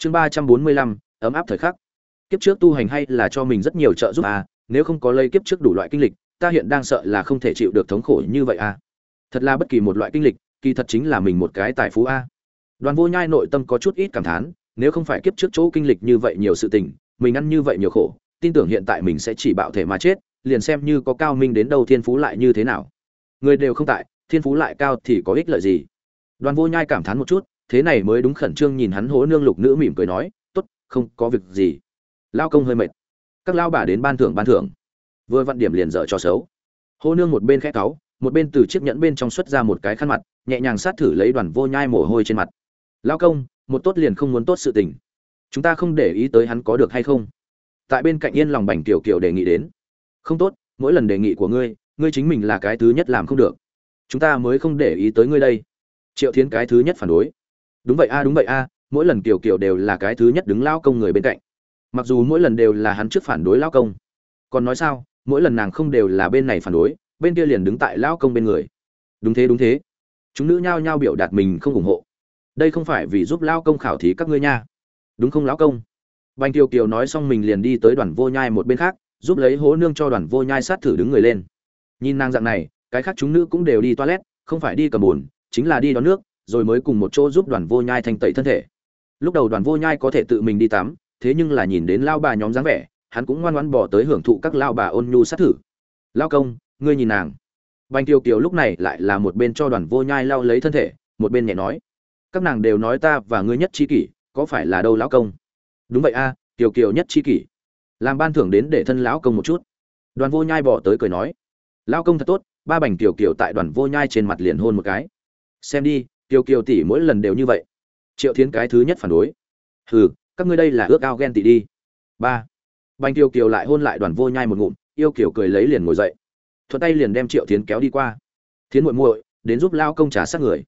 chương ba trăm bốn mươi lăm, ấm áp thời khắc. Kiếp trước tu hành hay là cho mình rất nhiều trợ giúp à nếu không có lây kiếp trước đủ loại kinh lịch, ta hiện đang sợ là không thể chịu được thống khổ như vậy à. Thật là bất kỳ một loại kinh lịch, kỳ thật chính là mình một cái tài phú a. Đoàn vô nhai nội tâm có chút ít cảm thán, nếu không phải kiếp trước chỗ kinh lịch như vậy nhiều sự tình, mình ăn như vậy nhiều khổ, tin tưởng hiện tại mình sẽ chỉ bạo thể mà chết, liền xem như có cao minh đến đâu thiên phú lại như thế nào. Người đều không tại, thiên phú lại cao thì có ích lợi gì? Đoàn vô nhai cảm thán một chút thế này mới đúng khẩn trương nhìn hắn hố nương lục nữ mỉm cười nói, tốt, không có việc gì. Lao công hơi mệt. Các lao bà đến ban thưởng ban thưởng. Vừa vặn điểm liền dở cho xấu. Hố nương một bên khẽ cáu, một bên từ chiếc nhẫn bên trong xuất ra một cái khăn mặt, nhẹ nhàng sát thử lấy đoàn vô nhai mồ hôi trên mặt. Lao công, một tốt liền không muốn tốt sự tình. Chúng ta không để ý tới hắn có được hay không. Tại bên cạnh yên lòng bành tiểu kiều đề nghị đến. Không tốt, mỗi lần đề nghị của ngươi ngươi chính mình là cái thứ nhất làm không được. Chúng ta mới không để ý tới ngươi đây. Triệu thiến cái thứ nhất phản đối đúng vậy a, đúng vậy a, mỗi lần kiều kiều đều là cái thứ nhất đứng lao công người bên cạnh. Mặc dù mỗi lần đều là hắn trước phản đối lao công, còn nói sao, mỗi lần nàng không đều là bên này phản đối, bên kia liền đứng tại lao công bên người. Đúng thế đúng thế. Chúng nữ nhao nhao biểu đạt mình không ủng hộ. Đây không phải vì giúp lao công khảo thí các ngươi nha. Đúng không lão công? Bành kiều kiều nói xong mình liền đi tới đoàn vô nhai một bên khác, giúp lấy hố nương cho đoàn vô nhai sát thử đứng người lên. Nhìn nàng dạng này, cái khác chúng nữ cũng đều đi toilet, không phải đi cầm bùn chính là đi đón nước rồi mới cùng một chỗ giúp đoàn vô nhai thanh tẩy thân thể. Lúc đầu đoàn vô nhai có thể tự mình đi tắm, thế nhưng là nhìn đến lao bà nhóm dáng vẻ, hắn cũng ngoan ngoãn bỏ tới hưởng thụ các lao bà ôn nhu sát thử. Lao công, ngươi nhìn nàng. Bành kiều kiều lúc này lại là một bên cho đoàn vô nhai lao lấy thân thể, một bên nhẹ nói, các nàng đều nói ta và ngươi nhất chi kỷ, có phải là đâu lão công? Đúng vậy a, kiều kiều nhất chi kỷ. Làm ban thưởng đến để thân lão công một chút. Đoàn vô nhai bỏ tới cười nói, lão công thật tốt, ba bành kiều kiều tại đoàn vô nhai trên mặt liền hôn một cái. Xem đi kiều kiều tỷ mỗi lần đều như vậy. Triệu thiến cái thứ nhất phản đối. Hừ, các ngươi đây là ước ao ghen tị đi. Ba. Bành kiều kiều lại hôn lại đoàn vô nhai một ngụm, yêu kiều cười lấy liền ngồi dậy. Thuận tay liền đem triệu thiến kéo đi qua. Thiến muội muội, đến giúp lao công trả sát người.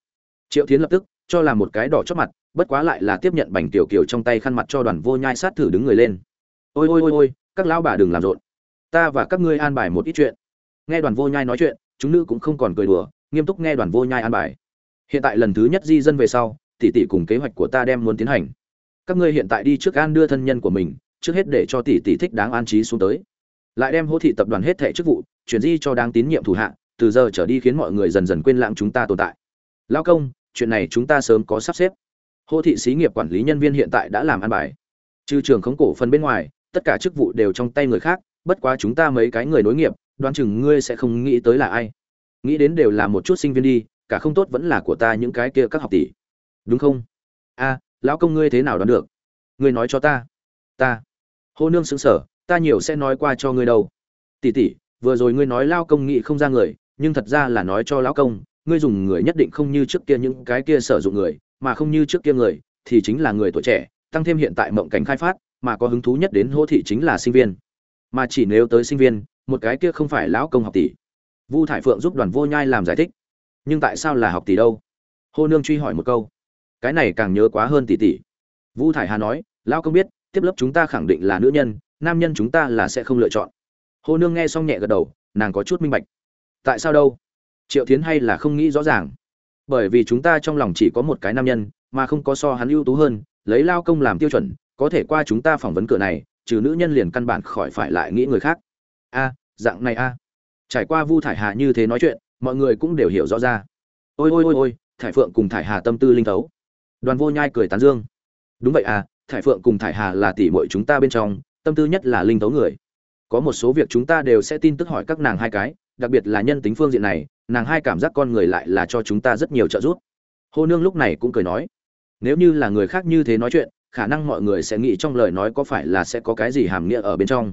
Triệu thiến lập tức, cho làm một cái đỏ chót mặt, bất quá lại là tiếp nhận bành tiểu kiều trong tay khăn mặt cho đoàn vô nhai sát thử đứng người lên. Ôi ôi ôi ôi, các lão bà đừng làm rộn. Ta và các ngươi an bài một ít chuyện. Nghe đoàn vô nhai nói chuyện, chúng nữ cũng không còn cười đùa, nghiêm túc nghe đoàn vô nhai an bài hiện tại lần thứ nhất di dân về sau, tỷ tỷ cùng kế hoạch của ta đem muốn tiến hành. Các ngươi hiện tại đi trước an đưa thân nhân của mình, trước hết để cho tỷ tỷ thích đáng an trí xuống tới. Lại đem hô thị tập đoàn hết thẻ chức vụ, chuyển di cho đáng tín nhiệm thủ hạ, từ giờ trở đi khiến mọi người dần dần quên lãng chúng ta tồn tại. Lao công, chuyện này chúng ta sớm có sắp xếp. Hô thị xí nghiệp quản lý nhân viên hiện tại đã làm ăn bài. Trừ trường khống cổ phần bên ngoài, tất cả chức vụ đều trong tay người khác, bất quá chúng ta mấy cái người nối nghiệp, đoán chừng ngươi sẽ không nghĩ tới là ai. Nghĩ đến đều là một chút sinh viên đi cả không tốt vẫn là của ta những cái kia các học tỷ. Đúng không? A, lão công ngươi thế nào đoán được? Ngươi nói cho ta. Ta. Hô nương xứng sở ta nhiều sẽ nói qua cho ngươi đâu. Tỷ tỷ, vừa rồi ngươi nói lao công nghị không ra người, nhưng thật ra là nói cho lão công, ngươi dùng người nhất định không như trước kia những cái kia sử dụng người, mà không như trước kia người, thì chính là người tuổi trẻ, tăng thêm hiện tại mộng cảnh khai phát, mà có hứng thú nhất đến hô thị chính là sinh viên. Mà chỉ nếu tới sinh viên, một cái kia không phải lão công học tỷ. Vu thải phượng giúp đoàn vô nhai làm giải thích nhưng tại sao là học tỷ đâu? Hô nương truy hỏi một câu. Cái này càng nhớ quá hơn tỷ tỷ. Vu thải hà nói, lão công biết, tiếp lớp chúng ta khẳng định là nữ nhân, nam nhân chúng ta là sẽ không lựa chọn. Hô nương nghe xong nhẹ gật đầu, nàng có chút minh bạch. Tại sao đâu? Triệu tiến hay là không nghĩ rõ ràng. Bởi vì chúng ta trong lòng chỉ có một cái nam nhân, mà không có so hắn ưu tú hơn, lấy lao công làm tiêu chuẩn, có thể qua chúng ta phỏng vấn cửa này, trừ nữ nhân liền căn bản khỏi phải lại nghĩ người khác. A, dạng này a. Trải qua vu thải hà như thế nói chuyện mọi người cũng đều hiểu rõ ra. Ôi ôi ôi ôi, thải phượng cùng thải hà tâm tư linh thấu. Đoàn vô nhai cười tán dương. Đúng vậy à thải phượng cùng thải hà là tỷ muội chúng ta bên trong, tâm tư nhất là linh thấu người. Có một số việc chúng ta đều sẽ tin tức hỏi các nàng hai cái, đặc biệt là nhân tính phương diện này, nàng hai cảm giác con người lại là cho chúng ta rất nhiều trợ giúp. Hô nương lúc này cũng cười nói, nếu như là người khác như thế nói chuyện, khả năng mọi người sẽ nghĩ trong lời nói có phải là sẽ có cái gì hàm nghĩa ở bên trong.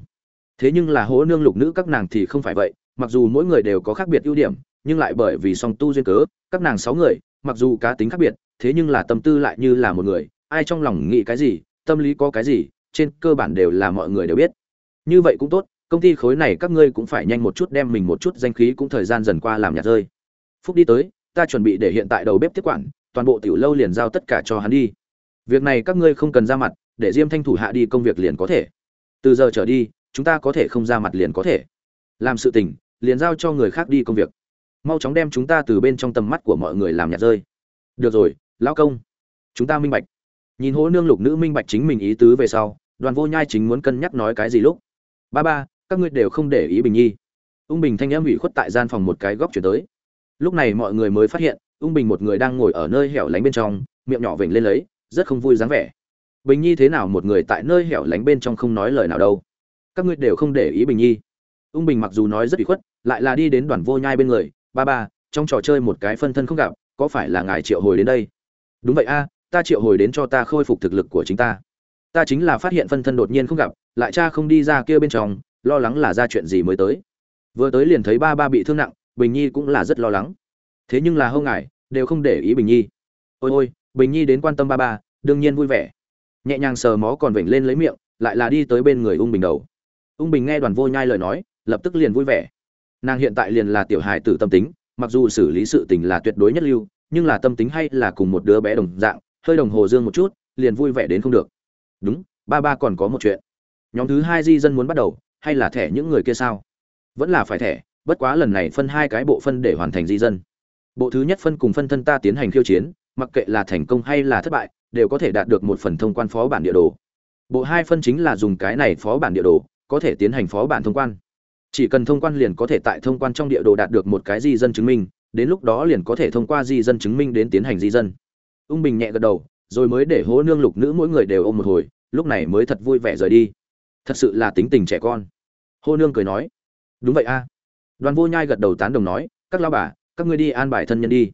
Thế nhưng là hố nương lục nữ các nàng thì không phải vậy, mặc dù mỗi người đều có khác biệt ưu điểm nhưng lại bởi vì song tu duyên cớ, các nàng sáu người, mặc dù cá tính khác biệt, thế nhưng là tâm tư lại như là một người, ai trong lòng nghĩ cái gì, tâm lý có cái gì, trên cơ bản đều là mọi người đều biết. Như vậy cũng tốt, công ty khối này các ngươi cũng phải nhanh một chút đem mình một chút danh khí cũng thời gian dần qua làm nhạt rơi. Phúc đi tới, ta chuẩn bị để hiện tại đầu bếp tiếp quản, toàn bộ tiểu lâu liền giao tất cả cho hắn đi. Việc này các ngươi không cần ra mặt, để diêm thanh thủ hạ đi công việc liền có thể. Từ giờ trở đi, chúng ta có thể không ra mặt liền có thể. Làm sự tình, liền giao cho người khác đi công việc mau chóng đem chúng ta từ bên trong tầm mắt của mọi người làm nhạt rơi. Được rồi, lão công. Chúng ta minh bạch. Nhìn hố nương lục nữ minh bạch chính mình ý tứ về sau, đoàn vô nhai chính muốn cân nhắc nói cái gì lúc. Ba ba, các ngươi đều không để ý bình nhi. Ung bình thanh âm ủy khuất tại gian phòng một cái góc chuyển tới. Lúc này mọi người mới phát hiện, ung bình một người đang ngồi ở nơi hẻo lánh bên trong, miệng nhỏ vểnh lên lấy, rất không vui dáng vẻ. Bình nhi thế nào một người tại nơi hẻo lánh bên trong không nói lời nào đâu. Các ngươi đều không để ý bình nhi. Ung bình mặc dù nói rất ủy khuất, lại là đi đến đoàn vô nhai bên người ba ba, trong trò chơi một cái phân thân không gặp, có phải là ngài triệu hồi đến đây? Đúng vậy a, ta triệu hồi đến cho ta khôi phục thực lực của chính ta. Ta chính là phát hiện phân thân đột nhiên không gặp, lại cha không đi ra kia bên trong, lo lắng là ra chuyện gì mới tới. Vừa tới liền thấy ba ba bị thương nặng, bình nhi cũng là rất lo lắng. Thế nhưng là hâu ngài, đều không để ý bình nhi. Ôi ôi, bình nhi đến quan tâm ba ba, đương nhiên vui vẻ. Nhẹ nhàng sờ mó còn vểnh lên lấy miệng, lại là đi tới bên người ung bình đầu. Ung bình nghe đoàn vô nhai lời nói, lập tức liền vui vẻ nàng hiện tại liền là tiểu hài tử tâm tính, mặc dù xử lý sự tình là tuyệt đối nhất lưu, nhưng là tâm tính hay là cùng một đứa bé đồng dạng, hơi đồng hồ dương một chút, liền vui vẻ đến không được. Đúng, ba ba còn có một chuyện. Nhóm thứ hai di dân muốn bắt đầu, hay là thẻ những người kia sao? Vẫn là phải thẻ, bất quá lần này phân hai cái bộ phân để hoàn thành di dân. Bộ thứ nhất phân cùng phân thân ta tiến hành khiêu chiến, mặc kệ là thành công hay là thất bại, đều có thể đạt được một phần thông quan phó bản địa đồ. Bộ hai phân chính là dùng cái này phó bản địa đồ, có thể tiến hành phó bản thông quan chỉ cần thông quan liền có thể tại thông quan trong địa đồ đạt được một cái di dân chứng minh, đến lúc đó liền có thể thông qua di dân chứng minh đến tiến hành di dân. Ung bình nhẹ gật đầu, rồi mới để hố nương lục nữ mỗi người đều ôm một hồi, lúc này mới thật vui vẻ rời đi. Thật sự là tính tình trẻ con. Hô nương cười nói, đúng vậy a. Đoàn vô nhai gật đầu tán đồng nói, các lao bà, các ngươi đi an bài thân nhân đi.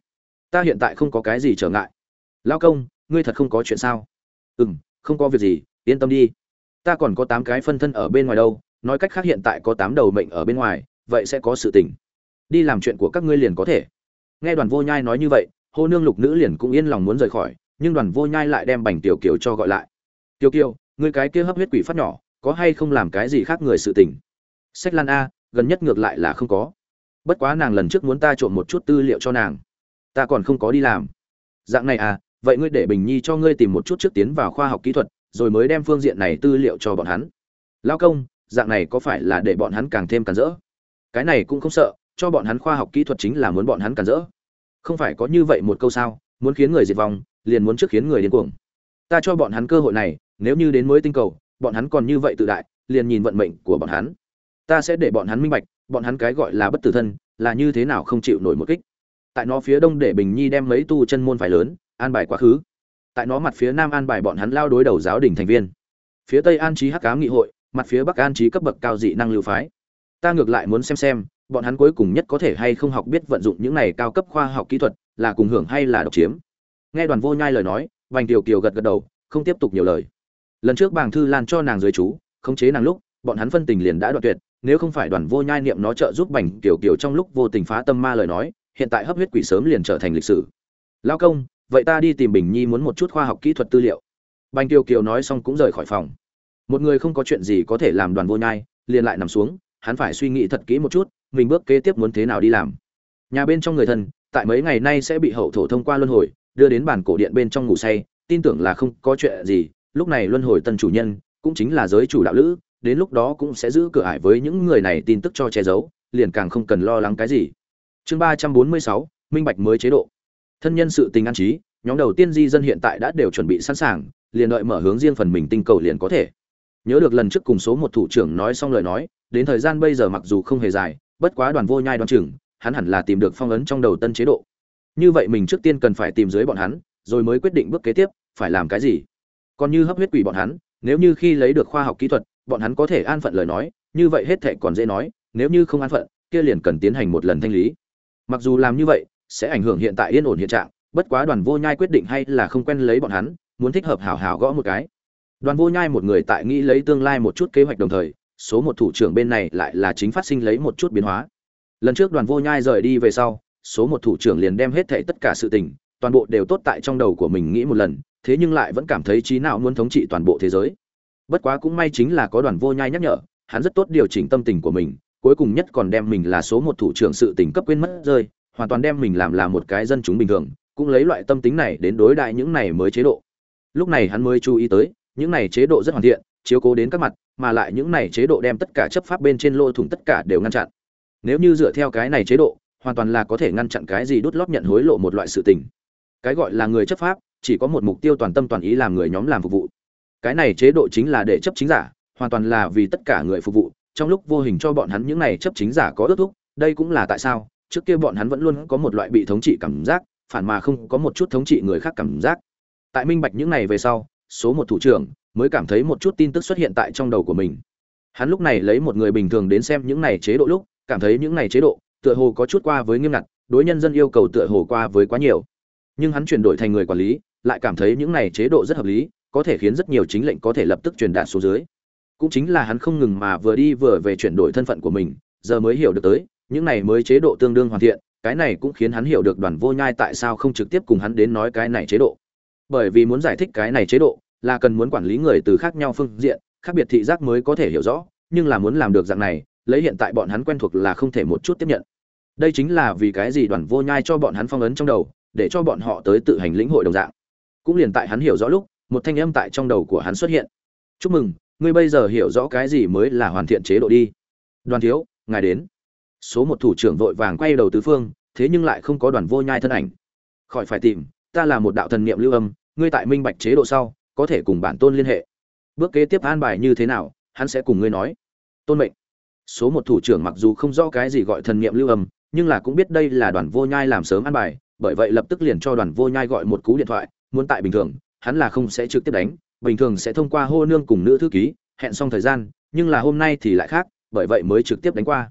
Ta hiện tại không có cái gì trở ngại. Lao công, ngươi thật không có chuyện sao? Ừ m không có việc gì, yên tâm đi. Ta còn có tám cái phân thân ở bên ngoài đâu nói cách khác hiện tại có tám đầu mệnh ở bên ngoài, vậy sẽ có sự tình. Đi làm chuyện của các ngươi liền có thể. Nghe đoàn vô nhai nói như vậy, hô nương lục nữ liền cũng yên lòng muốn rời khỏi, nhưng đoàn vô nhai lại đem bành tiểu kiều cho gọi lại. Tiểu kiều, ngươi cái kia hấp huyết quỷ phát nhỏ, có hay không làm cái gì khác người sự tình? Sách lan a, gần nhất ngược lại là không có. Bất quá nàng lần trước muốn ta trộm một chút tư liệu cho nàng. Ta còn không có đi làm. Dạng này à vậy ngươi để bình nhi cho ngươi tìm một chút trước tiến vào khoa học kỹ thuật, rồi mới đem phương diện này tư liệu cho bọn hắn. Lao công dạng này có phải là để bọn hắn càng thêm cản rỡ? Cái này cũng không sợ, cho bọn hắn khoa học kỹ thuật chính là muốn bọn hắn cản rỡ. Không phải có như vậy một câu sao, muốn khiến người diệt vong, liền muốn trước khiến người điên cuồng. Ta cho bọn hắn cơ hội này, nếu như đến mới tinh cầu, bọn hắn còn như vậy tự đại, liền nhìn vận mệnh của bọn hắn. Ta sẽ để bọn hắn minh bạch, bọn hắn cái gọi là bất tử thân, là như thế nào không chịu nổi một kích. Tại nó phía đông để bình nhi đem mấy tu chân môn phải lớn, an bài quá khứ. Tại nó mặt phía nam an bài bọn hắn lao đối đầu giáo đình thành viên. Phía tây an trí hắc cám nghị hội mặt phía bắc an trí cấp bậc cao dị năng lưu phái. Ta ngược lại muốn xem xem, bọn hắn cuối cùng nhất có thể hay không học biết vận dụng những này cao cấp khoa học kỹ thuật, là cùng hưởng hay là độc chiếm. Nghe đoàn vô nhai lời nói, vành kiều kiều gật gật đầu, không tiếp tục nhiều lời. Lần trước bàng thư lan cho nàng dưới chú, khống chế nàng lúc, bọn hắn phân tình liền đã đoạn tuyệt, nếu không phải đoàn vô nhai niệm nó trợ giúp bành kiều kiều trong lúc vô tình phá tâm ma lời nói, hiện tại hấp huyết quỷ sớm liền trở thành lịch sử. Lao công, vậy ta đi tìm bình nhi muốn một chút khoa học kỹ thuật tư liệu. Bành kiều kiều nói xong cũng rời khỏi phòng một người không có chuyện gì có thể làm đoàn vô nhai, liền lại nằm xuống, hắn phải suy nghĩ thật kỹ một chút, mình bước kế tiếp muốn thế nào đi làm. Nhà bên trong người thân, tại mấy ngày nay sẽ bị hậu thổ thông qua luân hồi, đưa đến bản cổ điện bên trong ngủ say, tin tưởng là không có chuyện gì, lúc này luân hồi tân chủ nhân, cũng chính là giới chủ đạo lữ, đến lúc đó cũng sẽ giữ cửa ải với những người này tin tức cho che giấu, liền càng không cần lo lắng cái gì. Chương ba trăm bốn mươi sáu, minh bạch mới chế độ. Thân nhân sự tình an trí, nhóm đầu tiên di dân hiện tại đã đều chuẩn bị sẵn sàng, liền đợi mở hướng riêng phần mình tinh cầu liền có thể nhớ được lần trước cùng số một thủ trưởng nói xong lời nói, đến thời gian bây giờ mặc dù không hề dài, bất quá đoàn vô nhai đoán chừng, hắn hẳn là tìm được phong ấn trong đầu tân chế độ. Như vậy mình trước tiên cần phải tìm dưới bọn hắn, rồi mới quyết định bước kế tiếp, phải làm cái gì? Còn như hấp huyết quỷ bọn hắn, nếu như khi lấy được khoa học kỹ thuật, bọn hắn có thể an phận lời nói, như vậy hết thệ còn dễ nói, nếu như không an phận, kia liền cần tiến hành một lần thanh lý. Mặc dù làm như vậy, sẽ ảnh hưởng hiện tại yên ổn hiện trạng, bất quá đoàn vô nhai quyết định hay là không quen lấy bọn hắn, muốn thích hợp hảo hảo gõ một cái đoàn vô nhai một người tại nghĩ lấy tương lai một chút kế hoạch đồng thời, số một thủ trưởng bên này lại là chính phát sinh lấy một chút biến hóa. Lần trước đoàn vô nhai rời đi về sau, số một thủ trưởng liền đem hết thảy tất cả sự tình, toàn bộ đều tốt tại trong đầu của mình nghĩ một lần, thế nhưng lại vẫn cảm thấy trí nào muốn thống trị toàn bộ thế giới. Bất quá cũng may chính là có đoàn vô nhai nhắc nhở, hắn rất tốt điều chỉnh tâm tình của mình, cuối cùng nhất còn đem mình là số một thủ trưởng sự tình cấp quên mất rơi, hoàn toàn đem mình làm là một cái dân chúng bình thường, cũng lấy loại tâm tính này đến đối đại những này mới chế độ. Lúc này hắn mới chú ý tới những này chế độ rất hoàn thiện, chiếu cố đến các mặt, mà lại những này chế độ đem tất cả chấp pháp bên trên lô thủng tất cả đều ngăn chặn. Nếu như dựa theo cái này chế độ, hoàn toàn là có thể ngăn chặn cái gì đút lót nhận hối lộ một loại sự tình. Cái gọi là người chấp pháp, chỉ có một mục tiêu toàn tâm toàn ý làm người nhóm làm phục vụ. Cái này chế độ chính là để chấp chính giả, hoàn toàn là vì tất cả người phục vụ. Trong lúc vô hình cho bọn hắn những này chấp chính giả có ước thúc, đây cũng là tại sao, trước kia bọn hắn vẫn luôn có một loại bị thống trị cảm giác, phản mà không có một chút thống trị người khác cảm giác. Tại minh bạch những này về sau số một thủ trưởng, mới cảm thấy một chút tin tức xuất hiện tại trong đầu của mình. Hắn lúc này lấy một người bình thường đến xem những này chế độ lúc, cảm thấy những này chế độ, tựa hồ có chút qua với nghiêm ngặt, đối nhân dân yêu cầu tựa hồ qua với quá nhiều. Nhưng hắn chuyển đổi thành người quản lý, lại cảm thấy những này chế độ rất hợp lý, có thể khiến rất nhiều chính lệnh có thể lập tức truyền đạt xuống dưới. Cũng chính là hắn không ngừng mà vừa đi vừa về chuyển đổi thân phận của mình, giờ mới hiểu được tới, những này mới chế độ tương đương hoàn thiện, cái này cũng khiến hắn hiểu được đoàn vô nhai tại sao không trực tiếp cùng hắn đến nói cái này chế độ. Bởi vì muốn giải thích cái này chế độ là cần muốn quản lý người từ khác nhau phương diện, khác biệt thị giác mới có thể hiểu rõ, nhưng là muốn làm được dạng này, lấy hiện tại bọn hắn quen thuộc là không thể một chút tiếp nhận. Đây chính là vì cái gì đoàn vô nhai cho bọn hắn phong ấn trong đầu, để cho bọn họ tới tự hành lĩnh hội đồng dạng. Cũng liền tại hắn hiểu rõ lúc, một thanh âm tại trong đầu của hắn xuất hiện. Chúc mừng, ngươi bây giờ hiểu rõ cái gì mới là hoàn thiện chế độ đi. Đoàn thiếu, ngài đến. Số một thủ trưởng vội vàng quay đầu tứ phương, thế nhưng lại không có đoàn vô nhai thân ảnh. Khỏi phải tìm, ta là một đạo thần niệm lưu âm, ngươi tại minh bạch chế độ sau có thể cùng bản tôn liên hệ. Bước kế tiếp an bài như thế nào, hắn sẽ cùng ngươi nói. Tôn mệnh. Số một thủ trưởng mặc dù không rõ cái gì gọi thần niệm lưu âm, nhưng là cũng biết đây là đoàn vô nhai làm sớm an bài, bởi vậy lập tức liền cho đoàn vô nhai gọi một cú điện thoại, muốn tại bình thường, hắn là không sẽ trực tiếp đánh, bình thường sẽ thông qua hô nương cùng nữ thư ký, hẹn xong thời gian, nhưng là hôm nay thì lại khác, bởi vậy mới trực tiếp đánh qua.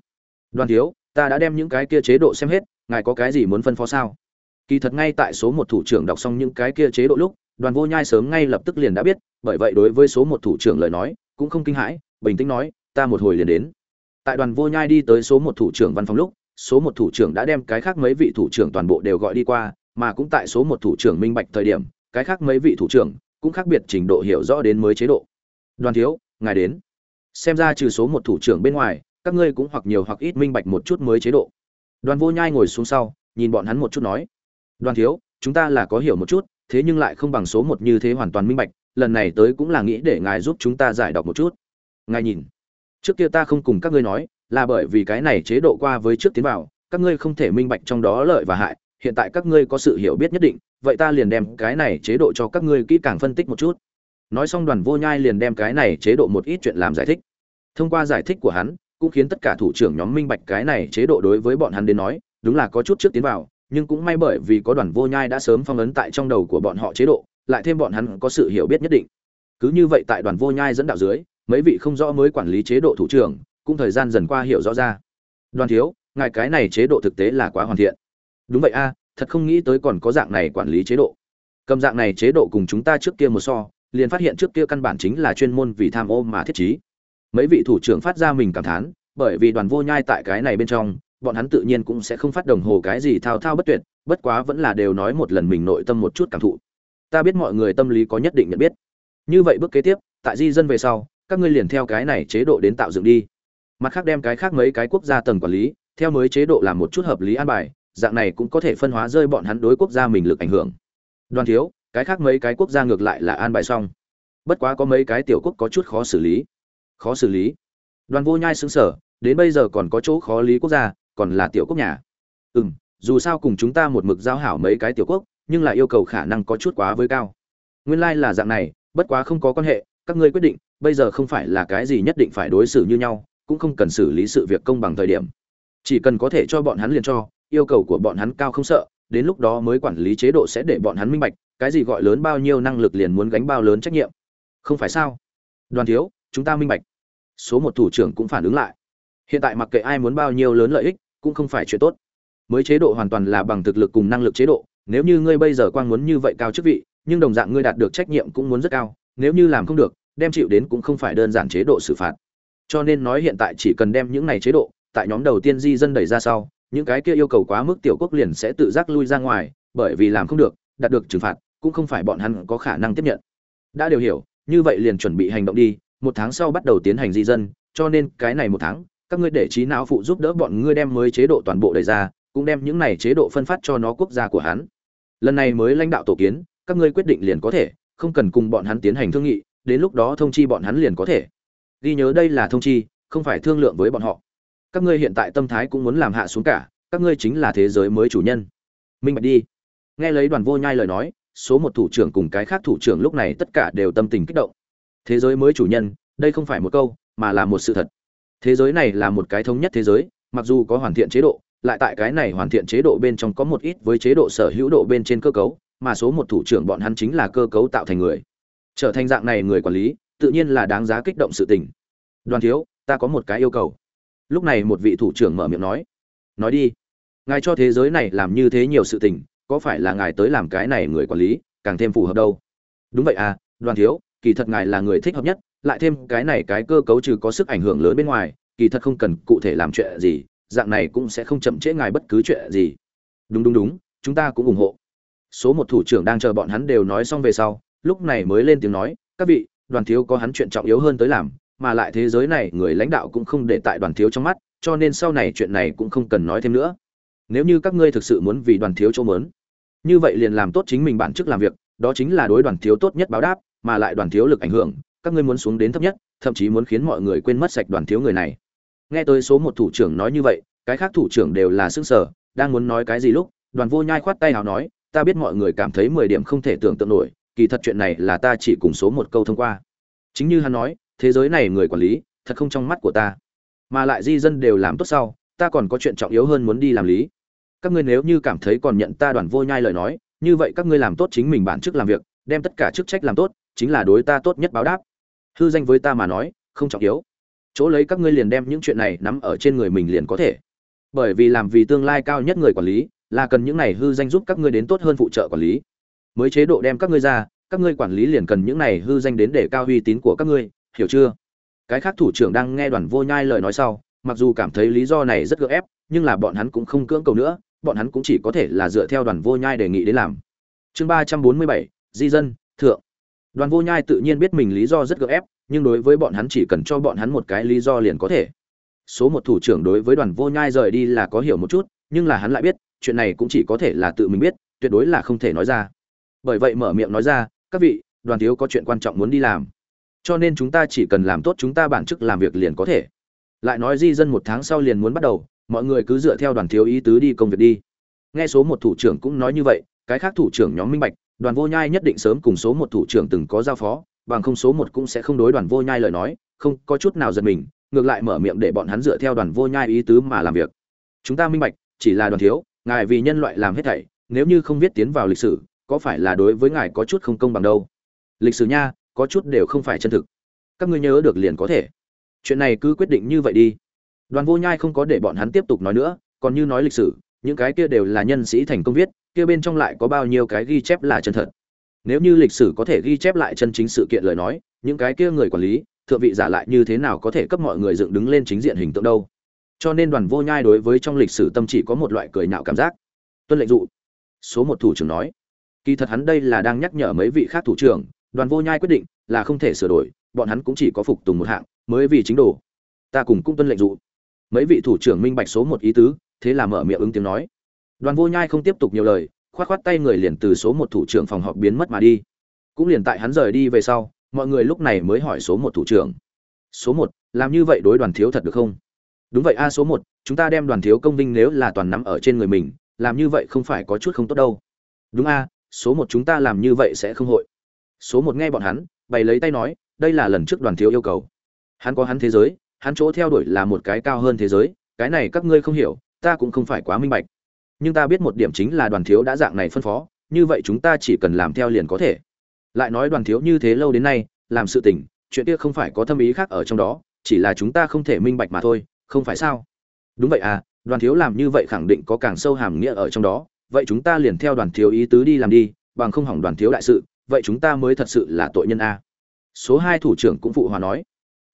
Đoàn thiếu, ta đã đem những cái kia chế độ xem hết, ngài có cái gì muốn phân phó sao? Kỳ thật ngay tại số một thủ trưởng đọc xong những cái kia chế độ lúc đoàn vô nhai sớm ngay lập tức liền đã biết, bởi vậy đối với số một thủ trưởng lời nói, cũng không kinh hãi, bình tĩnh nói, ta một hồi liền đến. Tại đoàn vô nhai đi tới số một thủ trưởng văn phòng lúc, số một thủ trưởng đã đem cái khác mấy vị thủ trưởng toàn bộ đều gọi đi qua, mà cũng tại số một thủ trưởng minh bạch thời điểm, cái khác mấy vị thủ trưởng cũng khác biệt trình độ hiểu rõ đến mới chế độ. Đoàn thiếu, ngài đến. Xem ra trừ số một thủ trưởng bên ngoài, các ngươi cũng hoặc nhiều hoặc ít minh bạch một chút mới chế độ. Đoàn vô nhai ngồi xuống sau, nhìn bọn hắn một chút nói, đoàn thiếu, chúng ta là có hiểu một chút thế nhưng lại không bằng số một như thế hoàn toàn minh bạch, lần này tới cũng là nghĩ để ngài giúp chúng ta giải đọc một chút. Ngài nhìn, trước kia ta không cùng các ngươi nói, là bởi vì cái này chế độ qua với trước tiến vào, các ngươi không thể minh bạch trong đó lợi và hại, hiện tại các ngươi có sự hiểu biết nhất định, vậy ta liền đem cái này chế độ cho các ngươi kỹ càng phân tích một chút. Nói xong đoàn vô nhai liền đem cái này chế độ một ít chuyện làm giải thích. Thông qua giải thích của hắn, cũng khiến tất cả thủ trưởng nhóm minh bạch cái này chế độ đối với bọn hắn đến nói, đúng là có chút trước tiến vào nhưng cũng may bởi vì có đoàn vô nhai đã sớm phong ấn tại trong đầu của bọn họ chế độ, lại thêm bọn hắn có sự hiểu biết nhất định. Cứ như vậy tại đoàn vô nhai dẫn đạo dưới, mấy vị không rõ mới quản lý chế độ thủ trưởng, cũng thời gian dần qua hiểu rõ ra. Đoàn thiếu, ngài cái này chế độ thực tế là quá hoàn thiện. Đúng vậy a, thật không nghĩ tới còn có dạng này quản lý chế độ. Cầm dạng này chế độ cùng chúng ta trước kia một so, liền phát hiện trước kia căn bản chính là chuyên môn vì tham ô mà thiết trí. Mấy vị thủ trưởng phát ra mình cảm thán, bởi vì đoàn vô nhai tại cái này bên trong bọn hắn tự nhiên cũng sẽ không phát đồng hồ cái gì thao thao bất tuyệt bất quá vẫn là đều nói một lần mình nội tâm một chút cảm thụ. Ta biết mọi người tâm lý có nhất định nhận biết. Như vậy bước kế tiếp tại di dân về sau các ngươi liền theo cái này chế độ đến tạo dựng đi. Mặt khác đem cái khác mấy cái quốc gia tầng quản lý theo mới chế độ làm một chút hợp lý an bài dạng này cũng có thể phân hóa rơi bọn hắn đối quốc gia mình lực ảnh hưởng. Đoàn thiếu cái khác mấy cái quốc gia ngược lại là an bài xong. Bất quá có mấy cái tiểu quốc có chút khó xử lý. Khó xử lý. Đoàn vô nhai sững sờ, đến bây giờ còn có chỗ khó lý quốc gia còn là tiểu quốc nhà. Ừ m dù sao cùng chúng ta một mực giao hảo mấy cái tiểu quốc, nhưng lại yêu cầu khả năng có chút quá với cao. Nguyên lai、like、là dạng này, bất quá không có quan hệ, các ngươi quyết định, bây giờ không phải là cái gì nhất định phải đối xử như nhau, cũng không cần xử lý sự việc công bằng thời điểm. Chỉ cần có thể cho bọn hắn liền cho, yêu cầu của bọn hắn cao không sợ, đến lúc đó mới quản lý chế độ sẽ để bọn hắn minh bạch, cái gì gọi lớn bao nhiêu năng lực liền muốn gánh bao lớn trách nhiệm. Không phải sao? Đoàn thiếu, chúng ta minh bạch. Số một thủ trưởng cũng phản ứng lại. Hiện tại mặc kệ ai muốn bao nhiêu lớn lợi ích cũng không phải chuyện tốt. Mới chế độ hoàn toàn là bằng thực lực cùng năng lực chế độ, nếu như ngươi bây giờ quang muốn như vậy cao chức vị, nhưng đồng dạng ngươi đạt được trách nhiệm cũng muốn rất cao, nếu như làm không được, đem chịu đến cũng không phải đơn giản chế độ xử phạt. Cho nên nói hiện tại chỉ cần đem những này chế độ, tại nhóm đầu tiên di dân đẩy ra sau, những cái kia yêu cầu quá mức tiểu quốc liền sẽ tự giác lui ra ngoài, bởi vì làm không được, đạt được trừng phạt, cũng không phải bọn hắn có khả năng tiếp nhận. Đã đều hiểu, như vậy liền chuẩn bị hành động đi, một tháng sau bắt đầu tiến hành di dân, cho nên cái này một tháng các ngươi để trí não phụ giúp đỡ bọn ngươi đem mới chế độ toàn bộ đẩy ra, cũng đem những này chế độ phân phát cho nó quốc gia của hắn. Lần này mới lãnh đạo tổ kiến, các ngươi quyết định liền có thể, không cần cùng bọn hắn tiến hành thương nghị, đến lúc đó thông chi bọn hắn liền có thể. Ghi nhớ đây là thông chi, không phải thương lượng với bọn họ. Các ngươi hiện tại tâm thái cũng muốn làm hạ xuống cả, các ngươi chính là thế giới mới chủ nhân. Minh bạch đi. Nghe lấy đoàn vô nhai lời nói, số một thủ trưởng cùng cái khác thủ trưởng lúc này tất cả đều tâm tình kích động. Thế giới mới chủ nhân, đây không phải một câu, mà là một sự thật thế giới này là một cái thống nhất thế giới, mặc dù có hoàn thiện chế độ, lại tại cái này hoàn thiện chế độ bên trong có một ít với chế độ sở hữu độ bên trên cơ cấu, mà số một thủ trưởng bọn hắn chính là cơ cấu tạo thành người. Trở thành dạng này người quản lý, tự nhiên là đáng giá kích động sự tình. Đoàn thiếu, ta có một cái yêu cầu. Lúc này một vị thủ trưởng mở miệng nói. Nói đi. Ngài cho thế giới này làm như thế nhiều sự tình, có phải là ngài tới làm cái này người quản lý, càng thêm phù hợp đâu? Đúng vậy à đoàn thiếu, kỳ thật ngài là người thích hợp nhất lại thêm cái này cái cơ cấu trừ có sức ảnh hưởng lớn bên ngoài, kỳ thật không cần cụ thể làm chuyện gì, dạng này cũng sẽ không chậm trễ ngài bất cứ chuyện gì. Đúng đúng đúng, chúng ta cũng ủng hộ. Số một thủ trưởng đang chờ bọn hắn đều nói xong về sau, lúc này mới lên tiếng nói, các vị, đoàn thiếu có hắn chuyện trọng yếu hơn tới làm, mà lại thế giới này người lãnh đạo cũng không để tại đoàn thiếu trong mắt, cho nên sau này chuyện này cũng không cần nói thêm nữa. Nếu như các ngươi thực sự muốn vì đoàn thiếu chỗ mớn, như vậy liền làm tốt chính mình bản chức làm việc, đó chính là đối đoàn thiếu tốt nhất báo đáp, mà lại đoàn thiếu lực ảnh hưởng các ngươi muốn xuống đến thấp nhất, thậm chí muốn khiến mọi người quên mất sạch đoàn thiếu người này. Nghe tới số một thủ trưởng nói như vậy, cái khác thủ trưởng đều là xương sở đang muốn nói cái gì lúc, đoàn vô nhai khoát tay nào nói, ta biết mọi người cảm thấy mười điểm không thể tưởng tượng nổi, kỳ thật chuyện này là ta chỉ cùng số một câu thông qua. Chính như hắn nói, thế giới này người quản lý, thật không trong mắt của ta. Mà lại di dân đều làm tốt sau, ta còn có chuyện trọng yếu hơn muốn đi làm lý. Các ngươi nếu như cảm thấy còn nhận ta đoàn vô nhai lời nói, như vậy các ngươi làm tốt chính mình bản chức làm việc, đem tất cả chức trách làm tốt, chính là đối ta tốt nhất báo đáp hư danh với ta mà nói, không trọng yếu. Chỗ lấy các ngươi liền đem những chuyện này nắm ở trên người mình liền có thể. Bởi vì làm vì tương lai cao nhất người quản lý, là cần những này hư danh giúp các ngươi đến tốt hơn phụ trợ quản lý. Mới chế độ đem các ngươi ra, các ngươi quản lý liền cần những này hư danh đến để cao uy tín của các ngươi, hiểu chưa? Cái khác thủ trưởng đang nghe đoàn vô nhai lời nói sau, mặc dù cảm thấy lý do này rất gượng ép, nhưng là bọn hắn cũng không cưỡng cầu nữa, bọn hắn cũng chỉ có thể là dựa theo đoàn vô nhai đề nghị đến làm. Chương ba trăm bốn mươi bảy, di dân, thượng đoàn vô nhai tự nhiên biết mình lý do rất gượng ép, nhưng đối với bọn hắn chỉ cần cho bọn hắn một cái lý do liền có thể. Số một thủ trưởng đối với đoàn vô nhai rời đi là có hiểu một chút, nhưng là hắn lại biết, chuyện này cũng chỉ có thể là tự mình biết, tuyệt đối là không thể nói ra. Bởi vậy mở miệng nói ra, các vị, đoàn thiếu có chuyện quan trọng muốn đi làm. Cho nên chúng ta chỉ cần làm tốt chúng ta bản chức làm việc liền có thể. Lại nói di dân một tháng sau liền muốn bắt đầu, mọi người cứ dựa theo đoàn thiếu ý tứ đi công việc đi. Nghe số một thủ trưởng cũng nói như vậy, cái khác thủ trưởng nhóm minh bạch đoàn vô nhai nhất định sớm cùng số một thủ trưởng từng có giao phó, bằng không số một cũng sẽ không đối đoàn vô nhai lời nói, không có chút nào giật mình, ngược lại mở miệng để bọn hắn dựa theo đoàn vô nhai ý tứ mà làm việc. Chúng ta minh bạch, chỉ là đoàn thiếu, ngài vì nhân loại làm hết thảy, nếu như không viết tiến vào lịch sử, có phải là đối với ngài có chút không công bằng đâu? Lịch sử nha, có chút đều không phải chân thực. Các ngươi nhớ được liền có thể. Chuyện này cứ quyết định như vậy đi. Đoàn vô nhai không có để bọn hắn tiếp tục nói nữa, còn như nói lịch sử những cái kia đều là nhân sĩ thành công viết, kia bên trong lại có bao nhiêu cái ghi chép là chân thật. Nếu như lịch sử có thể ghi chép lại chân chính sự kiện lời nói, những cái kia người quản lý, thượng vị giả lại như thế nào có thể cấp mọi người dựng đứng lên chính diện hình tượng đâu? Cho nên đoàn vô nhai đối với trong lịch sử tâm chỉ có một loại cười nhạo cảm giác. Tuân lệnh dụ. Số một thủ trưởng nói. Kỳ thật hắn đây là đang nhắc nhở mấy vị khác thủ trưởng, đoàn vô nhai quyết định là không thể sửa đổi, bọn hắn cũng chỉ có phục tùng một hạng, mới vì chính đồ. Ta cùng cũng tuân lệnh dụ. Mấy vị thủ trưởng minh bạch số một ý tứ thế là mở miệng ứng tiếng nói. Đoàn vô nhai không tiếp tục nhiều lời, khoát khoát tay người liền từ số một thủ trưởng phòng họp biến mất mà đi. Cũng liền tại hắn rời đi về sau, mọi người lúc này mới hỏi số một thủ trưởng. Số một, làm như vậy đối đoàn thiếu thật được không? Đúng vậy a, số một, chúng ta đem đoàn thiếu công vinh nếu là toàn nắm ở trên người mình, làm như vậy không phải có chút không tốt đâu. Đúng a, số một chúng ta làm như vậy sẽ không hội. Số một nghe bọn hắn, bày lấy tay nói, đây là lần trước đoàn thiếu yêu cầu. Hắn có hắn thế giới, hắn chỗ theo đuổi là một cái cao hơn thế giới, cái này các ngươi không hiểu ta cũng không phải quá minh bạch. Nhưng ta biết một điểm chính là đoàn thiếu đã dạng này phân phó, như vậy chúng ta chỉ cần làm theo liền có thể. Lại nói đoàn thiếu như thế lâu đến nay, làm sự tình, chuyện kia không phải có thâm ý khác ở trong đó, chỉ là chúng ta không thể minh bạch mà thôi, không phải sao? Đúng vậy à đoàn thiếu làm như vậy khẳng định có càng sâu hàm nghĩa ở trong đó, vậy chúng ta liền theo đoàn thiếu ý tứ đi làm đi, bằng không hỏng đoàn thiếu đại sự, vậy chúng ta mới thật sự là tội nhân a. Số hai thủ trưởng cũng phụ hòa nói.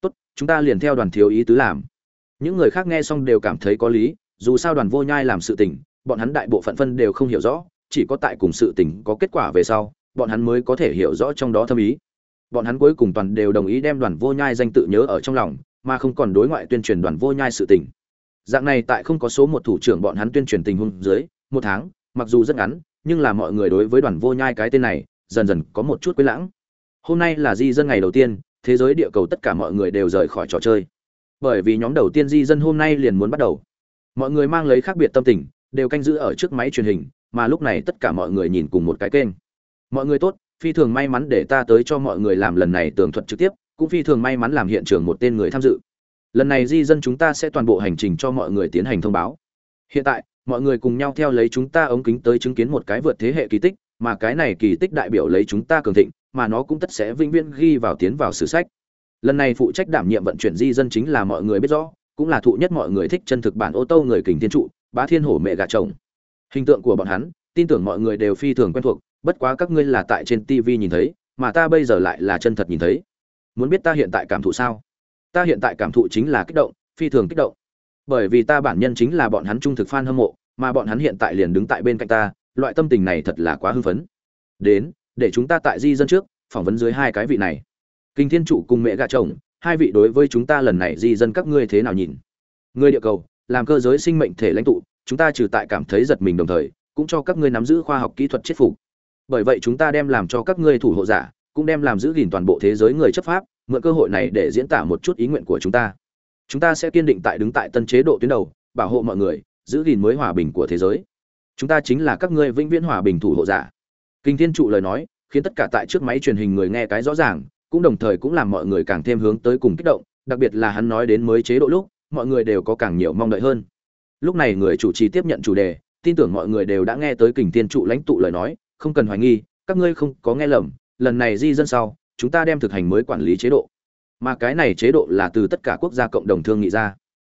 Tốt, chúng ta liền theo đoàn thiếu ý tứ làm. Những người khác nghe xong đều cảm thấy có lý dù sao đoàn vô nhai làm sự tình, bọn hắn đại bộ phận phân đều không hiểu rõ, chỉ có tại cùng sự tình có kết quả về sau, bọn hắn mới có thể hiểu rõ trong đó thâm ý. Bọn hắn cuối cùng toàn đều đồng ý đem đoàn vô nhai danh tự nhớ ở trong lòng, mà không còn đối ngoại tuyên truyền đoàn vô nhai sự tình. Dạng này tại không có số một thủ trưởng bọn hắn tuyên truyền tình huống dưới, một tháng, mặc dù rất ngắn, nhưng là mọi người đối với đoàn vô nhai cái tên này, dần dần có một chút quên lãng. Hôm nay là di dân ngày đầu tiên, thế giới địa cầu tất cả mọi người đều rời khỏi trò chơi. Bởi vì nhóm đầu tiên di dân hôm nay liền muốn bắt đầu mọi người mang lấy khác biệt tâm tình, đều canh giữ ở trước máy truyền hình, mà lúc này tất cả mọi người nhìn cùng một cái kênh. Mọi người tốt, phi thường may mắn để ta tới cho mọi người làm lần này tường thuật trực tiếp, cũng phi thường may mắn làm hiện trường một tên người tham dự. Lần này di dân chúng ta sẽ toàn bộ hành trình cho mọi người tiến hành thông báo. Hiện tại, mọi người cùng nhau theo lấy chúng ta ống kính tới chứng kiến một cái vượt thế hệ kỳ tích, mà cái này kỳ tích đại biểu lấy chúng ta cường thịnh, mà nó cũng tất sẽ vĩnh viễn ghi vào tiến vào sử sách. Lần này phụ trách đảm nhiệm vận chuyển di dân chính là mọi người biết rõ cũng là thụ nhất mọi người thích chân thực bản ô tô người kình thiên trụ, bá thiên hổ mẹ gà chồng. Hình tượng của bọn hắn, tin tưởng mọi người đều phi thường quen thuộc, bất quá các ngươi là tại trên tv nhìn thấy, mà ta bây giờ lại là chân thật nhìn thấy. Muốn biết ta hiện tại cảm thụ sao? Ta hiện tại cảm thụ chính là kích động, phi thường kích động. Bởi vì ta bản nhân chính là bọn hắn trung thực fan hâm mộ, mà bọn hắn hiện tại liền đứng tại bên cạnh ta, loại tâm tình này thật là quá hưng phấn. Đến, để chúng ta tại di dân trước, phỏng vấn dưới hai cái vị này. Kinh thiên trụ cùng mẹ gà chồng hai vị đối với chúng ta lần này di dân các ngươi thế nào nhìn? Người địa cầu, làm cơ giới sinh mệnh thể lãnh tụ, chúng ta trừ tại cảm thấy giật mình đồng thời, cũng cho các ngươi nắm giữ khoa học kỹ thuật chết phục. Bởi vậy chúng ta đem làm cho các ngươi thủ hộ giả, cũng đem làm giữ gìn toàn bộ thế giới người chấp pháp, mượn cơ hội này để diễn tả một chút ý nguyện của chúng ta. Chúng ta sẽ kiên định tại đứng tại tân chế độ tuyến đầu, bảo hộ mọi người, giữ gìn mới hòa bình của thế giới. Chúng ta chính là các ngươi vĩnh viễn hòa bình thủ hộ giả. Kinh thiên trụ lời nói, khiến tất cả tại trước máy truyền hình người nghe cái rõ ràng cũng đồng thời cũng làm mọi người càng thêm hướng tới cùng kích động, đặc biệt là hắn nói đến mới chế độ lúc, mọi người đều có càng nhiều mong đợi hơn. Lúc này người chủ trì tiếp nhận chủ đề, tin tưởng mọi người đều đã nghe tới kình tiên trụ lãnh tụ lời nói, không cần hoài nghi, các ngươi không có nghe lầm, lần này di dân sau, chúng ta đem thực hành mới quản lý chế độ. Mà cái này chế độ là từ tất cả quốc gia cộng đồng thương nghị ra.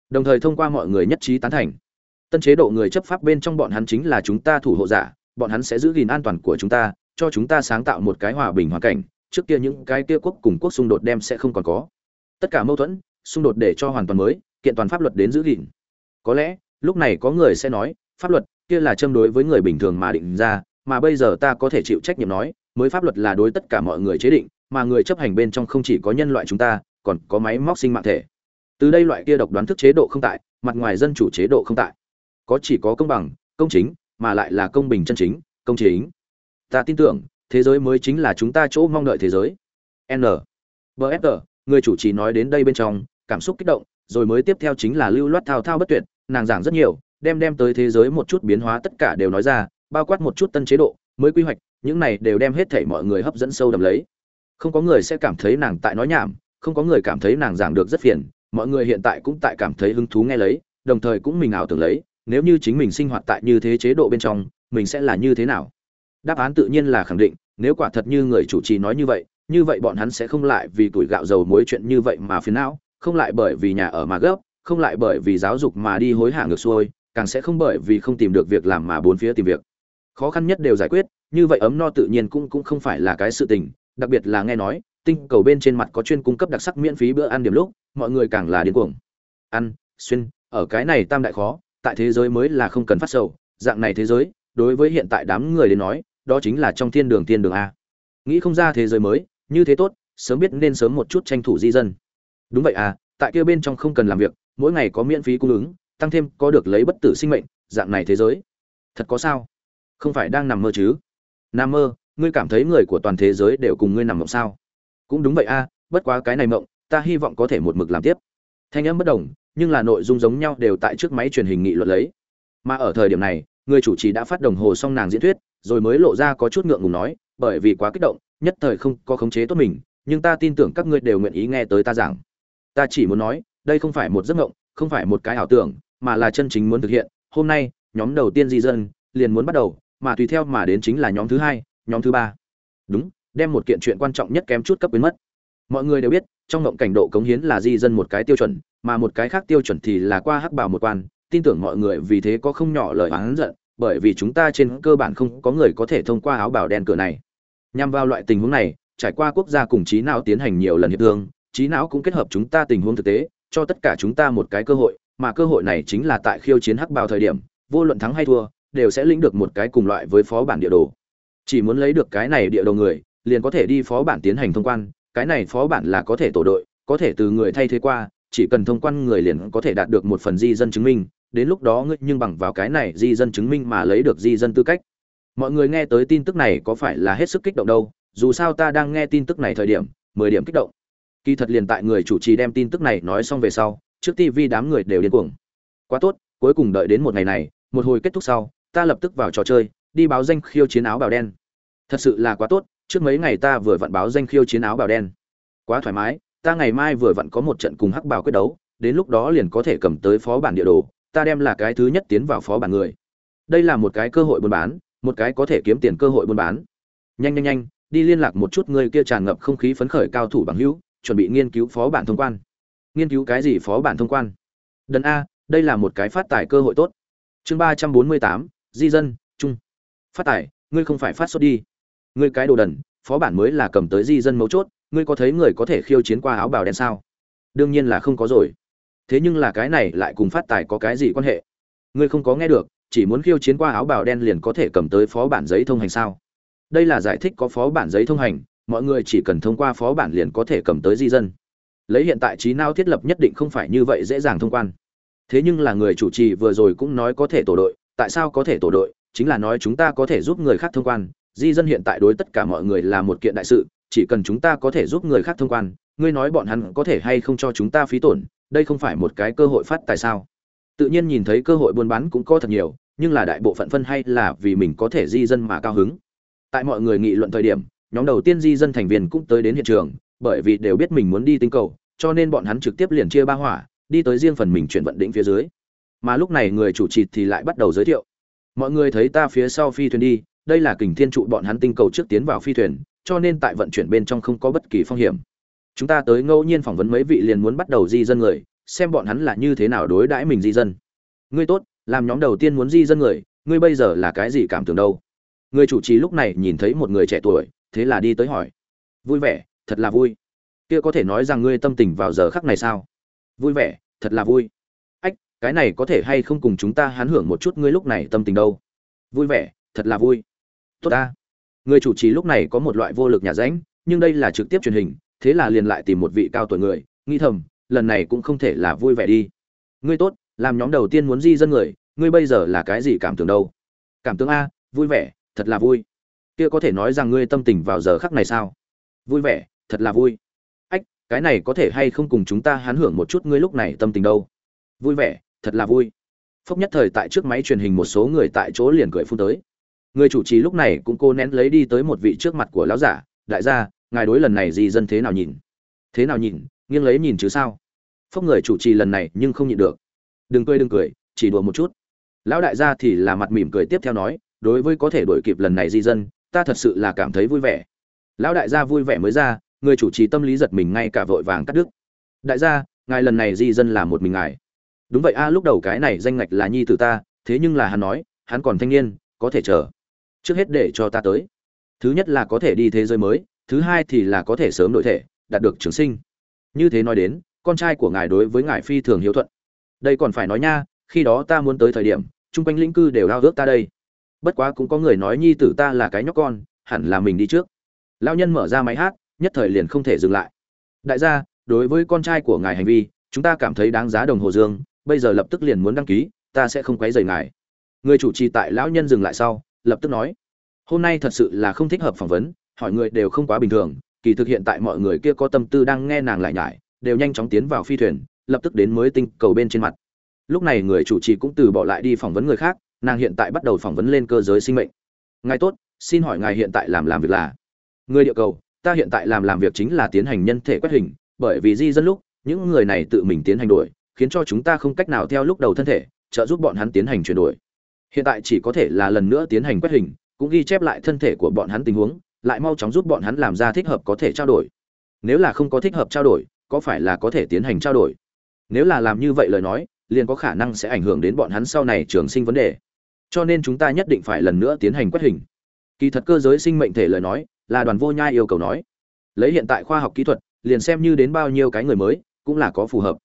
Đồng thời thông qua mọi người nhất trí tán thành. Tân chế độ người chấp pháp bên trong bọn hắn chính là chúng ta thủ hộ giả, bọn hắn sẽ giữ gìn an toàn của chúng ta, cho chúng ta sáng tạo một cái hòa bình hoàn cảnh trước kia những cái kia quốc cùng quốc xung đột đem sẽ không còn có. Tất cả mâu thuẫn, xung đột để cho hoàn toàn mới, kiện toàn pháp luật đến giữ gìn. Có lẽ, lúc này có người sẽ nói, pháp luật kia là châm đối với người bình thường mà định ra, mà bây giờ ta có thể chịu trách nhiệm nói, mới pháp luật là đối tất cả mọi người chế định, mà người chấp hành bên trong không chỉ có nhân loại chúng ta, còn có máy móc sinh mạng thể. Từ đây loại kia độc đoán thức chế độ không tại, mặt ngoài dân chủ chế độ không tại. Có chỉ có công bằng, công chính, mà lại là công bình chân chính, công chính. Ta tin tưởng thế giới mới chính là chúng ta chỗ mong đợi thế giới. N. Bfr người chủ trì nói đến đây bên trong, cảm xúc kích động, rồi mới tiếp theo chính là lưu loát thao thao bất tuyệt, nàng giảng rất nhiều, đem đem tới thế giới một chút biến hóa tất cả đều nói ra, bao quát một chút tân chế độ, mới quy hoạch, những này đều đem hết thảy mọi người hấp dẫn sâu đậm lấy. Không có người sẽ cảm thấy nàng tại nói nhảm, không có người cảm thấy nàng giảng được rất phiền, mọi người hiện tại cũng tại cảm thấy hứng thú nghe lấy, đồng thời cũng mình ảo tưởng lấy, nếu như chính mình sinh hoạt tại như thế chế độ bên trong, mình sẽ là như thế nào? Đáp án tự nhiên là khẳng định, nếu quả thật như người chủ trì nói như vậy như vậy bọn hắn sẽ không lại vì tuổi gạo dầu mối chuyện như vậy mà phiền não, không lại bởi vì nhà ở mà gấp, không lại bởi vì giáo dục mà đi hối hả ngược xuôi, càng sẽ không bởi vì không tìm được việc làm mà bốn phía tìm việc. Khó khăn nhất đều giải quyết, như vậy ấm no tự nhiên cũng cũng không phải là cái sự tình, đặc biệt là nghe nói, tinh cầu bên trên mặt có chuyên cung cấp đặc sắc miễn phí bữa ăn điểm lúc, mọi người càng là điên cuồng. Ăn, xuyên, ở cái này tam đại khó, tại thế giới mới là không cần phát sầu, dạng này thế giới, đối với hiện tại đám người đến nói đó chính là trong thiên đường thiên đường a. Nghĩ không ra thế giới mới, như thế tốt, sớm biết nên sớm một chút tranh thủ di dân. Đúng vậy à tại kia bên trong không cần làm việc, mỗi ngày có miễn phí cung ứng, tăng thêm có được lấy bất tử sinh mệnh, dạng này thế giới. Thật có sao? Không phải đang nằm mơ chứ? Nằm mơ, ngươi cảm thấy người của toàn thế giới đều cùng ngươi nằm mộng sao? Cũng đúng vậy a bất quá cái này mộng, ta hy vọng có thể một mực làm tiếp. Thanh âm bất đồng, nhưng là nội dung giống nhau đều tại trước máy truyền hình nghị luận lấy. Mà ở thời điểm này, người chủ trì đã phát đồng hồ xong nàng diễn thuyết rồi mới lộ ra có chút ngượng ngùng nói, bởi vì quá kích động, nhất thời không có khống chế tốt mình, nhưng ta tin tưởng các ngươi đều nguyện ý nghe tới ta giảng. Ta chỉ muốn nói, đây không phải một giấc mộng, không phải một cái ảo tưởng, mà là chân chính muốn thực hiện. Hôm nay, nhóm đầu tiên di dân liền muốn bắt đầu, mà tùy theo mà đến chính là nhóm thứ hai, nhóm thứ ba. Đúng, đem một kiện chuyện quan trọng nhất kém chút cấp biến mất. Mọi người đều biết, trong mộng cảnh độ cống hiến là di dân một cái tiêu chuẩn, mà một cái khác tiêu chuẩn thì là qua hắc bảo một quan. Tin tưởng mọi người vì thế có không nhỏ lời oán giận bởi vì chúng ta trên cơ bản không có người có thể thông qua áo bảo đen cửa này. Nhằm vào loại tình huống này, trải qua quốc gia cùng trí não tiến hành nhiều lần hiệp thương, trí não cũng kết hợp chúng ta tình huống thực tế, cho tất cả chúng ta một cái cơ hội, mà cơ hội này chính là tại khiêu chiến hắc bào thời điểm, vô luận thắng hay thua, đều sẽ lĩnh được một cái cùng loại với phó bản địa đồ. Chỉ muốn lấy được cái này địa đồ người, liền có thể đi phó bản tiến hành thông quan, cái này phó bản là có thể tổ đội, có thể từ người thay thế qua chỉ cần thông quan người liền có thể đạt được một phần di dân chứng minh, đến lúc đó ngươi nhưng bằng vào cái này di dân chứng minh mà lấy được di dân tư cách. Mọi người nghe tới tin tức này có phải là hết sức kích động đâu, dù sao ta đang nghe tin tức này thời điểm, mười điểm kích động. Kỳ thật liền tại người chủ trì đem tin tức này nói xong về sau, trước tv đám người đều điên cuồng. Quá tốt, cuối cùng đợi đến một ngày này, một hồi kết thúc sau, ta lập tức vào trò chơi, đi báo danh khiêu chiến áo bào đen. Thật sự là quá tốt, trước mấy ngày ta vừa vặn báo danh khiêu chiến áo bào đen. Quá thoải mái ta ngày mai vừa vặn có một trận cùng hắc bào quyết đấu, đến lúc đó liền có thể cầm tới phó bản địa đồ, ta đem là cái thứ nhất tiến vào phó bản người. Đây là một cái cơ hội buôn bán, một cái có thể kiếm tiền cơ hội buôn bán. Nhanh nhanh nhanh, đi liên lạc một chút người kia tràn ngập không khí phấn khởi cao thủ bằng hữu, chuẩn bị nghiên cứu phó bản thông quan. Nghiên cứu cái gì phó bản thông quan? Đần a, đây là một cái phát tài cơ hội tốt. Chương ba trăm bốn mươi tám, di dân trung phát tài, ngươi không phải phát xuất đi. Ngươi cái đồ đần, phó bản mới là cầm tới di dân mấu chốt ngươi có thấy người có thể khiêu chiến qua áo bào đen sao? Đương nhiên là không có rồi. Thế nhưng là cái này lại cùng phát tài có cái gì quan hệ? Ngươi không có nghe được, chỉ muốn khiêu chiến qua áo bào đen liền có thể cầm tới phó bản giấy thông hành sao? Đây là giải thích có phó bản giấy thông hành, mọi người chỉ cần thông qua phó bản liền có thể cầm tới di dân. Lấy hiện tại trí não thiết lập nhất định không phải như vậy dễ dàng thông quan. Thế nhưng là người chủ trì vừa rồi cũng nói có thể tổ đội, tại sao có thể tổ đội? Chính là nói chúng ta có thể giúp người khác thông quan, di dân hiện tại đối tất cả mọi người là một kiện đại sự chỉ cần chúng ta có thể giúp người khác thông quan, ngươi nói bọn hắn có thể hay không cho chúng ta phí tổn, đây không phải một cái cơ hội phát tại sao? Tự nhiên nhìn thấy cơ hội buôn bán cũng có thật nhiều, nhưng là đại bộ phận phân hay là vì mình có thể di dân mà cao hứng. Tại mọi người nghị luận thời điểm, nhóm đầu tiên di dân thành viên cũng tới đến hiện trường, bởi vì đều biết mình muốn đi tinh cầu, cho nên bọn hắn trực tiếp liền chia ba hỏa, đi tới riêng phần mình chuyển vận đỉnh phía dưới. Mà lúc này người chủ trì thì lại bắt đầu giới thiệu. Mọi người thấy ta phía sau phi thuyền đi, đây là kình thiên trụ bọn hắn tinh cầu trước tiến vào phi thuyền cho nên tại vận chuyển bên trong không có bất kỳ phong hiểm. Chúng ta tới ngẫu nhiên phỏng vấn mấy vị liền muốn bắt đầu di dân người, xem bọn hắn là như thế nào đối đãi mình di dân. Ngươi tốt, làm nhóm đầu tiên muốn di dân người, ngươi bây giờ là cái gì cảm tưởng đâu? Người chủ trì lúc này nhìn thấy một người trẻ tuổi, thế là đi tới hỏi. Vui vẻ, thật là vui. Kia có thể nói rằng ngươi tâm tình vào giờ khắc này sao? Vui vẻ, thật là vui. Ách, cái này có thể hay không cùng chúng ta hán hưởng một chút ngươi lúc này tâm tình đâu? Vui vẻ, thật là vui. Tốt ta người chủ trì lúc này có một loại vô lực nhà ránh nhưng đây là trực tiếp truyền hình, thế là liền lại tìm một vị cao tuổi người nghi thầm, lần này cũng không thể là vui vẻ đi. Ngươi tốt, làm nhóm đầu tiên muốn di dân người, ngươi bây giờ là cái gì cảm tưởng đâu? Cảm tưởng a, vui vẻ, thật là vui. Kia có thể nói rằng ngươi tâm tình vào giờ khắc này sao? Vui vẻ, thật là vui. Ách, cái này có thể hay không cùng chúng ta hán hưởng một chút ngươi lúc này tâm tình đâu? Vui vẻ, thật là vui. Phốc nhất thời tại trước máy truyền hình một số người tại chỗ liền cười phun tới người chủ trì lúc này cũng cô nén lấy đi tới một vị trước mặt của lão giả, đại gia, ngài đối lần này gì dân thế nào nhìn? Thế nào nhìn? Nghiêng lấy nhìn chứ sao? Phốc người chủ trì lần này nhưng không nhịn được. Đừng cười đừng cười, chỉ đùa một chút. Lão đại gia thì là mặt mỉm cười tiếp theo nói, đối với có thể đổi kịp lần này di dân, ta thật sự là cảm thấy vui vẻ. Lão đại gia vui vẻ mới ra, người chủ trì tâm lý giật mình ngay cả vội vàng cắt đứt. Đại gia, ngài lần này di dân là một mình ngài. Đúng vậy a, lúc đầu cái này danh ngạch là nhi tử ta, thế nhưng là hắn nói, hắn còn thanh niên, có thể chờ trước hết để cho ta tới. Thứ nhất là có thể đi thế giới mới, thứ hai thì là có thể sớm đổi thể, đạt được trường sinh. Như thế nói đến, con trai của ngài đối với ngài phi thường hiếu thuận. Đây còn phải nói nha, khi đó ta muốn tới thời điểm, chung quanh lĩnh cư đều lao ước ta đây. Bất quá cũng có người nói nhi tử ta là cái nhóc con, hẳn là mình đi trước. Lao nhân mở ra máy hát, nhất thời liền không thể dừng lại. Đại gia, đối với con trai của ngài hành vi, chúng ta cảm thấy đáng giá đồng hồ dương, bây giờ lập tức liền muốn đăng ký, ta sẽ không quấy rầy ngài. Người chủ trì tại lão nhân dừng lại sau lập tức nói, hôm nay thật sự là không thích hợp phỏng vấn, hỏi người đều không quá bình thường, kỳ thực hiện tại mọi người kia có tâm tư đang nghe nàng lại nhải, đều nhanh chóng tiến vào phi thuyền, lập tức đến mới tinh cầu bên trên mặt. Lúc này người chủ trì cũng từ bỏ lại đi phỏng vấn người khác, nàng hiện tại bắt đầu phỏng vấn lên cơ giới sinh mệnh. Ngài tốt, xin hỏi ngài hiện tại làm làm việc là? Người địa cầu, ta hiện tại làm làm việc chính là tiến hành nhân thể quét hình, bởi vì di dân lúc, những người này tự mình tiến hành đổi, khiến cho chúng ta không cách nào theo lúc đầu thân thể, trợ giúp bọn hắn tiến hành chuyển đổi hiện tại chỉ có thể là lần nữa tiến hành quét hình, cũng ghi chép lại thân thể của bọn hắn tình huống, lại mau chóng giúp bọn hắn làm ra thích hợp có thể trao đổi. Nếu là không có thích hợp trao đổi, có phải là có thể tiến hành trao đổi? Nếu là làm như vậy lời nói, liền có khả năng sẽ ảnh hưởng đến bọn hắn sau này trường sinh vấn đề. Cho nên chúng ta nhất định phải lần nữa tiến hành quét hình. Kỳ thật cơ giới sinh mệnh thể lời nói, là đoàn vô nhai yêu cầu nói. Lấy hiện tại khoa học kỹ thuật, liền xem như đến bao nhiêu cái người mới, cũng là có phù hợp.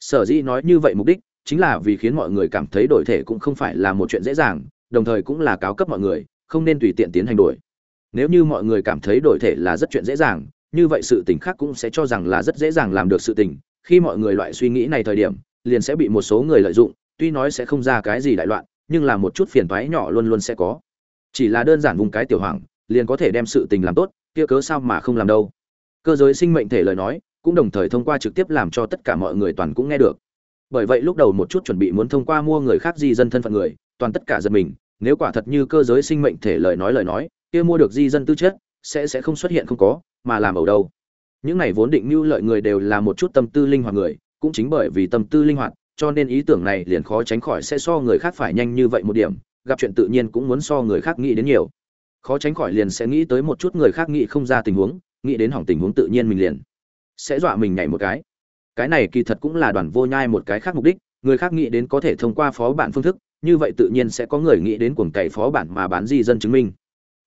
Sở dĩ nói như vậy mục đích chính là vì khiến mọi người cảm thấy đổi thể cũng không phải là một chuyện dễ dàng, đồng thời cũng là cáo cấp mọi người, không nên tùy tiện tiến hành đổi. Nếu như mọi người cảm thấy đổi thể là rất chuyện dễ dàng, như vậy sự tình khác cũng sẽ cho rằng là rất dễ dàng làm được sự tình. Khi mọi người loại suy nghĩ này thời điểm, liền sẽ bị một số người lợi dụng, tuy nói sẽ không ra cái gì đại loạn, nhưng là một chút phiền toái nhỏ luôn luôn sẽ có. Chỉ là đơn giản vùng cái tiểu hoàng liền có thể đem sự tình làm tốt, kia cớ sao mà không làm đâu. Cơ giới sinh mệnh thể lời nói, cũng đồng thời thông qua trực tiếp làm cho tất cả mọi người toàn cũng nghe được bởi vậy lúc đầu một chút chuẩn bị muốn thông qua mua người khác di dân thân phận người, toàn tất cả giật mình, nếu quả thật như cơ giới sinh mệnh thể lời nói lời nói, kia mua được di dân tư chất, sẽ sẽ không xuất hiện không có, mà làm ở đâu. Những này vốn định mưu lợi người đều là một chút tâm tư linh hoạt người, cũng chính bởi vì tâm tư linh hoạt, cho nên ý tưởng này liền khó tránh khỏi sẽ so người khác phải nhanh như vậy một điểm, gặp chuyện tự nhiên cũng muốn so người khác nghĩ đến nhiều. Khó tránh khỏi liền sẽ nghĩ tới một chút người khác nghĩ không ra tình huống, nghĩ đến hỏng tình huống tự nhiên mình liền sẽ dọa mình nhảy một cái cái này kỳ thật cũng là đoàn vô nhai một cái khác mục đích, người khác nghĩ đến có thể thông qua phó bản phương thức, như vậy tự nhiên sẽ có người nghĩ đến cuồng cày phó bản mà bán di dân chứng minh.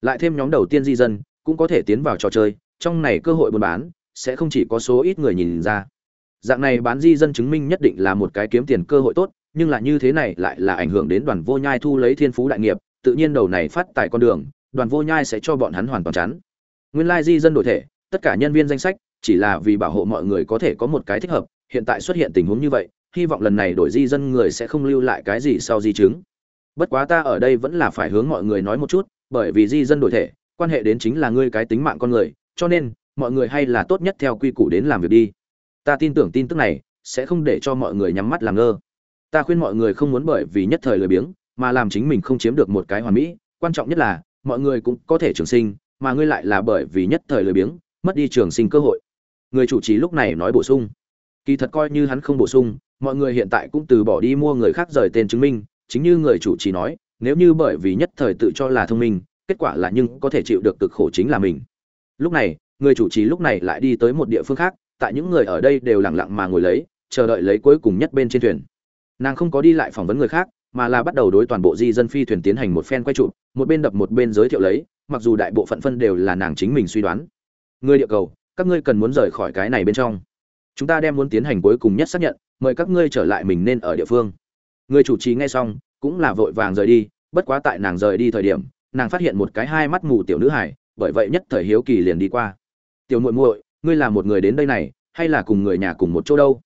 Lại thêm nhóm đầu tiên di dân cũng có thể tiến vào trò chơi, trong này cơ hội buôn bán sẽ không chỉ có số ít người nhìn ra. Dạng này bán di dân chứng minh nhất định là một cái kiếm tiền cơ hội tốt, nhưng là như thế này lại là ảnh hưởng đến đoàn vô nhai thu lấy thiên phú đại nghiệp, tự nhiên đầu này phát tại con đường, đoàn vô nhai sẽ cho bọn hắn hoàn toàn chắn nguyên lai di dân đổi thể, tất cả nhân viên danh sách chỉ là vì bảo hộ mọi người có thể có một cái thích hợp, hiện tại xuất hiện tình huống như vậy, hy vọng lần này đổi di dân người sẽ không lưu lại cái gì sau di chứng. Bất quá ta ở đây vẫn là phải hướng mọi người nói một chút, bởi vì di dân đổi thể, quan hệ đến chính là ngươi cái tính mạng con người, cho nên, mọi người hay là tốt nhất theo quy củ đến làm việc đi. Ta tin tưởng tin tức này, sẽ không để cho mọi người nhắm mắt làm ngơ. Ta khuyên mọi người không muốn bởi vì nhất thời lười biếng, mà làm chính mình không chiếm được một cái hoàn mỹ, quan trọng nhất là, mọi người cũng có thể trường sinh, mà ngươi lại là bởi vì nhất thời lười biếng, mất đi trường sinh cơ hội người chủ trì lúc này nói bổ sung. Kỳ thật coi như hắn không bổ sung, mọi người hiện tại cũng từ bỏ đi mua người khác rời tên chứng minh, chính như người chủ trì nói, nếu như bởi vì nhất thời tự cho là thông minh, kết quả là nhưng có thể chịu được cực khổ chính là mình. Lúc này, người chủ trì lúc này lại đi tới một địa phương khác, tại những người ở đây đều lặng lặng mà ngồi lấy, chờ đợi lấy cuối cùng nhất bên trên thuyền. Nàng không có đi lại phỏng vấn người khác, mà là bắt đầu đối toàn bộ di dân phi thuyền tiến hành một phen quay trụ một bên đập một bên giới thiệu lấy, mặc dù đại bộ phận phân đều là nàng chính mình suy đoán. Người địa cầu các ngươi cần muốn rời khỏi cái này bên trong. Chúng ta đem muốn tiến hành cuối cùng nhất xác nhận, mời các ngươi trở lại mình nên ở địa phương. Người chủ trì nghe xong, cũng là vội vàng rời đi, bất quá tại nàng rời đi thời điểm, nàng phát hiện một cái hai mắt mù tiểu nữ hải bởi vậy nhất thời hiếu kỳ liền đi qua. Tiểu muội muội, ngươi là một người đến đây này, hay là cùng người nhà cùng một chỗ đâu?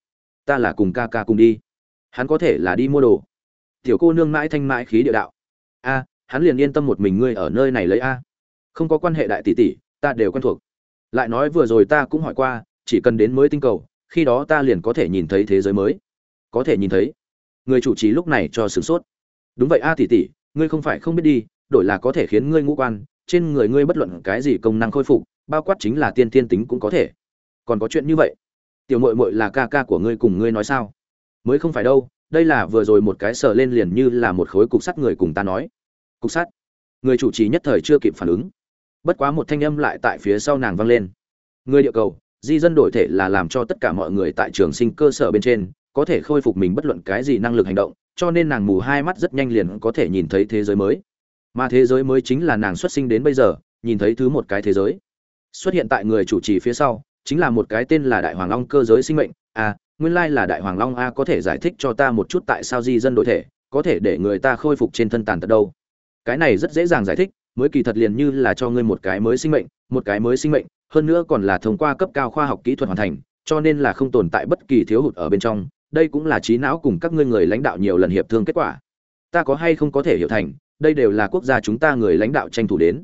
Ta là cùng ca ca cùng đi. Hắn có thể là đi mua đồ. Tiểu cô nương mãi thanh mãi khí địa đạo. A, hắn liền yên tâm một mình ngươi ở nơi này lấy a. Không có quan hệ đại tỷ tỷ, ta đều quen thuộc lại nói vừa rồi ta cũng hỏi qua, chỉ cần đến mới tinh cầu, khi đó ta liền có thể nhìn thấy thế giới mới. Có thể nhìn thấy. Người chủ trì lúc này cho sửng sốt. Đúng vậy a tỷ tỷ, ngươi không phải không biết đi, đổi là có thể khiến ngươi ngũ quan, trên người ngươi bất luận cái gì công năng khôi phục, bao quát chính là tiên tiên tính cũng có thể. Còn có chuyện như vậy? Tiểu mội mội là ca ca của ngươi cùng ngươi nói sao? Mới không phải đâu, đây là vừa rồi một cái sờ lên liền như là một khối cục sắt người cùng ta nói. Cục sắt? Người chủ trì nhất thời chưa kịp phản ứng bất quá một thanh âm lại tại phía sau nàng vang lên. Người địa cầu, di dân đổi thể là làm cho tất cả mọi người tại trường sinh cơ sở bên trên, có thể khôi phục mình bất luận cái gì năng lực hành động, cho nên nàng mù hai mắt rất nhanh liền có thể nhìn thấy thế giới mới. Mà thế giới mới chính là nàng xuất sinh đến bây giờ, nhìn thấy thứ một cái thế giới. Xuất hiện tại người chủ trì phía sau, chính là một cái tên là đại hoàng long cơ giới sinh mệnh. A nguyên lai là đại hoàng long a có thể giải thích cho ta một chút tại sao di dân đổi thể, có thể để người ta khôi phục trên thân tàn tật đâu? Cái này rất dễ dàng giải thích mới kỳ thật liền như là cho ngươi một cái mới sinh mệnh, một cái mới sinh mệnh, hơn nữa còn là thông qua cấp cao khoa học kỹ thuật hoàn thành, cho nên là không tồn tại bất kỳ thiếu hụt ở bên trong, đây cũng là trí não cùng các ngươi người lãnh đạo nhiều lần hiệp thương kết quả. Ta có hay không có thể hiểu thành, đây đều là quốc gia chúng ta người lãnh đạo tranh thủ đến.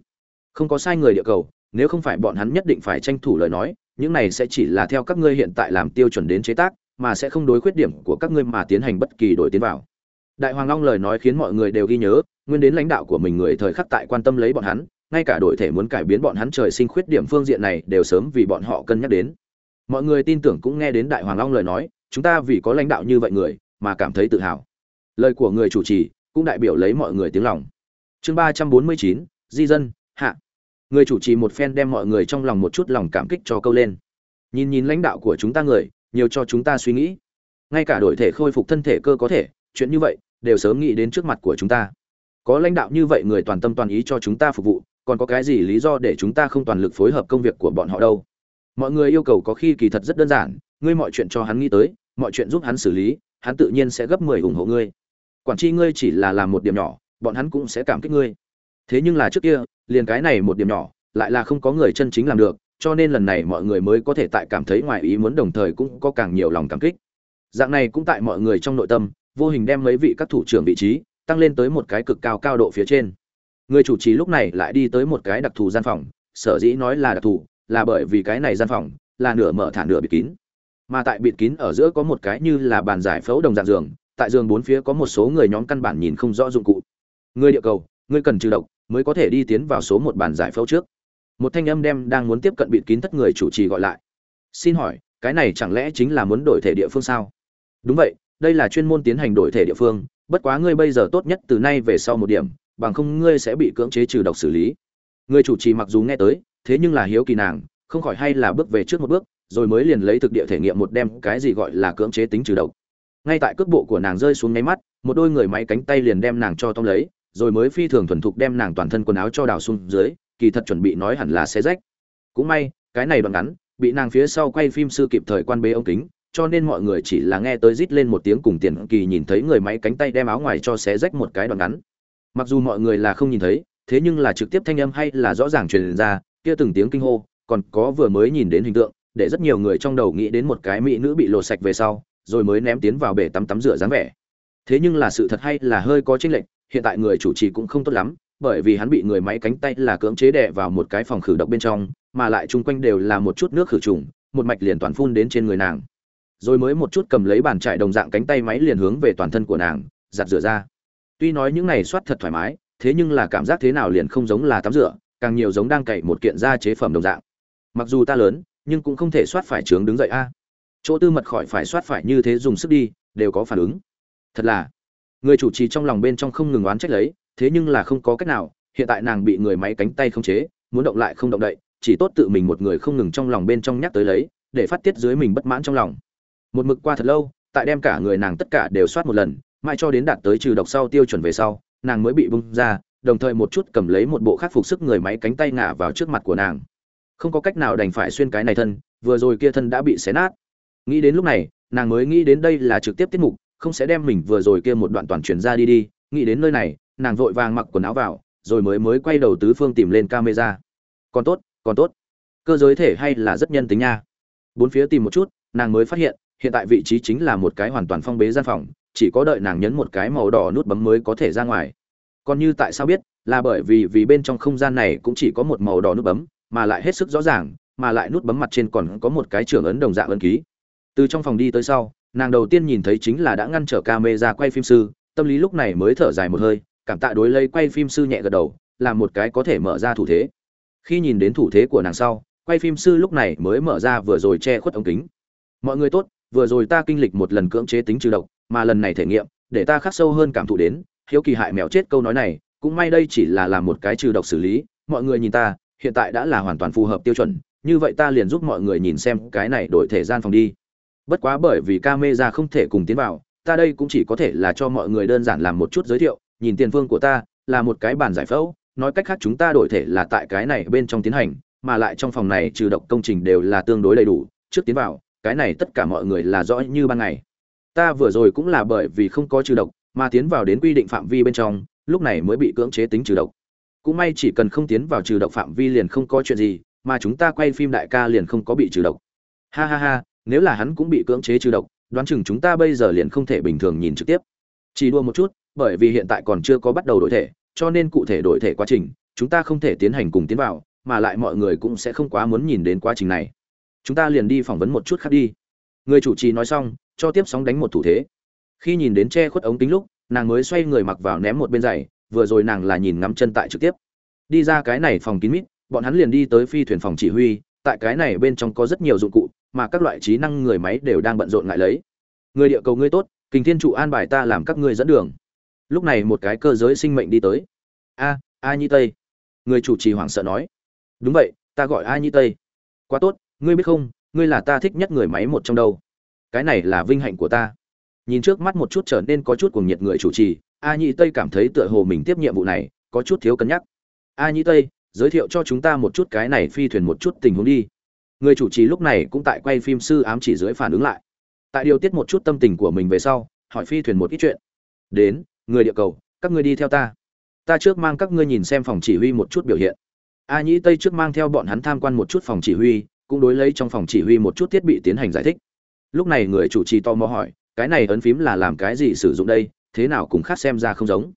Không có sai người địa cầu, nếu không phải bọn hắn nhất định phải tranh thủ lời nói, những này sẽ chỉ là theo các ngươi hiện tại làm tiêu chuẩn đến chế tác, mà sẽ không đối khuyết điểm của các ngươi mà tiến hành bất kỳ đổi tiến vào đại hoàng long lời nói khiến mọi người đều ghi nhớ, nguyên đến lãnh đạo của mình người thời khắc tại quan tâm lấy bọn hắn, ngay cả đội thể muốn cải biến bọn hắn trời sinh khuyết điểm phương diện này đều sớm vì bọn họ cân nhắc đến. Mọi người tin tưởng cũng nghe đến đại hoàng long lời nói, chúng ta vì có lãnh đạo như vậy người mà cảm thấy tự hào. Lời của người chủ trì cũng đại biểu lấy mọi người tiếng lòng. Chương ba trăm bốn mươi chín, di dân, hạ. Người chủ trì một phen đem mọi người trong lòng một chút lòng cảm kích cho câu lên. Nhìn nhìn lãnh đạo của chúng ta người, nhiều cho chúng ta suy nghĩ. Ngay cả đổi thể khôi phục thân thể cơ có thể chuyện như vậy, đều sớm nghĩ đến trước mặt của chúng ta. Có lãnh đạo như vậy người toàn tâm toàn ý cho chúng ta phục vụ, còn có cái gì lý do để chúng ta không toàn lực phối hợp công việc của bọn họ đâu? Mọi người yêu cầu có khi kỳ thật rất đơn giản, ngươi mọi chuyện cho hắn nghĩ tới, mọi chuyện giúp hắn xử lý, hắn tự nhiên sẽ gấp mười ủng hộ ngươi. Quản tri ngươi chỉ là làm một điểm nhỏ, bọn hắn cũng sẽ cảm kích ngươi. Thế nhưng là trước kia, liền cái này một điểm nhỏ, lại là không có người chân chính làm được, cho nên lần này mọi người mới có thể tại cảm thấy ngoài ý muốn đồng thời cũng có càng nhiều lòng cảm kích. Dạng này cũng tại mọi người trong nội tâm vô hình đem mấy vị các thủ trưởng vị trí tăng lên tới một cái cực cao cao độ phía trên. Người chủ trì lúc này lại đi tới một cái đặc thù gian phòng, sở dĩ nói là đặc thù là bởi vì cái này gian phòng là nửa mở thả nửa bịt kín. Mà tại bịt kín ở giữa có một cái như là bàn giải phẫu đồng dạng giường, tại giường bốn phía có một số người nhóm căn bản nhìn không rõ dụng cụ. Người địa cầu, người cần trừ độc mới có thể đi tiến vào số một bàn giải phẫu trước. Một thanh âm đem đang muốn tiếp cận bịt kín tất người chủ trì gọi lại. Xin hỏi, cái này chẳng lẽ chính là muốn đổi thể địa phương sao? Đúng vậy đây là chuyên môn tiến hành đổi thể địa phương, bất quá ngươi bây giờ tốt nhất từ nay về sau một điểm, bằng không ngươi sẽ bị cưỡng chế trừ độc xử lý. Người chủ trì mặc dù nghe tới, thế nhưng là hiếu kỳ nàng, không khỏi hay là bước về trước một bước, rồi mới liền lấy thực địa thể nghiệm một đem cái gì gọi là cưỡng chế tính trừ độc. Ngay tại cước bộ của nàng rơi xuống nháy mắt, một đôi người máy cánh tay liền đem nàng cho tông lấy, rồi mới phi thường thuần thục đem nàng toàn thân quần áo cho đào xuống dưới, kỳ thật chuẩn bị nói hẳn là xe rách. Cũng may, cái này đoạn ngắn, bị nàng phía sau quay phim sư kịp thời quan bế ống kính cho nên mọi người chỉ là nghe tới rít lên một tiếng cùng tiền kỳ nhìn thấy người máy cánh tay đem áo ngoài cho xé rách một cái đoạn ngắn. Mặc dù mọi người là không nhìn thấy, thế nhưng là trực tiếp thanh âm hay là rõ ràng truyền ra, kia từng tiếng kinh hô, còn có vừa mới nhìn đến hình tượng, để rất nhiều người trong đầu nghĩ đến một cái mỹ nữ bị lột sạch về sau, rồi mới ném tiến vào bể tắm tắm rửa dáng vẻ. Thế nhưng là sự thật hay là hơi có chênh lệch, hiện tại người chủ trì cũng không tốt lắm, bởi vì hắn bị người máy cánh tay là cưỡng chế đè vào một cái phòng khử độc bên trong, mà lại chung quanh đều là một chút nước khử trùng, một mạch liền toàn phun đến trên người nàng rồi mới một chút cầm lấy bàn trải đồng dạng cánh tay máy liền hướng về toàn thân của nàng, giặt rửa ra. Tuy nói những này soát thật thoải mái, thế nhưng là cảm giác thế nào liền không giống là tắm rửa, càng nhiều giống đang cậy một kiện da chế phẩm đồng dạng. Mặc dù ta lớn, nhưng cũng không thể soát phải trướng đứng dậy a. Chỗ tư mật khỏi phải soát phải như thế dùng sức đi, đều có phản ứng. Thật là, người chủ trì trong lòng bên trong không ngừng oán trách lấy, thế nhưng là không có cách nào, hiện tại nàng bị người máy cánh tay không chế, muốn động lại không động đậy, chỉ tốt tự mình một người không ngừng trong lòng bên trong nhắc tới lấy, để phát tiết dưới mình bất mãn trong lòng một mực qua thật lâu, tại đem cả người nàng tất cả đều soát một lần, mãi cho đến đạt tới trừ độc sau tiêu chuẩn về sau, nàng mới bị bung ra, đồng thời một chút cầm lấy một bộ khắc phục sức người máy cánh tay ngả vào trước mặt của nàng. Không có cách nào đành phải xuyên cái này thân, vừa rồi kia thân đã bị xé nát. Nghĩ đến lúc này, nàng mới nghĩ đến đây là trực tiếp tiết mục, không sẽ đem mình vừa rồi kia một đoạn toàn chuyển ra đi đi, nghĩ đến nơi này, nàng vội vàng mặc quần áo vào, rồi mới mới quay đầu tứ phương tìm lên camera. Còn tốt còn tốt. Cơ giới thể hay là rất nhân tính nha. Bốn phía tìm một chút, nàng mới phát hiện hiện tại vị trí chính là một cái hoàn toàn phong bế gian phòng, chỉ có đợi nàng nhấn một cái màu đỏ nút bấm mới có thể ra ngoài. Còn như tại sao biết, là bởi vì vì bên trong không gian này cũng chỉ có một màu đỏ nút bấm, mà lại hết sức rõ ràng, mà lại nút bấm mặt trên còn có một cái trưởng ấn đồng dạng ấn ký. Từ trong phòng đi tới sau, nàng đầu tiên nhìn thấy chính là đã ngăn trở camera quay phim sư, tâm lý lúc này mới thở dài một hơi, cảm tạ đối lấy quay phim sư nhẹ gật đầu, là một cái có thể mở ra thủ thế. Khi nhìn đến thủ thế của nàng sau, quay phim sư lúc này mới mở ra vừa rồi che khuất ống kính. Mọi người tốt vừa rồi ta kinh lịch một lần cưỡng chế tính trừ độc, mà lần này thể nghiệm, để ta khắc sâu hơn cảm thụ đến, hiếu kỳ hại mèo chết câu nói này, cũng may đây chỉ là làm một cái trừ độc xử lý, mọi người nhìn ta, hiện tại đã là hoàn toàn phù hợp tiêu chuẩn, như vậy ta liền giúp mọi người nhìn xem cái này đổi thể gian phòng đi. Bất quá bởi vì camera không thể cùng tiến vào, ta đây cũng chỉ có thể là cho mọi người đơn giản làm một chút giới thiệu, nhìn tiền phương của ta, là một cái bàn giải phẫu, nói cách khác chúng ta đổi thể là tại cái này bên trong tiến hành, mà lại trong phòng này trừ độc công trình đều là tương đối đầy đủ, trước tiến vào cái này tất cả mọi người là rõ như ban ngày. Ta vừa rồi cũng là bởi vì không có trừ độc, mà tiến vào đến quy định phạm vi bên trong, lúc này mới bị cưỡng chế tính trừ độc. Cũng may chỉ cần không tiến vào trừ độc phạm vi liền không có chuyện gì, mà chúng ta quay phim đại ca liền không có bị trừ độc. Ha ha ha, nếu là hắn cũng bị cưỡng chế trừ độc, đoán chừng chúng ta bây giờ liền không thể bình thường nhìn trực tiếp. Chỉ đua một chút, bởi vì hiện tại còn chưa có bắt đầu đổi thể, cho nên cụ thể đổi thể quá trình, chúng ta không thể tiến hành cùng tiến vào, mà lại mọi người cũng sẽ không quá muốn nhìn đến quá trình này chúng ta liền đi phỏng vấn một chút khác đi. Người chủ trì nói xong, cho tiếp sóng đánh một thủ thế. Khi nhìn đến che khuất ống kính lúc, nàng mới xoay người mặc vào ném một bên giày, vừa rồi nàng là nhìn ngắm chân tại trực tiếp. Đi ra cái này phòng kín mít, bọn hắn liền đi tới phi thuyền phòng chỉ huy, tại cái này bên trong có rất nhiều dụng cụ, mà các loại trí năng người máy đều đang bận rộn ngại lấy. Người địa cầu ngươi tốt, kình thiên trụ an bài ta làm các ngươi dẫn đường. Lúc này một cái cơ giới sinh mệnh đi tới. A a nhi tây. Người chủ trì hoảng sợ nói. Đúng vậy, ta gọi a nhi tây. Quá tốt ngươi biết không, ngươi là ta thích nhất người máy một trong đâu. Cái này là vinh hạnh của ta. Nhìn trước mắt một chút trở nên có chút cuồng nhiệt người chủ trì, a nhị tây cảm thấy tựa hồ mình tiếp nhiệm vụ này, có chút thiếu cân nhắc. A nhị tây, giới thiệu cho chúng ta một chút cái này phi thuyền một chút tình huống đi. Người chủ trì lúc này cũng tại quay phim sư ám chỉ dưới phản ứng lại. Tại điều tiết một chút tâm tình của mình về sau, hỏi phi thuyền một ít chuyện. Đến, người địa cầu, các ngươi đi theo ta. Ta trước mang các ngươi nhìn xem phòng chỉ huy một chút biểu hiện. A nhĩ tây trước mang theo bọn hắn tham quan một chút phòng chỉ huy cũng đối lấy trong phòng chỉ huy một chút thiết bị tiến hành giải thích. Lúc này người chủ trì to mò hỏi, cái này ấn phím là làm cái gì sử dụng đây, thế nào cũng khác xem ra không giống?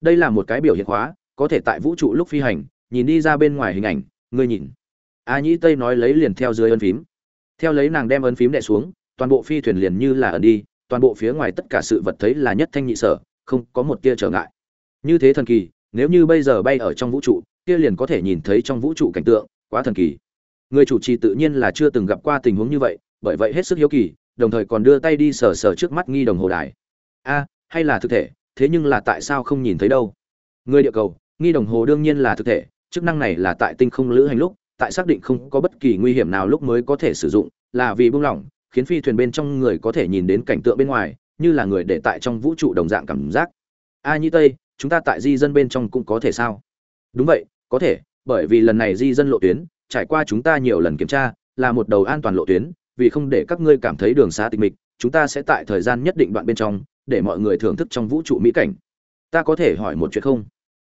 Đây là một cái biểu hiện hóa, có thể tại vũ trụ lúc phi hành, nhìn đi ra bên ngoài hình ảnh, ngươi nhìn. A nhĩ tây nói lấy liền theo dưới ấn phím. Theo lấy nàng đem ấn phím đè xuống, toàn bộ phi thuyền liền như là ẩn đi, toàn bộ phía ngoài tất cả sự vật thấy là nhất thanh nhị sở, không có một tia trở ngại. Như thế thần kỳ, nếu như bây giờ bay ở trong vũ trụ, kia liền có thể nhìn thấy trong vũ trụ cảnh tượng, quá thần kỳ người chủ trì tự nhiên là chưa từng gặp qua tình huống như vậy, bởi vậy hết sức hiếu kỳ, đồng thời còn đưa tay đi sờ sờ trước mắt nghi đồng hồ đài. A, hay là thực thể, thế nhưng là tại sao không nhìn thấy đâu? Người địa cầu, nghi đồng hồ đương nhiên là thực thể, chức năng này là tại tinh không lữ hành lúc, tại xác định không có bất kỳ nguy hiểm nào lúc mới có thể sử dụng, là vì buông lỏng, khiến phi thuyền bên trong người có thể nhìn đến cảnh tượng bên ngoài, như là người để tại trong vũ trụ đồng dạng cảm giác. A như tây, chúng ta tại di dân bên trong cũng có thể sao? Đúng vậy, có thể, bởi vì lần này di dân lộ tuyến trải qua chúng ta nhiều lần kiểm tra, là một đầu an toàn lộ tuyến, vì không để các ngươi cảm thấy đường xa tịch mịch, chúng ta sẽ tại thời gian nhất định đoạn bên trong, để mọi người thưởng thức trong vũ trụ mỹ cảnh. Ta có thể hỏi một chuyện không?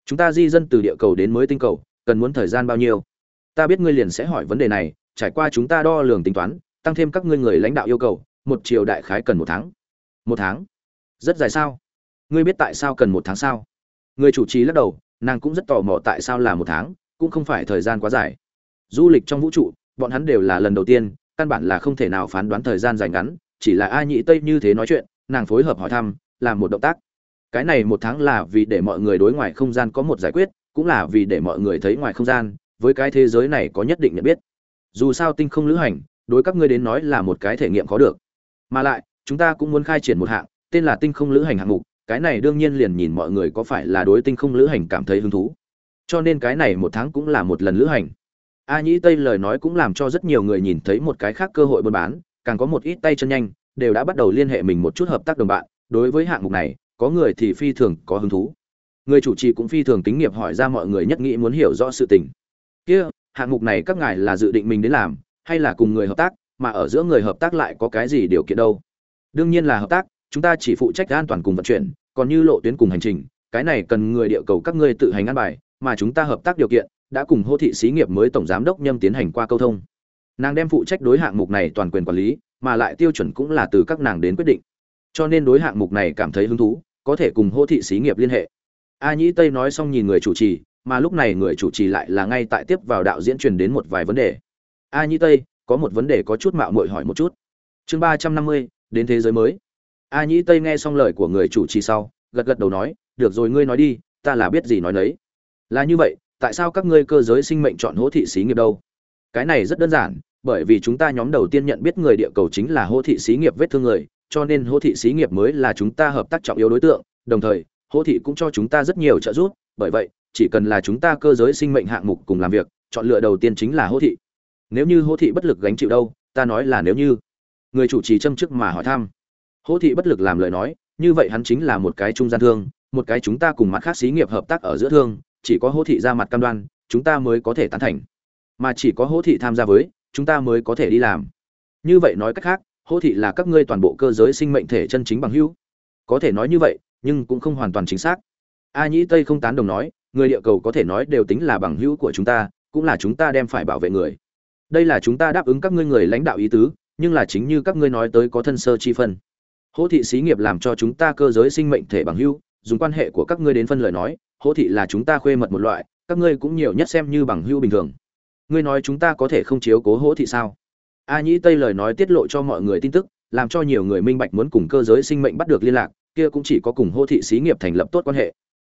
Chúng ta di dân từ địa cầu đến mới tinh cầu, cần muốn thời gian bao nhiêu? Ta biết ngươi liền sẽ hỏi vấn đề này, trải qua chúng ta đo lường tính toán, tăng thêm các ngươi người lãnh đạo yêu cầu, một chiều đại khái cần một tháng. Một tháng? Rất dài sao? Ngươi biết tại sao cần một tháng sao? Người chủ trì lắc đầu, nàng cũng rất tò mò tại sao là một tháng, cũng không phải thời gian quá dài du lịch trong vũ trụ, bọn hắn đều là lần đầu tiên, căn bản là không thể nào phán đoán thời gian dài ngắn, chỉ là a nhị tây như thế nói chuyện, nàng phối hợp hỏi thăm làm một động tác. Cái này một tháng là vì để mọi người đối ngoại không gian có một giải quyết, cũng là vì để mọi người thấy ngoài không gian, với cái thế giới này có nhất định nhận biết. Dù sao tinh không lữ hành, đối các ngươi đến nói là một cái thể nghiệm khó được. Mà lại, chúng ta cũng muốn khai triển một hạng, tên là tinh không lữ hành hạng mục, cái này đương nhiên liền nhìn mọi người có phải là đối tinh không lữ hành cảm thấy hứng thú. Cho nên cái này một tháng cũng là một lần lữ hành a nhĩ tây lời nói cũng làm cho rất nhiều người nhìn thấy một cái khác cơ hội buôn bán, càng có một ít tay chân nhanh, đều đã bắt đầu liên hệ mình một chút hợp tác đồng bạn. Đối với hạng mục này, có người thì phi thường có hứng thú. Người chủ trì cũng phi thường tính nghiệp hỏi ra mọi người nhất nghĩ muốn hiểu rõ sự tình. Kia, hạng mục này các ngài là dự định mình đến làm, hay là cùng người hợp tác, mà ở giữa người hợp tác lại có cái gì điều kiện đâu? Đương nhiên là hợp tác, chúng ta chỉ phụ trách an toàn cùng vận chuyển, còn như lộ tuyến cùng hành trình, cái này cần người địa cầu các ngươi tự hành ăn bài, mà chúng ta hợp tác điều kiện đã cùng hô thị xí nghiệp mới tổng giám đốc nhâm tiến hành qua câu thông. Nàng đem phụ trách đối hạng mục này toàn quyền quản lý, mà lại tiêu chuẩn cũng là từ các nàng đến quyết định. Cho nên đối hạng mục này cảm thấy hứng thú, có thể cùng hô thị xí nghiệp liên hệ. A nhĩ tây nói xong nhìn người chủ trì, mà lúc này người chủ trì lại là ngay tại tiếp vào đạo diễn truyền đến một vài vấn đề. A nhĩ tây, có một vấn đề có chút mạo muội hỏi một chút. Chương ba trăm năm mươi, đến thế giới mới. A nhĩ tây nghe xong lời của người chủ trì sau, gật gật đầu nói, được rồi, ngươi nói đi, ta là biết gì nói nấy. Là như vậy tại sao các ngươi cơ giới sinh mệnh chọn hỗ thị xí nghiệp đâu? Cái này rất đơn giản, bởi vì chúng ta nhóm đầu tiên nhận biết người địa cầu chính là hỗ thị xí nghiệp vết thương người, cho nên hỗ thị xí nghiệp mới là chúng ta hợp tác trọng yếu đối tượng. Đồng thời, hỗ thị cũng cho chúng ta rất nhiều trợ giúp, bởi vậy, chỉ cần là chúng ta cơ giới sinh mệnh hạng mục cùng làm việc, chọn lựa đầu tiên chính là hỗ thị. Nếu như hỗ thị bất lực gánh chịu đâu, ta nói là nếu như. Người chủ trì châm chức mà hỏi thăm. Hỗ thị bất lực làm lời nói, như vậy hắn chính là một cái trung gian thương, một cái chúng ta cùng mặt khác xí nghiệp hợp tác ở giữa thương chỉ có hỗ thị ra mặt cam đoan, chúng ta mới có thể tán thành. Mà chỉ có hỗ thị tham gia với, chúng ta mới có thể đi làm. Như vậy nói cách khác hỗ thị là các ngươi toàn bộ cơ giới sinh mệnh thể chân chính bằng hữu. Có thể nói như vậy, nhưng cũng không hoàn toàn chính xác. A nhĩ tây không tán đồng nói, người địa cầu có thể nói đều tính là bằng hữu của chúng ta, cũng là chúng ta đem phải bảo vệ người. Đây là chúng ta đáp ứng các ngươi người lãnh đạo ý tứ, nhưng là chính như các ngươi nói tới có thân sơ chi phân. Hỗ thị xí nghiệp làm cho chúng ta cơ giới sinh mệnh thể bằng hữu dùng quan hệ của các ngươi đến phân lời nói hỗ thị là chúng ta khuê mật một loại các ngươi cũng nhiều nhất xem như bằng hữu bình thường. Ngươi nói chúng ta có thể không chiếu cố hỗ thị sao? A nhĩ tây lời nói tiết lộ cho mọi người tin tức làm cho nhiều người minh bạch muốn cùng cơ giới sinh mệnh bắt được liên lạc kia cũng chỉ có cùng hỗ thị xí nghiệp thành lập tốt quan hệ.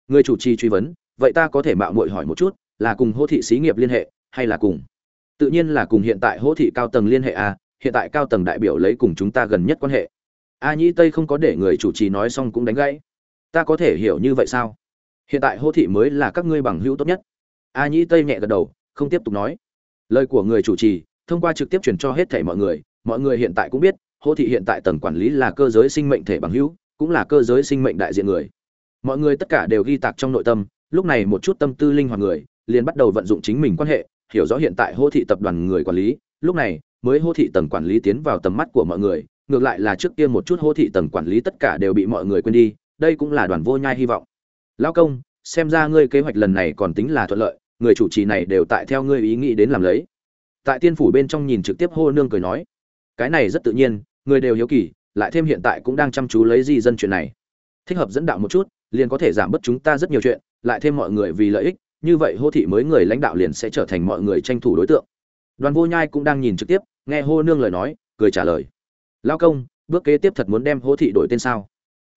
Người chủ trì truy vấn vậy ta có thể mạo muội hỏi một chút là cùng hỗ thị xí nghiệp liên hệ hay là cùng? Tự nhiên là cùng hiện tại hỗ thị cao tầng liên hệ à, hiện tại cao tầng đại biểu lấy cùng chúng ta gần nhất quan hệ. A nhĩ tây không có để người chủ trì nói xong cũng đánh gãy ta có thể hiểu như vậy sao? Hiện tại hô thị mới là các ngươi bằng hữu tốt nhất. A nhĩ tây nhẹ gật đầu, không tiếp tục nói. Lời của người chủ trì, thông qua trực tiếp truyền cho hết thể mọi người mọi người hiện tại cũng biết, hô thị hiện tại tầng quản lý là cơ giới sinh mệnh thể bằng hữu, cũng là cơ giới sinh mệnh đại diện người. Mọi người tất cả đều ghi tạc trong nội tâm, lúc này một chút tâm tư linh hoạt người, liền bắt đầu vận dụng chính mình quan hệ, hiểu rõ hiện tại hô thị tập đoàn người quản lý, lúc này mới hô thị tầng quản lý tiến vào tầm mắt của mọi người, ngược lại là trước kia một chút hô thị tầng quản lý tất cả đều bị mọi người quên đi đây cũng là đoàn vô nhai hy vọng. Lão công, xem ra ngươi kế hoạch lần này còn tính là thuận lợi, người chủ trì này đều tại theo ngươi ý nghĩ đến làm lấy. Tại tiên phủ bên trong nhìn trực tiếp hô nương cười nói, cái này rất tự nhiên, người đều hiếu kỳ, lại thêm hiện tại cũng đang chăm chú lấy di dân chuyện này. Thích hợp dẫn đạo một chút, liền có thể giảm bớt chúng ta rất nhiều chuyện, lại thêm mọi người vì lợi ích, như vậy hô thị mới người lãnh đạo liền sẽ trở thành mọi người tranh thủ đối tượng. Đoàn vô nhai cũng đang nhìn trực tiếp, nghe hô nương lời nói, cười trả lời. Lao công, bước kế tiếp thật muốn đem hô thị đổi tên sao?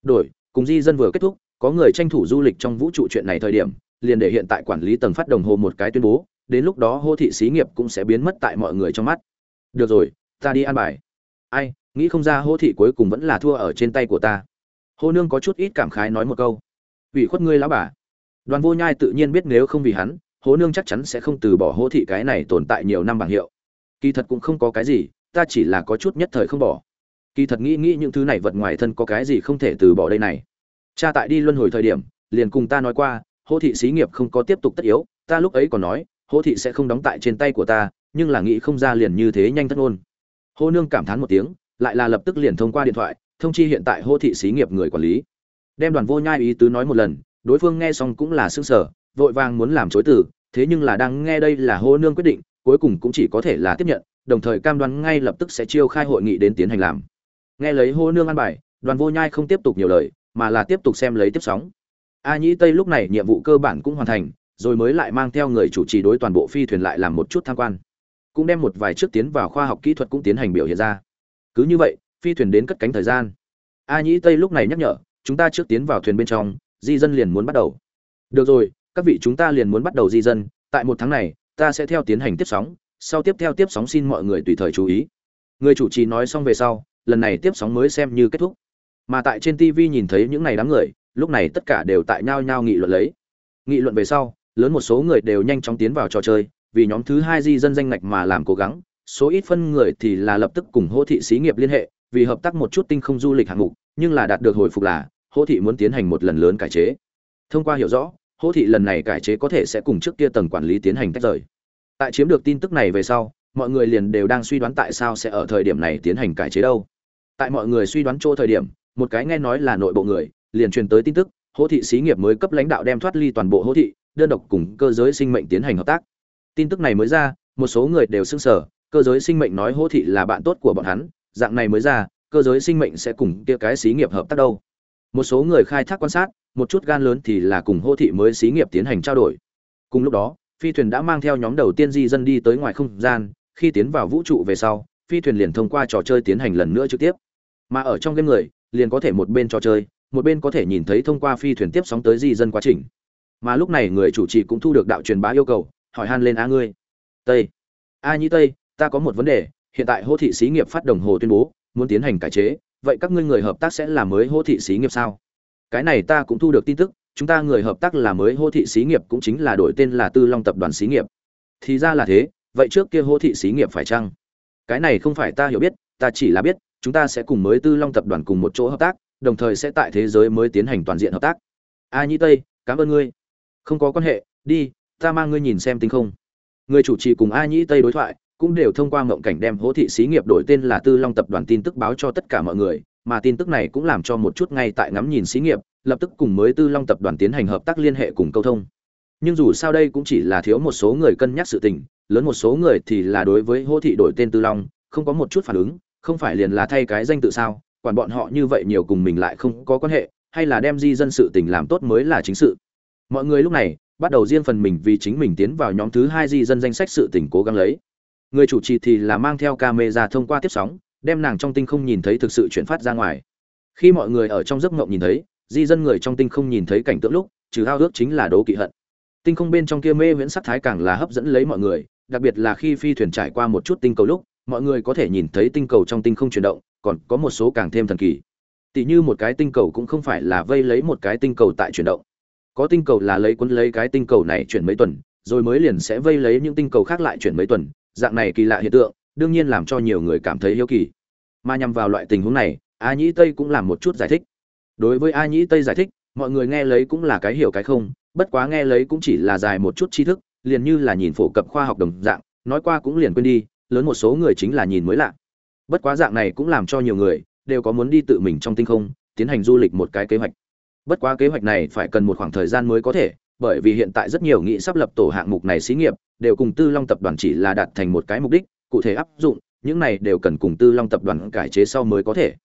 Đổi cùng di dân vừa kết thúc, có người tranh thủ du lịch trong vũ trụ chuyện này thời điểm, liền để hiện tại quản lý tầng phát đồng hồ một cái tuyên bố, đến lúc đó hô thị xí nghiệp cũng sẽ biến mất tại mọi người trong mắt. Được rồi, ta đi ăn bài. Ai, nghĩ không ra hô thị cuối cùng vẫn là thua ở trên tay của ta. Hô nương có chút ít cảm khái nói một câu. Ủy khuất ngươi lão bà. Đoàn vô nhai tự nhiên biết nếu không vì hắn hố nương chắc chắn sẽ không từ bỏ hô thị cái này tồn tại nhiều năm bằng hiệu. Kỳ thật cũng không có cái gì, ta chỉ là có chút nhất thời không bỏ. Kỳ thật nghĩ nghĩ những thứ này vật ngoài thân có cái gì không thể từ bỏ đây này cha tại đi luân hồi thời điểm, liền cùng ta nói qua, hô thị xí nghiệp không có tiếp tục tất yếu, ta lúc ấy còn nói, hô thị sẽ không đóng tại trên tay của ta, nhưng là nghĩ không ra liền như thế nhanh thất ngôn. Hô nương cảm thán một tiếng, lại là lập tức liền thông qua điện thoại, thông chi hiện tại hô thị xí nghiệp người quản lý. Đem đoàn vô nhai ý tứ nói một lần, đối phương nghe xong cũng là sững sờ, vội vàng muốn làm chối từ, thế nhưng là đang nghe đây là hô nương quyết định, cuối cùng cũng chỉ có thể là tiếp nhận, đồng thời cam đoan ngay lập tức sẽ chiêu khai hội nghị đến tiến hành làm. Nghe lấy hô nương ăn bài, đoàn vô nhai không tiếp tục nhiều lời mà là tiếp tục xem lấy tiếp sóng. A nhĩ tây lúc này nhiệm vụ cơ bản cũng hoàn thành, rồi mới lại mang theo người chủ trì đối toàn bộ phi thuyền lại làm một chút tham quan. Cũng đem một vài trước tiến vào khoa học kỹ thuật cũng tiến hành biểu hiện ra. Cứ như vậy, phi thuyền đến cất cánh thời gian. A nhĩ tây lúc này nhắc nhở, chúng ta trước tiến vào thuyền bên trong, di dân liền muốn bắt đầu. Được rồi, các vị chúng ta liền muốn bắt đầu di dân, tại một tháng này, ta sẽ theo tiến hành tiếp sóng, sau tiếp theo tiếp sóng xin mọi người tùy thời chú ý. Người chủ trì nói xong về sau, lần này tiếp sóng mới xem như kết thúc mà tại trên tv nhìn thấy những này đám người, lúc này tất cả đều tại nhao nhao nghị luận lấy. Nghị luận về sau, lớn một số người đều nhanh chóng tiến vào trò chơi, vì nhóm thứ hai di dân danh ngạch mà làm cố gắng, số ít phân người thì là lập tức cùng hô thị xí nghiệp liên hệ, vì hợp tác một chút tinh không du lịch hạng mục, nhưng là đạt được hồi phục là hô thị muốn tiến hành một lần lớn cải chế. Thông qua hiểu rõ hô thị lần này cải chế có thể sẽ cùng trước kia tầng quản lý tiến hành tách rời. Tại chiếm được tin tức này về sau, mọi người liền đều đang suy đoán tại sao sẽ ở thời điểm này tiến hành cải chế đâu. Tại mọi người suy đoán chỗ thời điểm một cái nghe nói là nội bộ người, liền truyền tới tin tức, hỗ thị xí nghiệp mới cấp lãnh đạo đem thoát ly toàn bộ hỗ thị, đơn độc cùng cơ giới sinh mệnh tiến hành hợp tác. Tin tức này mới ra, một số người đều sưng sở cơ giới sinh mệnh nói hỗ thị là bạn tốt của bọn hắn, dạng này mới ra, cơ giới sinh mệnh sẽ cùng kia cái xí nghiệp hợp tác đâu. Một số người khai thác quan sát, một chút gan lớn thì là cùng hô thị mới xí nghiệp tiến hành trao đổi. Cùng lúc đó, phi thuyền đã mang theo nhóm đầu tiên di dân đi tới ngoài không gian, khi tiến vào vũ trụ về sau, phi thuyền liền thông qua trò chơi tiến hành lần nữa trực tiếp. Mà ở trong game người liền có thể một bên trò chơi, một bên có thể nhìn thấy thông qua phi thuyền tiếp sóng tới di dân quá trình. Mà lúc này người chủ trì cũng thu được đạo truyền bá yêu cầu, hỏi han lên a ngươi. Tây. A nhĩ tây, ta có một vấn đề, hiện tại hô thị xí nghiệp phát đồng hồ tuyên bố, muốn tiến hành cải chế, vậy các ngươi người hợp tác sẽ là mới hô thị xí nghiệp sao? Cái này ta cũng thu được tin tức, chúng ta người hợp tác là mới hô thị xí nghiệp cũng chính là đổi tên là tư long tập đoàn xí nghiệp. Thì ra là thế, vậy trước kia hô thị xí nghiệp phải chăng? Cái này không phải ta hiểu biết, ta chỉ là biết chúng ta sẽ cùng mới tư long tập đoàn cùng một chỗ hợp tác, đồng thời sẽ tại thế giới mới tiến hành toàn diện hợp tác. A nhĩ tây, cảm ơn ngươi. Không có quan hệ, đi, ta mang ngươi nhìn xem tinh không. Người chủ trì cùng a nhĩ tây đối thoại, cũng đều thông qua ngộng cảnh đem hỗ thị xí nghiệp đổi tên là tư long tập đoàn tin tức báo cho tất cả mọi người, mà tin tức này cũng làm cho một chút ngay tại ngắm nhìn xí nghiệp, lập tức cùng mới tư long tập đoàn tiến hành hợp tác liên hệ cùng câu thông. Nhưng dù sao đây cũng chỉ là thiếu một số người cân nhắc sự tình, lớn một số người thì là đối với hỗ thị đổi tên tư long, không có một chút phản ứng không phải liền là thay cái danh tự sao, quản bọn họ như vậy nhiều cùng mình lại không có quan hệ, hay là đem di dân sự tình làm tốt mới là chính sự. Mọi người lúc này, bắt đầu riêng phần mình vì chính mình tiến vào nhóm thứ hai di dân danh sách sự tình cố gắng lấy. Người chủ trì thì là mang theo camera thông qua tiếp sóng, đem nàng trong tinh không nhìn thấy thực sự chuyển phát ra ngoài. Khi mọi người ở trong giấc ngộng nhìn thấy, di dân người trong tinh không nhìn thấy cảnh tượng lúc, trừ hao ước chính là đố kỵ hận. Tinh không bên trong kia mê viễn sắc thái càng là hấp dẫn lấy mọi người, đặc biệt là khi phi thuyền trải qua một chút tinh cầu lúc mọi người có thể nhìn thấy tinh cầu trong tinh không chuyển động, còn có một số càng thêm thần kỳ. Tỷ như một cái tinh cầu cũng không phải là vây lấy một cái tinh cầu tại chuyển động. Có tinh cầu là lấy cuốn lấy cái tinh cầu này chuyển mấy tuần, rồi mới liền sẽ vây lấy những tinh cầu khác lại chuyển mấy tuần. Dạng này kỳ lạ hiện tượng, đương nhiên làm cho nhiều người cảm thấy hiếu kỳ. Mà nhằm vào loại tình huống này, a nhĩ tây cũng làm một chút giải thích. Đối với a nhĩ tây giải thích, mọi người nghe lấy cũng là cái hiểu cái không, bất quá nghe lấy cũng chỉ là dài một chút tri thức, liền như là nhìn phổ cập khoa học đồng dạng, nói qua cũng liền quên đi lớn một số người chính là nhìn mới lạ. Bất quá dạng này cũng làm cho nhiều người đều có muốn đi tự mình trong tinh không tiến hành du lịch một cái kế hoạch. Bất quá kế hoạch này phải cần một khoảng thời gian mới có thể, bởi vì hiện tại rất nhiều nghị sắp lập tổ hạng mục này xí nghiệp đều cùng tư long tập đoàn chỉ là đạt thành một cái mục đích, cụ thể áp dụng, những này đều cần cùng tư long tập đoàn cải chế sau mới có thể.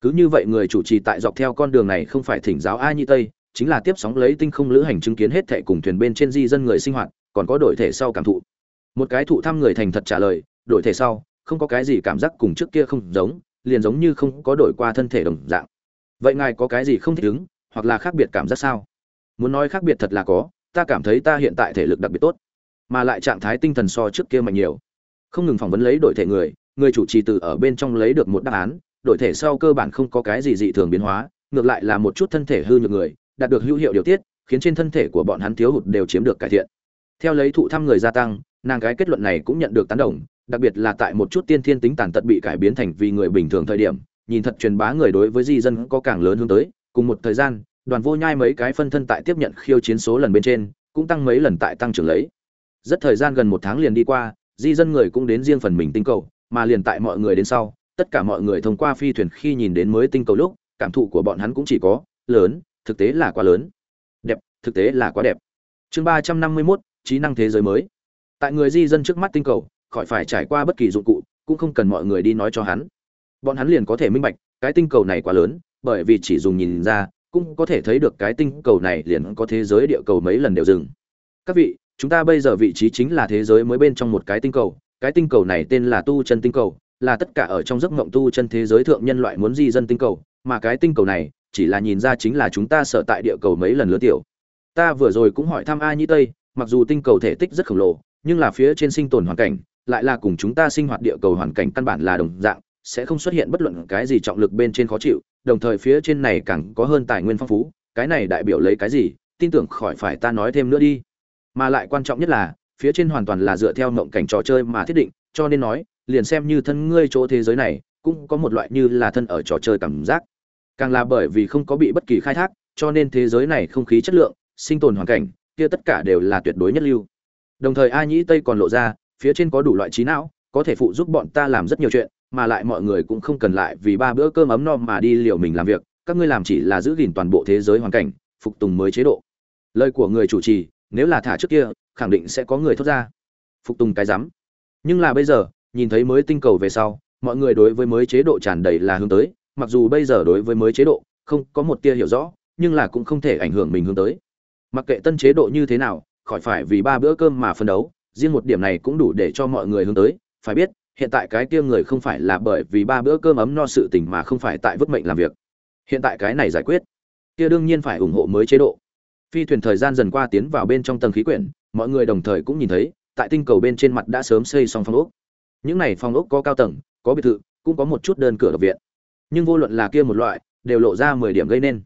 Cứ như vậy người chủ trì tại dọc theo con đường này không phải thỉnh giáo ai như tây, chính là tiếp sóng lấy tinh không lữ hành chứng kiến hết thệ cùng thuyền bên trên di dân người sinh hoạt, còn có đổi thể sau cảm thụ. Một cái thụ thăm người thành thật trả lời đổi thể sau, không có cái gì cảm giác cùng trước kia không giống, liền giống như không có đổi qua thân thể đồng dạng. Vậy ngài có cái gì không thích ứng, hoặc là khác biệt cảm giác sao? Muốn nói khác biệt thật là có, ta cảm thấy ta hiện tại thể lực đặc biệt tốt, mà lại trạng thái tinh thần so trước kia mạnh nhiều. Không ngừng phỏng vấn lấy đổi thể người người chủ trì từ ở bên trong lấy được một đáp án, đổi thể sau cơ bản không có cái gì dị thường biến hóa, ngược lại là một chút thân thể hư nhược người, đạt được hữu hiệu điều tiết, khiến trên thân thể của bọn hắn thiếu hụt đều chiếm được cải thiện. Theo lấy thụ thăm người gia tăng, nàng cái kết luận này cũng nhận được tán đồng đặc biệt là tại một chút tiên thiên tính tàn tật bị cải biến thành vì người bình thường thời điểm, nhìn thật truyền bá người đối với di dân có càng lớn hướng tới. Cùng một thời gian, đoàn vô nhai mấy cái phân thân tại tiếp nhận khiêu chiến số lần bên trên, cũng tăng mấy lần tại tăng trưởng lấy. Rất thời gian gần một tháng liền đi qua, di dân người cũng đến riêng phần mình tinh cầu, mà liền tại mọi người đến sau, tất cả mọi người thông qua phi thuyền khi nhìn đến mới tinh cầu lúc, cảm thụ của bọn hắn cũng chỉ có lớn, thực tế là quá lớn. Đẹp, thực tế là quá đẹp. Chương ba trăm năm mươi mốt, trí năng thế giới mới. Tại người di dân trước mắt tinh cầu khỏi phải trải qua bất kỳ dụng cụ, cũng không cần mọi người đi nói cho hắn. Bọn hắn liền có thể minh bạch, cái tinh cầu này quá lớn, bởi vì chỉ dùng nhìn ra, cũng có thể thấy được cái tinh cầu này liền có thế giới địa cầu mấy lần đều dừng. Các vị, chúng ta bây giờ vị trí chính là thế giới mới bên trong một cái tinh cầu, cái tinh cầu này tên là tu chân tinh cầu, là tất cả ở trong giấc mộng tu chân thế giới thượng nhân loại muốn di dân tinh cầu, mà cái tinh cầu này, chỉ là nhìn ra chính là chúng ta sở tại địa cầu mấy lần lứa tiểu. Ta vừa rồi cũng hỏi thăm a nhĩ tây, mặc dù tinh cầu thể tích rất khổng lồ, nhưng là phía trên sinh tồn hoàn cảnh lại là cùng chúng ta sinh hoạt địa cầu hoàn cảnh căn bản là đồng dạng, sẽ không xuất hiện bất luận cái gì trọng lực bên trên khó chịu, đồng thời phía trên này càng có hơn tài nguyên phong phú, cái này đại biểu lấy cái gì, tin tưởng khỏi phải ta nói thêm nữa đi. Mà lại quan trọng nhất là, phía trên hoàn toàn là dựa theo mộng cảnh trò chơi mà thiết định, cho nên nói, liền xem như thân ngươi chỗ thế giới này, cũng có một loại như là thân ở trò chơi cảm giác. Càng là bởi vì không có bị bất kỳ khai thác, cho nên thế giới này không khí chất lượng, sinh tồn hoàn cảnh, kia tất cả đều là tuyệt đối nhất lưu. Đồng thời a nhĩ tây còn lộ ra phía trên có đủ loại trí não, có thể phụ giúp bọn ta làm rất nhiều chuyện, mà lại mọi người cũng không cần lại vì ba bữa cơm ấm no mà đi liều mình làm việc, các ngươi làm chỉ là giữ gìn toàn bộ thế giới hoàn cảnh, phục tùng mới chế độ. Lời của người chủ trì, nếu là thả trước kia, khẳng định sẽ có người thốt ra. Phục tùng cái rắm. Nhưng là bây giờ, nhìn thấy mới tinh cầu về sau, mọi người đối với mới chế độ tràn đầy là hướng tới, mặc dù bây giờ đối với mới chế độ, không có một tia hiểu rõ, nhưng là cũng không thể ảnh hưởng mình hướng tới. Mặc kệ tân chế độ như thế nào, khỏi phải vì ba bữa cơm mà phân đấu riêng một điểm này cũng đủ để cho mọi người hướng tới, phải biết, hiện tại cái kia người không phải là bởi vì ba bữa cơm ấm no sự tình mà không phải tại vứt mệnh làm việc. Hiện tại cái này giải quyết, kia đương nhiên phải ủng hộ mới chế độ. Phi thuyền thời gian dần qua tiến vào bên trong tầng khí quyển, mọi người đồng thời cũng nhìn thấy, tại tinh cầu bên trên mặt đã sớm xây xong phòng ốc. Những này phòng ốc có cao tầng, có biệt thự, cũng có một chút đơn cửa độc viện. Nhưng vô luận là kia một loại, đều lộ ra mười điểm gây nên.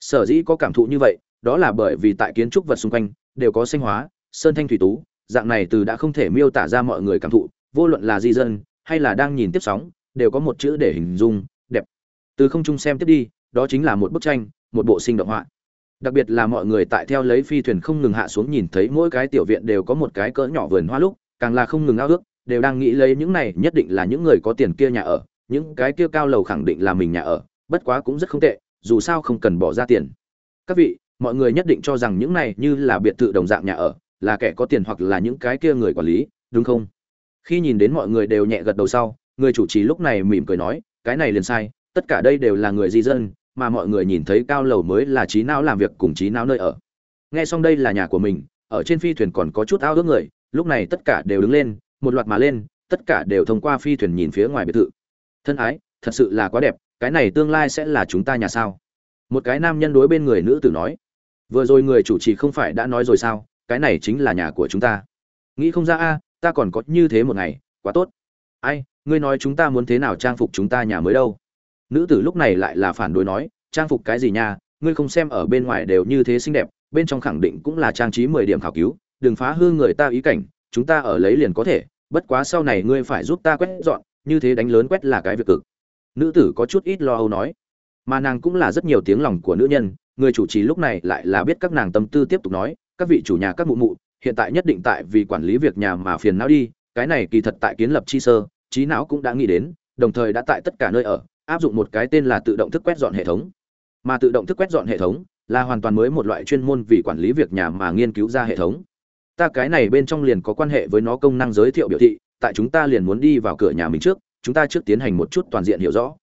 Sở dĩ có cảm thụ như vậy, đó là bởi vì tại kiến trúc vật xung quanh, đều có sinh hóa, sơn thanh thủy tú dạng này từ đã không thể miêu tả ra mọi người cảm thụ, vô luận là di dân, hay là đang nhìn tiếp sóng, đều có một chữ để hình dung, đẹp. Từ không trung xem tiếp đi, đó chính là một bức tranh, một bộ sinh động họa. Đặc biệt là mọi người tại theo lấy phi thuyền không ngừng hạ xuống nhìn thấy mỗi cái tiểu viện đều có một cái cỡ nhỏ vườn hoa lúc, càng là không ngừng ao ước, đều đang nghĩ lấy những này, nhất định là những người có tiền kia nhà ở, những cái kia cao lầu khẳng định là mình nhà ở, bất quá cũng rất không tệ, dù sao không cần bỏ ra tiền. Các vị, mọi người nhất định cho rằng những này như là biệt thự đồng dạng nhà ở là kẻ có tiền hoặc là những cái kia người quản lý, đúng không? Khi nhìn đến mọi người đều nhẹ gật đầu sau, người chủ trì lúc này mỉm cười nói, cái này liền sai, tất cả đây đều là người di dân, mà mọi người nhìn thấy cao lầu mới là trí não làm việc cùng trí não nơi ở. Nghe xong đây là nhà của mình, ở trên phi thuyền còn có chút ao ước người, lúc này tất cả đều đứng lên, một loạt mà lên, tất cả đều thông qua phi thuyền nhìn phía ngoài biệt thự. Thân ái, thật sự là quá đẹp, cái này tương lai sẽ là chúng ta nhà sao? Một cái nam nhân đối bên người nữ tử nói. Vừa rồi người chủ trì không phải đã nói rồi sao? Cái này chính là nhà của chúng ta. Nghĩ không ra a, ta còn có như thế một ngày, quá tốt. Ai, ngươi nói chúng ta muốn thế nào trang phục chúng ta nhà mới đâu? Nữ tử lúc này lại là phản đối nói, trang phục cái gì nha, ngươi không xem ở bên ngoài đều như thế xinh đẹp, bên trong khẳng định cũng là trang trí mười điểm khảo cứu, đừng phá hư người ta ý cảnh, chúng ta ở lấy liền có thể, bất quá sau này ngươi phải giúp ta quét dọn, như thế đánh lớn quét là cái việc cực. Nữ tử có chút ít lo âu nói, mà nàng cũng là rất nhiều tiếng lòng của nữ nhân, người chủ trì lúc này lại là biết các nàng tâm tư tiếp tục nói các vị chủ nhà các mụ mụ, hiện tại nhất định tại vì quản lý việc nhà mà phiền não đi, cái này kỳ thật tại kiến lập chi sơ, trí não cũng đã nghĩ đến, đồng thời đã tại tất cả nơi ở, áp dụng một cái tên là tự động thức quét dọn hệ thống. Mà tự động thức quét dọn hệ thống là hoàn toàn mới một loại chuyên môn vì quản lý việc nhà mà nghiên cứu ra hệ thống. Ta cái này bên trong liền có quan hệ với nó công năng giới thiệu biểu thị, tại chúng ta liền muốn đi vào cửa nhà mình trước, chúng ta trước tiến hành một chút toàn diện hiểu rõ.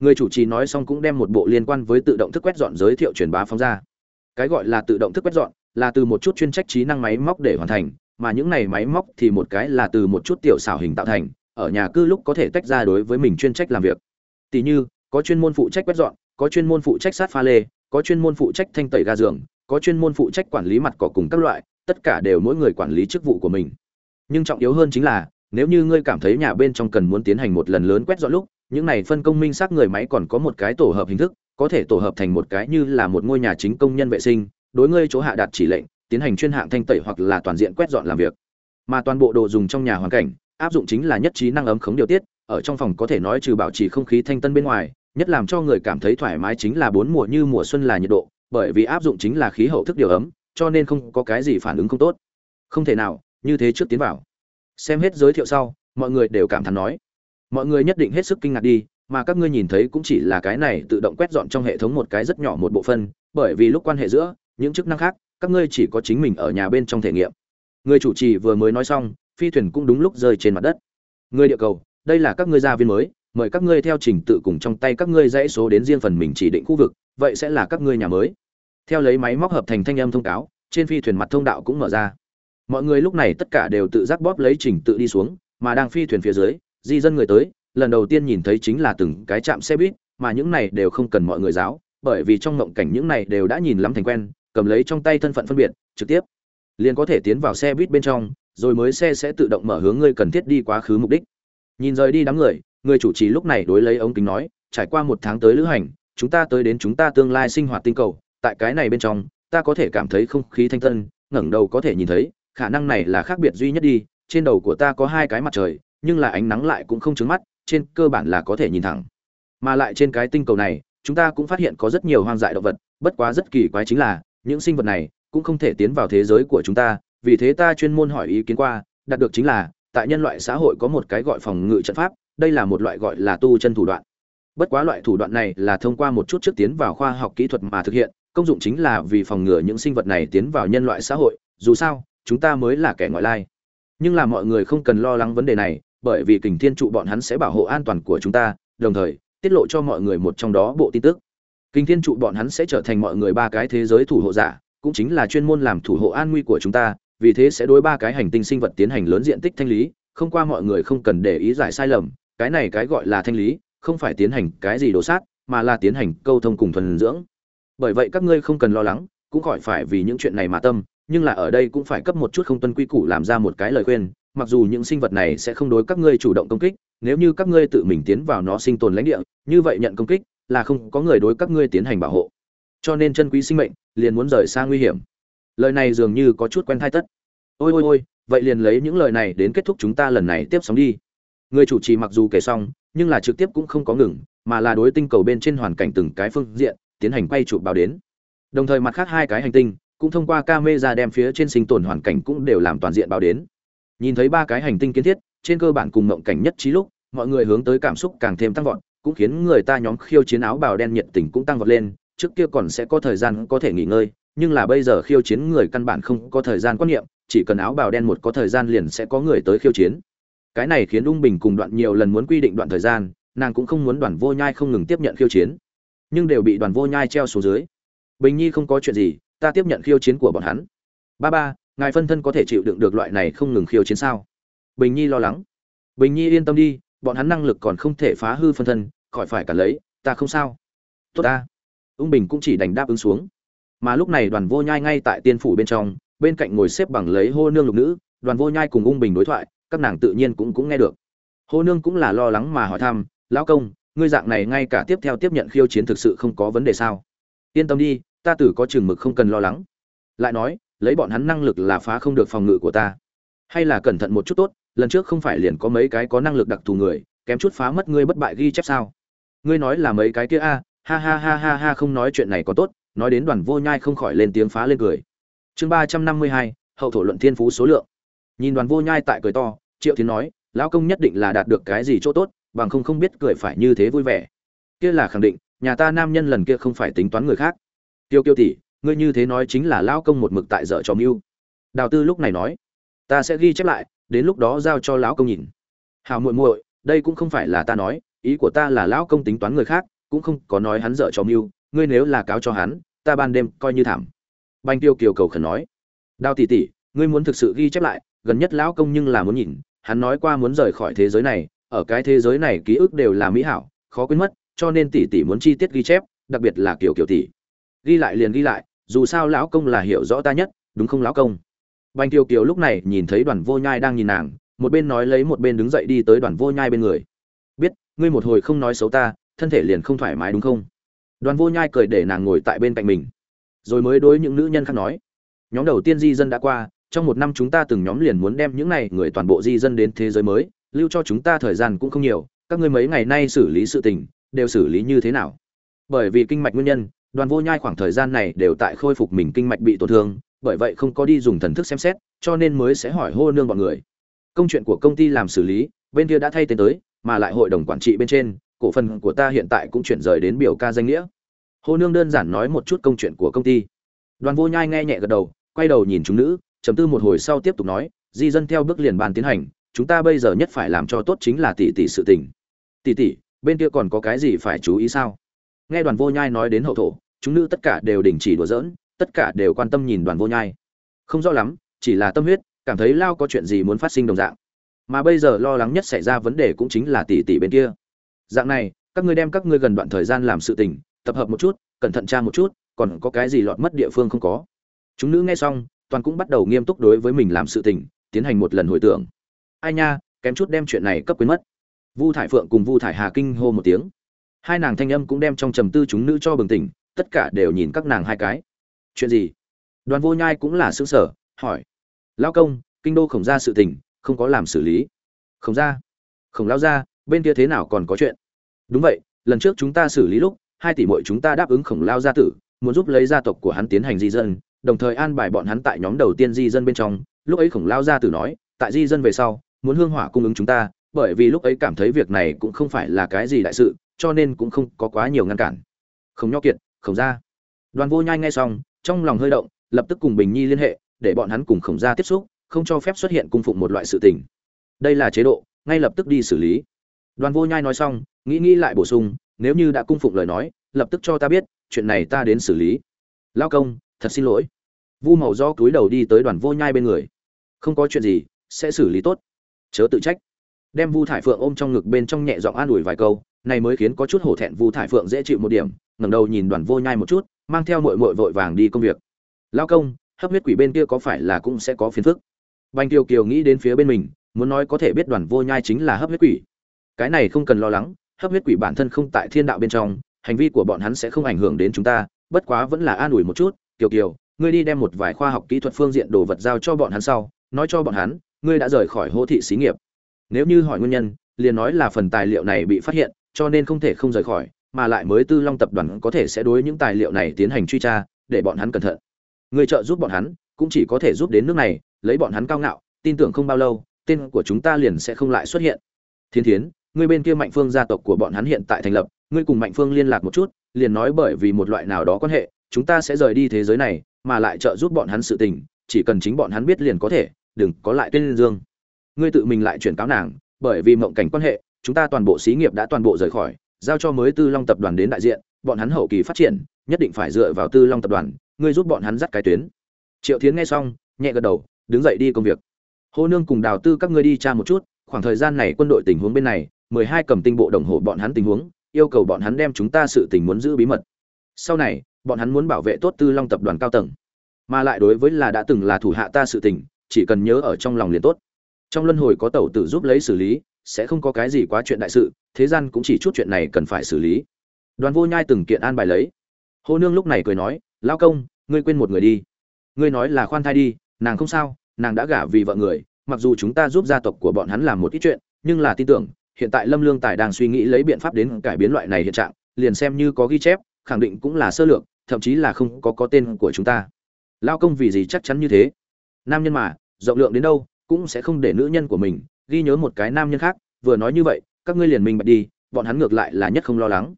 Người chủ trì nói xong cũng đem một bộ liên quan với tự động thức quét dọn giới thiệu truyền bá phóng ra. Cái gọi là tự động thức quét dọn là từ một chút chuyên trách trí năng máy móc để hoàn thành, mà những này máy móc thì một cái là từ một chút tiểu xảo hình tạo thành, ở nhà cư lúc có thể tách ra đối với mình chuyên trách làm việc. Tỷ như, có chuyên môn phụ trách quét dọn, có chuyên môn phụ trách sát pha lê, có chuyên môn phụ trách thanh tẩy ga giường, có chuyên môn phụ trách quản lý mặt cỏ cùng các loại, tất cả đều mỗi người quản lý chức vụ của mình. Nhưng trọng yếu hơn chính là, nếu như ngươi cảm thấy nhà bên trong cần muốn tiến hành một lần lớn quét dọn lúc, những này phân công minh xác người máy còn có một cái tổ hợp hình thức, có thể tổ hợp thành một cái như là một ngôi nhà chính công nhân vệ sinh đối ngươi chỗ hạ đạt chỉ lệnh, tiến hành chuyên hạng thanh tẩy hoặc là toàn diện quét dọn làm việc. Mà toàn bộ đồ dùng trong nhà hoàn cảnh, áp dụng chính là nhất trí năng ấm khống điều tiết, ở trong phòng có thể nói trừ bảo trì không khí thanh tân bên ngoài, nhất làm cho người cảm thấy thoải mái chính là bốn mùa như mùa xuân là nhiệt độ, bởi vì áp dụng chính là khí hậu thức điều ấm, cho nên không có cái gì phản ứng không tốt. Không thể nào, như thế trước tiến vào. Xem hết giới thiệu sau, mọi người đều cảm thán nói. Mọi người nhất định hết sức kinh ngạc đi, mà các ngươi nhìn thấy cũng chỉ là cái này tự động quét dọn trong hệ thống một cái rất nhỏ một bộ phân bởi vì lúc quan hệ giữa những chức năng khác, các ngươi chỉ có chính mình ở nhà bên trong thể nghiệm. Người chủ trì vừa mới nói xong, phi thuyền cũng đúng lúc rơi trên mặt đất. Người địa cầu, đây là các ngươi gia viên mới, mời các ngươi theo trình tự cùng trong tay các ngươi dãy số đến riêng phần mình chỉ định khu vực, vậy sẽ là các ngươi nhà mới. Theo lấy máy móc hợp thành thanh âm thông cáo, trên phi thuyền mặt thông đạo cũng mở ra. Mọi người lúc này tất cả đều tự giác bóp lấy trình tự đi xuống, mà đang phi thuyền phía dưới, di dân người tới, lần đầu tiên nhìn thấy chính là từng cái trạm xe buýt, mà những này đều không cần mọi người giáo, bởi vì trong ngộng cảnh những này đều đã nhìn lắm thành quen cầm lấy trong tay thân phận phân biệt, trực tiếp, liền có thể tiến vào xe buýt bên trong, rồi mới xe sẽ tự động mở hướng ngươi cần thiết đi quá khứ mục đích. Nhìn rời đi đám người người chủ trì lúc này đối lấy ống kính nói, trải qua một tháng tới lữ hành, chúng ta tới đến chúng ta tương lai sinh hoạt tinh cầu, tại cái này bên trong, ta có thể cảm thấy không khí thanh tân, ngẩng đầu có thể nhìn thấy, khả năng này là khác biệt duy nhất đi, trên đầu của ta có hai cái mặt trời, nhưng là ánh nắng lại cũng không trứng mắt, trên cơ bản là có thể nhìn thẳng. Mà lại trên cái tinh cầu này, chúng ta cũng phát hiện có rất nhiều hoang dại động vật, bất quá rất kỳ quái chính là những sinh vật này cũng không thể tiến vào thế giới của chúng ta, vì thế ta chuyên môn hỏi ý kiến qua, đạt được chính là, tại nhân loại xã hội có một cái gọi phòng ngự trận pháp, đây là một loại gọi là tu chân thủ đoạn. Bất quá loại thủ đoạn này là thông qua một chút trước tiến vào khoa học kỹ thuật mà thực hiện, công dụng chính là vì phòng ngừa những sinh vật này tiến vào nhân loại xã hội, dù sao, chúng ta mới là kẻ ngoại lai. Nhưng là mọi người không cần lo lắng vấn đề này, bởi vì kình thiên trụ bọn hắn sẽ bảo hộ an toàn của chúng ta, đồng thời, tiết lộ cho mọi người một trong đó bộ tin tức kình thiên trụ bọn hắn sẽ trở thành mọi người ba cái thế giới thủ hộ giả, cũng chính là chuyên môn làm thủ hộ an nguy của chúng ta, vì thế sẽ đối ba cái hành tinh sinh vật tiến hành lớn diện tích thanh lý, không qua mọi người không cần để ý giải sai lầm, cái này cái gọi là thanh lý, không phải tiến hành cái gì đổ sát, mà là tiến hành câu thông cùng thuần dưỡng. Bởi vậy các ngươi không cần lo lắng, cũng khỏi phải vì những chuyện này mà tâm, nhưng là ở đây cũng phải cấp một chút không tuân quy củ làm ra một cái lời khuyên, mặc dù những sinh vật này sẽ không đối các ngươi chủ động công kích, nếu như các ngươi tự mình tiến vào nó sinh tồn lãnh địa, như vậy nhận công kích là không có người đối các ngươi tiến hành bảo hộ. Cho nên chân quý sinh mệnh liền muốn rời xa nguy hiểm. Lời này dường như có chút quen thai tất. Ôi ôi ôi, vậy liền lấy những lời này đến kết thúc chúng ta lần này tiếp sóng đi. Người chủ trì mặc dù kể xong, nhưng là trực tiếp cũng không có ngừng, mà là đối tinh cầu bên trên hoàn cảnh từng cái phương diện tiến hành quay chụp báo đến. Đồng thời mặt khác hai cái hành tinh cũng thông qua camera đem phía trên sinh tồn hoàn cảnh cũng đều làm toàn diện báo đến. Nhìn thấy ba cái hành tinh kiến thiết, trên cơ bản cùng mộng cảnh nhất trí lúc, mọi người hướng tới cảm xúc càng thêm tăng vọt cũng khiến người ta nhóm khiêu chiến áo bào đen nhiệt tình cũng tăng vọt lên, trước kia còn sẽ có thời gian có thể nghỉ ngơi, nhưng là bây giờ khiêu chiến người căn bản không có thời gian quan niệm, chỉ cần áo bào đen một có thời gian liền sẽ có người tới khiêu chiến. Cái này khiến ung bình cùng đoạn nhiều lần muốn quy định đoạn thời gian, nàng cũng không muốn đoàn vô nhai không ngừng tiếp nhận khiêu chiến, nhưng đều bị đoàn vô nhai treo xuống dưới. Bình nhi không có chuyện gì, ta tiếp nhận khiêu chiến của bọn hắn. Ba ba, ngài phân thân có thể chịu đựng được loại này không ngừng khiêu chiến sao? Bình nhi lo lắng. Bình nhi yên tâm đi bọn hắn năng lực còn không thể phá hư phân thân, khỏi phải cả lấy, ta không sao. Tốt ta. Ung bình cũng chỉ đành đáp ứng xuống. Mà lúc này đoàn vô nhai ngay tại tiên phủ bên trong, bên cạnh ngồi xếp bằng lấy hô nương lục nữ, đoàn vô nhai cùng ung bình đối thoại, các nàng tự nhiên cũng cũng nghe được. Hô nương cũng là lo lắng mà hỏi thăm, lão công, ngươi dạng này ngay cả tiếp theo tiếp nhận khiêu chiến thực sự không có vấn đề sao? Yên tâm đi, ta tử có chừng mực không cần lo lắng. Lại nói, lấy bọn hắn năng lực là phá không được phòng ngự của ta. Hay là cẩn thận một chút tốt lần trước không phải liền có mấy cái có năng lực đặc thù người, kém chút phá mất ngươi bất bại ghi chép sao? Ngươi nói là mấy cái kia a, ha ha ha ha ha, không nói chuyện này có tốt, nói đến đoàn vô nhai không khỏi lên tiếng phá lên cười. Chương ba trăm năm mươi hai, hậu thổ luận thiên phú số lượng. Nhìn đoàn vô nhai tại cười to, triệu tiến nói, lão công nhất định là đạt được cái gì chỗ tốt, bằng không không biết cười phải như thế vui vẻ. Kia là khẳng định, nhà ta nam nhân lần kia không phải tính toán người khác. Tiêu kiêu tỷ, ngươi như thế nói chính là lão công một mực tại dở trò mưu. Đào tư lúc này nói, ta sẽ ghi chép lại đến lúc đó giao cho lão công nhìn. Hào muội muội, đây cũng không phải là ta nói, ý của ta là lão công tính toán người khác, cũng không có nói hắn dở cho mưu, ngươi nếu là cáo cho hắn, ta ban đêm coi như thảm. Banh tiêu kiều cầu khẩn nói. Đào tỷ tỷ, ngươi muốn thực sự ghi chép lại, gần nhất lão công nhưng là muốn nhìn, hắn nói qua muốn rời khỏi thế giới này, ở cái thế giới này ký ức đều là mỹ hảo, khó quên mất, cho nên tỷ tỷ muốn chi tiết ghi chép, đặc biệt là kiểu kiểu tỷ. Ghi lại liền ghi lại, dù sao lão công là hiểu rõ ta nhất, đúng không lão công? Bành Tiêu kiều lúc này nhìn thấy đoàn vô nhai đang nhìn nàng, một bên nói lấy một bên đứng dậy đi tới đoàn vô nhai bên người. Biết, ngươi một hồi không nói xấu ta, thân thể liền không thoải mái đúng không? Đoàn vô nhai cười để nàng ngồi tại bên cạnh mình. Rồi mới đối những nữ nhân khác nói. Nhóm đầu tiên di dân đã qua, trong một năm chúng ta từng nhóm liền muốn đem những này người toàn bộ di dân đến thế giới mới, lưu cho chúng ta thời gian cũng không nhiều, các ngươi mấy ngày nay xử lý sự tình, đều xử lý như thế nào? Bởi vì kinh mạch nguyên nhân, đoàn vô nhai khoảng thời gian này đều tại khôi phục mình kinh mạch bị tổn thương bởi vậy không có đi dùng thần thức xem xét, cho nên mới sẽ hỏi hô nương bọn người. Công chuyện của công ty làm xử lý, bên kia đã thay tên tới, mà lại hội đồng quản trị bên trên, cổ phần của ta hiện tại cũng chuyển rời đến biểu ca danh nghĩa. Hô nương đơn giản nói một chút công chuyện của công ty. Đoàn vô nhai nghe nhẹ gật đầu, quay đầu nhìn chúng nữ chấm tư một hồi sau tiếp tục nói, di dân theo bước liền bàn tiến hành, chúng ta bây giờ nhất phải làm cho tốt chính là tỷ tỷ sự tình. Tỷ tỷ bên kia còn có cái gì phải chú ý sao? Nghe đoàn vô nhai nói đến hậu thổ, chúng nữ tất cả đều đình chỉ đùa giỡn tất cả đều quan tâm nhìn đoàn vô nhai. Không rõ lắm, chỉ là tâm huyết, cảm thấy lao có chuyện gì muốn phát sinh đồng dạng. Mà bây giờ lo lắng nhất xảy ra vấn đề cũng chính là tỷ tỷ bên kia. Dạng này, các ngươi đem các ngươi gần đoạn thời gian làm sự tình, tập hợp một chút, cẩn thận tra một chút, còn có cái gì lọt mất địa phương không có. Chúng nữ nghe xong, toàn cũng bắt đầu nghiêm túc đối với mình làm sự tình, tiến hành một lần hồi tưởng. Ai nha, kém chút đem chuyện này cấp quyến mất. Vu thải phượng cùng vu thải hà kinh hô một tiếng. Hai nàng thanh âm cũng đem trong trầm tư chúng nữ cho bừng tỉnh, tất cả đều nhìn các nàng hai cái chuyện gì? Đoàn vô nhai cũng là xứ sở hỏi. Lao công, kinh đô khổng ra sự tình, không có làm xử lý. Khổng ra khổng lao ra bên kia thế nào còn có chuyện? Đúng vậy, lần trước chúng ta xử lý lúc, hai tỷ muội chúng ta đáp ứng khổng lao gia tử, muốn giúp lấy gia tộc của hắn tiến hành di dân, đồng thời an bài bọn hắn tại nhóm đầu tiên di dân bên trong. Lúc ấy khổng lao gia tử nói, tại di dân về sau, muốn hương hỏa cung ứng chúng ta, bởi vì lúc ấy cảm thấy việc này cũng không phải là cái gì đại sự, cho nên cũng không có quá nhiều ngăn cản. Không nho kiệt, khổng gia. Đoàn vô nhai nghe xong trong lòng hơi động, lập tức cùng bình nhi liên hệ, để bọn hắn cùng khổng gia tiếp xúc, không cho phép xuất hiện cung phụng một loại sự tình. Đây là chế độ, ngay lập tức đi xử lý. Đoàn vô nhai nói xong, nghĩ nghĩ lại bổ sung, nếu như đã cung phụng lời nói, lập tức cho ta biết, chuyện này ta đến xử lý. Lao công, thật xin lỗi. Vu màu do cúi đầu đi tới đoàn vô nhai bên người. Không có chuyện gì, sẽ xử lý tốt. Chớ tự trách. Đem vu thải phượng ôm trong ngực bên trong nhẹ giọng an ủi vài câu, này mới khiến có chút hổ thẹn vu thải phượng dễ chịu một điểm, ngẩng đầu nhìn đoàn vô nhai một chút mang theo mội mội vội vàng đi công việc. Lao công, hấp huyết quỷ bên kia có phải là cũng sẽ có phiền phức? Bành kiều kiều nghĩ đến phía bên mình, muốn nói có thể biết đoàn vô nhai chính là hấp huyết quỷ. Cái này không cần lo lắng, hấp huyết quỷ bản thân không tại thiên đạo bên trong, hành vi của bọn hắn sẽ không ảnh hưởng đến chúng ta, bất quá vẫn là an ủi một chút. Kiều kiều, ngươi đi đem một vài khoa học kỹ thuật phương diện đồ vật giao cho bọn hắn sau, nói cho bọn hắn, ngươi đã rời khỏi hô thị xí nghiệp. Nếu như hỏi nguyên nhân, liền nói là phần tài liệu này bị phát hiện, cho nên không thể không rời khỏi mà lại mới tư long tập đoàn có thể sẽ đối những tài liệu này tiến hành truy tra, để bọn hắn cẩn thận. Người trợ giúp bọn hắn, cũng chỉ có thể giúp đến nước này, lấy bọn hắn cao ngạo, tin tưởng không bao lâu, tên của chúng ta liền sẽ không lại xuất hiện. Thiên thiến ngươi bên kia mạnh phương gia tộc của bọn hắn hiện tại thành lập, ngươi cùng mạnh phương liên lạc một chút, liền nói bởi vì một loại nào đó quan hệ, chúng ta sẽ rời đi thế giới này, mà lại trợ giúp bọn hắn sự tình, chỉ cần chính bọn hắn biết liền có thể, đừng có lại tên dương. Ngươi tự mình lại chuyển cáo nàng, bởi vì mộng cảnh quan hệ, chúng ta toàn bộ xí nghiệp đã toàn bộ rời khỏi giao cho mới tư long tập đoàn đến đại diện, bọn hắn hậu kỳ phát triển, nhất định phải dựa vào tư long tập đoàn, ngươi giúp bọn hắn dắt cái tuyến. Triệu Thiến nghe xong, nhẹ gật đầu, đứng dậy đi công việc. Hồ nương cùng đào tư các ngươi đi tra một chút, khoảng thời gian này quân đội tình huống bên này, mười hai cầm tinh bộ đồng hồ bọn hắn tình huống, yêu cầu bọn hắn đem chúng ta sự tình muốn giữ bí mật. Sau này, bọn hắn muốn bảo vệ tốt tư long tập đoàn cao tầng. Mà lại đối với là đã từng là thủ hạ ta sự tình, chỉ cần nhớ ở trong lòng liền tốt. Trong luân hồi có tẩu tử giúp lấy xử lý sẽ không có cái gì quá chuyện đại sự, thế gian cũng chỉ chút chuyện này cần phải xử lý. Đoàn vô nhai từng kiện an bài lấy. Hô nương lúc này cười nói lao công, ngươi quên một người đi. Ngươi nói là khoan thai đi, nàng không sao, nàng đã gả vì vợ người, mặc dù chúng ta giúp gia tộc của bọn hắn làm một ít chuyện, nhưng là tin tưởng, hiện tại lâm lương tài đang suy nghĩ lấy biện pháp đến cải biến loại này hiện trạng, liền xem như có ghi chép, khẳng định cũng là sơ lược, thậm chí là không có có tên của chúng ta. Lao công vì gì chắc chắn như thế? Nam nhân mà, rộng lượng đến đâu, cũng sẽ không để nữ nhân của mình ghi nhớ một cái nam nhân khác, vừa nói như vậy, các ngươi liền mình bạch đi, bọn hắn ngược lại là nhất không lo lắng.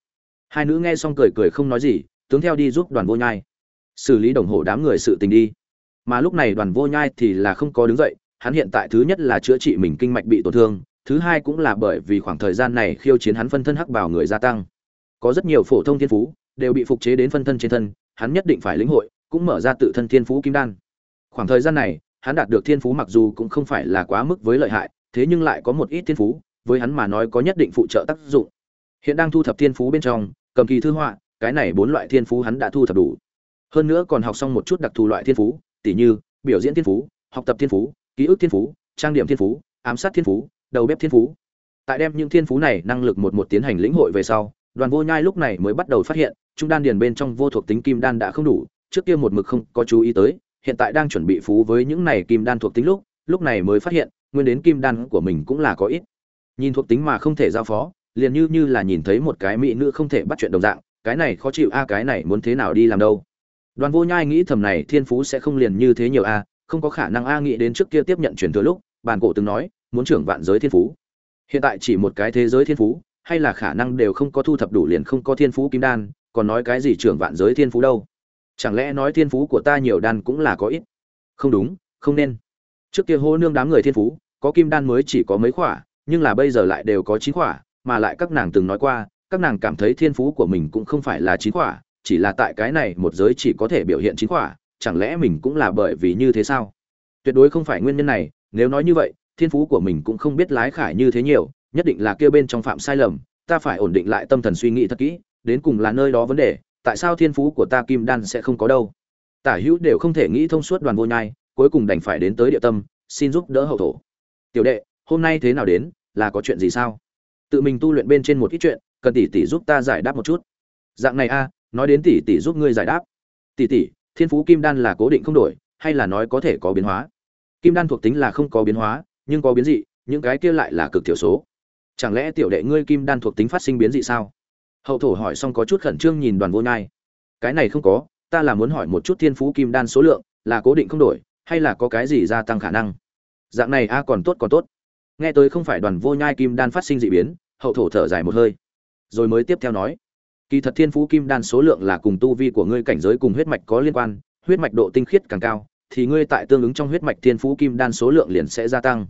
Hai nữ nghe xong cười cười không nói gì, tướng theo đi giúp đoàn vô nhai. Xử lý đồng hồ đám người sự tình đi. Mà lúc này đoàn vô nhai thì là không có đứng dậy, hắn hiện tại thứ nhất là chữa trị mình kinh mạch bị tổn thương, thứ hai cũng là bởi vì khoảng thời gian này khiêu chiến hắn phân thân hắc bảo người gia tăng. Có rất nhiều phổ thông thiên phú, đều bị phục chế đến phân thân trên thân, hắn nhất định phải lĩnh hội, cũng mở ra tự thân thiên phú kim đan. Khoảng thời gian này, hắn đạt được thiên phú mặc dù cũng không phải là quá mức với lợi hại thế nhưng lại có một ít thiên phú, với hắn mà nói có nhất định phụ trợ tác dụng. Hiện đang thu thập thiên phú bên trong, cầm kỳ thư họa, cái này bốn loại thiên phú hắn đã thu thập đủ. Hơn nữa còn học xong một chút đặc thù loại thiên phú, tỉ như, biểu diễn thiên phú, học tập thiên phú, ký ức thiên phú, trang điểm thiên phú, ám sát thiên phú, đầu bếp thiên phú. Tại đem những thiên phú này năng lực một một tiến hành lĩnh hội về sau, đoàn vô nhai lúc này mới bắt đầu phát hiện, trung đan điền bên trong vô thuộc tính kim đan đã không đủ, trước kia một mực không có chú ý tới, hiện tại đang chuẩn bị phú với những này kim đan thuộc tính lúc lúc này mới phát hiện nguyên đến kim đan của mình cũng là có ít. Nhìn thuộc tính mà không thể giao phó, liền như như là nhìn thấy một cái mỹ nữ không thể bắt chuyện đồng dạng, cái này khó chịu a, cái này muốn thế nào đi làm đâu. Đoàn vô nhai nghĩ thầm này, thiên phú sẽ không liền như thế nhiều a, không có khả năng a nghĩ đến trước kia tiếp nhận truyền thừa lúc, bàn cổ từng nói, muốn trưởng vạn giới thiên phú. Hiện tại chỉ một cái thế giới thiên phú, hay là khả năng đều không có thu thập đủ liền không có thiên phú kim đan, còn nói cái gì trưởng vạn giới thiên phú đâu. Chẳng lẽ nói thiên phú của ta nhiều đan cũng là có ít? Không đúng, không nên. Trước kia hô nương đám người thiên phú có kim đan mới chỉ có mấy khỏa, nhưng là bây giờ lại đều có chín khỏa, mà lại các nàng từng nói qua, các nàng cảm thấy thiên phú của mình cũng không phải là chín khỏa, chỉ là tại cái này một giới chỉ có thể biểu hiện chín khỏa, chẳng lẽ mình cũng là bởi vì như thế sao? Tuyệt đối không phải nguyên nhân này, nếu nói như vậy, thiên phú của mình cũng không biết lái khải như thế nhiều, nhất định là kia bên trong phạm sai lầm, ta phải ổn định lại tâm thần suy nghĩ thật kỹ, đến cùng là nơi đó vấn đề, tại sao thiên phú của ta kim đan sẽ không có đâu? Tả hữu đều không thể nghĩ thông suốt đoàn vô nhai, cuối cùng đành phải đến tới địa tâm, xin giúp đỡ hậu thổ tiểu đệ, hôm nay thế nào đến? Là có chuyện gì sao? Tự mình tu luyện bên trên một ít chuyện, cần tỷ tỷ giúp ta giải đáp một chút. Dạng này a, nói đến tỷ tỷ giúp ngươi giải đáp. Tỷ tỷ, thiên phú kim đan là cố định không đổi, hay là nói có thể có biến hóa? Kim đan thuộc tính là không có biến hóa, nhưng có biến dị, những cái kia lại là cực thiểu số. Chẳng lẽ tiểu đệ ngươi kim đan thuộc tính phát sinh biến dị sao? Hậu thổ hỏi xong có chút khẩn trương nhìn đoàn vô nhai. Cái này không có, ta là muốn hỏi một chút thiên phú kim đan số lượng, là cố định không đổi, hay là có cái gì gia tăng khả năng? Dạng này a còn tốt còn tốt. Nghe tới không phải đoàn vô nhai kim đan phát sinh dị biến, hậu thổ thở dài một hơi. Rồi mới tiếp theo nói, kỳ thật thiên phú kim đan số lượng là cùng tu vi của ngươi cảnh giới cùng huyết mạch có liên quan, huyết mạch độ tinh khiết càng cao, thì ngươi tại tương ứng trong huyết mạch thiên phú kim đan số lượng liền sẽ gia tăng.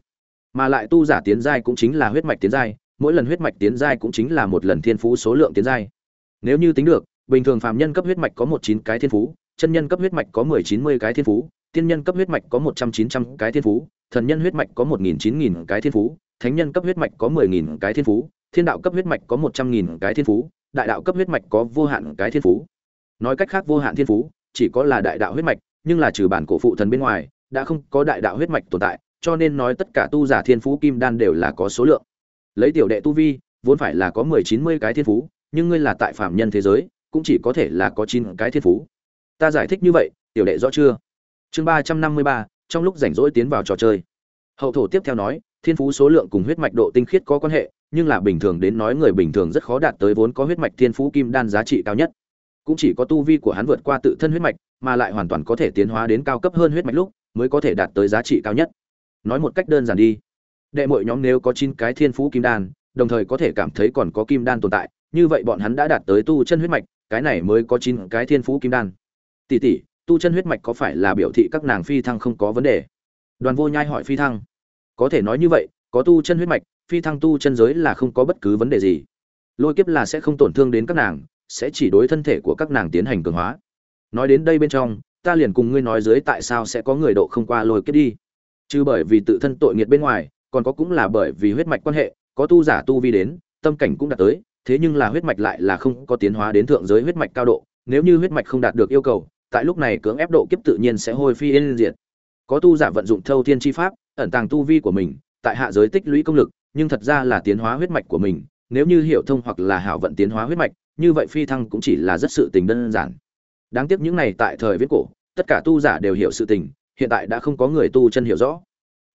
Mà lại tu giả tiến giai cũng chính là huyết mạch tiến giai, mỗi lần huyết mạch tiến giai cũng chính là một lần thiên phú số lượng tiến giai. Nếu như tính được, bình thường phàm nhân cấp huyết mạch có một chín cái thiên phú, chân nhân cấp huyết mạch có mười chín mươi cái thiên phú tiên nhân cấp huyết mạch có một trăm chín trăm cái thiên phú, thần nhân huyết mạch có một nghìn chín nghìn cái thiên phú, thánh nhân cấp huyết mạch có mười nghìn cái thiên phú, thiên đạo cấp huyết mạch có một trăm nghìn cái thiên phú, đại đạo cấp huyết mạch có vô hạn cái thiên phú. Nói cách khác vô hạn thiên phú chỉ có là đại đạo huyết mạch, nhưng là trừ bản cổ phụ thần bên ngoài, đã không có đại đạo huyết mạch tồn tại, cho nên nói tất cả tu giả thiên phú kim đan đều là có số lượng. Lấy tiểu đệ tu vi, vốn phải là có mười chín mươi cái thiên phú, nhưng ngươi là tại phạm nhân thế giới, cũng chỉ có thể là có chín cái thiên phú. Ta giải thích như vậy, tiểu đệ rõ chưa? Chương ba trăm năm mươi ba, trong lúc rảnh rỗi tiến vào trò chơi. Hậu thổ tiếp theo nói, thiên phú số lượng cùng huyết mạch độ tinh khiết có quan hệ, nhưng là bình thường đến nói người bình thường rất khó đạt tới vốn có huyết mạch thiên phú kim đan giá trị cao nhất. Cũng chỉ có tu vi của hắn vượt qua tự thân huyết mạch, mà lại hoàn toàn có thể tiến hóa đến cao cấp hơn huyết mạch lúc, mới có thể đạt tới giá trị cao nhất. Nói một cách đơn giản đi. Đệ mỗi nhóm nếu có chín cái thiên phú kim đan, đồng thời có thể cảm thấy còn có kim đan tồn tại, như vậy bọn hắn đã đạt tới tu chân huyết mạch, cái này mới có chín cái thiên phú kim đan. Tỷ tỷ tu chân huyết mạch có phải là biểu thị các nàng phi thăng không có vấn đề? Đoàn vô nhai hỏi phi thăng. Có thể nói như vậy, có tu chân huyết mạch, phi thăng tu chân giới là không có bất cứ vấn đề gì. Lôi kiếp là sẽ không tổn thương đến các nàng, sẽ chỉ đối thân thể của các nàng tiến hành cường hóa. Nói đến đây bên trong, ta liền cùng ngươi nói dưới tại sao sẽ có người độ không qua lôi kiếp đi. Chứ bởi vì tự thân tội nghiệt bên ngoài, còn có cũng là bởi vì huyết mạch quan hệ, có tu giả tu vi đến, tâm cảnh cũng đạt tới, thế nhưng là huyết mạch lại là không có tiến hóa đến thượng giới huyết mạch cao độ. Nếu như huyết mạch không đạt được yêu cầu tại lúc này cưỡng ép độ kiếp tự nhiên sẽ hôi phi yên diệt. Có tu giả vận dụng thâu thiên chi pháp, ẩn tàng tu vi của mình, tại hạ giới tích lũy công lực, nhưng thật ra là tiến hóa huyết mạch của mình, nếu như hiểu thông hoặc là hảo vận tiến hóa huyết mạch, như vậy phi thăng cũng chỉ là rất sự tình đơn giản. Đáng tiếc những này tại thời viết cổ, tất cả tu giả đều hiểu sự tình, hiện tại đã không có người tu chân hiểu rõ.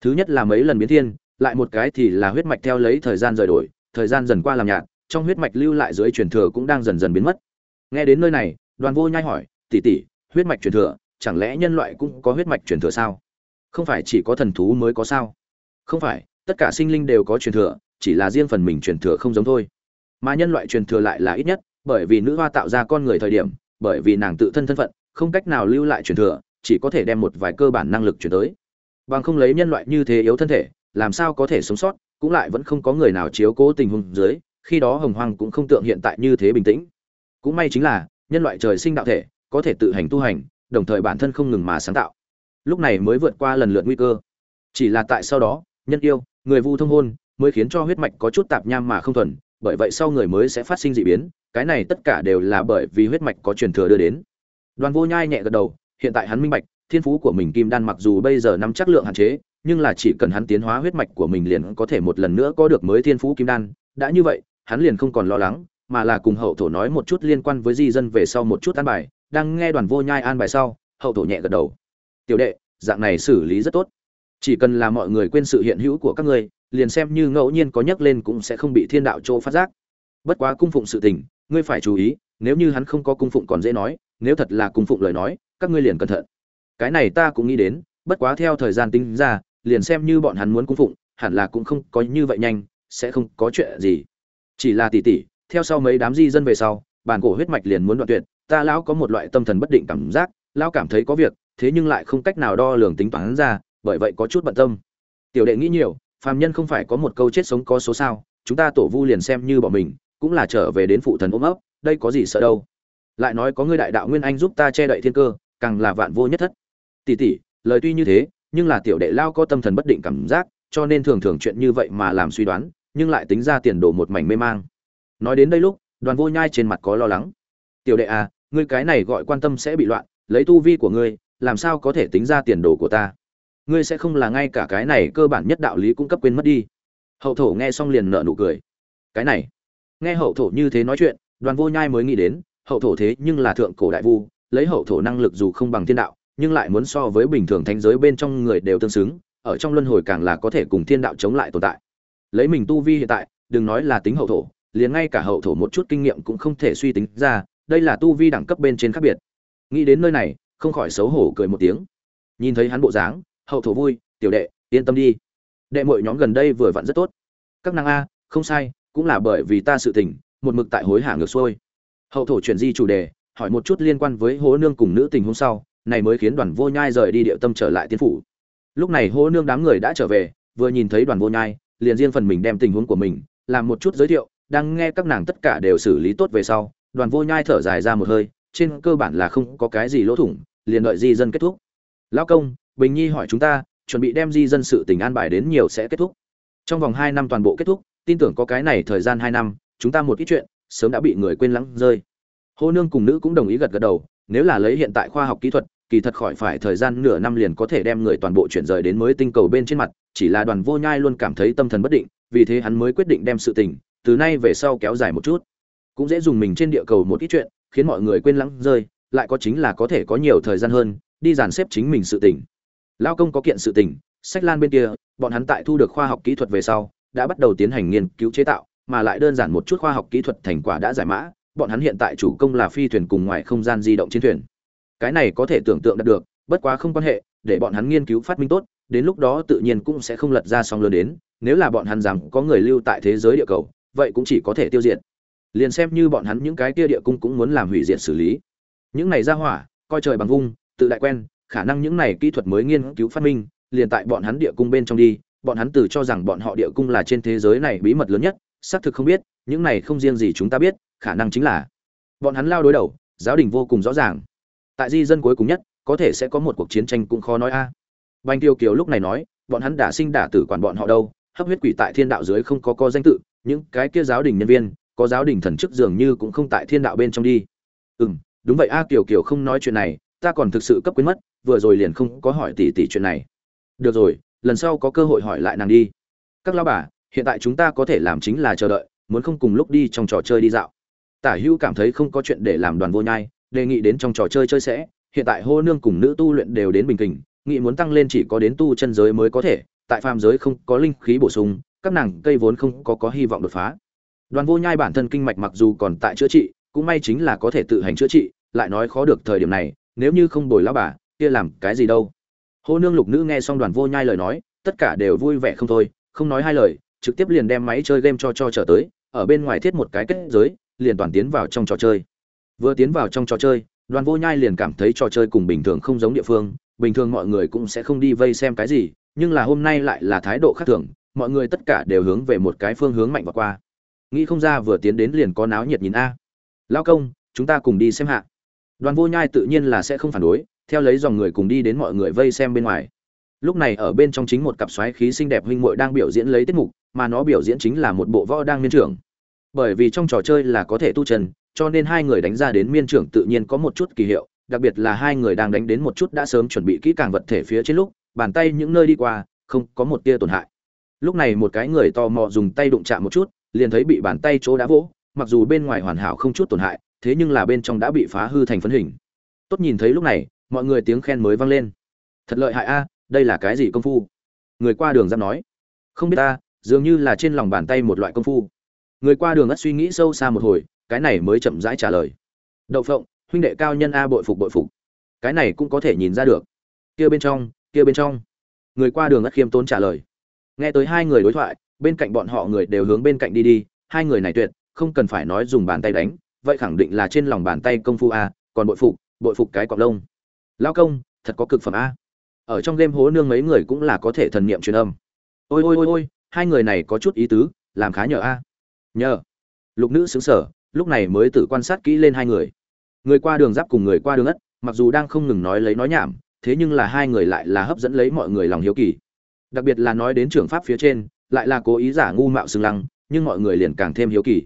Thứ nhất là mấy lần biến thiên, lại một cái thì là huyết mạch theo lấy thời gian rời đổi, thời gian dần qua làm nhạt, trong huyết mạch lưu lại dưới truyền thừa cũng đang dần dần biến mất. Nghe đến nơi này, đoàn vô nhai hỏi, tỷ tỷ huyết mạch truyền thừa, chẳng lẽ nhân loại cũng có huyết mạch truyền thừa sao? Không phải chỉ có thần thú mới có sao? Không phải, tất cả sinh linh đều có truyền thừa, chỉ là riêng phần mình truyền thừa không giống thôi. Mà nhân loại truyền thừa lại là ít nhất, bởi vì nữ hoa tạo ra con người thời điểm, bởi vì nàng tự thân thân phận, không cách nào lưu lại truyền thừa, chỉ có thể đem một vài cơ bản năng lực truyền tới. Bằng không lấy nhân loại như thế yếu thân thể, làm sao có thể sống sót, cũng lại vẫn không có người nào chiếu cố tình huống dưới, khi đó hồng hoang cũng không tượng hiện tại như thế bình tĩnh. Cũng may chính là, nhân loại trời sinh đạo thể có thể tự hành tu hành, đồng thời bản thân không ngừng mà sáng tạo. Lúc này mới vượt qua lần lượt nguy cơ. Chỉ là tại sau đó, nhân yêu, người vu thông hôn mới khiến cho huyết mạch có chút tạp nham mà không thuần, bởi vậy sau người mới sẽ phát sinh dị biến, cái này tất cả đều là bởi vì huyết mạch có truyền thừa đưa đến. Đoàn vô nhai nhẹ gật đầu, hiện tại hắn minh bạch, thiên phú của mình kim đan mặc dù bây giờ nắm chắc lượng hạn chế, nhưng là chỉ cần hắn tiến hóa huyết mạch của mình liền có thể một lần nữa có được mới thiên phú kim đan. Đã như vậy, hắn liền không còn lo lắng, mà là cùng hậu thổ nói một chút liên quan với di dân về sau một chút an bài đang nghe đoàn vô nhai an bài sau, hậu thổ nhẹ gật đầu. Tiểu đệ, dạng này xử lý rất tốt. Chỉ cần là mọi người quên sự hiện hữu của các ngươi, liền xem như ngẫu nhiên có nhắc lên cũng sẽ không bị thiên đạo chỗ phát giác. Bất quá cung phụng sự tình, ngươi phải chú ý, nếu như hắn không có cung phụng còn dễ nói, nếu thật là cung phụng lời nói, các ngươi liền cẩn thận. Cái này ta cũng nghĩ đến, bất quá theo thời gian tính ra, liền xem như bọn hắn muốn cung phụng, hẳn là cũng không có như vậy nhanh, sẽ không có chuyện gì. Chỉ là tỷ tỷ theo sau mấy đám di dân về sau, bản cổ huyết mạch liền muốn đoạn tuyệt ta lão có một loại tâm thần bất định cảm giác, lão cảm thấy có việc, thế nhưng lại không cách nào đo lường tính toán ra, bởi vậy có chút bận tâm. Tiểu đệ nghĩ nhiều, phàm nhân không phải có một câu chết sống có số sao, chúng ta tổ vu liền xem như bọn mình, cũng là trở về đến phụ thần ôm ấp, đây có gì sợ đâu. Lại nói có ngươi đại đạo nguyên anh giúp ta che đậy thiên cơ, càng là vạn vô nhất thất. Tỷ tỷ, lời tuy như thế, nhưng là tiểu đệ lao có tâm thần bất định cảm giác, cho nên thường thường chuyện như vậy mà làm suy đoán, nhưng lại tính ra tiền đồ một mảnh mê mang. Nói đến đây lúc, đoàn vô nhai trên mặt có lo lắng. Tiểu đệ à ngươi cái này gọi quan tâm sẽ bị loạn, lấy tu vi của ngươi, làm sao có thể tính ra tiền đồ của ta? Ngươi sẽ không là ngay cả cái này cơ bản nhất đạo lý cũng cấp quên mất đi. Hậu thổ nghe xong liền nở nụ cười. Cái này. Nghe hậu thổ như thế nói chuyện, đoàn vô nhai mới nghĩ đến, hậu thổ thế nhưng là thượng cổ đại vu, lấy hậu thổ năng lực dù không bằng thiên đạo, nhưng lại muốn so với bình thường thánh giới bên trong người đều tương xứng, ở trong luân hồi càng là có thể cùng thiên đạo chống lại tồn tại. Lấy mình tu vi hiện tại, đừng nói là tính hậu thổ, liền ngay cả hậu thổ một chút kinh nghiệm cũng không thể suy tính ra đây là tu vi đẳng cấp bên trên khác biệt. Nghĩ đến nơi này, không khỏi xấu hổ cười một tiếng. Nhìn thấy hắn bộ dáng, hậu thổ vui, tiểu đệ, yên tâm đi. Đệ mọi nhóm gần đây vừa vặn rất tốt. Các năng a, không sai, cũng là bởi vì ta sự tình, một mực tại hối hả ngược xuôi. Hậu thổ chuyển di chủ đề, hỏi một chút liên quan với hố nương cùng nữ tình hôm sau, này mới khiến đoàn vô nhai rời đi địa tâm trở lại tiên phủ. Lúc này hố nương đám người đã trở về, vừa nhìn thấy đoàn vô nhai, liền riêng phần mình đem tình huống của mình, làm một chút giới thiệu, đang nghe các nàng tất cả đều xử lý tốt về sau đoàn vô nhai thở dài ra một hơi, trên cơ bản là không có cái gì lỗ thủng, liền đợi di dân kết thúc. Lão công, bình nhi hỏi chúng ta, chuẩn bị đem di dân sự tình an bài đến nhiều sẽ kết thúc. Trong vòng hai năm toàn bộ kết thúc, tin tưởng có cái này thời gian hai năm, chúng ta một ít chuyện, sớm đã bị người quên lắng rơi. Hô nương cùng nữ cũng đồng ý gật gật đầu, nếu là lấy hiện tại khoa học kỹ thuật, kỳ thật khỏi phải thời gian nửa năm liền có thể đem người toàn bộ chuyển rời đến mới tinh cầu bên trên mặt, chỉ là đoàn vô nhai luôn cảm thấy tâm thần bất định, vì thế hắn mới quyết định đem sự tình, từ nay về sau kéo dài một chút cũng dễ dùng mình trên địa cầu một ít chuyện khiến mọi người quên lắng rơi lại có chính là có thể có nhiều thời gian hơn đi dàn xếp chính mình sự tỉnh, lao công có kiện sự tỉnh, sách lan bên kia bọn hắn tại thu được khoa học kỹ thuật về sau đã bắt đầu tiến hành nghiên cứu chế tạo mà lại đơn giản một chút khoa học kỹ thuật thành quả đã giải mã bọn hắn hiện tại chủ công là phi thuyền cùng ngoài không gian di động chiến thuyền. Cái này có thể tưởng tượng được bất quá không quan hệ để bọn hắn nghiên cứu phát minh tốt đến lúc đó tự nhiên cũng sẽ không lật ra song lớn đến nếu là bọn hắn rằng có người lưu tại thế giới địa cầu vậy cũng chỉ có thể tiêu diệt liền xem như bọn hắn những cái kia địa cung cũng muốn làm hủy diệt xử lý những này ra hỏa, coi trời bằng vung, tự đại quen, khả năng những này kỹ thuật mới nghiên cứu phát minh, liền tại bọn hắn địa cung bên trong đi, bọn hắn từ cho rằng bọn họ địa cung là trên thế giới này bí mật lớn nhất, xác thực không biết, những này không riêng gì chúng ta biết, khả năng chính là bọn hắn lao đối đầu, giáo đình vô cùng rõ ràng tại di dân cuối cùng nhất, có thể sẽ có một cuộc chiến tranh cũng khó nói a à. banh tiêu kiều lúc này nói, bọn hắn đã sinh đả tử quản bọn họ đâu, hấp huyết quỷ tại thiên đạo dưới không có co danh tự, những cái kia giáo đình nhân viên có giáo đình thần chức dường như cũng không tại thiên đạo bên trong đi. Ừ m đúng vậy a, kiều kiều không nói chuyện này, ta còn thực sự cấp quyến mất, vừa rồi liền không có hỏi tỷ tỷ chuyện này. Được rồi, lần sau có cơ hội hỏi lại nàng đi. Các lao bà, hiện tại chúng ta có thể làm chính là chờ đợi, muốn không cùng lúc đi trong trò chơi đi dạo. Tả hữu cảm thấy không có chuyện để làm đoàn vô nhai, đề nghị đến trong trò chơi chơi sẽ. Hiện tại hô nương cùng nữ tu luyện đều đến bình kình, nghị muốn tăng lên chỉ có đến tu chân giới mới có thể. Tại phàm giới không có linh khí bổ sung, các nàng cây vốn không có có hy vọng đột phá đoàn vô nhai bản thân kinh mạch mặc dù còn tại chữa trị, cũng may chính là có thể tự hành chữa trị, lại nói khó được thời điểm này, nếu như không bồi lão bà, kia làm cái gì đâu. Hô nương lục nữ nghe xong đoàn vô nhai lời nói, tất cả đều vui vẻ không thôi, không nói hai lời, trực tiếp liền đem máy chơi game cho cho trở tới, ở bên ngoài thiết một cái kết giới, liền toàn tiến vào trong trò chơi. Vừa tiến vào trong trò chơi, đoàn vô nhai liền cảm thấy trò chơi cùng bình thường không giống địa phương, bình thường mọi người cũng sẽ không đi vây xem cái gì, nhưng là hôm nay lại là thái độ khác thường, mọi người tất cả đều hướng về một cái phương hướng mạnh và qua nghĩ không ra vừa tiến đến liền có náo nhiệt nhìn a. Lao công, chúng ta cùng đi xem hạ. Đoàn vô nhai tự nhiên là sẽ không phản đối, theo lấy dòng người cùng đi đến mọi người vây xem bên ngoài. Lúc này ở bên trong chính một cặp xoáy khí xinh đẹp huynh muội đang biểu diễn lấy tiết mục, mà nó biểu diễn chính là một bộ võ đang miên trưởng. Bởi vì trong trò chơi là có thể tu chân, cho nên hai người đánh ra đến miên trưởng tự nhiên có một chút kỳ hiệu, đặc biệt là hai người đang đánh đến một chút đã sớm chuẩn bị kỹ càng vật thể phía trên lúc, bàn tay những nơi đi qua, không có một tia tổn hại. Lúc này một cái người to mò dùng tay đụng chạm một chút liền thấy bị bàn tay chỗ đã vỗ, mặc dù bên ngoài hoàn hảo không chút tổn hại, thế nhưng là bên trong đã bị phá hư thành phấn hình. Tốt nhìn thấy lúc này, mọi người tiếng khen mới vang lên. Thật lợi hại a, đây là cái gì công phu? Người qua đường giáp nói. Không biết ta, dường như là trên lòng bàn tay một loại công phu. Người qua đường ất suy nghĩ sâu xa một hồi, cái này mới chậm rãi trả lời. Đậu phộng, huynh đệ cao nhân a bội phục bội phục. Cái này cũng có thể nhìn ra được. Kia bên trong, kia bên trong. Người qua đường ất khiêm tốn trả lời. Nghe tới hai người đối thoại bên cạnh bọn họ người đều hướng bên cạnh đi đi, hai người này tuyệt, không cần phải nói dùng bàn tay đánh, vậy khẳng định là trên lòng bàn tay công phu a, còn bội phục bội phục cái quặp lông. Lao công, thật có cực phẩm a. Ở trong game hố nương mấy người cũng là có thể thần niệm truyền âm. Ôi ôi ôi ôi, hai người này có chút ý tứ, làm khá nhờ a. Nhờ. Lục nữ sững sở, lúc này mới tự quan sát kỹ lên hai người. Người qua đường giáp cùng người qua đường ất, mặc dù đang không ngừng nói lấy nói nhảm, thế nhưng là hai người lại là hấp dẫn lấy mọi người lòng hiếu kỳ. Đặc biệt là nói đến trưởng pháp phía trên lại là cố ý giả ngu mạo xưng lăng, nhưng mọi người liền càng thêm hiếu kỳ.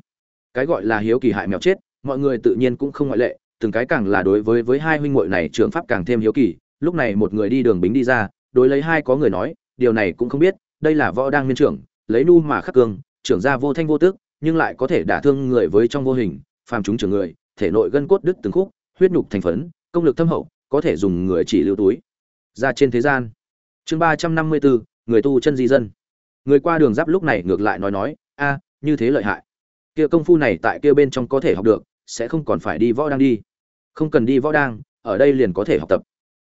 Cái gọi là hiếu kỳ hại mèo chết, mọi người tự nhiên cũng không ngoại lệ, từng cái càng là đối với với hai huynh muội này trưởng pháp càng thêm hiếu kỳ. Lúc này một người đi đường bính đi ra, đối lấy hai có người nói, điều này cũng không biết, đây là võ đang miên trưởng, lấy nu mà khắc cương, trưởng ra vô thanh vô tước, nhưng lại có thể đả thương người với trong vô hình, phàm chúng trưởng người, thể nội gân cốt đứt từng khúc, huyết nhục thành phấn, công lực thâm hậu, có thể dùng người chỉ lưu túi. Ra trên thế gian. Chương ba trăm năm mươi bốn người tu chân di dân người qua đường giáp lúc này ngược lại nói nói, a, như thế lợi hại. Kia công phu này tại kia bên trong có thể học được, sẽ không còn phải đi võ đang đi. Không cần đi võ đang, ở đây liền có thể học tập.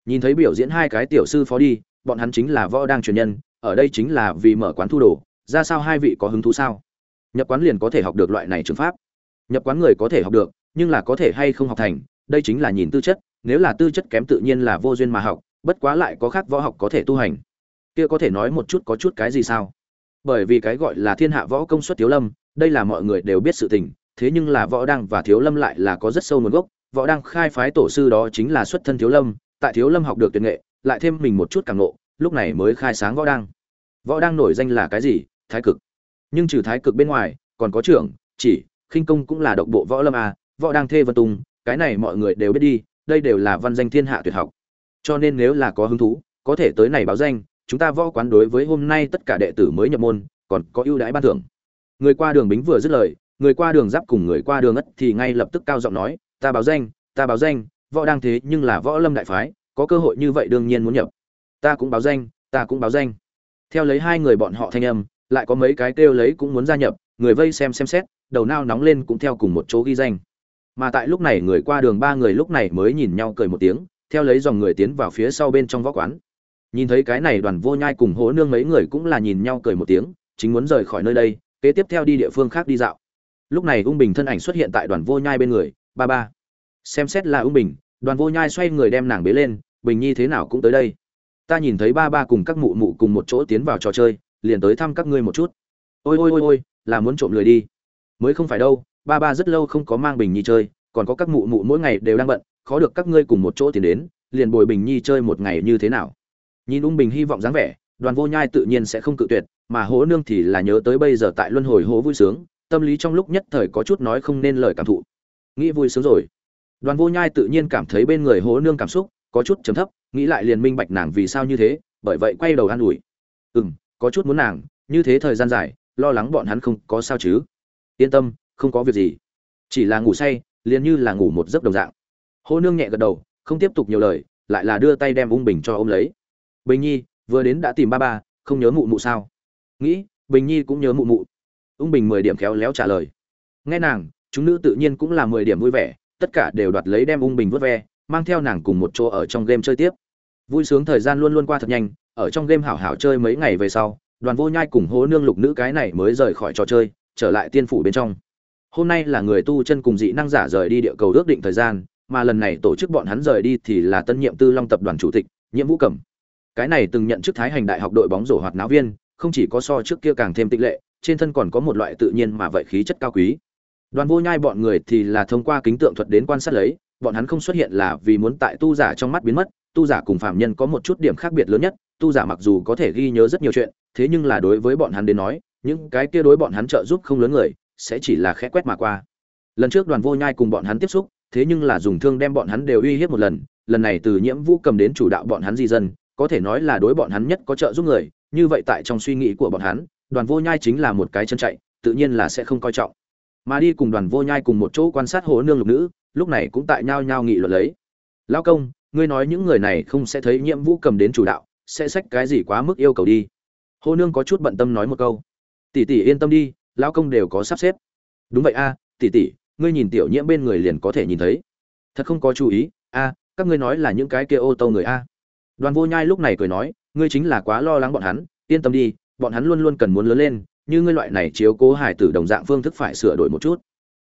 Nhìn thấy biểu diễn hai cái tiểu sư phó đi, bọn hắn chính là võ đang truyền nhân, ở đây chính là vì mở quán thu đồ, ra sao hai vị có hứng thú sao? Nhập quán liền có thể học được loại này trường pháp. Nhập quán người có thể học được, nhưng là có thể hay không học thành, đây chính là nhìn tư chất, nếu là tư chất kém tự nhiên là vô duyên mà học, bất quá lại có khác võ học có thể tu hành. Kia có thể nói một chút có chút cái gì sao? Bởi vì cái gọi là thiên hạ võ công suất thiếu lâm, đây là mọi người đều biết sự tình, thế nhưng là võ đăng và thiếu lâm lại là có rất sâu nguồn gốc. Võ đăng khai phái tổ sư đó chính là xuất thân thiếu lâm, tại thiếu lâm học được tuyệt nghệ, lại thêm mình một chút càng nộ lúc này mới khai sáng võ đăng. Võ đăng nổi danh là cái gì? Thái cực. Nhưng trừ thái cực bên ngoài, còn có trưởng, chỉ, khinh công cũng là độc bộ võ lâm a, võ đăng thê vân tùng, cái này mọi người đều biết đi, đây đều là văn danh thiên hạ tuyệt học. Cho nên nếu là có hứng thú, có thể tới này báo danh chúng ta võ quán đối với hôm nay tất cả đệ tử mới nhập môn, còn có ưu đãi ban thưởng. Người qua đường bính vừa dứt lời, người qua đường giáp cùng người qua đường ất thì ngay lập tức cao giọng nói, ta báo danh, ta báo danh, võ đang thế nhưng là võ lâm đại phái, có cơ hội như vậy đương nhiên muốn nhập. Ta cũng báo danh, ta cũng báo danh. Theo lấy hai người bọn họ thanh âm, lại có mấy cái kêu lấy cũng muốn gia nhập, người vây xem xem xét, đầu nao nóng lên cũng theo cùng một chỗ ghi danh. Mà tại lúc này người qua đường ba người lúc này mới nhìn nhau cười một tiếng, theo lấy dòng người tiến vào phía sau bên trong võ quán nhìn thấy cái này đoàn vô nhai cùng hố nương mấy người cũng là nhìn nhau cười một tiếng, chính muốn rời khỏi nơi đây, kế tiếp theo đi địa phương khác đi dạo. Lúc này ung bình thân ảnh xuất hiện tại đoàn vô nhai bên người, ba ba. Xem xét là ung bình, đoàn vô nhai xoay người đem nàng bế lên, bình nhi thế nào cũng tới đây. Ta nhìn thấy ba ba cùng các mụ mụ cùng một chỗ tiến vào trò chơi, liền tới thăm các ngươi một chút. Ôi ôi ôi ôi, là muốn trộm lười đi. Mới không phải đâu, ba ba rất lâu không có mang bình nhi chơi, còn có các mụ mụ mỗi ngày đều đang bận, khó được các ngươi cùng một chỗ tiến đến, liền bồi bình nhi chơi một ngày như thế nào nhìn ung bình hy vọng dáng vẻ, đoàn vô nhai tự nhiên sẽ không cự tuyệt, mà hố nương thì là nhớ tới bây giờ tại luân hồi hố vui sướng, tâm lý trong lúc nhất thời có chút nói không nên lời cảm thụ. Nghĩ vui sướng rồi. Đoàn vô nhai tự nhiên cảm thấy bên người hố nương cảm xúc có chút chấm thấp, nghĩ lại liền minh bạch nàng vì sao như thế, bởi vậy quay đầu an ủi. Ừ m có chút muốn nàng, như thế thời gian dài, lo lắng bọn hắn không có sao chứ? Yên tâm, không có việc gì. Chỉ là ngủ say, liền như là ngủ một giấc đồng dạng. Hô nương nhẹ gật đầu, không tiếp tục nhiều lời, lại là đưa tay đem ung bình cho ôm lấy bình nhi, vừa đến đã tìm ba ba, không nhớ mụ mụ sao? Nghĩ, bình nhi cũng nhớ mụ mụ. Ung bình mười điểm khéo léo trả lời. Nghe nàng, chúng nữ tự nhiên cũng là mười điểm vui vẻ, tất cả đều đoạt lấy đem ung bình vớt ve, mang theo nàng cùng một chỗ ở trong game chơi tiếp. Vui sướng thời gian luôn luôn qua thật nhanh, ở trong game hảo hảo chơi mấy ngày về sau, đoàn vô nhai cùng hố nương lục nữ cái này mới rời khỏi trò chơi, trở lại tiên phủ bên trong. Hôm nay là người tu chân cùng dị năng giả rời đi địa cầu ước định thời gian, mà lần này tổ chức bọn hắn rời đi thì là tân nhiệm tư long tập đoàn chủ tịch, nhiệm vũ cẩm cái này từng nhận chức thái hành đại học đội bóng rổ hoạt náo viên, không chỉ có so trước kia càng thêm tịch lệ, trên thân còn có một loại tự nhiên mà vậy khí chất cao quý. Đoàn vô nhai bọn người thì là thông qua kính tượng thuật đến quan sát lấy, bọn hắn không xuất hiện là vì muốn tại tu giả trong mắt biến mất, tu giả cùng phạm nhân có một chút điểm khác biệt lớn nhất, tu giả mặc dù có thể ghi nhớ rất nhiều chuyện, thế nhưng là đối với bọn hắn đến nói, những cái kia đối bọn hắn trợ giúp không lớn người, sẽ chỉ là khẽ quét mà qua. Lần trước đoàn vô nhai cùng bọn hắn tiếp xúc, thế nhưng là dùng thương đem bọn hắn đều uy hiếp một lần lần này từ nhiễm vũ cầm đến chủ đạo bọn hắn di dân có thể nói là đối bọn hắn nhất có trợ giúp người, như vậy tại trong suy nghĩ của bọn hắn, đoàn vô nhai chính là một cái chân chạy, tự nhiên là sẽ không coi trọng. Mà đi cùng đoàn vô nhai cùng một chỗ quan sát hồ nương lục nữ, lúc này cũng tại nhao nhao nghị luận lấy. Lao công, ngươi nói những người này không sẽ thấy nhiệm vũ cầm đến chủ đạo, sẽ xách cái gì quá mức yêu cầu đi? Hồ nương có chút bận tâm nói một câu. Tỷ tỷ yên tâm đi, lão công đều có sắp xếp. Đúng vậy a, tỷ tỷ, ngươi nhìn tiểu nhiễm bên người liền có thể nhìn thấy. Thật không có chú ý, a, các ngươi nói là những cái kia ô tô người a đoàn vô nhai lúc này cười nói, ngươi chính là quá lo lắng bọn hắn, yên tâm đi, bọn hắn luôn luôn cần muốn lớn lên, như ngươi loại này chiếu cố hải tử đồng dạng phương thức phải sửa đổi một chút.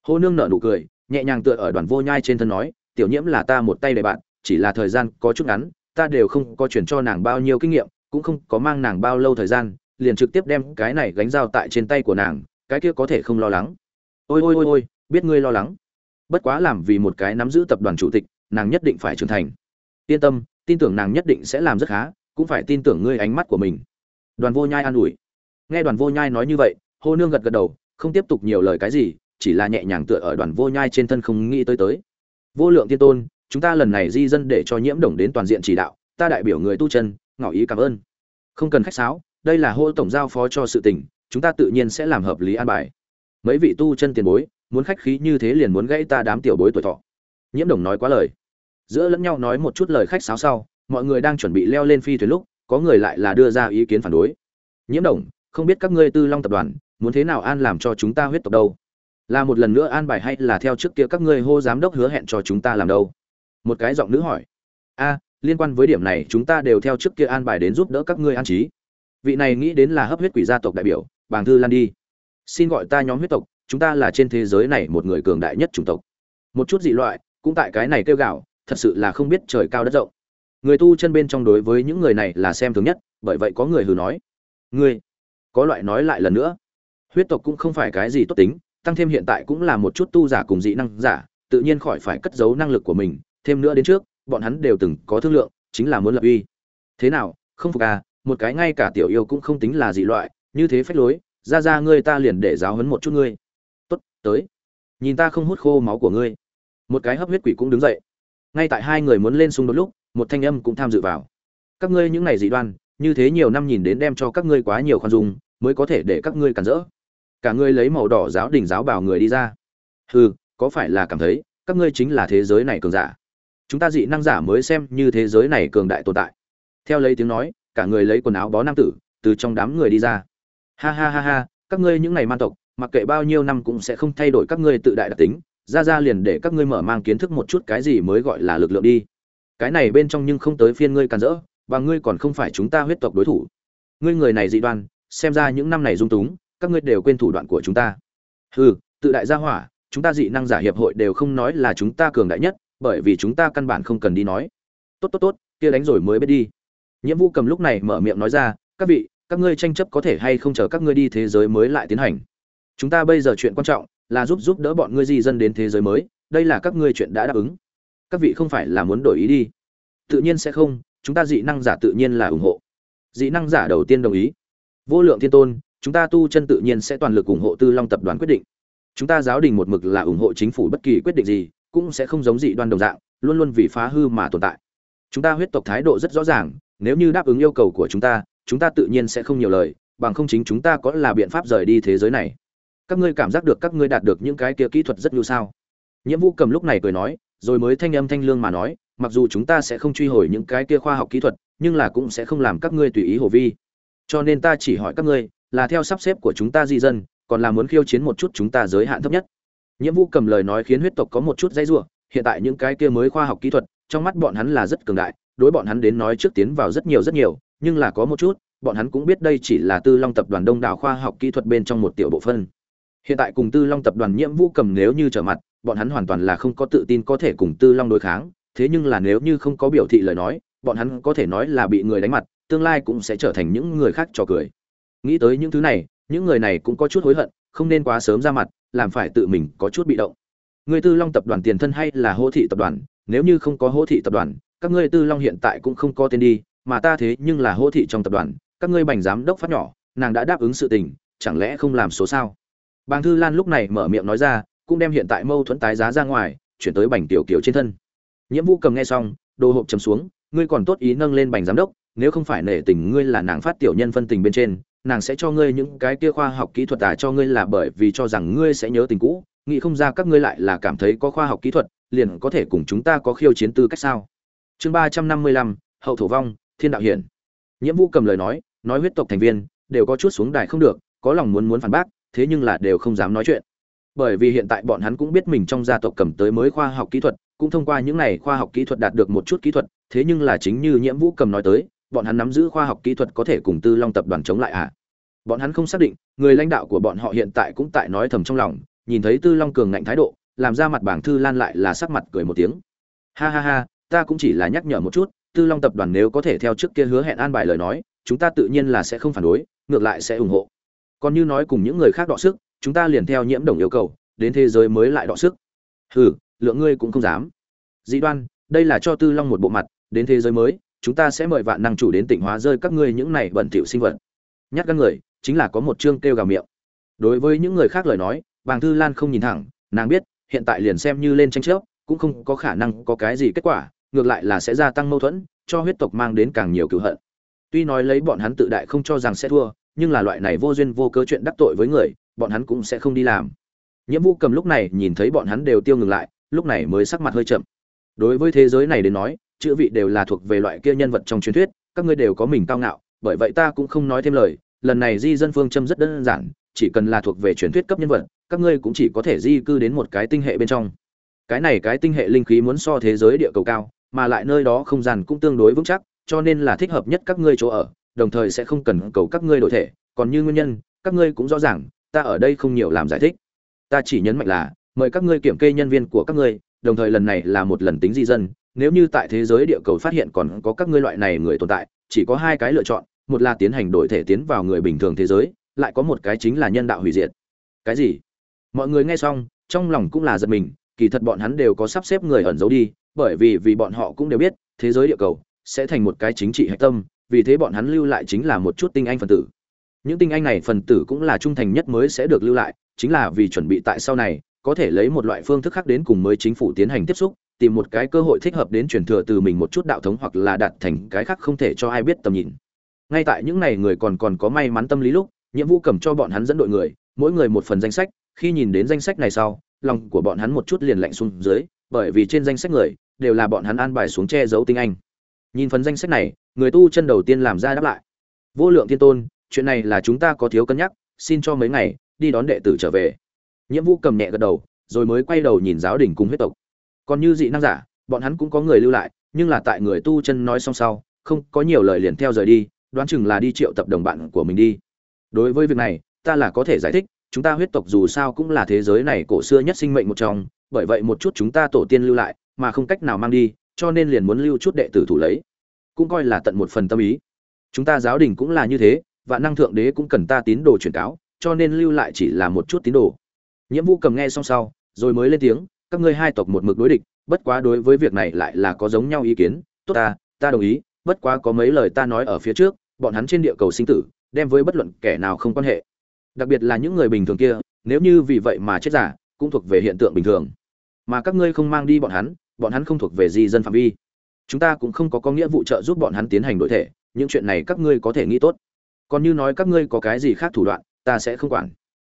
Hô nương nở nụ cười, nhẹ nhàng tựa ở đoàn vô nhai trên thân nói, tiểu nhiễm là ta một tay để bạn, chỉ là thời gian có chút ngắn, ta đều không có chuyển cho nàng bao nhiêu kinh nghiệm, cũng không có mang nàng bao lâu thời gian, liền trực tiếp đem cái này gánh dao tại trên tay của nàng, cái kia có thể không lo lắng. Ôi ôi ôi ôi, biết ngươi lo lắng. Bất quá làm vì một cái nắm giữ tập đoàn chủ tịch, nàng nhất định phải trưởng thành. Yên tâm tin tưởng nàng nhất định sẽ làm rất khá, cũng phải tin tưởng ngươi ánh mắt của mình. Đoàn vô nhai an ủi. Nghe đoàn vô nhai nói như vậy, hô nương gật gật đầu, không tiếp tục nhiều lời cái gì, chỉ là nhẹ nhàng tựa ở đoàn vô nhai trên thân không nghĩ tới tới. Vô lượng tiên tôn, chúng ta lần này di dân để cho nhiễm đồng đến toàn diện chỉ đạo, ta đại biểu người tu chân, ngỏ ý cảm ơn. Không cần khách sáo, đây là hô tổng giao phó cho sự tình, chúng ta tự nhiên sẽ làm hợp lý an bài. Mấy vị tu chân tiền bối, muốn khách khí như thế liền muốn gãy ta đám tiểu bối tuổi thọ. Nhiễm đồng nói quá lời giữa lẫn nhau nói một chút lời khách sáo sau, mọi người đang chuẩn bị leo lên phi thuyền lúc, có người lại là đưa ra ý kiến phản đối. Nhiễm đồng, không biết các ngươi tư long tập đoàn, muốn thế nào an làm cho chúng ta huyết tộc đâu? Là một lần nữa an bài hay là theo trước kia các ngươi hô giám đốc hứa hẹn cho chúng ta làm đâu? Một cái giọng nữ hỏi. A, liên quan với điểm này chúng ta đều theo trước kia an bài đến giúp đỡ các ngươi an trí. Vị này nghĩ đến là hấp huyết quỷ gia tộc đại biểu, bàng thư lan đi. Xin gọi ta nhóm huyết tộc, chúng ta là trên thế giới này một người cường đại nhất chủng tộc. Một chút dị loại, cũng tại cái này kêu gạo thật sự là không biết trời cao đất rộng. Người tu chân bên trong đối với những người này là xem thường nhất, bởi vậy có người hừ nói. Ngươi, có loại nói lại lần nữa. Huyết tộc cũng không phải cái gì tốt tính, tăng thêm hiện tại cũng là một chút tu giả cùng dị năng giả, tự nhiên khỏi phải cất giấu năng lực của mình. Thêm nữa đến trước, bọn hắn đều từng có thương lượng, chính là muốn lập uy. Thế nào, không phục à một cái ngay cả tiểu yêu cũng không tính là dị loại, như thế phách lối, ra ra ngươi ta liền để giáo huấn một chút ngươi. Tốt, tới. Nhìn ta không hút khô máu của ngươi. Một cái hấp huyết quỷ cũng đứng dậy ngay tại hai người muốn lên xung đột lúc, một thanh âm cũng tham dự vào. Các ngươi những ngày dị đoan, như thế nhiều năm nhìn đến đem cho các ngươi quá nhiều khoan dung, mới có thể để các ngươi cản rỡ. Cả ngươi lấy màu đỏ giáo đình giáo bảo người đi ra. Hừ, có phải là cảm thấy, các ngươi chính là thế giới này cường giả? Chúng ta dị năng giả mới xem như thế giới này cường đại tồn tại. Theo lấy tiếng nói, cả người lấy quần áo bó nam tử, từ trong đám người đi ra. Ha ha ha ha, các ngươi những ngày man tộc, mặc kệ bao nhiêu năm cũng sẽ không thay đổi các ngươi tự đại đặc tính ra ra liền để các ngươi mở mang kiến thức một chút cái gì mới gọi là lực lượng đi. Cái này bên trong nhưng không tới phiên ngươi càn rỡ, và ngươi còn không phải chúng ta huyết tộc đối thủ. Ngươi người này dị đoan, xem ra những năm này dung túng, các ngươi đều quên thủ đoạn của chúng ta. Hừ, tự đại gia hỏa, chúng ta dị năng giả hiệp hội đều không nói là chúng ta cường đại nhất, bởi vì chúng ta căn bản không cần đi nói. Tốt tốt tốt, kia đánh rồi mới biết đi. Nhiệm vụ cầm lúc này mở miệng nói ra, các vị, các ngươi tranh chấp có thể hay không chờ các ngươi đi thế giới mới lại tiến hành? Chúng ta bây giờ chuyện quan trọng là giúp giúp đỡ bọn ngươi di dân đến thế giới mới, đây là các ngươi chuyện đã đáp ứng. Các vị không phải là muốn đổi ý đi. Tự nhiên sẽ không, chúng ta dị năng giả tự nhiên là ủng hộ. Dị năng giả đầu tiên đồng ý. Vô lượng thiên tôn, chúng ta tu chân tự nhiên sẽ toàn lực ủng hộ tư long tập đoàn quyết định. Chúng ta giáo đình một mực là ủng hộ chính phủ bất kỳ quyết định gì, cũng sẽ không giống dị đoan đồng dạng, luôn luôn vì phá hư mà tồn tại. Chúng ta huyết tộc thái độ rất rõ ràng, nếu như đáp ứng yêu cầu của chúng ta chúng ta tự nhiên sẽ không nhiều lời, bằng không chính chúng ta có là biện pháp rời đi thế giới này các ngươi cảm giác được các ngươi đạt được những cái kia kỹ thuật rất nhu sao? Nhiệm vụ cầm lúc này cười nói, rồi mới thanh âm thanh lương mà nói, mặc dù chúng ta sẽ không truy hồi những cái kia khoa học kỹ thuật, nhưng là cũng sẽ không làm các ngươi tùy ý hồ vi. Cho nên ta chỉ hỏi các ngươi, là theo sắp xếp của chúng ta di dân, còn là muốn khiêu chiến một chút chúng ta giới hạn thấp nhất? Nhiệm vụ cầm lời nói khiến huyết tộc có một chút dây giụa hiện tại những cái kia mới khoa học kỹ thuật, trong mắt bọn hắn là rất cường đại, đối bọn hắn đến nói trước tiến vào rất nhiều rất nhiều, nhưng là có một chút, bọn hắn cũng biết đây chỉ là tư long tập đoàn đông đảo khoa học kỹ thuật bên trong một tiểu bộ phân hiện tại cùng tư long tập đoàn nhiễm vũ cầm nếu như trở mặt, bọn hắn hoàn toàn là không có tự tin có thể cùng tư long đối kháng, thế nhưng là nếu như không có biểu thị lời nói, bọn hắn có thể nói là bị người đánh mặt, tương lai cũng sẽ trở thành những người khác trò cười. Nghĩ tới những thứ này, những người này cũng có chút hối hận, không nên quá sớm ra mặt, làm phải tự mình có chút bị động. Người tư long tập đoàn tiền thân hay là hô thị tập đoàn, nếu như không có hô thị tập đoàn, các ngươi tư long hiện tại cũng không có tên đi, mà ta thế nhưng là hô thị trong tập đoàn, các ngươi bành giám đốc phát nhỏ, nàng đã đáp ứng sự tình, chẳng lẽ không làm số sao? Bàng thư lan lúc này mở miệng nói ra, cũng đem hiện tại mâu thuẫn tái giá ra ngoài, chuyển tới bành tiểu kiều trên thân. Nhiễm vũ cầm nghe xong, đồ hộp trầm xuống, ngươi còn tốt ý nâng lên bành giám đốc, nếu không phải nể tình ngươi là nàng phát tiểu nhân phân tình bên trên, nàng sẽ cho ngươi những cái kia khoa học kỹ thuật à cho ngươi là bởi vì cho rằng ngươi sẽ nhớ tình cũ, nghĩ không ra các ngươi lại là cảm thấy có khoa học kỹ thuật, liền có thể cùng chúng ta có khiêu chiến tư cách sao? Chương ba trăm năm mươi lăm, hậu thổ vong, thiên đạo hiển. Nhiễm vũ cầm lời nói nói huyết tộc thành viên, đều có chút xuống đài không được, có lòng muốn muốn phản bác thế nhưng là đều không dám nói chuyện. Bởi vì hiện tại bọn hắn cũng biết mình trong gia tộc cầm tới mới khoa học kỹ thuật, cũng thông qua những này khoa học kỹ thuật đạt được một chút kỹ thuật, thế nhưng là chính như nhiễm vũ cầm nói tới, bọn hắn nắm giữ khoa học kỹ thuật có thể cùng tư long tập đoàn chống lại à? Bọn hắn không xác định, người lãnh đạo của bọn họ hiện tại cũng tại nói thầm trong lòng, nhìn thấy tư long cường ngạnh thái độ, làm ra mặt bảng thư lan lại là sắc mặt cười một tiếng. Ha ha ha, ta cũng chỉ là nhắc nhở một chút, tư long tập đoàn nếu có thể theo trước kia hứa hẹn an bài lời nói, chúng ta tự nhiên là sẽ không phản đối, ngược lại sẽ ủng hộ còn như nói cùng những người khác đọ sức, chúng ta liền theo nhiễm đồng yêu cầu, đến thế giới mới lại đọ sức. Hừ, lượng ngươi cũng không dám. Dĩ đoan, đây là cho tư long một bộ mặt, đến thế giới mới, chúng ta sẽ mời vạn năng chủ đến tỉnh hóa rơi các ngươi những này bẩn thỉu sinh vật. Nhắc các người, chính là có một chương kêu gào miệng. Đối với những người khác lời nói, bàng thư lan không nhìn thẳng, nàng biết, hiện tại liền xem như lên tranh chấp cũng không có khả năng có cái gì kết quả, ngược lại là sẽ gia tăng mâu thuẫn, cho huyết tộc mang đến càng nhiều cựu hận. Tuy nói lấy bọn hắn tự đại không cho rằng sẽ thua nhưng là loại này vô duyên vô cớ chuyện đắc tội với người, bọn hắn cũng sẽ không đi làm. Nhiễm vũ cầm lúc này nhìn thấy bọn hắn đều tiêu ngừng lại, lúc này mới sắc mặt hơi chậm. Đối với thế giới này đến nói, chữ vị đều là thuộc về loại kia nhân vật trong truyền thuyết, các ngươi đều có mình cao ngạo, bởi vậy ta cũng không nói thêm lời, lần này di dân phương châm rất đơn giản, chỉ cần là thuộc về truyền thuyết cấp nhân vật, các ngươi cũng chỉ có thể di cư đến một cái tinh hệ bên trong. Cái này cái tinh hệ linh khí muốn so thế giới địa cầu cao, mà lại nơi đó không gian cũng tương đối vững chắc, cho nên là thích hợp nhất các ngươi chỗ ở đồng thời sẽ không cần cầu các ngươi đổi thể, còn như nguyên nhân, các ngươi cũng rõ ràng, ta ở đây không nhiều làm giải thích. Ta chỉ nhấn mạnh là, mời các ngươi kiểm kê nhân viên của các ngươi, đồng thời lần này là một lần tính di dân, nếu như tại thế giới địa cầu phát hiện còn có các ngươi loại này người tồn tại, chỉ có hai cái lựa chọn, một là tiến hành đổi thể tiến vào người bình thường thế giới, lại có một cái chính là nhân đạo hủy diệt. Cái gì? Mọi người nghe xong, trong lòng cũng là giật mình, kỳ thật bọn hắn đều có sắp xếp người ẩn giấu đi, bởi vì vì bọn họ cũng đều biết, thế giới địa cầu sẽ thành một cái chính trị hạch tâm vì thế bọn hắn lưu lại chính là một chút tinh anh phần tử. Những tinh anh này phần tử cũng là trung thành nhất mới sẽ được lưu lại, chính là vì chuẩn bị tại sau này, có thể lấy một loại phương thức khác đến cùng mới chính phủ tiến hành tiếp xúc, tìm một cái cơ hội thích hợp đến truyền thừa từ mình một chút đạo thống hoặc là đạt thành cái khác không thể cho ai biết tầm nhìn. Ngay tại những này người còn còn có may mắn tâm lý lúc, nhiệm vụ cầm cho bọn hắn dẫn đội người, mỗi người một phần danh sách, khi nhìn đến danh sách này sau, lòng của bọn hắn một chút liền lạnh xuống dưới, bởi vì trên danh sách người, đều là bọn hắn an bài xuống che giấu tinh anh. Nhìn phần danh sách này người tu chân đầu tiên làm ra đáp lại. Vô lượng thiên tôn, chuyện này là chúng ta có thiếu cân nhắc, xin cho mấy ngày, đi đón đệ tử trở về. Nhiệm vụ cầm nhẹ gật đầu, rồi mới quay đầu nhìn giáo đình cùng huyết tộc. Còn như dị năng giả, bọn hắn cũng có người lưu lại, nhưng là tại người tu chân nói xong sau, không có nhiều lời liền theo rời đi, đoán chừng là đi triệu tập đồng bạn của mình đi. Đối với việc này, ta là có thể giải thích, chúng ta huyết tộc dù sao cũng là thế giới này cổ xưa nhất sinh mệnh một trong, bởi vậy một chút chúng ta tổ tiên lưu lại, mà không cách nào mang đi, cho nên liền muốn lưu chút đệ tử thủ lấy cũng coi là tận một phần tâm ý. Chúng ta giáo đình cũng là như thế và năng thượng đế cũng cần ta tín đồ truyền cáo, cho nên lưu lại chỉ là một chút tín đồ. Nhiễm vũ cầm nghe xong sau, rồi mới lên tiếng, các ngươi hai tộc một mực đối địch, bất quá đối với việc này lại là có giống nhau ý kiến. Tốt ta ta đồng ý, bất quá có mấy lời ta nói ở phía trước, bọn hắn trên địa cầu sinh tử, đem với bất luận kẻ nào không quan hệ. Đặc biệt là những người bình thường kia, nếu như vì vậy mà chết giả, cũng thuộc về hiện tượng bình thường. Mà các ngươi không mang đi bọn hắn bọn hắn không thuộc về di dân phạm vi chúng ta cũng không có có nghĩa vụ trợ giúp bọn hắn tiến hành đổi thể, những chuyện này các ngươi có thể nghĩ tốt. Còn như nói các ngươi có cái gì khác thủ đoạn, ta sẽ không quản.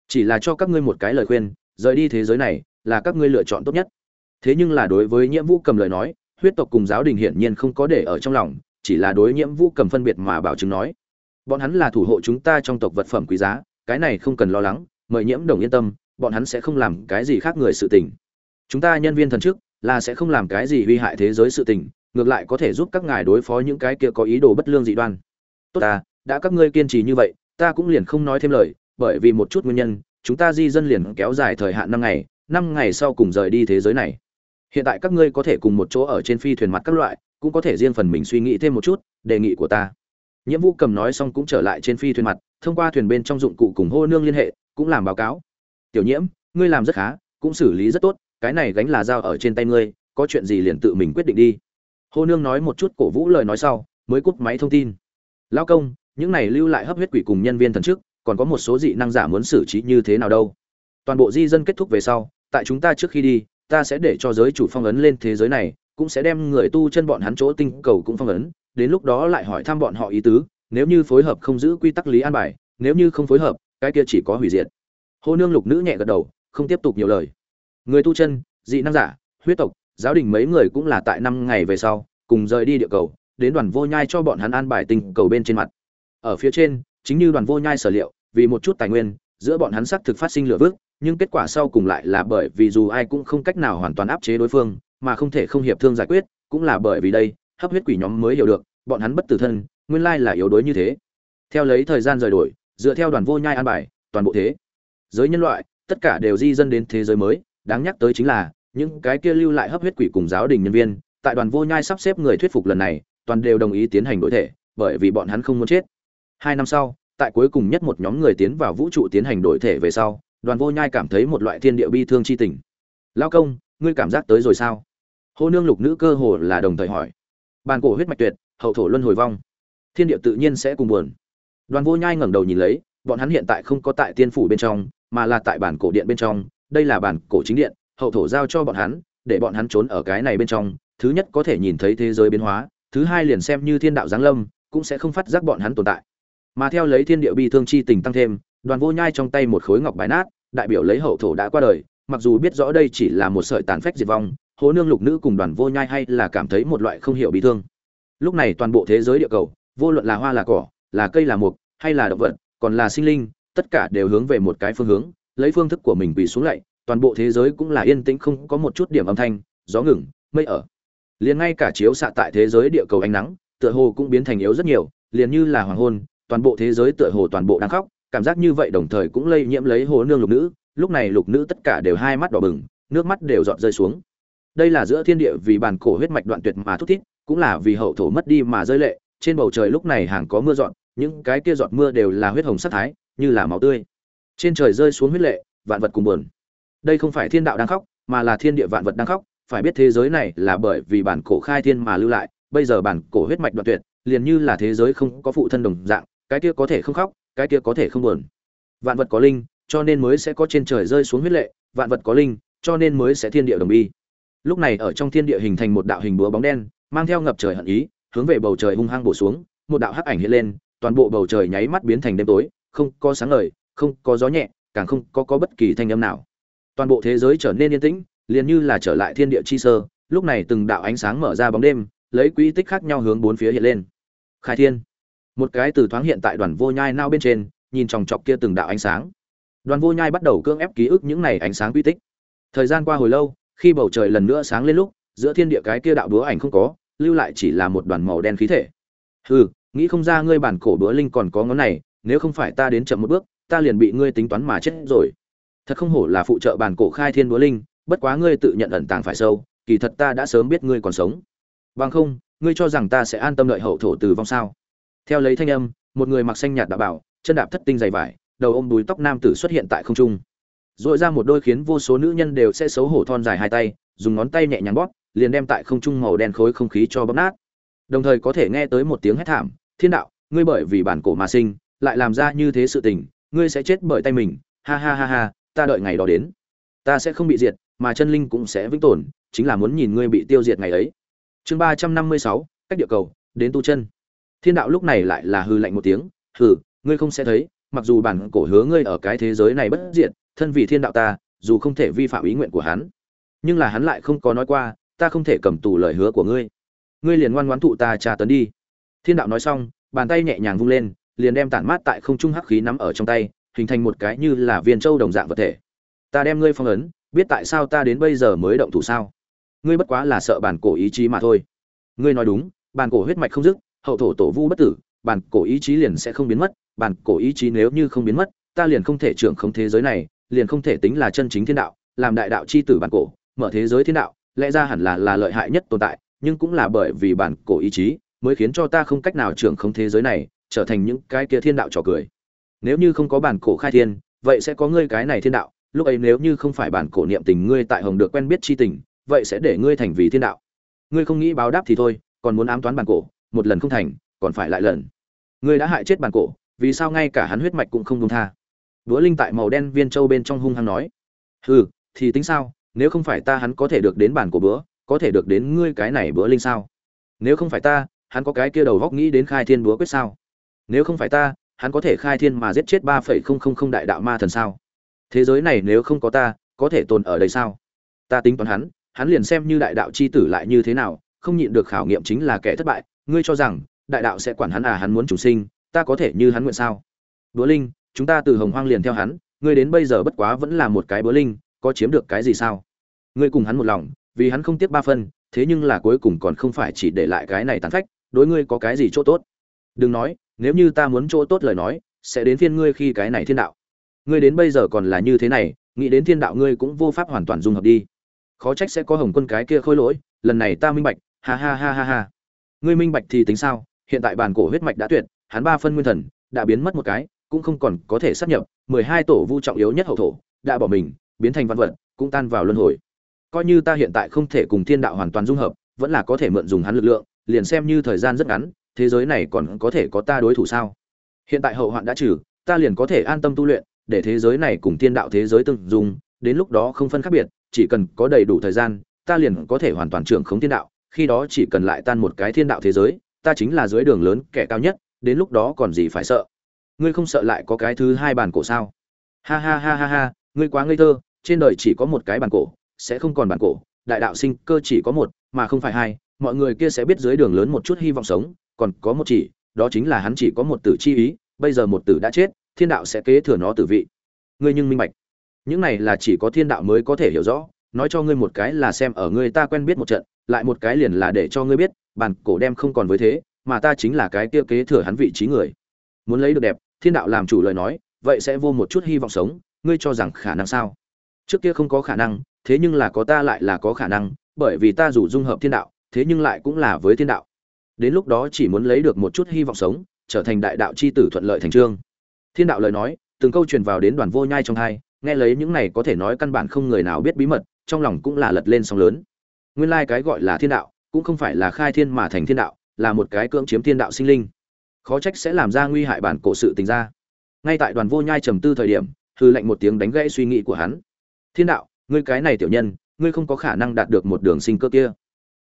Chỉ là cho các ngươi một cái lời khuyên, rời đi thế giới này là các ngươi lựa chọn tốt nhất. Thế nhưng là đối với nhiễm vũ cầm lời nói, huyết tộc cùng giáo đình hiển nhiên không có để ở trong lòng, chỉ là đối nhiễm vũ cầm phân biệt mà bảo chứng nói. Bọn hắn là thủ hộ chúng ta trong tộc vật phẩm quý giá, cái này không cần lo lắng, mời nhiễm đồng yên tâm, bọn hắn sẽ không làm cái gì khác người sự tình. Chúng ta nhân viên thần chức là sẽ không làm cái gì uy hại thế giới sự tình ngược lại có thể giúp các ngài đối phó những cái kia có ý đồ bất lương dị đoan. Tốt ta, đã các ngươi kiên trì như vậy, ta cũng liền không nói thêm lời, bởi vì một chút nguyên nhân, chúng ta di dân liền kéo dài thời hạn năm ngày năm ngày sau cùng rời đi thế giới này. Hiện tại các ngươi có thể cùng một chỗ ở trên phi thuyền mặt các loại, cũng có thể riêng phần mình suy nghĩ thêm một chút, đề nghị của ta. Nhiễm vũ cầm nói xong cũng trở lại trên phi thuyền mặt, thông qua thuyền bên trong dụng cụ cùng hô nương liên hệ, cũng làm báo cáo. Tiểu nhiễm, ngươi làm rất khá, cũng xử lý rất tốt, cái này gánh là dao ở trên tay ngươi, có chuyện gì liền tự mình quyết định đi hô nương nói một chút cổ vũ lời nói sau, mới cúp máy thông tin. Lao công, những này lưu lại hấp huyết quỷ cùng nhân viên thần chức, còn có một số dị năng giả muốn xử trí như thế nào đâu? Toàn bộ di dân kết thúc về sau, tại chúng ta trước khi đi, ta sẽ để cho giới chủ phong ấn lên thế giới này, cũng sẽ đem người tu chân bọn hắn chỗ tinh cầu cũng phong ấn, đến lúc đó lại hỏi thăm bọn họ ý tứ, nếu như phối hợp không giữ quy tắc lý an bài, nếu như không phối hợp, cái kia chỉ có hủy diệt. Hô nương lục nữ nhẹ gật đầu, không tiếp tục nhiều lời. Người tu chân, dị năng giả, huyết tộc giáo đình mấy người cũng là tại năm ngày về sau, cùng rời đi địa cầu, đến đoàn vô nhai cho bọn hắn an bài tình cầu bên trên mặt. Ở phía trên, chính như đoàn vô nhai sở liệu, vì một chút tài nguyên, giữa bọn hắn xác thực phát sinh lửa vước nhưng kết quả sau cùng lại là bởi vì dù ai cũng không cách nào hoàn toàn áp chế đối phương, mà không thể không hiệp thương giải quyết, cũng là bởi vì đây, hấp huyết quỷ nhóm mới hiểu được, bọn hắn bất tử thân, nguyên lai là yếu đuối như thế. Theo lấy thời gian rời đổi, dựa theo đoàn vô nhai an bài, toàn bộ thế giới nhân loại, tất cả đều di dân đến thế giới mới, đáng nhắc tới chính là những cái kia lưu lại hấp huyết quỷ cùng giáo đình nhân viên, tại đoàn vô nhai sắp xếp người thuyết phục lần này, toàn đều đồng ý tiến hành đổi thể, bởi vì bọn hắn không muốn chết. Hai năm sau, tại cuối cùng nhất một nhóm người tiến vào vũ trụ tiến hành đổi thể về sau, đoàn vô nhai cảm thấy một loại thiên địa bi thương chi tình. Lao công, ngươi cảm giác tới rồi sao? Hô nương lục nữ cơ hồ là đồng thời hỏi. Bàn cổ huyết mạch tuyệt, hậu thổ luân hồi vong. Thiên địa tự nhiên sẽ cùng buồn. Đoàn vô nhai ngẩng đầu nhìn lấy, bọn hắn hiện tại không có tại tiên phủ bên trong, mà là tại bản cổ điện bên trong, đây là bản cổ chính điện hậu thổ giao cho bọn hắn, để bọn hắn trốn ở cái này bên trong, thứ nhất có thể nhìn thấy thế giới biến hóa, thứ hai liền xem như thiên đạo giáng lâm, cũng sẽ không phát giác bọn hắn tồn tại. Mà theo lấy thiên địa bi thương chi tình tăng thêm, đoàn vô nhai trong tay một khối ngọc bài nát, đại biểu lấy hậu thổ đã qua đời, mặc dù biết rõ đây chỉ là một sợi tàn phách diệt vong, hố nương lục nữ cùng đoàn vô nhai hay là cảm thấy một loại không hiểu bị thương. Lúc này toàn bộ thế giới địa cầu, vô luận là hoa là cỏ, là cây là mục, hay là động vật, còn là sinh linh, tất cả đều hướng về một cái phương hướng, lấy phương thức của mình quỳ xuống lạy toàn bộ thế giới cũng là yên tĩnh không có một chút điểm âm thanh gió ngừng mây ở. Liền ngay cả chiếu xạ tại thế giới địa cầu ánh nắng tựa hồ cũng biến thành yếu rất nhiều liền như là hoàng hôn toàn bộ thế giới tựa hồ toàn bộ đang khóc cảm giác như vậy đồng thời cũng lây nhiễm lấy hồ nương lục nữ lúc này lục nữ tất cả đều hai mắt đỏ bừng nước mắt đều dọn rơi xuống. Đây là giữa thiên địa vì bàn cổ huyết mạch đoạn tuyệt mà thúc thiết, cũng là vì hậu thổ mất đi mà rơi lệ trên bầu trời lúc này hàng có mưa dọn những cái kia giọt mưa đều là huyết hồng sắc thái như là máu tươi. Trên trời rơi xuống huyết lệ vạn vật cùng buồn đây không phải thiên đạo đang khóc, mà là thiên địa vạn vật đang khóc. Phải biết thế giới này là bởi vì bản cổ khai thiên mà lưu lại, bây giờ bản cổ huyết mạch đoạn tuyệt, liền như là thế giới không có phụ thân đồng dạng, cái kia có thể không khóc, cái kia có thể không buồn. Vạn vật có linh, cho nên mới sẽ có trên trời rơi xuống huyết lệ, vạn vật có linh, cho nên mới sẽ thiên địa đồng bi lúc này ở trong thiên địa hình thành một đạo hình búa bóng đen, mang theo ngập trời hận ý, hướng về bầu trời hung hăng bổ xuống, một đạo hắc ảnh hiện lên, toàn bộ bầu trời nháy mắt biến thành đêm tối, không có sáng ngời, không có gió nhẹ, càng không có có bất kỳ thanh âm nào toàn bộ thế giới trở nên yên tĩnh, liền như là trở lại thiên địa chi sơ. Lúc này từng đạo ánh sáng mở ra bóng đêm, lấy quỹ tích khác nhau hướng bốn phía hiện lên. Khai thiên. Một cái từ thoáng hiện tại đoàn vô nhai nao bên trên, nhìn chòng chọc kia từng đạo ánh sáng. Đoàn vô nhai bắt đầu cưỡng ép ký ức những này ánh sáng quy tích. Thời gian qua hồi lâu, khi bầu trời lần nữa sáng lên lúc, giữa thiên địa cái kia đạo búa ảnh không có, lưu lại chỉ là một đoàn màu đen khí thể. Hừ, nghĩ không ra ngươi bản cổ búa linh còn có ngón này, nếu không phải ta đến chậm một bước, ta liền bị ngươi tính toán mà chết rồi thật không hổ là phụ trợ bản cổ khai thiên búa linh, bất quá ngươi tự nhận ẩn tàng phải sâu, kỳ thật ta đã sớm biết ngươi còn sống. Bằng không, ngươi cho rằng ta sẽ an tâm lợi hậu thổ từ vong sao? Theo lấy thanh âm, một người mặc xanh nhạt đã bảo, chân đạp thất tinh dày vải, đầu ôm đuôi tóc nam tử xuất hiện tại không trung. Dội ra một đôi khiến vô số nữ nhân đều sẽ xấu hổ thon dài hai tay, dùng ngón tay nhẹ nhàng bóp, liền đem tại không trung màu đen khối không khí cho bóp nát. Đồng thời có thể nghe tới một tiếng hét thảm, thiên đạo, ngươi bởi vì bản cổ mà sinh, lại làm ra như thế sự tình, ngươi sẽ chết bởi tay mình. Ha ha ha ha ta đợi ngày đó đến. Ta sẽ không bị diệt, mà chân linh cũng sẽ vĩnh tồn, chính là muốn nhìn ngươi bị tiêu diệt ngày ấy. Chương ba trăm năm mươi sáu, cách địa cầu, đến tu chân. Thiên đạo lúc này lại là hư lạnh một tiếng, hừ, ngươi không sẽ thấy, mặc dù bản cổ hứa ngươi ở cái thế giới này bất diệt, thân vì thiên đạo ta, dù không thể vi phạm ý nguyện của hắn, nhưng là hắn lại không có nói qua, ta không thể cầm tù lời hứa của ngươi. Ngươi liền ngoan ngoãn thụ ta tra tấn đi. Thiên đạo nói xong, bàn tay nhẹ nhàng vung lên, liền đem tản mát tại không trung hắc khí nắm ở trong tay hình thành một cái như là viên châu đồng dạng vật thể. Ta đem ngươi phong ấn, biết tại sao ta đến bây giờ mới động thủ sao? Ngươi bất quá là sợ bản cổ ý chí mà thôi. Ngươi nói đúng, bản cổ huyết mạch không dứt, hậu thổ tổ vu bất tử, bản cổ ý chí liền sẽ không biến mất, bản cổ ý chí nếu như không biến mất, ta liền không thể trưởng không thế giới này, liền không thể tính là chân chính thiên đạo, làm đại đạo chi tử bản cổ, mở thế giới thiên đạo, lẽ ra hẳn là là lợi hại nhất tồn tại, nhưng cũng là bởi vì bản cổ ý chí, mới khiến cho ta không cách nào trưởng không thế giới này, trở thành những cái kia thiên đạo trò cười nếu như không có bản cổ khai thiên, vậy sẽ có ngươi cái này thiên đạo. Lúc ấy nếu như không phải bản cổ niệm tình ngươi tại hồng được quen biết chi tình, vậy sẽ để ngươi thành vì thiên đạo. Ngươi không nghĩ báo đáp thì thôi, còn muốn ám toán bản cổ, một lần không thành, còn phải lại lần. Ngươi đã hại chết bản cổ, vì sao ngay cả hắn huyết mạch cũng không công tha? Đũa linh tại màu đen viên châu bên trong hung hăng nói. Hừ, thì tính sao? Nếu không phải ta hắn có thể được đến bản cổ bữa có thể được đến ngươi cái này bữa linh sao? Nếu không phải ta, hắn có cái kia đầu góc nghĩ đến khai thiên búa quyết sao? Nếu không phải ta hắn có thể khai thiên mà giết chết ba phẩy không không không đại đạo ma thần sao? Thế giới này nếu không có ta, có thể tồn ở đây sao? Ta tính toán hắn hắn liền xem như đại đạo c h i tử lại như thế nào, không nhịn được khảo nghiệm chính là kẻ thất bại. Ngươi cho rằng, đại đạo sẽ quản hắn à hắn muốn chủ sinh, ta có thể như hắn nguyện sao? Búa linh, chúng ta từ hồng hoang liền theo hắn, ngươi đến bây giờ bất quá vẫn là một cái búa linh, có chiếm được cái gì sao? Ngươi cùng hắn một lòng, vì hắn không tiếc ba phân, thế nhưng là cuối cùng còn không phải chỉ để lại cái này tàn phách, đối ngươi có cái gì chỗ tốt? Đừng nói nếu như ta muốn chỗ tốt lời nói, sẽ đến phiên ngươi khi cái này thiên đạo. Ngươi đến bây giờ còn là như thế này, nghĩ đến thiên đạo ngươi cũng vô pháp hoàn toàn dung hợp đi. Khó trách sẽ có hồng quân cái kia khôi lỗi, lần này ta minh bạch, ha ha ha ha ha. Ngươi minh bạch thì tính sao, hiện tại bản cổ huyết mạch đã tuyệt, hắn ba phân nguyên thần, đã biến mất một cái, cũng không còn có thể sắp nhập, mười hai tổ vu trọng yếu nhất hậu thổ, đã bỏ mình, biến thành văn vật, cũng tan vào luân hồi. Coi như ta hiện tại không thể cùng thiên đạo hoàn toàn dung hợp, vẫn là có thể mượn dùng hắn lực lượng, liền xem như thời gian rất ngắn thế giới này còn có thể có ta đối thủ sao? Hiện tại hậu hoạn đã trừ, ta liền có thể an tâm tu luyện, để thế giới này cùng thiên đạo thế giới tương dung, đến lúc đó không phân khác biệt, chỉ cần có đầy đủ thời gian, ta liền có thể hoàn toàn trưởng khống thiên đạo, khi đó chỉ cần lại tan một cái thiên đạo thế giới, ta chính là dưới đường lớn kẻ cao nhất, đến lúc đó còn gì phải sợ? Ngươi không sợ lại có cái thứ hai bàn cổ sao? Ha ha ha ha ha, ngươi quá ngây thơ, trên đời chỉ có một cái bàn cổ, sẽ không còn bàn cổ, đại đạo sinh cơ chỉ có một, mà không phải hai, mọi người kia sẽ biết dưới đường lớn một chút hy vọng sống còn có một chỉ, đó chính là hắn chỉ có một tử chi ý, bây giờ một tử đã chết, thiên đạo sẽ kế thừa nó tử vị. Ngươi nhưng minh bạch. Những này là chỉ có thiên đạo mới có thể hiểu rõ, nói cho ngươi một cái là xem ở ngươi ta quen biết một trận, lại một cái liền là để cho ngươi biết, bản cổ đem không còn với thế, mà ta chính là cái kia kế thừa hắn vị trí người. Muốn lấy được đẹp, thiên đạo làm chủ lời nói, vậy sẽ vô một chút hy vọng sống, ngươi cho rằng khả năng sao? Trước kia không có khả năng, thế nhưng là có ta lại là có khả năng, bởi vì ta dù dung hợp thiên đạo, thế nhưng lại cũng là với thiên đạo đến lúc đó chỉ muốn lấy được một chút hy vọng sống, trở thành đại đạo c h i tử thuận lợi thành trương. Thiên đạo lời nói, từng câu truyền vào đến đoàn vô nhai trong hai, nghe lấy những này có thể nói căn bản không người nào biết bí mật, trong lòng cũng là lật lên sóng lớn. Nguyên lai、like、cái gọi là thiên đạo, cũng không phải là khai thiên mà thành thiên đạo, là một cái cưỡng chiếm thiên đạo sinh linh. Khó trách sẽ làm ra nguy hại bản cổ sự tình ra. Ngay tại đoàn vô nhai trầm tư thời điểm, hư lệnh một tiếng đánh gãy suy nghĩ của hắn. Thiên đạo, ngươi cái này tiểu nhân, ngươi không có khả năng đạt được một đường sinh cơ kia.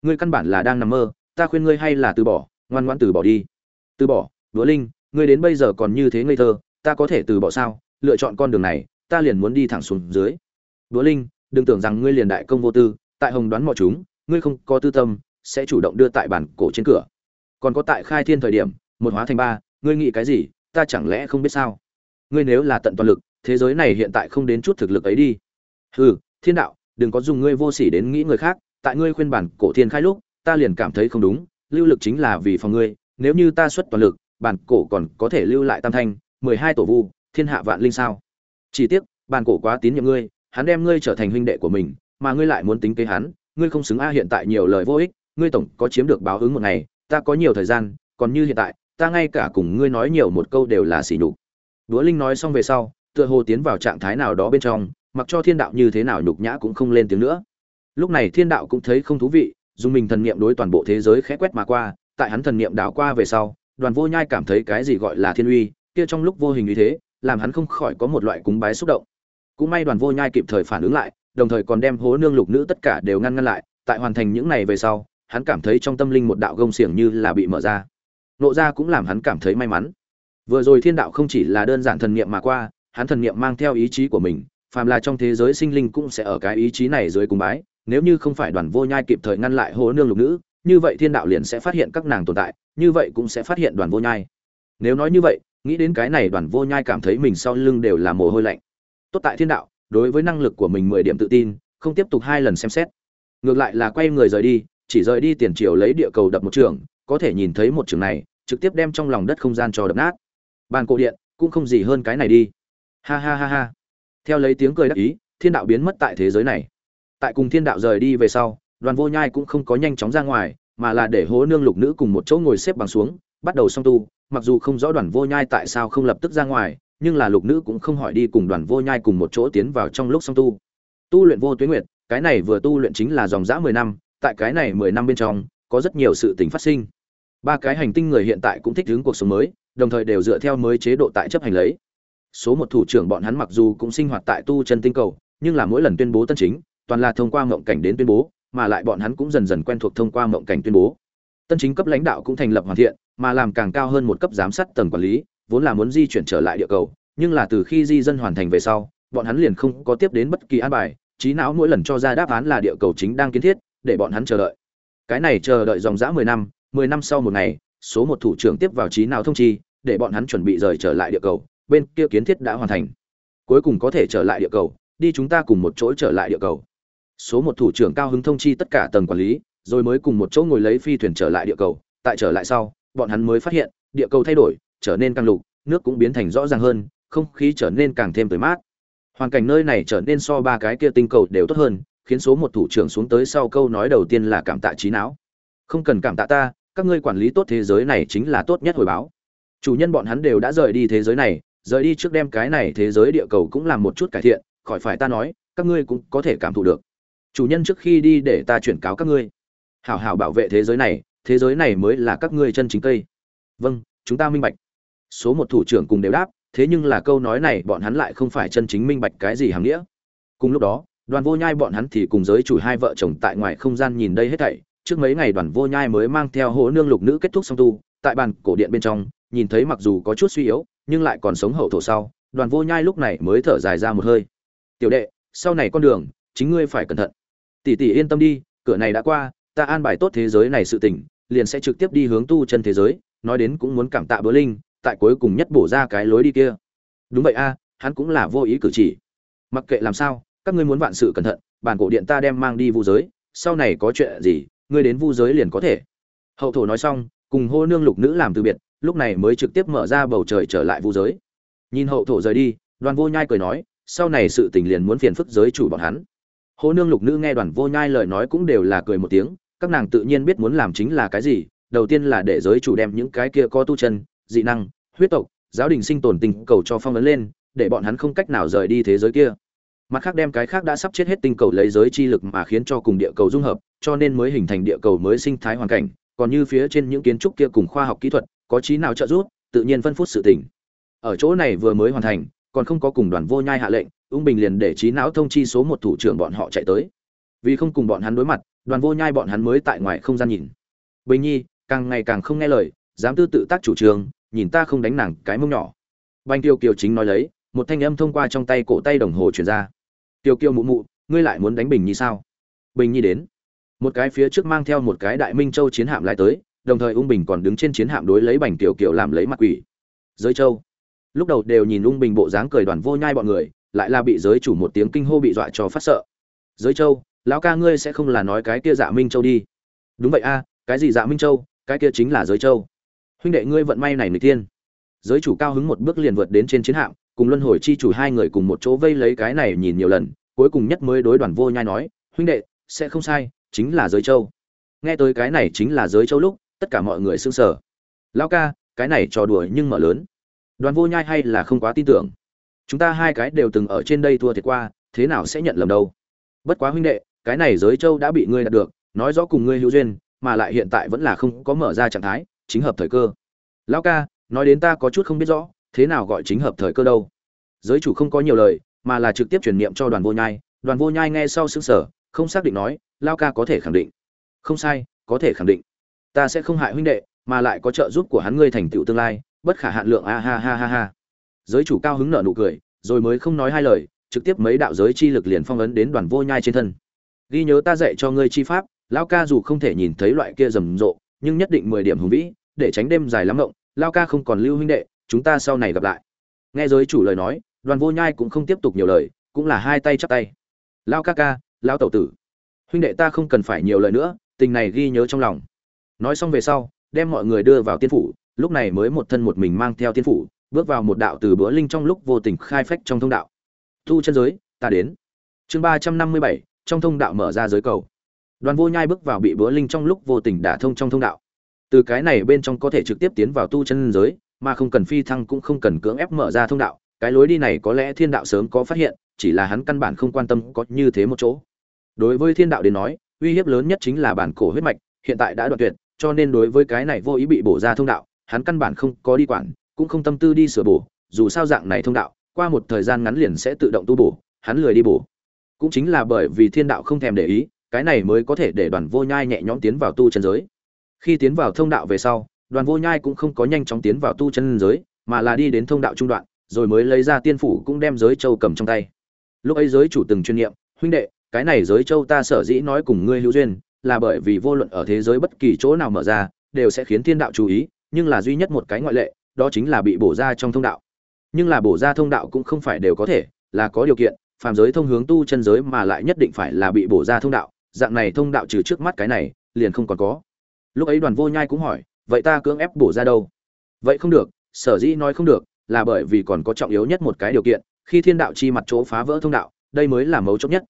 Ngươi căn bản là đang nằm mơ ta khuyên ngươi hay là từ bỏ, ngoan ngoãn từ bỏ đi. Từ bỏ đũa linh, ngươi đến bây giờ còn như thế ngây thơ, ta có thể từ bỏ sao? Lựa chọn con đường này, ta liền muốn đi thẳng xuống dưới. Đũa linh, đừng tưởng rằng ngươi liền đại công vô tư, tại hồng đoán mọi chúng, ngươi không có tư tâm, sẽ chủ động đưa tại bản cổ trên cửa. Còn có tại khai thiên thời điểm, một hóa thành ba, ngươi nghĩ cái gì, ta chẳng lẽ không biết sao? Ngươi nếu là tận toàn lực, thế giới này hiện tại không đến chút thực lực ấy đi. Hừ, thiên đạo, đừng có dùng ngươi vô sỉ đến nghĩ người khác, tại ngươi khuyên bản cổ thiên khai lúc ta liền cảm thấy không đúng, lưu lực chính là vì phòng ngươi, nếu như ta xuất toàn lực, bản cổ còn có thể lưu lại tam thanh, mười hai tổ vu, thiên hạ vạn linh sao? Chỉ tiếc, bản cổ quá tín nhiệm ngươi, hắn đem ngươi trở thành huynh đệ của mình, mà ngươi lại muốn tính kế hắn, ngươi không xứng a hiện tại nhiều lời vô ích, ngươi tổng có chiếm được báo ứng một ngày, ta có nhiều thời gian, còn như hiện tại, ta ngay cả cùng ngươi nói nhiều một câu đều là sỉ nhục. Đúa linh nói xong về sau, tựa hồ tiến vào trạng thái nào đó bên trong, mặc cho thiên đạo như thế nào nhục nhã cũng không lên tiếng nữa. Lúc này thiên đạo cũng thấy không thú vị dùng mình thần niệm đối toàn bộ thế giới khẽ quét mà qua, tại hắn thần niệm đảo qua về sau, đoàn vô nhai cảm thấy cái gì gọi là thiên uy, kia trong lúc vô hình như thế, làm hắn không khỏi có một loại cúng bái xúc động. Cũng may đoàn vô nhai kịp thời phản ứng lại, đồng thời còn đem hố nương lục nữ tất cả đều ngăn ngăn lại, tại hoàn thành những này về sau, hắn cảm thấy trong tâm linh một đạo gông xiềng như là bị mở ra. Nộ ra cũng làm hắn cảm thấy may mắn. Vừa rồi thiên đạo không chỉ là đơn giản thần niệm mà qua, hắn thần niệm mang theo ý chí của mình, phàm là trong thế giới sinh linh cũng sẽ ở cái ý chí này dưới cúng bái nếu như không phải đoàn vô nhai kịp thời ngăn lại hồ nương lục nữ, như vậy thiên đạo liền sẽ phát hiện các nàng tồn tại, như vậy cũng sẽ phát hiện đoàn vô nhai. Nếu nói như vậy, nghĩ đến cái này đoàn vô nhai cảm thấy mình sau lưng đều là mồ hôi lạnh. Tốt tại thiên đạo, đối với năng lực của mình mười điểm tự tin, không tiếp tục hai lần xem xét. Ngược lại là quay người rời đi, chỉ rời đi tiền triều lấy địa cầu đập một trường, có thể nhìn thấy một trường này, trực tiếp đem trong lòng đất không gian cho đập nát. Bàn cổ điện, cũng không gì hơn cái này đi. Ha ha ha ha. Theo lấy tiếng cười đắc ý, thiên đạo biến mất tại thế giới này tại cùng thiên đạo rời đi về sau, đoàn vô nhai cũng không có nhanh chóng ra ngoài, mà là để hố nương lục nữ cùng một chỗ ngồi xếp bằng xuống, bắt đầu song tu. Mặc dù không rõ đoàn vô nhai tại sao không lập tức ra ngoài, nhưng là lục nữ cũng không hỏi đi cùng đoàn vô nhai cùng một chỗ tiến vào trong lúc song tu. Tu luyện vô tuyến nguyệt, cái này vừa tu luyện chính là dòng dã mười năm, tại cái này mười năm bên trong, có rất nhiều sự tình phát sinh. Ba cái hành tinh người hiện tại cũng thích ứng cuộc sống mới, đồng thời đều dựa theo mới chế độ tại chấp hành lấy. Số một thủ trưởng bọn hắn mặc dù cũng sinh hoạt tại tu chân tinh cầu, nhưng là mỗi lần tuyên bố tân chính toàn là thông qua mộng cảnh đến tuyên bố, mà lại bọn hắn cũng dần dần quen thuộc thông qua mộng cảnh tuyên bố. Tân chính cấp lãnh đạo cũng thành lập hoàn thiện, mà làm càng cao hơn một cấp giám sát tầng quản lý, vốn là muốn di chuyển trở lại địa cầu, nhưng là từ khi di dân hoàn thành về sau, bọn hắn liền không có tiếp đến bất kỳ an bài, trí não mỗi lần cho ra đáp án là địa cầu chính đang kiến thiết, để bọn hắn chờ đợi. Cái này chờ đợi dòng dã mười năm mười năm sau một ngày, số một thủ trưởng tiếp vào trí não thông chi, để bọn hắn chuẩn bị rời trở lại địa cầu, bên kia kiến thiết đã hoàn thành. Cuối cùng có thể trở lại địa cầu, đi chúng ta cùng một chỗ trở lại địa cầu số một thủ trưởng cao hứng thông chi tất cả tầng quản lý, rồi mới cùng một chỗ ngồi lấy phi thuyền trở lại địa cầu. Tại trở lại sau, bọn hắn mới phát hiện, địa cầu thay đổi, trở nên càng lục, nước cũng biến thành rõ ràng hơn, không khí trở nên càng thêm tươi mát. Hoàn cảnh nơi này trở nên so ba cái kia tinh cầu đều tốt hơn, khiến số một thủ trưởng xuống tới sau câu nói đầu tiên là cảm tạ trí não. Không cần cảm tạ ta, các ngươi quản lý tốt thế giới này chính là tốt nhất hồi báo. Chủ nhân bọn hắn đều đã rời đi thế giới này, rời đi trước đem cái này thế giới địa cầu cũng làm một chút cải thiện, khỏi phải ta nói, các ngươi cũng có thể cảm thụ được chủ nhân trước khi đi để ta chuyển cáo các ngươi. Hảo hảo bảo vệ thế giới này, thế giới này mới là các ngươi chân chính cây. Vâng chúng ta minh bạch. Số một thủ trưởng cùng đều đáp, thế nhưng là câu nói này bọn hắn lại không phải chân chính minh bạch cái gì hàm nghĩa. Cùng lúc đó, đoàn vô nhai bọn hắn thì cùng giới chủ hai vợ chồng tại ngoài không gian nhìn đây hết thảy. Trước mấy ngày đoàn vô nhai mới mang theo hố nương lục nữ kết thúc song tu, tại bàn cổ điện bên trong, nhìn thấy mặc dù có chút suy yếu, nhưng lại còn sống hậu thổ sau, đoàn vô nhai lúc này mới thở dài ra một hơi. Tiểu đệ, sau này con đường, chính ngươi phải cẩn thận tỷ tỷ yên tâm đi, cửa này đã qua, ta an bài tốt thế giới này sự tình, liền sẽ trực tiếp đi hướng tu chân thế giới, nói đến cũng muốn cảm tạ bữa linh, tại cuối cùng nhất bổ ra cái lối đi kia. Đúng vậy a, hắn cũng là vô ý cử chỉ. Mặc kệ làm sao, các ngươi muốn vạn sự cẩn thận, bản cổ điện ta đem mang đi vu giới, sau này có chuyện gì, ngươi đến vu giới liền có thể. Hậu thổ nói xong, cùng hô nương lục nữ làm từ biệt, lúc này mới trực tiếp mở ra bầu trời trở lại vu giới. Nhìn hậu thổ rời đi, đoàn vô nhai cười nói, sau này sự tình liền muốn phiền phức giới chủ bọn hắn hô nương lục nữ nghe đoàn vô nhai lời nói cũng đều là cười một tiếng, các nàng tự nhiên biết muốn làm chính là cái gì, đầu tiên là để giới chủ đem những cái kia có tu chân, dị năng, huyết tộc, giáo đình sinh tồn tình cầu cho phong ấn lên, để bọn hắn không cách nào rời đi thế giới kia. Mặt khác đem cái khác đã sắp chết hết tinh cầu lấy giới chi lực mà khiến cho cùng địa cầu dung hợp, cho nên mới hình thành địa cầu mới sinh thái hoàn cảnh, còn như phía trên những kiến trúc kia cùng khoa học kỹ thuật, có trí nào trợ giúp, tự nhiên phân phút sự tỉnh. Ở chỗ này vừa mới hoàn thành, còn không có cùng đoàn vô nhai hạ lệnh ung bình liền để trí não thông chi số một thủ trưởng bọn họ chạy tới. Vì không cùng bọn hắn đối mặt, đoàn vô nhai bọn hắn mới tại ngoài không gian nhìn. Bình nhi, càng ngày càng không nghe lời, dám tư tự tác chủ trương nhìn ta không đánh nàng cái mông nhỏ. Banh tiêu kiều chính nói lấy, một thanh âm thông qua trong tay cổ tay đồng hồ chuyển ra. Tiêu kiều mụ mụ, ngươi lại muốn đánh bình nhi sao? Bình nhi đến. Một cái phía trước mang theo một cái đại minh châu chiến hạm lại tới, đồng thời ung bình còn đứng trên chiến hạm đối lấy bành tiểu kiều làm lấy mặt quỷ. Giới châu. Lúc đầu đều nhìn ung bình bộ dáng cười đoàn vô nhai bọn người lại là bị giới chủ một tiếng kinh hô bị dọa cho phát sợ. Giới châu, lão ca ngươi sẽ không là nói cái kia dạ minh châu đi. Đúng vậy a, cái gì dạ minh châu, cái kia chính là giới châu. Huynh đệ ngươi vận may này người tiên. Giới chủ cao hứng một bước liền vượt đến trên chiến hạm, cùng luân hồi chi chủ hai người cùng một chỗ vây lấy cái này nhìn nhiều lần, cuối cùng nhất mới đối đoàn vô nhai nói, huynh đệ, sẽ không sai, chính là giới châu. Nghe tới cái này chính là giới châu lúc, tất cả mọi người sững sờ. Lão ca, cái này trò đùa nhưng mở lớn. Đoàn vô nhai hay là không quá tin tưởng chúng ta hai cái đều từng ở trên đây thua thiệt qua, thế nào sẽ nhận lầm đâu? Bất quá huynh đệ, cái này giới châu đã bị ngươi đạt được, nói rõ cùng ngươi hữu duyên, mà lại hiện tại vẫn là không có mở ra trạng thái, chính hợp thời cơ. Lão ca, nói đến ta có chút không biết rõ, thế nào gọi chính hợp thời cơ đâu? Giới chủ không có nhiều lời, mà là trực tiếp truyền niệm cho đoàn vô nhai, đoàn vô nhai nghe sau xứng sở không xác định nói lao ca có thể khẳng định. Không sai, có thể khẳng định. Ta sẽ không hại huynh đệ, mà lại có trợ giúp của hắn ngươi thành tựu tương lai, bất khả hạn lượng, a ha ha ha ha giới chủ cao hứng nở nụ cười, rồi mới không nói hai lời, trực tiếp mấy đạo giới chi lực liền phong ấn đến đoàn vô nhai trên thân. Ghi nhớ ta dạy cho ngươi chi pháp, lão ca dù không thể nhìn thấy loại kia rầm rộ, nhưng nhất định mười điểm hùng vĩ, để tránh đêm dài lắm ngộng lao ca không còn lưu huynh đệ, chúng ta sau này gặp lại. Nghe giới chủ lời nói, đoàn vô nhai cũng không tiếp tục nhiều lời, cũng là hai tay chắp tay. Lao ca ca lao tẩu tử, huynh đệ ta không cần phải nhiều lời nữa, tình này ghi nhớ trong lòng. Nói xong về sau, đem mọi người đưa vào tiên phủ, lúc này mới một thân một mình mang theo tiên phủ bước vào một đạo từ bữa linh trong lúc vô tình khai phách trong thông đạo. Thu chân giới, ta đến. Chương ba trăm năm mươi bảy, trong thông đạo mở ra giới cầu. Đoàn vô nhai bước vào bị bữa linh trong lúc vô tình đả thông trong thông đạo. Từ cái này bên trong có thể trực tiếp tiến vào tu chân giới, mà không cần phi thăng cũng không cần cưỡng ép mở ra thông đạo. Cái lối đi này có lẽ thiên đạo sớm có phát hiện, chỉ là hắn căn bản không quan tâm có như thế một chỗ. Đối với thiên đạo đến nói, uy hiếp lớn nhất chính là bản cổ huyết mạch, hiện tại đã đoạn tuyệt, cho nên đối với cái này vô ý bị bổ ra thông đạo, hắn căn bản không có đi quản cũng không tâm tư đi sửa bổ, dù sao dạng này thông đạo, qua một thời gian ngắn liền sẽ tự động tu bổ, hắn lười đi bổ. Cũng chính là bởi vì thiên đạo không thèm để ý, cái này mới có thể để đoàn vô nhai nhẹ nhõm tiến vào tu chân giới. Khi tiến vào thông đạo về sau, đoàn vô nhai cũng không có nhanh chóng tiến vào tu chân giới, mà là đi đến thông đạo trung đoạn, rồi mới lấy ra tiên phủ cũng đem giới châu cầm trong tay. Lúc ấy giới chủ từng chuyên nghiệm huynh đệ, cái này giới châu ta sở dĩ nói cùng ngươi hữu duyên, là bởi vì vô luận ở thế giới bất kỳ chỗ nào mở ra, đều sẽ khiến thiên đạo chú ý, nhưng là duy nhất một cái ngoại lệ đó chính là bị bổ ra trong thông đạo. Nhưng là bổ ra thông đạo cũng không phải đều có thể, là có điều kiện, phàm giới thông hướng tu chân giới mà lại nhất định phải là bị bổ ra thông đạo, dạng này thông đạo trừ trước mắt cái này, liền không còn có. Lúc ấy đoàn vô nhai cũng hỏi, vậy ta cưỡng ép bổ ra đâu? Vậy không được, sở dĩ nói không được, là bởi vì còn có trọng yếu nhất một cái điều kiện, khi thiên đạo chi mặt chỗ phá vỡ thông đạo, đây mới là mấu chốt nhất.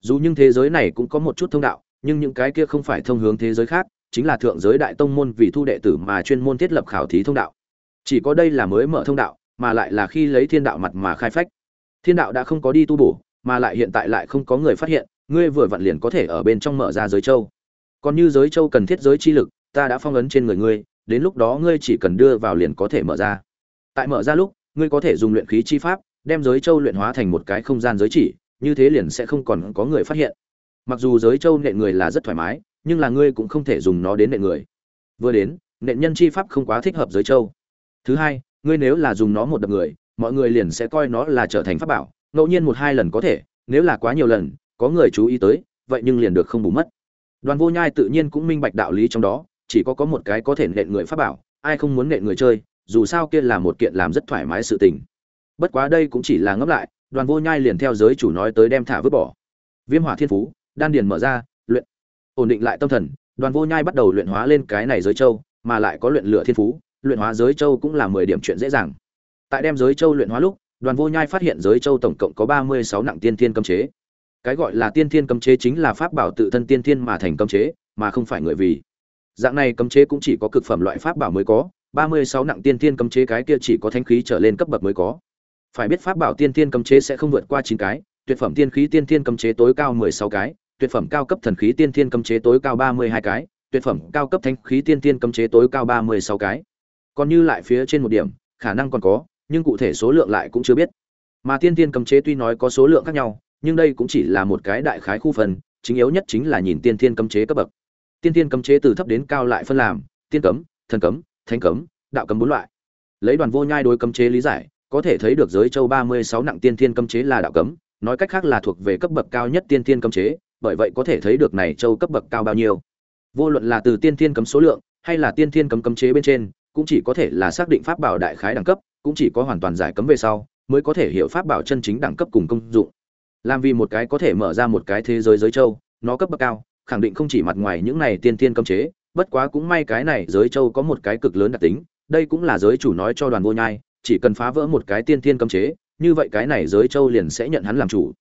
Dù nhưng thế giới này cũng có một chút thông đạo, nhưng những cái kia không phải thông hướng thế giới khác, chính là thượng giới đại tông môn vì thu đệ tử mà chuyên môn thiết lập khảo thí thông đạo chỉ có đây là mới mở thông đạo, mà lại là khi lấy thiên đạo mặt mà khai phách. Thiên đạo đã không có đi tu bổ, mà lại hiện tại lại không có người phát hiện, ngươi vừa vặn liền có thể ở bên trong mở ra giới châu. Còn như giới châu cần thiết giới chi lực, ta đã phong ấn trên người ngươi, đến lúc đó ngươi chỉ cần đưa vào liền có thể mở ra. Tại mở ra lúc, ngươi có thể dùng luyện khí chi pháp, đem giới châu luyện hóa thành một cái không gian giới chỉ, như thế liền sẽ không còn có người phát hiện. Mặc dù giới châu nện người là rất thoải mái, nhưng là ngươi cũng không thể dùng nó đến nện người. Vừa đến, nện nhân chi pháp không quá thích hợp giới châu thứ hai, ngươi nếu là dùng nó một đập người, mọi người liền sẽ coi nó là trở thành pháp bảo, ngẫu nhiên một hai lần có thể, nếu là quá nhiều lần, có người chú ý tới, vậy nhưng liền được không bù mất. Đoàn vô nhai tự nhiên cũng minh bạch đạo lý trong đó, chỉ có có một cái có thể nện người pháp bảo, ai không muốn nện người chơi, dù sao kia là một kiện làm rất thoải mái sự tình. Bất quá đây cũng chỉ là ngấp lại, đoàn vô nhai liền theo giới chủ nói tới đem thả vứt bỏ. Viêm hỏa thiên phú, đan điền mở ra, luyện. Ổn định lại tâm thần, đoàn vô nhai bắt đầu luyện hóa lên cái này giới châu, mà lại có luyện lửa thiên phú luyện hóa giới châu cũng là mười điểm chuyện dễ dàng. Tại đem giới châu luyện hóa lúc, đoàn vô nhai phát hiện giới châu tổng cộng có ba mươi sáu nặng tiên thiên cấm chế. Cái gọi là tiên thiên cấm chế chính là pháp bảo tự thân tiên thiên mà thành cấm chế, mà không phải người vì. Dạng này cấm chế cũng chỉ có cực phẩm loại pháp bảo mới có, ba mươi sáu nặng tiên thiên cấm chế cái kia chỉ có thanh khí trở lên cấp bậc mới có. Phải biết pháp bảo tiên thiên cấm chế sẽ không vượt qua chín cái, tuyệt phẩm tiên khí tiên thiên cấm chế tối cao mười sáu cái, tuyệt phẩm cao cấp thần khí tiên thiên cấm chế tối cao ba mươi hai cái, tuyệt phẩm cao cấp thanh khí tiên thiên cấm chế tối cao ba mươi sáu cái còn như lại phía trên một điểm, khả năng còn có, nhưng cụ thể số lượng lại cũng chưa biết. Mà tiên thiên cấm chế tuy nói có số lượng khác nhau, nhưng đây cũng chỉ là một cái đại khái khu phần, chính yếu nhất chính là nhìn tiên thiên cấm chế cấp bậc. Tiên thiên cấm chế từ thấp đến cao lại phân làm, tiên cấm, thần cấm, thánh cấm, đạo cấm bốn loại. Lấy đoàn vô nhai đối cấm chế lý giải, có thể thấy được giới châu ba mươi sáu nặng tiên thiên cấm chế là đạo cấm, nói cách khác là thuộc về cấp bậc cao nhất tiên thiên cấm chế, bởi vậy có thể thấy được này châu cấp bậc cao bao nhiêu. Vô luận là từ tiên thiên cấm số lượng, hay là tiên thiên cấm cấm chế bên trên cũng chỉ có thể là xác định pháp bảo đại khái đẳng cấp, cũng chỉ có hoàn toàn giải cấm về sau, mới có thể hiểu pháp bảo chân chính đẳng cấp cùng công dụng. Làm vì một cái có thể mở ra một cái thế giới giới châu, nó cấp bậc cao, khẳng định không chỉ mặt ngoài những này tiên tiên cấm chế, bất quá cũng may cái này giới châu có một cái cực lớn đặc tính, đây cũng là giới chủ nói cho đoàn vô nhai, chỉ cần phá vỡ một cái tiên tiên cấm chế, như vậy cái này giới châu liền sẽ nhận hắn làm chủ.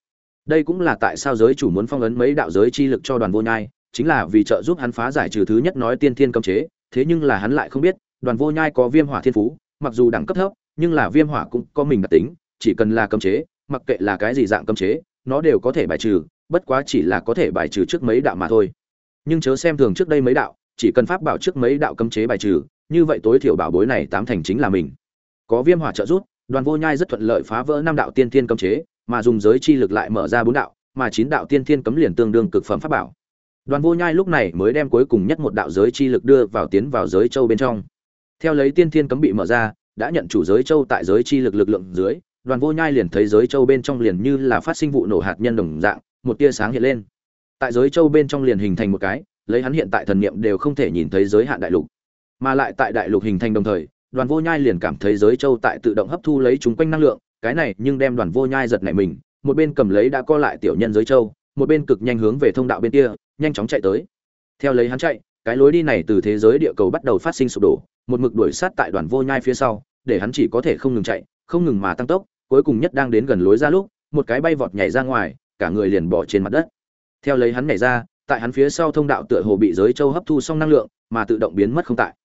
Đây cũng là tại sao giới chủ muốn phong ấn mấy đạo giới chi lực cho đoàn vô nhai, chính là vì trợ giúp hắn phá giải trừ thứ nhất nói tiên tiên cấm chế, thế nhưng là hắn lại không biết đoàn vô nhai có viêm hỏa thiên phú, mặc dù đẳng cấp thấp, nhưng là viêm hỏa cũng có mình đặc tính, chỉ cần là cấm chế, mặc kệ là cái gì dạng cấm chế, nó đều có thể bài trừ, bất quá chỉ là có thể bài trừ trước mấy đạo mà thôi. Nhưng chớ xem thường trước đây mấy đạo, chỉ cần pháp bảo trước mấy đạo cấm chế bài trừ, như vậy tối thiểu bảo bối này tám thành chính là mình. Có viêm hỏa trợ giúp, đoàn vô nhai rất thuận lợi phá vỡ năm đạo tiên thiên cấm chế, mà dùng giới chi lực lại mở ra bốn đạo, mà chín đạo tiên thiên cấm liền tương đương cực phẩm pháp bảo. Đoàn vô nhai lúc này mới đem cuối cùng nhất một đạo giới chi lực đưa vào tiến vào giới châu bên trong theo lấy tiên thiên cấm bị mở ra, đã nhận chủ giới châu tại giới chi lực lực lượng dưới, đoàn vô nhai liền thấy giới châu bên trong liền như là phát sinh vụ nổ hạt nhân đồng dạng, một tia sáng hiện lên. Tại giới châu bên trong liền hình thành một cái, lấy hắn hiện tại thần niệm đều không thể nhìn thấy giới hạn đại lục. Mà lại tại đại lục hình thành đồng thời, đoàn vô nhai liền cảm thấy giới châu tại tự động hấp thu lấy chúng quanh năng lượng, cái này nhưng đem đoàn vô nhai giật nảy mình, một bên cầm lấy đã co lại tiểu nhân giới châu, một bên cực nhanh hướng về thông đạo bên kia, nhanh chóng chạy tới. Theo lấy hắn chạy, cái lối đi này từ thế giới địa cầu bắt đầu phát sinh sụp đổ một mực đuổi sát tại đoàn vô nhai phía sau để hắn chỉ có thể không ngừng chạy không ngừng mà tăng tốc cuối cùng nhất đang đến gần lối ra lúc một cái bay vọt nhảy ra ngoài cả người liền bỏ trên mặt đất. Theo lấy hắn nhảy ra tại hắn phía sau thông đạo tựa hồ bị giới châu hấp thu xong năng lượng mà tự động biến mất không tại.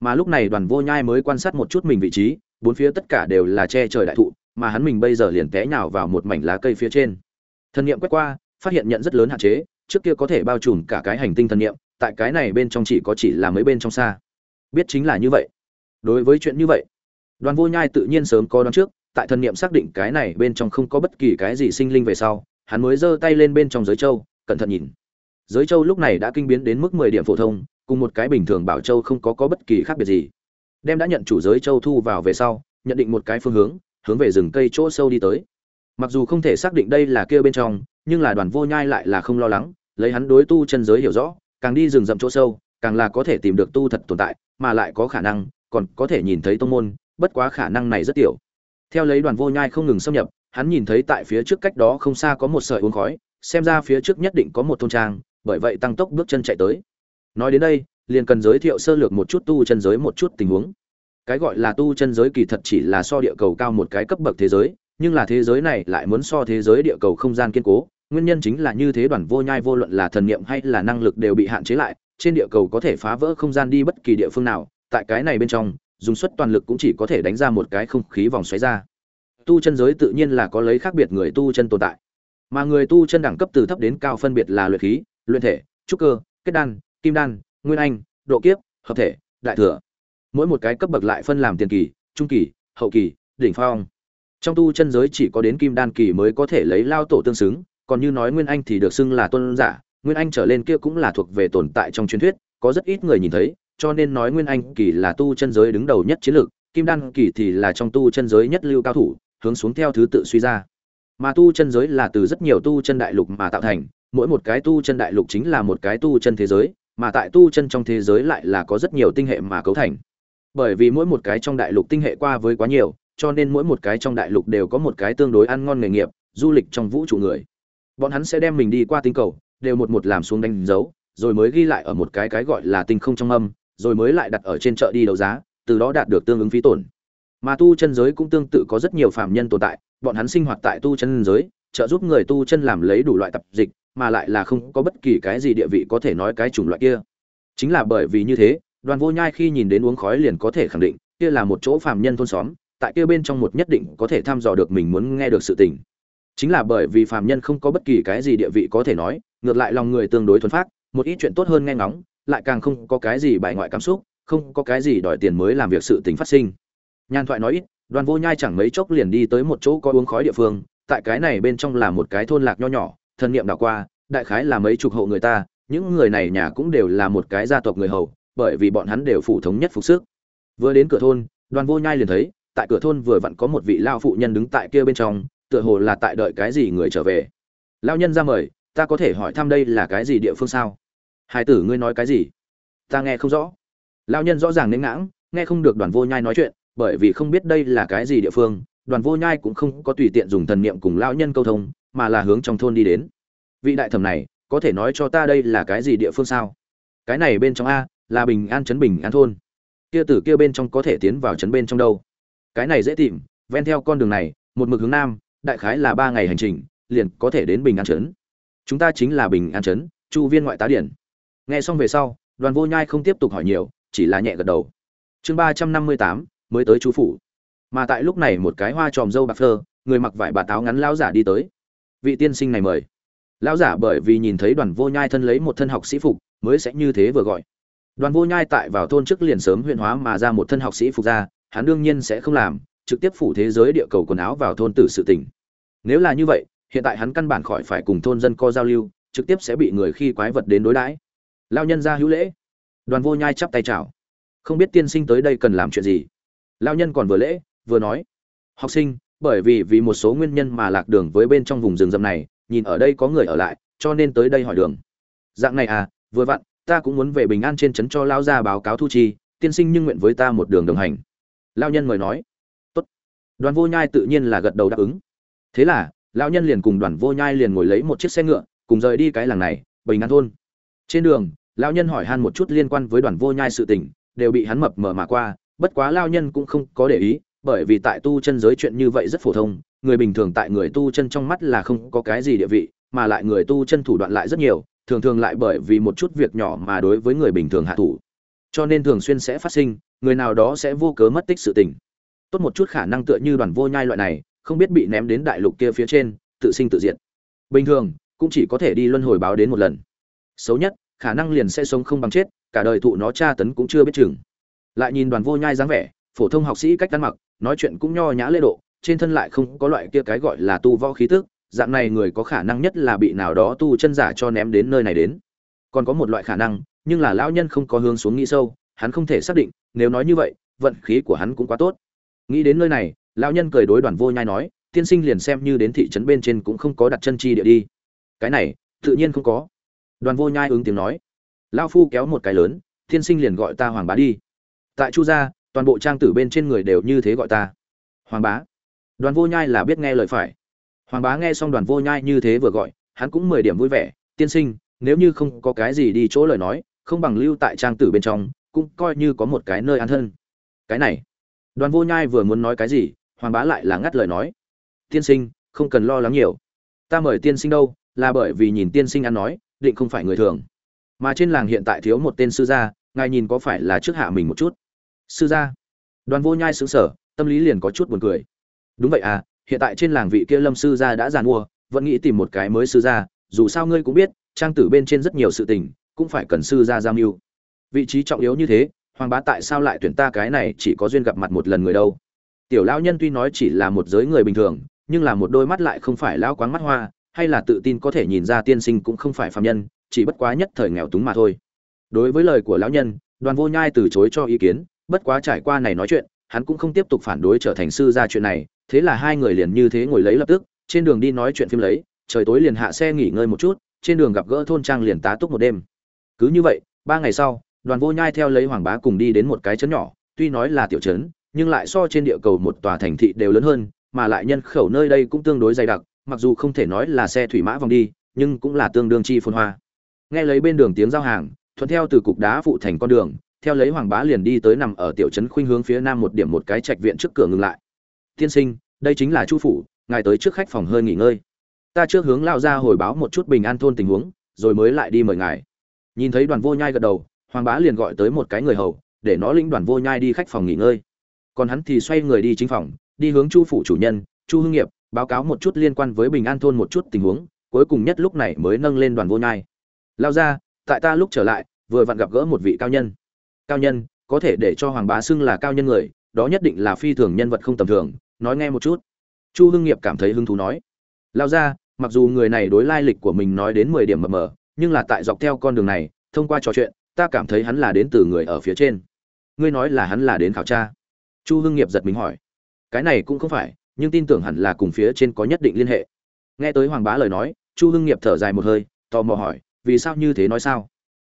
Mà lúc này đoàn vô nhai mới quan sát một chút mình vị trí bốn phía tất cả đều là che trời đại thụ mà hắn mình bây giờ liền té nhào vào một mảnh lá cây phía trên. Thần niệm quét qua phát hiện nhận rất lớn hạn chế trước kia có thể bao trùm cả cái hành tinh thần niệm, tại cái này bên trong chỉ có chỉ là mấy bên trong xa biết chính là như vậy. Đối với chuyện như vậy, đoàn vô nhai tự nhiên sớm có đoán trước, tại thần niệm xác định cái này bên trong không có bất kỳ cái gì sinh linh về sau, hắn mới giơ tay lên bên trong giới châu, cẩn thận nhìn. Giới châu lúc này đã kinh biến đến mức mười điểm phổ thông, cùng một cái bình thường bảo châu không có có bất kỳ khác biệt gì. Đem đã nhận chủ giới châu thu vào về sau, nhận định một cái phương hướng hướng về rừng cây chỗ sâu đi tới. Mặc dù không thể xác định đây là kia bên trong, nhưng là đoàn vô nhai lại là không lo lắng, lấy hắn đối tu chân giới hiểu rõ, càng đi rừng rậm chỗ sâu, càng là có thể tìm được tu thật tồn tại mà lại có khả năng, còn có thể nhìn thấy tông môn, bất quá khả năng này rất tiểu. Theo lấy đoàn vô nhai không ngừng xâm nhập, hắn nhìn thấy tại phía trước cách đó không xa có một sợi uốn khói, xem ra phía trước nhất định có một thôn trang, bởi vậy tăng tốc bước chân chạy tới. Nói đến đây, liền cần giới thiệu sơ lược một chút tu chân giới một chút tình huống. Cái gọi là tu chân giới kỳ thật chỉ là so địa cầu cao một cái cấp bậc thế giới, nhưng là thế giới này lại muốn so thế giới địa cầu không gian kiên cố, nguyên nhân chính là như thế đoàn vô nhai vô luận là thần niệm hay là năng lực đều bị hạn chế lại trên địa cầu có thể phá vỡ không gian đi bất kỳ địa phương nào, tại cái này bên trong, dùng suất toàn lực cũng chỉ có thể đánh ra một cái không khí vòng xoáy ra. Tu chân giới tự nhiên là có lấy khác biệt người tu chân tồn tại. Mà người tu chân đẳng cấp từ thấp đến cao phân biệt là luyện khí, luyện thể, trúc cơ, kết đan, kim đan, nguyên anh, độ kiếp, hợp thể, đại thừa. Mỗi một cái cấp bậc lại phân làm tiền kỳ, trung kỳ, hậu kỳ, đỉnh phong. Trong tu chân giới chỉ có đến kim đan kỳ mới có thể lấy lao tổ tương xứng, còn như nói nguyên anh thì được xưng là tôn giả nguyên anh trở lên kia cũng là thuộc về tồn tại trong truyền thuyết, có rất ít người nhìn thấy, cho nên nói nguyên anh kỳ là tu chân giới đứng đầu nhất chiến lược, kim đan kỳ thì là trong tu chân giới nhất lưu cao thủ, hướng xuống theo thứ tự suy ra. Mà tu chân giới là từ rất nhiều tu chân đại lục mà tạo thành, mỗi một cái tu chân đại lục chính là một cái tu chân thế giới, mà tại tu chân trong thế giới lại là có rất nhiều tinh hệ mà cấu thành. Bởi vì mỗi một cái trong đại lục tinh hệ qua với quá nhiều, cho nên mỗi một cái trong đại lục đều có một cái tương đối ăn ngon nghề nghiệp, du lịch trong vũ trụ người. Bọn hắn sẽ đem mình đi qua tinh cầu đều một một làm xuống đánh dấu, rồi mới ghi lại ở một cái cái gọi là tinh không trong âm, rồi mới lại đặt ở trên chợ đi đấu giá, từ đó đạt được tương ứng phí tổn. Mà tu chân giới cũng tương tự có rất nhiều phạm nhân tồn tại, bọn hắn sinh hoạt tại tu chân giới, trợ giúp người tu chân làm lấy đủ loại tập dịch, mà lại là không có bất kỳ cái gì địa vị có thể nói cái chủng loại kia. Chính là bởi vì như thế, đoàn vô nhai khi nhìn đến uống khói liền có thể khẳng định, kia là một chỗ phạm nhân thôn xóm, tại kia bên trong một nhất định có thể thăm dò được mình muốn nghe được sự tình chính là bởi vì phàm nhân không có bất kỳ cái gì địa vị có thể nói, ngược lại lòng người tương đối thuần phát một ít chuyện tốt hơn nghe ngóng, lại càng không có cái gì bài ngoại cảm xúc, không có cái gì đòi tiền mới làm việc sự tình phát sinh. Nhan thoại nói ít, đoàn vô nhai chẳng mấy chốc liền đi tới một chỗ có uống khói địa phương, tại cái này bên trong là một cái thôn lạc nho nhỏ, thần niệm đảo qua, đại khái là mấy chục hộ người ta, những người này nhà cũng đều là một cái gia tộc người hầu, bởi vì bọn hắn đều phủ thống nhất phục sức. Vừa đến cửa thôn, đoàn vô nhai liền thấy, tại cửa thôn vừa vặn có một vị lao phụ nhân đứng tại kia bên trong tựa hồ là tại đợi cái gì người trở về. Lao nhân ra mời, ta có thể hỏi thăm đây là cái gì địa phương sao? Hai tử ngươi nói cái gì? Ta nghe không rõ. Lao nhân rõ ràng nên ngãng, nghe không được đoàn vô nhai nói chuyện, bởi vì không biết đây là cái gì địa phương, đoàn vô nhai cũng không có tùy tiện dùng thần niệm cùng lao nhân câu thông, mà là hướng trong thôn đi đến. Vị đại thẩm này, có thể nói cho ta đây là cái gì địa phương sao? Cái này bên trong a, là bình an trấn bình an thôn. Kia tử kia bên trong có thể tiến vào trấn bên trong đâu? Cái này dễ tìm, ven theo con đường này, một mực hướng nam đại khái là ba ngày hành trình, liền có thể đến bình an trấn. Chúng ta chính là bình an trấn, chu viên ngoại tá điển. Nghe xong về sau, đoàn vô nhai không tiếp tục hỏi nhiều, chỉ là nhẹ gật đầu. Chương ba trăm năm mươi tám, mới tới chú phủ. Mà tại lúc này một cái hoa tròm dâu bạc phơ, người mặc vải bà táo ngắn lão giả đi tới. Vị tiên sinh này mời. Lão giả bởi vì nhìn thấy đoàn vô nhai thân lấy một thân học sĩ phục, mới sẽ như thế vừa gọi. Đoàn vô nhai tại vào thôn trước liền sớm huyện hóa mà ra một thân học sĩ phục ra, hắn đương nhiên sẽ không làm trực tiếp phủ thế giới địa cầu quần áo vào thôn tử sự tình. Nếu là như vậy, hiện tại hắn căn bản khỏi phải cùng thôn dân co giao lưu, trực tiếp sẽ bị người khi quái vật đến đối đãi. Lão nhân ra hữu lễ. Đoàn vô nhai chắp tay chào. Không biết tiên sinh tới đây cần làm chuyện gì? Lão nhân còn vừa lễ, vừa nói. Học sinh, bởi vì vì một số nguyên nhân mà lạc đường với bên trong vùng rừng rậm này, nhìn ở đây có người ở lại, cho nên tới đây hỏi đường. Dạng này à vừa vặn, ta cũng muốn về bình an trên trấn cho lão gia báo cáo thu chi, tiên sinh nhưng nguyện với ta một đường đồng hành. Lão nhân mời nói đoàn vô nhai tự nhiên là gật đầu đáp ứng. Thế là, lão nhân liền cùng đoàn vô nhai liền ngồi lấy một chiếc xe ngựa, cùng rời đi cái làng này, bình an thôn. Trên đường, lão nhân hỏi han một chút liên quan với đoàn vô nhai sự tình, đều bị hắn mập mờ mà qua, bất quá lao nhân cũng không có để ý, bởi vì tại tu chân giới chuyện như vậy rất phổ thông, người bình thường tại người tu chân trong mắt là không có cái gì địa vị, mà lại người tu chân thủ đoạn lại rất nhiều, thường thường lại bởi vì một chút việc nhỏ mà đối với người bình thường hạ thủ. Cho nên thường xuyên sẽ phát sinh, người nào đó sẽ vô cớ mất tích sự tình tốt một chút khả năng tựa như đoàn vô nhai loại này, không biết bị ném đến đại lục kia phía trên, tự sinh tự diệt. Bình thường, cũng chỉ có thể đi luân hồi báo đến một lần. Xấu nhất, khả năng liền sẽ sống không bằng chết, cả đời thụ nó tra tấn cũng chưa biết chừng. Lại nhìn đoàn vô nhai dáng vẻ, phổ thông học sĩ cách ăn mặc, nói chuyện cũng nho nhã lễ độ, trên thân lại không có loại kia cái gọi là tu võ khí tức, dạng này người có khả năng nhất là bị nào đó tu chân giả cho ném đến nơi này đến. Còn có một loại khả năng, nhưng là lão nhân không có hướng xuống nghĩ sâu, hắn không thể xác định, nếu nói như vậy, vận khí của hắn cũng quá tốt nghĩ đến nơi này, lão nhân cười đối đoàn vô nhai nói, tiên sinh liền xem như đến thị trấn bên trên cũng không có đặt chân chi địa đi. Cái này, tự nhiên không có. Đoàn vô nhai ứng tiếng nói. Lão phu kéo một cái lớn, tiên sinh liền gọi ta hoàng bá đi. Tại chu gia, toàn bộ trang tử bên trên người đều như thế gọi ta. Hoàng bá. Đoàn vô nhai là biết nghe lời phải. Hoàng bá nghe xong đoàn vô nhai như thế vừa gọi, hắn cũng mười điểm vui vẻ. Tiên sinh, nếu như không có cái gì đi chỗ lời nói, không bằng lưu tại trang tử bên trong, cũng coi như có một cái nơi an thân. Cái này đoàn vô nhai vừa muốn nói cái gì, hoàng bá lại là ngắt lời nói. Tiên sinh, không cần lo lắng nhiều. Ta mời tiên sinh đâu, là bởi vì nhìn tiên sinh ăn nói, định không phải người thường. Mà trên làng hiện tại thiếu một tên sư gia, ngài nhìn có phải là trước hạ mình một chút? Sư gia? Đoàn vô nhai xứng sở tâm lý liền có chút buồn cười. Đúng vậy à hiện tại trên làng vị kia lâm sư gia đã giàn mua, vẫn nghĩ tìm một cái mới sư gia, dù sao ngươi cũng biết, trang tử bên trên rất nhiều sự tình, cũng phải cần sư gia giao mưu vị trí trọng yếu như thế hoàng bá tại sao lại tuyển ta cái này chỉ có duyên gặp mặt một lần người đâu? Tiểu lão nhân tuy nói chỉ là một giới người bình thường, nhưng là một đôi mắt lại không phải lão quáng mắt hoa, hay là tự tin có thể nhìn ra tiên sinh cũng không phải phàm nhân, chỉ bất quá nhất thời nghèo túng mà thôi. Đối với lời của lão nhân, đoàn vô nhai từ chối cho ý kiến, bất quá trải qua này nói chuyện, hắn cũng không tiếp tục phản đối trở thành sư ra chuyện này, thế là hai người liền như thế ngồi lấy lập tức, trên đường đi nói chuyện phim lấy, trời tối liền hạ xe nghỉ ngơi một chút, trên đường gặp gỡ thôn trang liền tá túc một đêm. Cứ như vậy, ba ngày sau đoàn vô nhai theo lấy hoàng bá cùng đi đến một cái trấn nhỏ, tuy nói là tiểu trấn, nhưng lại so trên địa cầu một tòa thành thị đều lớn hơn, mà lại nhân khẩu nơi đây cũng tương đối dày đặc, mặc dù không thể nói là xe thủy mã vòng đi, nhưng cũng là tương đương chi phồn hoa. Nghe lấy bên đường tiếng giao hàng, thuận theo từ cục đá phụ thành con đường, theo lấy hoàng bá liền đi tới nằm ở tiểu trấn khuynh hướng phía nam một điểm một cái trạch viện trước cửa ngừng lại. Tiên sinh, đây chính là chu phủ, ngài tới trước khách phòng hơi nghỉ ngơi. Ta trước hướng lao ra hồi báo một chút bình an thôn tình huống, rồi mới lại đi mời ngài. Nhìn thấy đoàn vô nhai gật đầu hoàng bá liền gọi tới một cái người hầu, để nó lĩnh đoàn vô nhai đi khách phòng nghỉ ngơi. Còn hắn thì xoay người đi chính phòng, đi hướng chu phủ chủ nhân, chu hưng nghiệp, báo cáo một chút liên quan với bình an thôn một chút tình huống, cuối cùng nhất lúc này mới nâng lên đoàn vô nhai. Lao ra tại ta lúc trở lại, vừa vặn gặp gỡ một vị cao nhân. Cao nhân, có thể để cho hoàng bá xưng là cao nhân người, đó nhất định là phi thường nhân vật không tầm thường, nói nghe một chút. Chu hưng nghiệp cảm thấy hứng thú nói. Lao ra mặc dù người này đối lai lịch của mình nói đến mười điểm mờ mờ, nhưng là tại dọc theo con đường này, thông qua trò chuyện ta cảm thấy hắn là đến từ người ở phía trên. Ngươi nói là hắn là đến khảo tra. Chu hưng nghiệp giật mình hỏi. Cái này cũng không phải, nhưng tin tưởng hẳn là cùng phía trên có nhất định liên hệ. Nghe tới hoàng bá lời nói, chu hưng nghiệp thở dài một hơi, tò mò hỏi, vì sao như thế nói sao?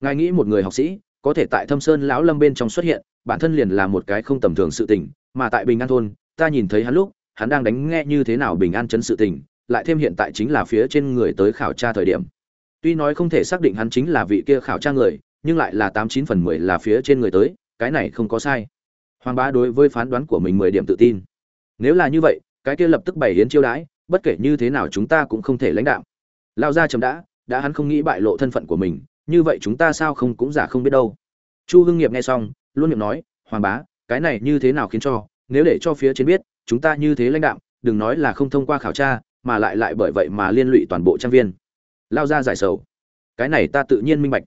Ngài nghĩ một người học sĩ, có thể tại thâm sơn lão lâm bên trong xuất hiện, bản thân liền là một cái không tầm thường sự tình, mà tại bình an thôn, ta nhìn thấy hắn lúc, hắn đang đánh nghe như thế nào bình an chấn sự tình, lại thêm hiện tại chính là phía trên người tới khảo tra thời điểm. Tuy nói không thể xác định hắn chính là vị kia khảo tra người nhưng lại là tám chín phần mười là phía trên người tới, cái này không có sai. Hoàng bá đối với phán đoán của mình mười điểm tự tin. Nếu là như vậy, cái kia lập tức bày hiến chiêu đãi, bất kể như thế nào chúng ta cũng không thể lãnh đạo. Lao ra chấm đã đã hắn không nghĩ bại lộ thân phận của mình, như vậy chúng ta sao không cũng giả không biết đâu. Chu hưng nghiệp nghe xong, luôn miệng nói, hoàng bá, cái này như thế nào khiến cho, nếu để cho phía trên biết, chúng ta như thế lãnh đạo, đừng nói là không thông qua khảo tra, mà lại lại bởi vậy mà liên lụy toàn bộ trang viên. Lao ra giải sầu. Cái này ta tự nhiên minh bạch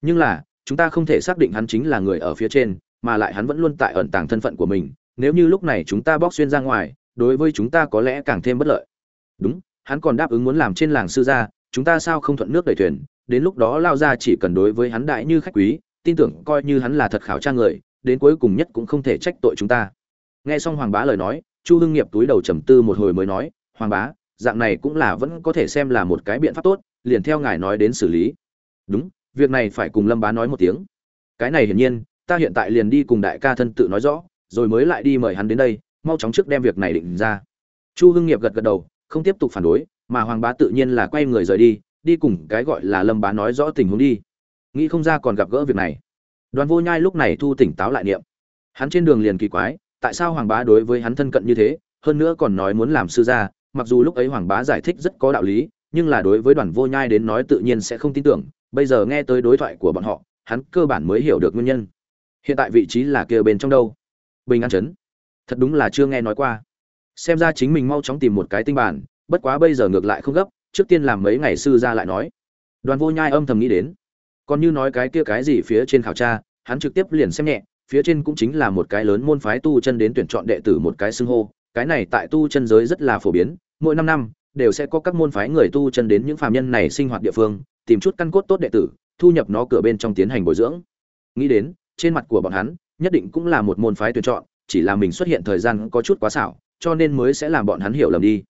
nhưng là, chúng ta không thể xác định hắn chính là người ở phía trên, mà lại hắn vẫn luôn tại ẩn tàng thân phận của mình. Nếu như lúc này chúng ta bóc xuyên ra ngoài, đối với chúng ta có lẽ càng thêm bất lợi. Đúng, hắn còn đáp ứng muốn làm trên làng sư gia, chúng ta sao không thuận nước đẩy thuyền? Đến lúc đó lao ra chỉ cần đối với hắn đại như khách quý, tin tưởng coi như hắn là thật khảo tra người, đến cuối cùng nhất cũng không thể trách tội chúng ta. Nghe xong hoàng bá lời nói, chu hưng nghiệp túi đầu trầm tư một hồi mới nói, hoàng bá, dạng này cũng là vẫn có thể xem là một cái biện pháp tốt, liền theo ngài nói đến xử lý. Đúng việc này phải cùng lâm bá nói một tiếng. Cái này hiển nhiên, ta hiện tại liền đi cùng đại ca thân tự nói rõ, rồi mới lại đi mời hắn đến đây, mau chóng trước đem việc này định ra. Chu hưng nghiệp gật gật đầu, không tiếp tục phản đối, mà hoàng bá tự nhiên là quay người rời đi đi cùng cái gọi là lâm bá nói rõ tình huống đi. Nghĩ không ra còn gặp gỡ việc này. Đoàn vô nhai lúc này thu tỉnh táo lại niệm. Hắn trên đường liền kỳ quái, tại sao hoàng bá đối với hắn thân cận như thế, hơn nữa còn nói muốn làm sư gia, mặc dù lúc ấy hoàng bá giải thích rất có đạo lý nhưng là đối với đoàn vô nhai đến nói tự nhiên sẽ không tin tưởng, bây giờ nghe tới đối thoại của bọn họ, hắn cơ bản mới hiểu được nguyên nhân. Hiện tại vị trí là kia bên trong đâu? Bình an chấn. Thật đúng là chưa nghe nói qua. Xem ra chính mình mau chóng tìm một cái tinh bản, bất quá bây giờ ngược lại không gấp, trước tiên làm mấy ngày sư ra lại nói. Đoàn vô nhai âm thầm nghĩ đến. Còn như nói cái kia cái gì phía trên khảo tra, hắn trực tiếp liền xem nhẹ, phía trên cũng chính là một cái lớn môn phái tu chân đến tuyển chọn đệ tử một cái xưng hô. Cái này tại tu chân giới rất là phổ biến, mỗi năm năm đều sẽ có các môn phái người tu chân đến những phàm nhân này sinh hoạt địa phương, tìm chút căn cốt tốt đệ tử, thu nhập nó cửa bên trong tiến hành bồi dưỡng. Nghĩ đến, trên mặt của bọn hắn, nhất định cũng là một môn phái tuyển chọn, chỉ là mình xuất hiện thời gian có chút quá xảo, cho nên mới sẽ làm bọn hắn hiểu lầm đi.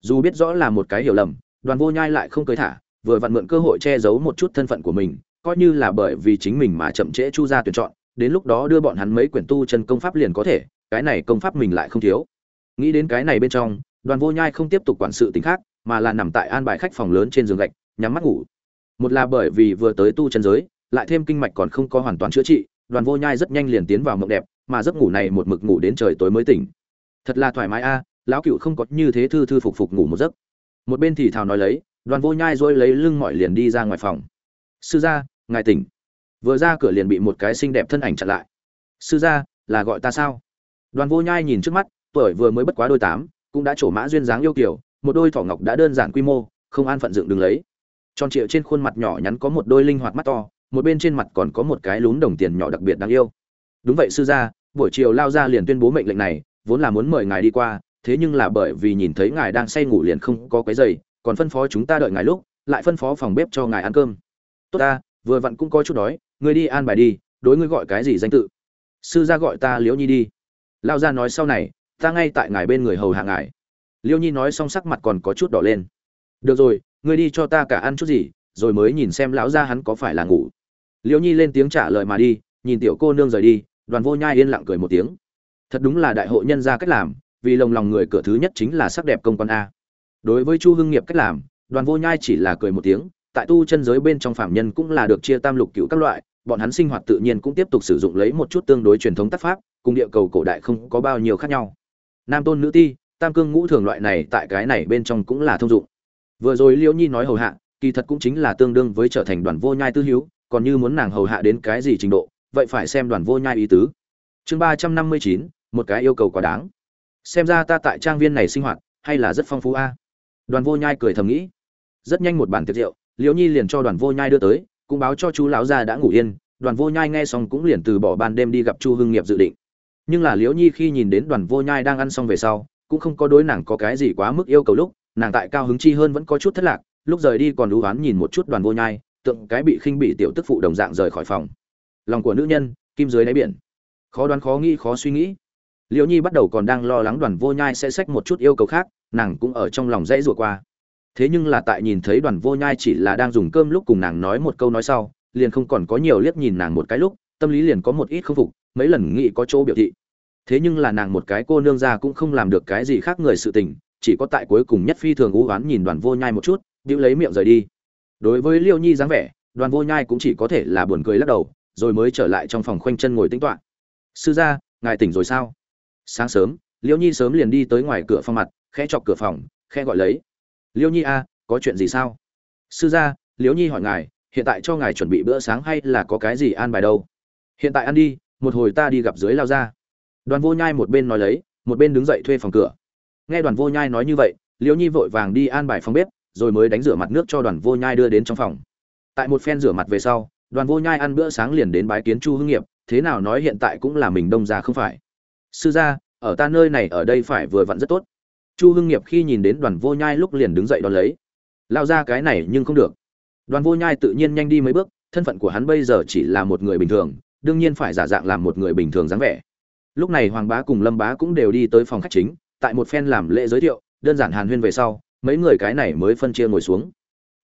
Dù biết rõ là một cái hiểu lầm, đoàn vô nhai lại không cưới thả, vừa vặn mượn cơ hội che giấu một chút thân phận của mình, coi như là bởi vì chính mình mà chậm trễ chu ra tuyển chọn, đến lúc đó đưa bọn hắn mấy quyển tu chân công pháp liền có thể, cái này công pháp mình lại không thiếu. Nghĩ đến cái này bên trong đoàn vô nhai không tiếp tục quản sự tính khác, mà là nằm tại an bài khách phòng lớn trên giường gạch, nhắm mắt ngủ. Một là bởi vì vừa tới tu chân giới, lại thêm kinh mạch còn không có hoàn toàn chữa trị, đoàn vô nhai rất nhanh liền tiến vào mộng đẹp, mà giấc ngủ này một mực ngủ đến trời tối mới tỉnh. Thật là thoải mái a, lão cựu không có như thế thư thư phục phục ngủ một giấc. Một bên thì thào nói lấy, đoàn vô nhai dôi lấy lưng mọi liền đi ra ngoài phòng. Sư gia, ngài tỉnh. Vừa ra cửa liền bị một cái xinh đẹp thân ảnh chặn lại. Sư gia, là gọi ta sao? Đoàn vô nhai nhìn trước mắt, tuổi vừa mới bất quá đôi tám cũng đã trổ mã duyên dáng yêu kiều, một đôi thỏ ngọc đã đơn giản quy mô, không an phận dựng đứng lấy. Tròn trịa trên khuôn mặt nhỏ nhắn có một đôi linh hoạt mắt to, một bên trên mặt còn có một cái lún đồng tiền nhỏ đặc biệt đáng yêu. Đúng vậy sư gia, buổi chiều lao ra liền tuyên bố mệnh lệnh này, vốn là muốn mời ngài đi qua, thế nhưng là bởi vì nhìn thấy ngài đang say ngủ liền không có cái giày còn phân phó chúng ta đợi ngài lúc, lại phân phó phòng bếp cho ngài ăn cơm. Tốt ta, vừa vặn cũng có chút đói, ngươi đi an bài đi, đối ngươi gọi cái gì danh tự? Sư gia gọi ta liễu nhi đi. Lao gia nói sau này ta ngay tại ngài bên người hầu hạ ngài. Liêu nhi nói xong sắc mặt còn có chút đỏ lên. Được rồi, ngươi đi cho ta cả ăn chút gì, rồi mới nhìn xem lão gia hắn có phải là ngủ. Liêu nhi lên tiếng trả lời mà đi, nhìn tiểu cô nương rời đi, đoàn vô nhai yên lặng cười một tiếng. Thật đúng là đại hội nhân ra cách làm, vì lồng lòng người cửa thứ nhất chính là sắc đẹp công quan a. Đối với chu hưng nghiệp cách làm, đoàn vô nhai chỉ là cười một tiếng, tại tu chân giới bên trong phạm nhân cũng là được chia tam lục cựu các loại, bọn hắn sinh hoạt tự nhiên cũng tiếp tục sử dụng lấy một chút tương đối truyền thống tác pháp, cùng địa cầu cổ đại không có bao nhiêu khác nhau nam tôn nữ ti, tam cương ngũ thường loại này tại cái này bên trong cũng là thông dụng. Vừa rồi liễu nhi nói hầu hạ, kỳ thật cũng chính là tương đương với trở thành đoàn vô nhai tư hiếu còn như muốn nàng hầu hạ đến cái gì trình độ, vậy phải xem đoàn vô nhai ý tứ. Chương ba trăm năm mươi chín, một cái yêu cầu quá đáng. Xem ra ta tại trang viên này sinh hoạt, hay là rất phong phú a? Đoàn vô nhai cười thầm nghĩ. Rất nhanh một bản tiệc rượu, liễu nhi liền cho đoàn vô nhai đưa tới, cũng báo cho chú lão gia đã ngủ yên. Đoàn vô nhai nghe xong cũng liền từ bỏ ban đêm đi gặp chu hưng nghiệp dự định nhưng là liễu nhi khi nhìn đến đoàn vô nhai đang ăn xong về sau, cũng không có đối nàng có cái gì quá mức yêu cầu lúc, nàng tại cao hứng chi hơn vẫn có chút thất lạc, lúc rời đi còn đú oán nhìn một chút đoàn vô nhai, tượng cái bị khinh bị tiểu tức phụ đồng dạng rời khỏi phòng. Lòng của nữ nhân, kim dưới đáy biển. Khó đoán khó nghĩ, khó suy nghĩ. Liễu nhi bắt đầu còn đang lo lắng đoàn vô nhai sẽ xách một chút yêu cầu khác, nàng cũng ở trong lòng dãy rủa qua. Thế nhưng là tại nhìn thấy đoàn vô nhai chỉ là đang dùng cơm lúc cùng nàng nói một câu nói sau, liền không còn có nhiều liếc nhìn nàng một cái lúc, tâm lý liền có một ít không phục, mấy lần nghĩ có chỗ biểu thị thế nhưng là nàng một cái cô nương ra cũng không làm được cái gì khác người sự tình, chỉ có tại cuối cùng nhất phi thường u oán nhìn đoàn vô nhai một chút đĩu lấy miệng rời đi. Đối với liêu nhi dáng vẻ, đoàn vô nhai cũng chỉ có thể là buồn cười lắc đầu, rồi mới trở lại trong phòng khoanh chân ngồi tính toạ sư gia, ngài tỉnh rồi sao? Sáng sớm, liêu nhi sớm liền đi tới ngoài cửa phòng mặt, khẽ chọc cửa phòng, khẽ gọi lấy. Liêu nhi a có chuyện gì sao? Sư gia, liêu nhi hỏi ngài, hiện tại cho ngài chuẩn bị bữa sáng hay là có cái gì an bài đâu? Hiện tại ăn đi, một hồi ta đi gặp dưới lao ra đoàn vô nhai một bên nói lấy, một bên đứng dậy thuê phòng cửa. Nghe đoàn vô nhai nói như vậy liêu nhi vội vàng đi an bài phòng bếp, rồi mới đánh rửa mặt nước cho đoàn vô nhai đưa đến trong phòng. Tại một phen rửa mặt về sau, đoàn vô nhai ăn bữa sáng liền đến bái kiến chu hưng nghiệp, thế nào nói hiện tại cũng là mình đông ra không phải. Sư gia, ở ta nơi này ở đây phải vừa vặn rất tốt. Chu hưng nghiệp khi nhìn đến đoàn vô nhai lúc liền đứng dậy đón lấy. Lao ra cái này nhưng không được. Đoàn vô nhai tự nhiên nhanh đi mấy bước, thân phận của hắn bây giờ chỉ là một người bình thường, đương nhiên phải giả dạng làm một người bình thường dáng vẻ lúc này hoàng bá cùng lâm bá cũng đều đi tới phòng khách chính, tại một phen làm lễ giới thiệu, đơn giản hàn huyên về sau, mấy người cái này mới phân chia ngồi xuống.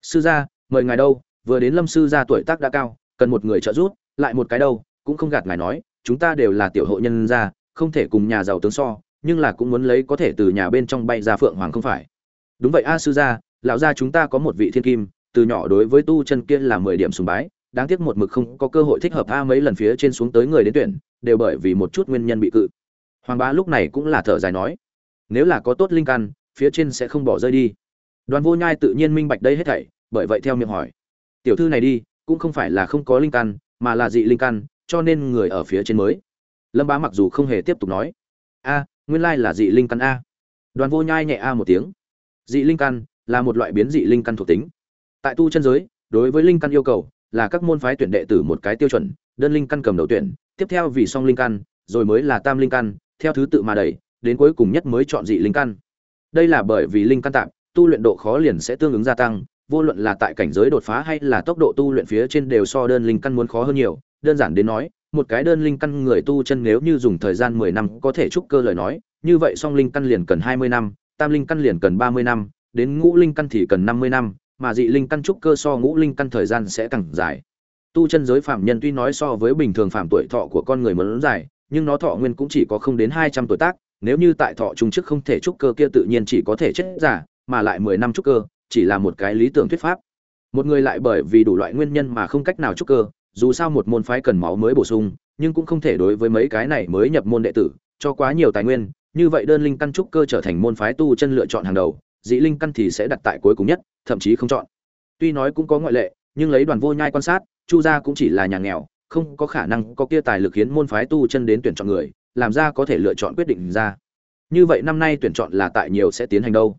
Sư gia, mời ngài đâu? Vừa đến lâm sư gia tuổi tác đã cao, cần một người trợ giúp, lại một cái đâu, cũng không gạt ngài nói, chúng ta đều là tiểu hộ nhân gia, không thể cùng nhà giàu tướng so, nhưng là cũng muốn lấy có thể từ nhà bên trong bay ra phượng hoàng không phải. Đúng vậy a, sư gia, lão gia chúng ta có một vị thiên kim, từ nhỏ đối với tu chân kia là mười điểm sùng bái đáng tiếc một mực không có cơ hội thích hợp a mấy lần phía trên xuống tới người đến tuyển, đều bởi vì một chút nguyên nhân bị cự. Hoàng bá lúc này cũng là thở dài nói, nếu là có tốt linh căn, phía trên sẽ không bỏ rơi đi. Đoàn vô nhai tự nhiên minh bạch đây hết thảy, bởi vậy theo miệng hỏi, tiểu thư này đi, cũng không phải là không có linh căn, mà là dị linh căn, cho nên người ở phía trên mới. Lâm bá mặc dù không hề tiếp tục nói, a, nguyên lai là dị linh căn a. Đoàn vô nhai nhẹ a một tiếng, dị linh căn là một loại biến dị linh căn thuộc tính. Tại tu chân giới, đối với linh căn yêu cầu là các môn phái tuyển đệ tử một cái tiêu chuẩn, đơn linh căn cầm đầu tuyển, tiếp theo vì song linh căn, rồi mới là tam linh căn, theo thứ tự mà đẩy, đến cuối cùng nhất mới chọn dị linh căn. Đây là bởi vì linh căn tạm, tu luyện độ khó liền sẽ tương ứng gia tăng, vô luận là tại cảnh giới đột phá hay là tốc độ tu luyện phía trên đều so đơn linh căn muốn khó hơn nhiều. Đơn giản đến nói, một cái đơn linh căn người tu chân nếu như dùng thời gian mười năm có thể trúc cơ lời nói, như vậy song linh căn liền cần hai mươi năm, tam linh căn liền cần ba mươi năm, đến ngũ linh căn thì cần năm mươi năm mà dị linh căn trúc cơ so ngũ linh căn thời gian sẽ càng dài. Tu chân giới phạm nhân tuy nói so với bình thường phạm tuổi thọ của con người muốn dài, nhưng nó thọ nguyên cũng chỉ có không đến hai trăm tuổi tác. Nếu như tại thọ trung trước không thể trúc cơ kia tự nhiên chỉ có thể chết giả, mà lại mười năm trúc cơ, chỉ là một cái lý tưởng thuyết pháp. Một người lại bởi vì đủ loại nguyên nhân mà không cách nào trúc cơ, dù sao một môn phái cần máu mới bổ sung, nhưng cũng không thể đối với mấy cái này mới nhập môn đệ tử, cho quá nhiều tài nguyên, như vậy đơn linh căn trúc cơ trở thành môn phái tu chân lựa chọn hàng đầu dị linh căn thì sẽ đặt tại cuối cùng nhất, thậm chí không chọn. Tuy nói cũng có ngoại lệ, nhưng lấy đoàn vô nhai quan sát, chu gia cũng chỉ là nhà nghèo, không có khả năng có kia tài lực khiến môn phái tu chân đến tuyển chọn người, làm ra có thể lựa chọn quyết định ra. Như vậy năm nay tuyển chọn là tại nhiều sẽ tiến hành đâu?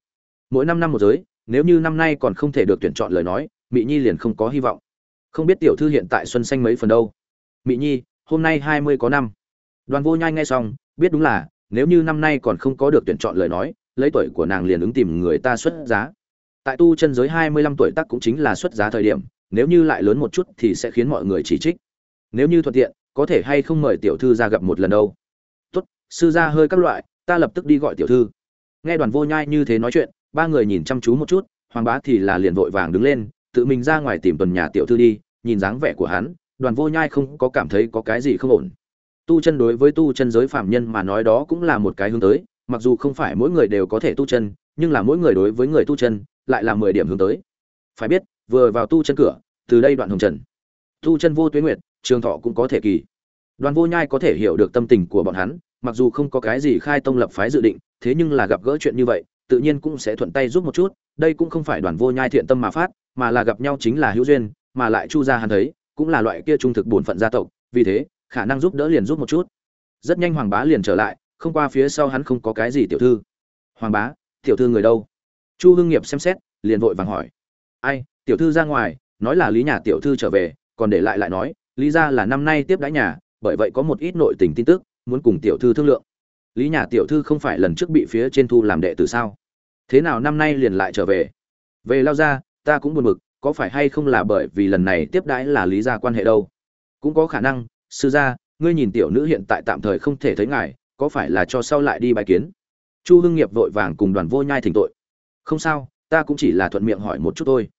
Mỗi năm năm một giới, nếu như năm nay còn không thể được tuyển chọn lời nói mỹ nhi liền không có hy vọng. Không biết tiểu thư hiện tại xuân xanh mấy phần đâu? Mỹ nhi, hôm nay hai mươi có năm. Đoàn vô nhai nghe xong, biết đúng là, nếu như năm nay còn không có được tuyển chọn lời nói lấy tuổi của nàng liền ứng tìm người ta xuất giá. Tại tu chân giới hai mươi lăm tuổi tắc cũng chính là xuất giá thời điểm, nếu như lại lớn một chút thì sẽ khiến mọi người chỉ trích. Nếu như thuận tiện, có thể hay không mời tiểu thư ra gặp một lần đâu. Tốt, sư gia hơi các loại, ta lập tức đi gọi tiểu thư. Nghe đoàn vô nhai như thế nói chuyện, ba người nhìn chăm chú một chút, hoàng bá thì là liền vội vàng đứng lên, tự mình ra ngoài tìm tuần nhà tiểu thư đi, nhìn dáng vẻ của hắn, đoàn vô nhai không có cảm thấy có cái gì không ổn. Tu chân đối với tu chân giới phạm nhân mà nói đó cũng là một cái hướng tới mặc dù không phải mỗi người đều có thể tu chân, nhưng là mỗi người đối với người tu chân lại là mười điểm hướng tới. Phải biết, vừa vào tu chân cửa, từ đây đoạn hồng trần, tu chân vô tuyến nguyệt, trường thọ cũng có thể kỳ. Đoàn vô nhai có thể hiểu được tâm tình của bọn hắn, mặc dù không có cái gì khai tông lập phái dự định, thế nhưng là gặp gỡ chuyện như vậy, tự nhiên cũng sẽ thuận tay giúp một chút, đây cũng không phải đoàn vô nhai thiện tâm mà phát, mà là gặp nhau chính là hữu duyên, mà lại chu gia hắn thấy, cũng là loại kia trung thực bổn phận gia tộc, vì thế, khả năng giúp đỡ liền giúp một chút. Rất nhanh hoàng bá liền trở lại không qua phía sau hắn không có cái gì tiểu thư. Hoàng bá, tiểu thư người đâu? Chu hưng nghiệp xem xét, liền vội vàng hỏi. Ai, tiểu thư ra ngoài, nói là lý nhà tiểu thư trở về, còn để lại lại nói, lý ra là năm nay tiếp đãi nhà, bởi vậy có một ít nội tình tin tức, muốn cùng tiểu thư thương lượng. Lý nhà tiểu thư không phải lần trước bị phía trên thu làm đệ tử sao? Thế nào năm nay liền lại trở về? Về lao ra, ta cũng buồn bực, có phải hay không là bởi vì lần này tiếp đãi là lý gia quan hệ đâu? Cũng có khả năng, sư gia, ngươi nhìn tiểu nữ hiện tại tạm thời không thể thấy ngài có phải là cho sau lại đi bài kiến? Chu hưng nghiệp vội vàng cùng đoàn vô nhai thỉnh tội. Không sao, ta cũng chỉ là thuận miệng hỏi một chút thôi.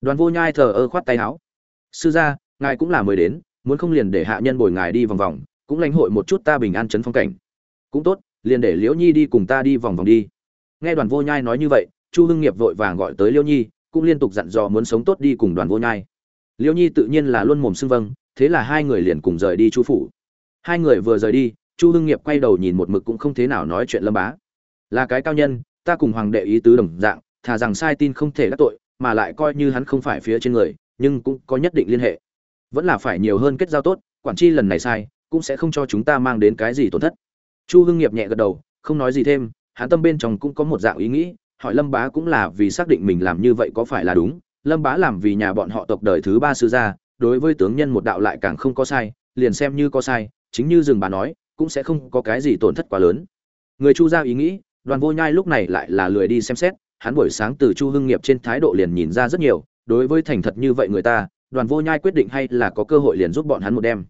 Đoàn vô nhai thờ ơ khoát tay áo. Sư gia, ngài cũng là mới đến, muốn không liền để hạ nhân bồi ngài đi vòng vòng, cũng lãnh hội một chút ta bình an chấn phong cảnh. Cũng tốt, liền để liễu nhi đi cùng ta đi vòng vòng đi. Nghe đoàn vô nhai nói như vậy, chu hưng nghiệp vội vàng gọi tới liễu nhi, cũng liên tục dặn dò muốn sống tốt đi cùng đoàn vô nhai. Liễu nhi tự nhiên là luôn mồm xưng vâng thế là hai người liền cùng rời đi chu phủ. Hai người vừa rời đi chu hưng nghiệp quay đầu nhìn một mực cũng không thế nào nói chuyện lâm bá. Là cái cao nhân, ta cùng hoàng đệ ý tứ đồng dạng, thà rằng sai tin không thể đắc tội, mà lại coi như hắn không phải phía trên người, nhưng cũng có nhất định liên hệ. Vẫn là phải nhiều hơn kết giao tốt, quản tri lần này sai, cũng sẽ không cho chúng ta mang đến cái gì tổn thất. Chu hưng nghiệp nhẹ gật đầu, không nói gì thêm, hắn tâm bên trong cũng có một dạng ý nghĩ, hỏi lâm bá cũng là vì xác định mình làm như vậy có phải là đúng. Lâm bá làm vì nhà bọn họ tộc đời thứ ba sư gia, đối với tướng nhân một đạo lại càng không có sai, liền xem như có sai, chính như rừng bà nói cũng sẽ không có cái gì tổn thất quá lớn. Người chu gia ý nghĩ, đoàn vô nhai lúc này lại là lười đi xem xét, hắn buổi sáng từ chu hưng nghiệp trên thái độ liền nhìn ra rất nhiều, đối với thành thật như vậy người ta, đoàn vô nhai quyết định hay là có cơ hội liền giúp bọn hắn một đêm.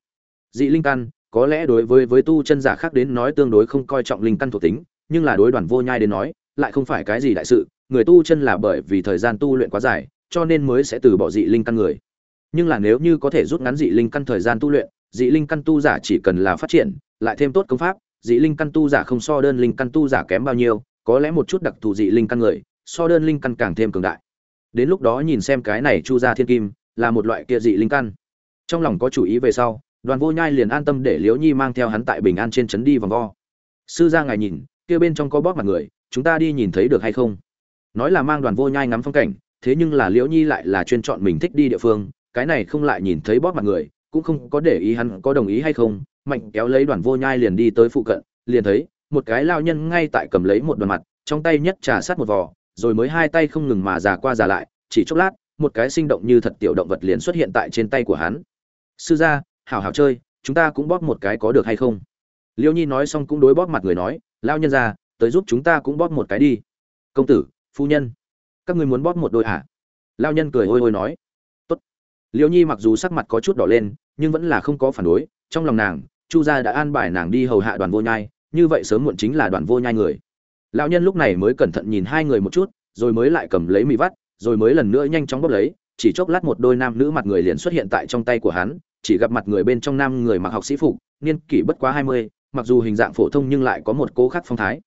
Dị linh căn, có lẽ đối với với tu chân giả khác đến nói tương đối không coi trọng linh căn thuộc tính, nhưng là đối đoàn vô nhai đến nói, lại không phải cái gì đại sự, người tu chân là bởi vì thời gian tu luyện quá dài, cho nên mới sẽ từ bỏ dị linh căn người. Nhưng là nếu như có thể rút ngắn dị linh căn thời gian tu luyện, dị linh căn tu giả chỉ cần là phát triển lại thêm tốt công pháp, dị linh căn tu giả không so đơn linh căn tu giả kém bao nhiêu, có lẽ một chút đặc thù dị linh căn người, so đơn linh căn càng thêm cường đại. Đến lúc đó nhìn xem cái này chu gia thiên kim, là một loại kia dị linh căn. Trong lòng có chủ ý về sau, đoàn vô nhai liền an tâm để liễu nhi mang theo hắn tại bình an trên trấn đi vòng vo. Sư gia ngài nhìn, kia bên trong có bóp mặt người, chúng ta đi nhìn thấy được hay không? Nói là mang đoàn vô nhai ngắm phong cảnh, thế nhưng là liễu nhi lại là chuyên chọn mình thích đi địa phương, cái này không lại nhìn thấy bóp mặt người, cũng không có để ý hắn có đồng ý hay không mạnh kéo lấy đoàn vô nhai liền đi tới phụ cận liền thấy một cái lao nhân ngay tại cầm lấy một đoàn mặt trong tay nhất trà sát một vò rồi mới hai tay không ngừng mà già qua già lại chỉ chốc lát một cái sinh động như thật tiểu động vật liền xuất hiện tại trên tay của hắn. Sư gia hảo hảo chơi chúng ta cũng bóp một cái có được hay không? Liêu nhi nói xong cũng đối bóp mặt người nói lao nhân gia, tới giúp chúng ta cũng bóp một cái đi. Công tử phu nhân các ngươi muốn bóp một đôi à lao nhân cười ôi ôi nói. Tốt. Liêu nhi mặc dù sắc mặt có chút đỏ lên nhưng vẫn là không có phản đối trong lòng nàng chu gia đã an bài nàng đi hầu hạ đoàn vô nhai, như vậy sớm muộn chính là đoàn vô nhai người. Lão nhân lúc này mới cẩn thận nhìn hai người một chút, rồi mới lại cầm lấy mì vắt, rồi mới lần nữa nhanh chóng bóp lấy, chỉ chốc lát một đôi nam nữ mặt người liền xuất hiện tại trong tay của hắn, chỉ gặp mặt người bên trong nam người mặc học sĩ phục, niên kỷ bất quá hai mươi, mặc dù hình dạng phổ thông nhưng lại có một cố khắc phong thái.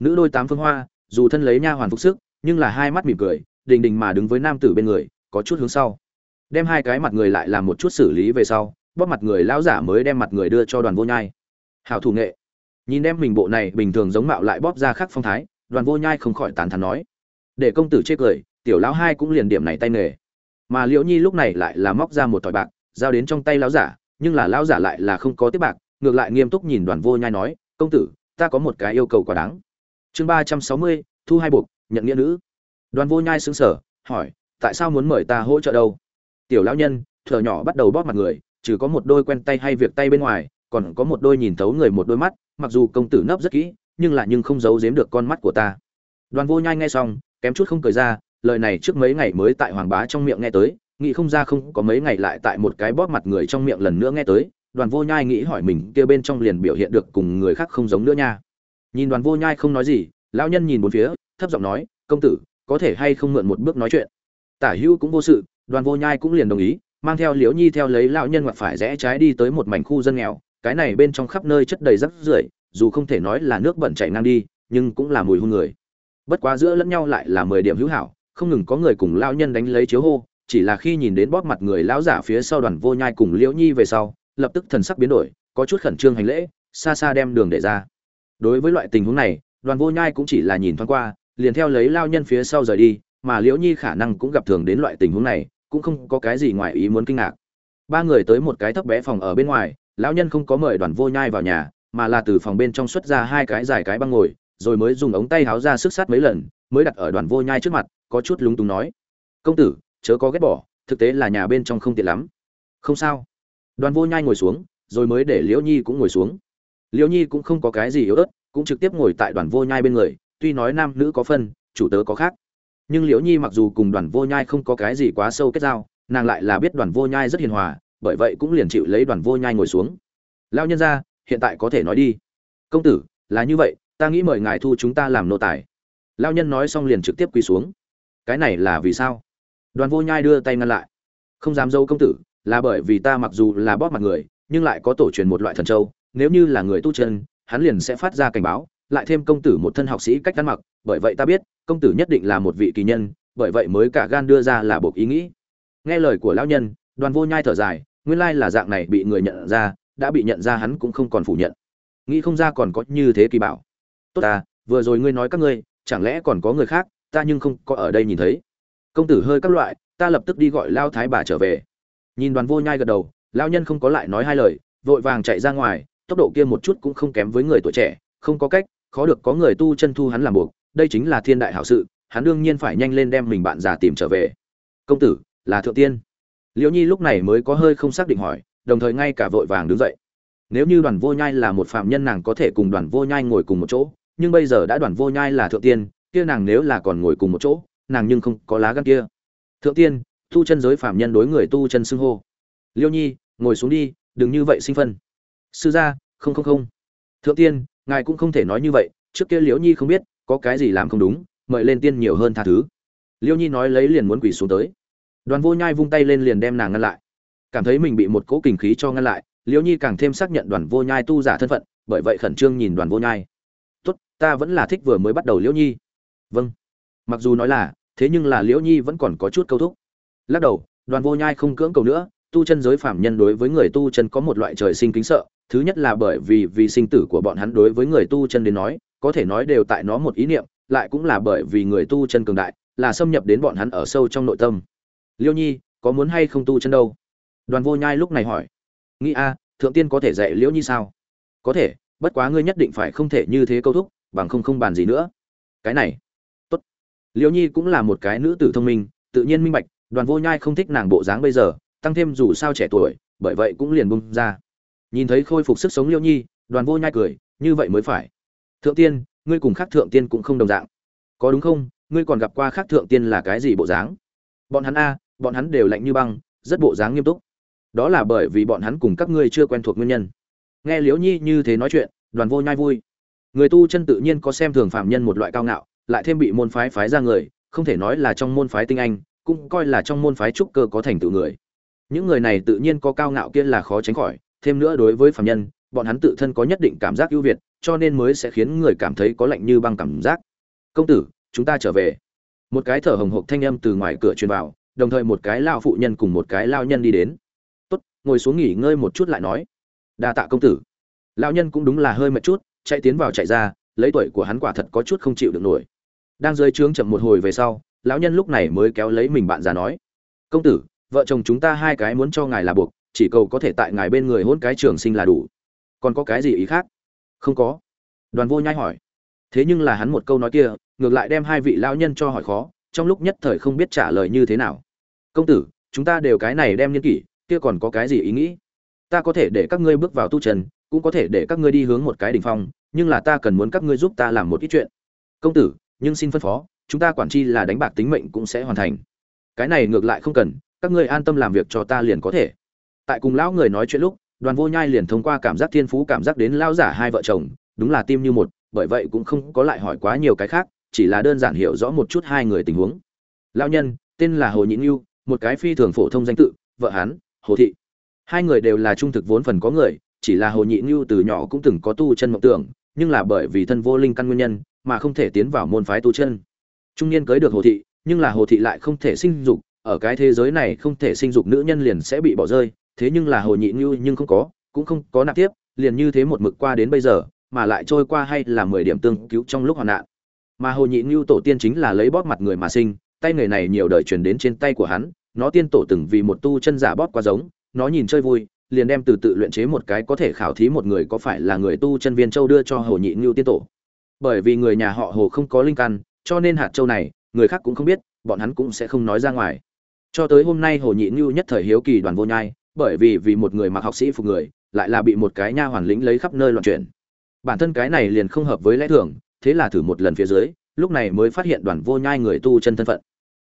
Nữ đôi tám phương hoa, dù thân lấy nha hoàn phục sức, nhưng là hai mắt mỉm cười, đình đình mà đứng với nam tử bên người, có chút hướng sau. Đem hai cái mặt người lại làm một chút xử lý về sau bóp mặt người lão giả mới đem mặt người đưa cho đoàn vô nhai. Hảo thủ nghệ. Nhìn đem mình bộ này bình thường giống mạo lại bóp ra khắc phong thái, đoàn vô nhai không khỏi tán thán nói. Để công tử chê cười, tiểu lão hai cũng liền điểm này tay nghề. Mà liễu nhi lúc này lại là móc ra một tỏi bạc, giao đến trong tay lão giả, nhưng là lão giả lại là không có tiếp bạc, ngược lại nghiêm túc nhìn đoàn vô nhai nói, công tử, ta có một cái yêu cầu quá đáng. Chương ba trăm sáu mươi, thu hai buộc, nhận nghĩa nữ. Đoàn vô nhai xứng sở hỏi, tại sao muốn mời ta hỗ trợ đâu? Tiểu lão nhân, thở nhỏ bắt đầu bóp mặt người trừ có một đôi quen tay hay việc tay bên ngoài, còn có một đôi nhìn thấu người một đôi mắt, mặc dù công tử nấp rất kỹ, nhưng lại nhưng không giấu giếm được con mắt của ta. Đoàn vô nhai nghe xong, kém chút không cười ra, lời này trước mấy ngày mới tại hoàng bá trong miệng nghe tới, nghĩ không ra không có mấy ngày lại tại một cái bóp mặt người trong miệng lần nữa nghe tới, đoàn vô nhai nghĩ hỏi mình kia bên trong liền biểu hiện được cùng người khác không giống nữa nha. Nhìn đoàn vô nhai không nói gì, lão nhân nhìn bốn phía, thấp giọng nói, công tử, có thể hay không mượn một bước nói chuyện? Tả hữu cũng vô sự, đoàn vô nhai cũng liền đồng ý mang theo liễu nhi theo lấy lão nhân ngoặt phải rẽ trái đi tới một mảnh khu dân nghèo, cái này bên trong khắp nơi chất đầy rắc rưởi, dù không thể nói là nước bẩn chảy ngang đi, nhưng cũng là mùi hôn người. Bất quá giữa lẫn nhau lại là mười điểm hữu hảo, không ngừng có người cùng lão nhân đánh lấy chiếu hô, chỉ là khi nhìn đến bóp mặt người lão giả phía sau đoàn vô nhai cùng liễu nhi về sau, lập tức thần sắc biến đổi, có chút khẩn trương hành lễ, xa xa đem đường để ra. Đối với loại tình huống này, đoàn vô nhai cũng chỉ là nhìn thoáng qua, liền theo lấy lao nhân phía sau rời đi, mà liễu nhi khả năng cũng gặp thường đến loại tình huống này cũng không có cái gì ngoài ý muốn kinh ngạc. Ba người tới một cái thấp bé phòng ở bên ngoài, lão nhân không có mời đoàn vô nhai vào nhà, mà là từ phòng bên trong xuất ra hai cái dài cái băng ngồi, rồi mới dùng ống tay háo ra sức sát mấy lần, mới đặt ở đoàn vô nhai trước mặt, có chút lúng túng nói, công tử, chớ có ghét bỏ, thực tế là nhà bên trong không tiện lắm. Không sao. Đoàn vô nhai ngồi xuống, rồi mới để liễu nhi cũng ngồi xuống. Liễu nhi cũng không có cái gì yếu ớt, cũng trực tiếp ngồi tại đoàn vô nhai bên người, tuy nói nam nữ có phân, chủ tớ có khác nhưng liễu nhi mặc dù cùng đoàn vô nhai không có cái gì quá sâu kết giao, nàng lại là biết đoàn vô nhai rất hiền hòa, bởi vậy cũng liền chịu lấy đoàn vô nhai ngồi xuống. Lao nhân ra hiện tại có thể nói đi. Công tử, là như vậy, ta nghĩ mời ngài thu chúng ta làm nô tài. Lao nhân nói xong liền trực tiếp quỳ xuống. Cái này là vì sao? Đoàn vô nhai đưa tay ngăn lại. Không dám dâu công tử, là bởi vì ta mặc dù là bóp mặt người, nhưng lại có tổ truyền một loại thần châu, nếu như là người tu chân, hắn liền sẽ phát ra cảnh báo, lại thêm công tử một thân học sĩ cách ăn mặc, bởi vậy ta biết công tử nhất định là một vị kỳ nhân, bởi vậy mới cả gan đưa ra là buộc ý nghĩ. Nghe lời của lão nhân, đoàn vô nhai thở dài, nguyên lai là dạng này bị người nhận ra, đã bị nhận ra hắn cũng không còn phủ nhận. Nghĩ không ra còn có như thế kỳ bảo. Tốt ta, vừa rồi ngươi nói các ngươi, chẳng lẽ còn có người khác, ta nhưng không có ở đây nhìn thấy. Công tử hơi các loại, ta lập tức đi gọi lao thái bà trở về. Nhìn đoàn vô nhai gật đầu lao nhân không có lại nói hai lời, vội vàng chạy ra ngoài, tốc độ kia một chút cũng không kém với người tuổi trẻ, không có cách, khó được có người tu chân thu hắn làm buộc đây chính là thiên đại hảo sự, hắn đương nhiên phải nhanh lên đem mình bạn già tìm trở về. Công tử, là thượng tiên. Liễu nhi lúc này mới có hơi không xác định hỏi, đồng thời ngay cả vội vàng đứng dậy. Nếu như đoàn vô nhai là một phạm nhân nàng có thể cùng đoàn vô nhai ngồi cùng một chỗ, nhưng bây giờ đã đoàn vô nhai là thượng tiên, kia nàng nếu là còn ngồi cùng một chỗ, nàng nhưng không có lá gan kia. Thượng tiên, tu chân giới phạm nhân đối người tu chân xưng hô. Liêu nhi, ngồi xuống đi, đừng như vậy sinh phân. Sư gia, không không không. Thượng tiên, ngài cũng không thể nói như vậy, trước kia liễu nhi không biết có cái gì làm không đúng, mời lên tiên nhiều hơn tha thứ. Liêu nhi nói lấy liền muốn quỳ xuống tới. Đoàn vô nhai vung tay lên liền đem nàng ngăn lại. Cảm thấy mình bị một cỗ kình khí cho ngăn lại, Liêu nhi càng thêm xác nhận đoàn vô nhai tu giả thân phận, bởi vậy khẩn trương nhìn đoàn vô nhai. Tốt, ta vẫn là thích vừa mới bắt đầu liễu nhi. Vâng. Mặc dù nói là, thế nhưng là liễu nhi vẫn còn có chút câu thúc. Lắc đầu, đoàn vô nhai không cưỡng cầu nữa, tu chân giới phạm nhân đối với người tu chân có một loại trời sinh kính sợ thứ nhất là bởi vì vì sinh tử của bọn hắn đối với người tu chân đến nói, có thể nói đều tại nó một ý niệm, lại cũng là bởi vì người tu chân cường đại, là xâm nhập đến bọn hắn ở sâu trong nội tâm. Liêu nhi, có muốn hay không tu chân đâu? Đoàn vô nhai lúc này hỏi. Nghĩ a, thượng tiên có thể dạy liễu nhi sao? Có thể, bất quá ngươi nhất định phải không thể như thế câu thúc, bằng không không bàn gì nữa. Cái này, tốt. Liễu nhi cũng là một cái nữ tử thông minh, tự nhiên minh bạch, đoàn vô nhai không thích nàng bộ dáng bây giờ, tăng thêm dù sao trẻ tuổi, bởi vậy cũng liền bung ra nhìn thấy khôi phục sức sống liêu nhi, đoàn vô nhai cười, như vậy mới phải. Thượng tiên, ngươi cùng khác thượng tiên cũng không đồng dạng. Có đúng không? Ngươi còn gặp qua khác thượng tiên là cái gì bộ dáng? Bọn hắn a, bọn hắn đều lạnh như băng, rất bộ dáng nghiêm túc. Đó là bởi vì bọn hắn cùng các ngươi chưa quen thuộc nguyên nhân. Nghe liễu nhi như thế nói chuyện, đoàn vô nhai vui. Người tu chân tự nhiên có xem thường phạm nhân một loại cao ngạo, lại thêm bị môn phái phái ra người, không thể nói là trong môn phái tinh anh, cũng coi là trong môn phái trúc cơ có thành tựu người. Những người này tự nhiên có cao ngạo kia là khó tránh khỏi thêm nữa đối với phạm nhân, bọn hắn tự thân có nhất định cảm giác ưu việt, cho nên mới sẽ khiến người cảm thấy có lạnh như băng cảm giác. Công tử, chúng ta trở về. Một cái thở hồng hộc thanh âm từ ngoài cửa truyền vào, đồng thời một cái lao phụ nhân cùng một cái lao nhân đi đến. Tốt, ngồi xuống nghỉ ngơi một chút lại nói. Đa tạ công tử. Lao nhân cũng đúng là hơi mệt chút, chạy tiến vào chạy ra, lấy tuổi của hắn quả thật có chút không chịu được nổi. Đang rơi trướng chậm một hồi về sau, lão nhân lúc này mới kéo lấy mình bạn già nói. Công tử, vợ chồng chúng ta hai cái muốn cho ngài là buộc chỉ cầu có thể tại ngài bên người hôn cái trường sinh là đủ. Còn có cái gì ý khác? Không có. Đoàn vô nhai hỏi. Thế nhưng là hắn một câu nói kia, ngược lại đem hai vị lão nhân cho hỏi khó, trong lúc nhất thời không biết trả lời như thế nào. Công tử, chúng ta đều cái này đem nhân kỷ, kia còn có cái gì ý nghĩ? Ta có thể để các ngươi bước vào tu trần, cũng có thể để các ngươi đi hướng một cái đỉnh phong, nhưng là ta cần muốn các ngươi giúp ta làm một ít chuyện. Công tử, nhưng xin phân phó, chúng ta quản chi là đánh bạc tính mệnh cũng sẽ hoàn thành. Cái này ngược lại không cần, các ngươi an tâm làm việc cho ta liền có thể tại cùng lão người nói chuyện lúc, đoàn vô nhai liền thông qua cảm giác thiên phú cảm giác đến lão giả hai vợ chồng, đúng là tim như một, bởi vậy cũng không có lại hỏi quá nhiều cái khác, chỉ là đơn giản hiểu rõ một chút hai người tình huống. Lão nhân, tên là hồ nhị nhu một cái phi thường phổ thông danh tự, vợ hắn, hồ thị. Hai người đều là trung thực vốn phần có người, chỉ là hồ nhị nhu từ nhỏ cũng từng có tu chân mộng tưởng, nhưng là bởi vì thân vô linh căn nguyên nhân, mà không thể tiến vào môn phái tu chân. Trung niên cưới được hồ thị, nhưng là hồ thị lại không thể sinh dục, ở cái thế giới này không thể sinh dục nữ nhân liền sẽ bị bỏ rơi thế nhưng là hồ nhị như nhưng không có, cũng không có nạp tiếp, liền như thế một mực qua đến bây giờ, mà lại trôi qua hay là mười điểm tương cứu trong lúc hoạn nạn. Mà hồ nhị như tổ tiên chính là lấy bóp mặt người mà sinh, tay người này nhiều đời truyền đến trên tay của hắn, nó tiên tổ từng vì một tu chân giả bóp qua giống, nó nhìn chơi vui, liền đem từ tự luyện chế một cái có thể khảo thí một người có phải là người tu chân viên châu đưa cho hồ nhị như tiên tổ. Bởi vì người nhà họ hồ không có linh căn, cho nên hạt châu này, người khác cũng không biết, bọn hắn cũng sẽ không nói ra ngoài. Cho tới hôm nay hồ nhị như nhất thời hiếu kỳ đoàn vô nhai bởi vì vì một người mặc học sĩ phục người, lại là bị một cái nha hoàn lĩnh lấy khắp nơi loạn chuyển. Bản thân cái này liền không hợp với lẽ thường, thế là thử một lần phía dưới, lúc này mới phát hiện đoàn vô nhai người tu chân thân phận.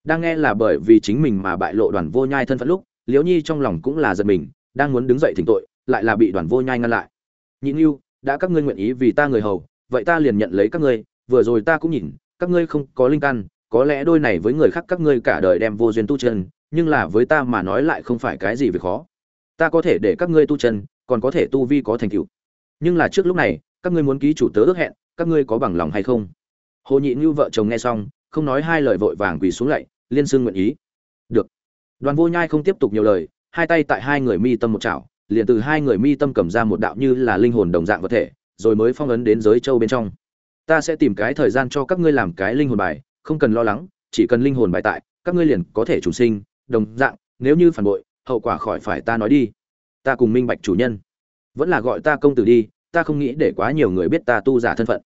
Đang nghe là bởi vì chính mình mà bại lộ đoàn vô nhai thân phận lúc, liễu nhi trong lòng cũng là giật mình, đang muốn đứng dậy thỉnh tội, lại là bị đoàn vô nhai ngăn lại. Nhị yêu đã các ngươi nguyện ý vì ta người hầu, vậy ta liền nhận lấy các ngươi, vừa rồi ta cũng nhìn, các ngươi không có linh căn, có lẽ đôi này với người khác các ngươi cả đời đem vô duyên tu chân, nhưng là với ta mà nói lại không phải cái gì việc khó ta có thể để các ngươi tu chân, còn có thể tu vi có thành tựu. Nhưng là trước lúc này, các ngươi muốn ký chủ tớ ước hẹn, các ngươi có bằng lòng hay không? Hồ nhị như vợ chồng nghe xong, không nói hai lời vội vàng quỳ xuống lạy liên xương nguyện ý. Được. Đoàn vô nhai không tiếp tục nhiều lời, hai tay tại hai người mi tâm một chảo, liền từ hai người mi tâm cầm ra một đạo như là linh hồn đồng dạng vật thể, rồi mới phong ấn đến giới châu bên trong. Ta sẽ tìm cái thời gian cho các ngươi làm cái linh hồn bài, không cần lo lắng, chỉ cần linh hồn bài tại, các ngươi liền có thể chủ sinh, đồng dạng, nếu như phản bội hậu quả khỏi phải ta nói đi. Ta cùng minh bạch chủ nhân. Vẫn là gọi ta công tử đi, ta không nghĩ để quá nhiều người biết ta tu giả thân phận.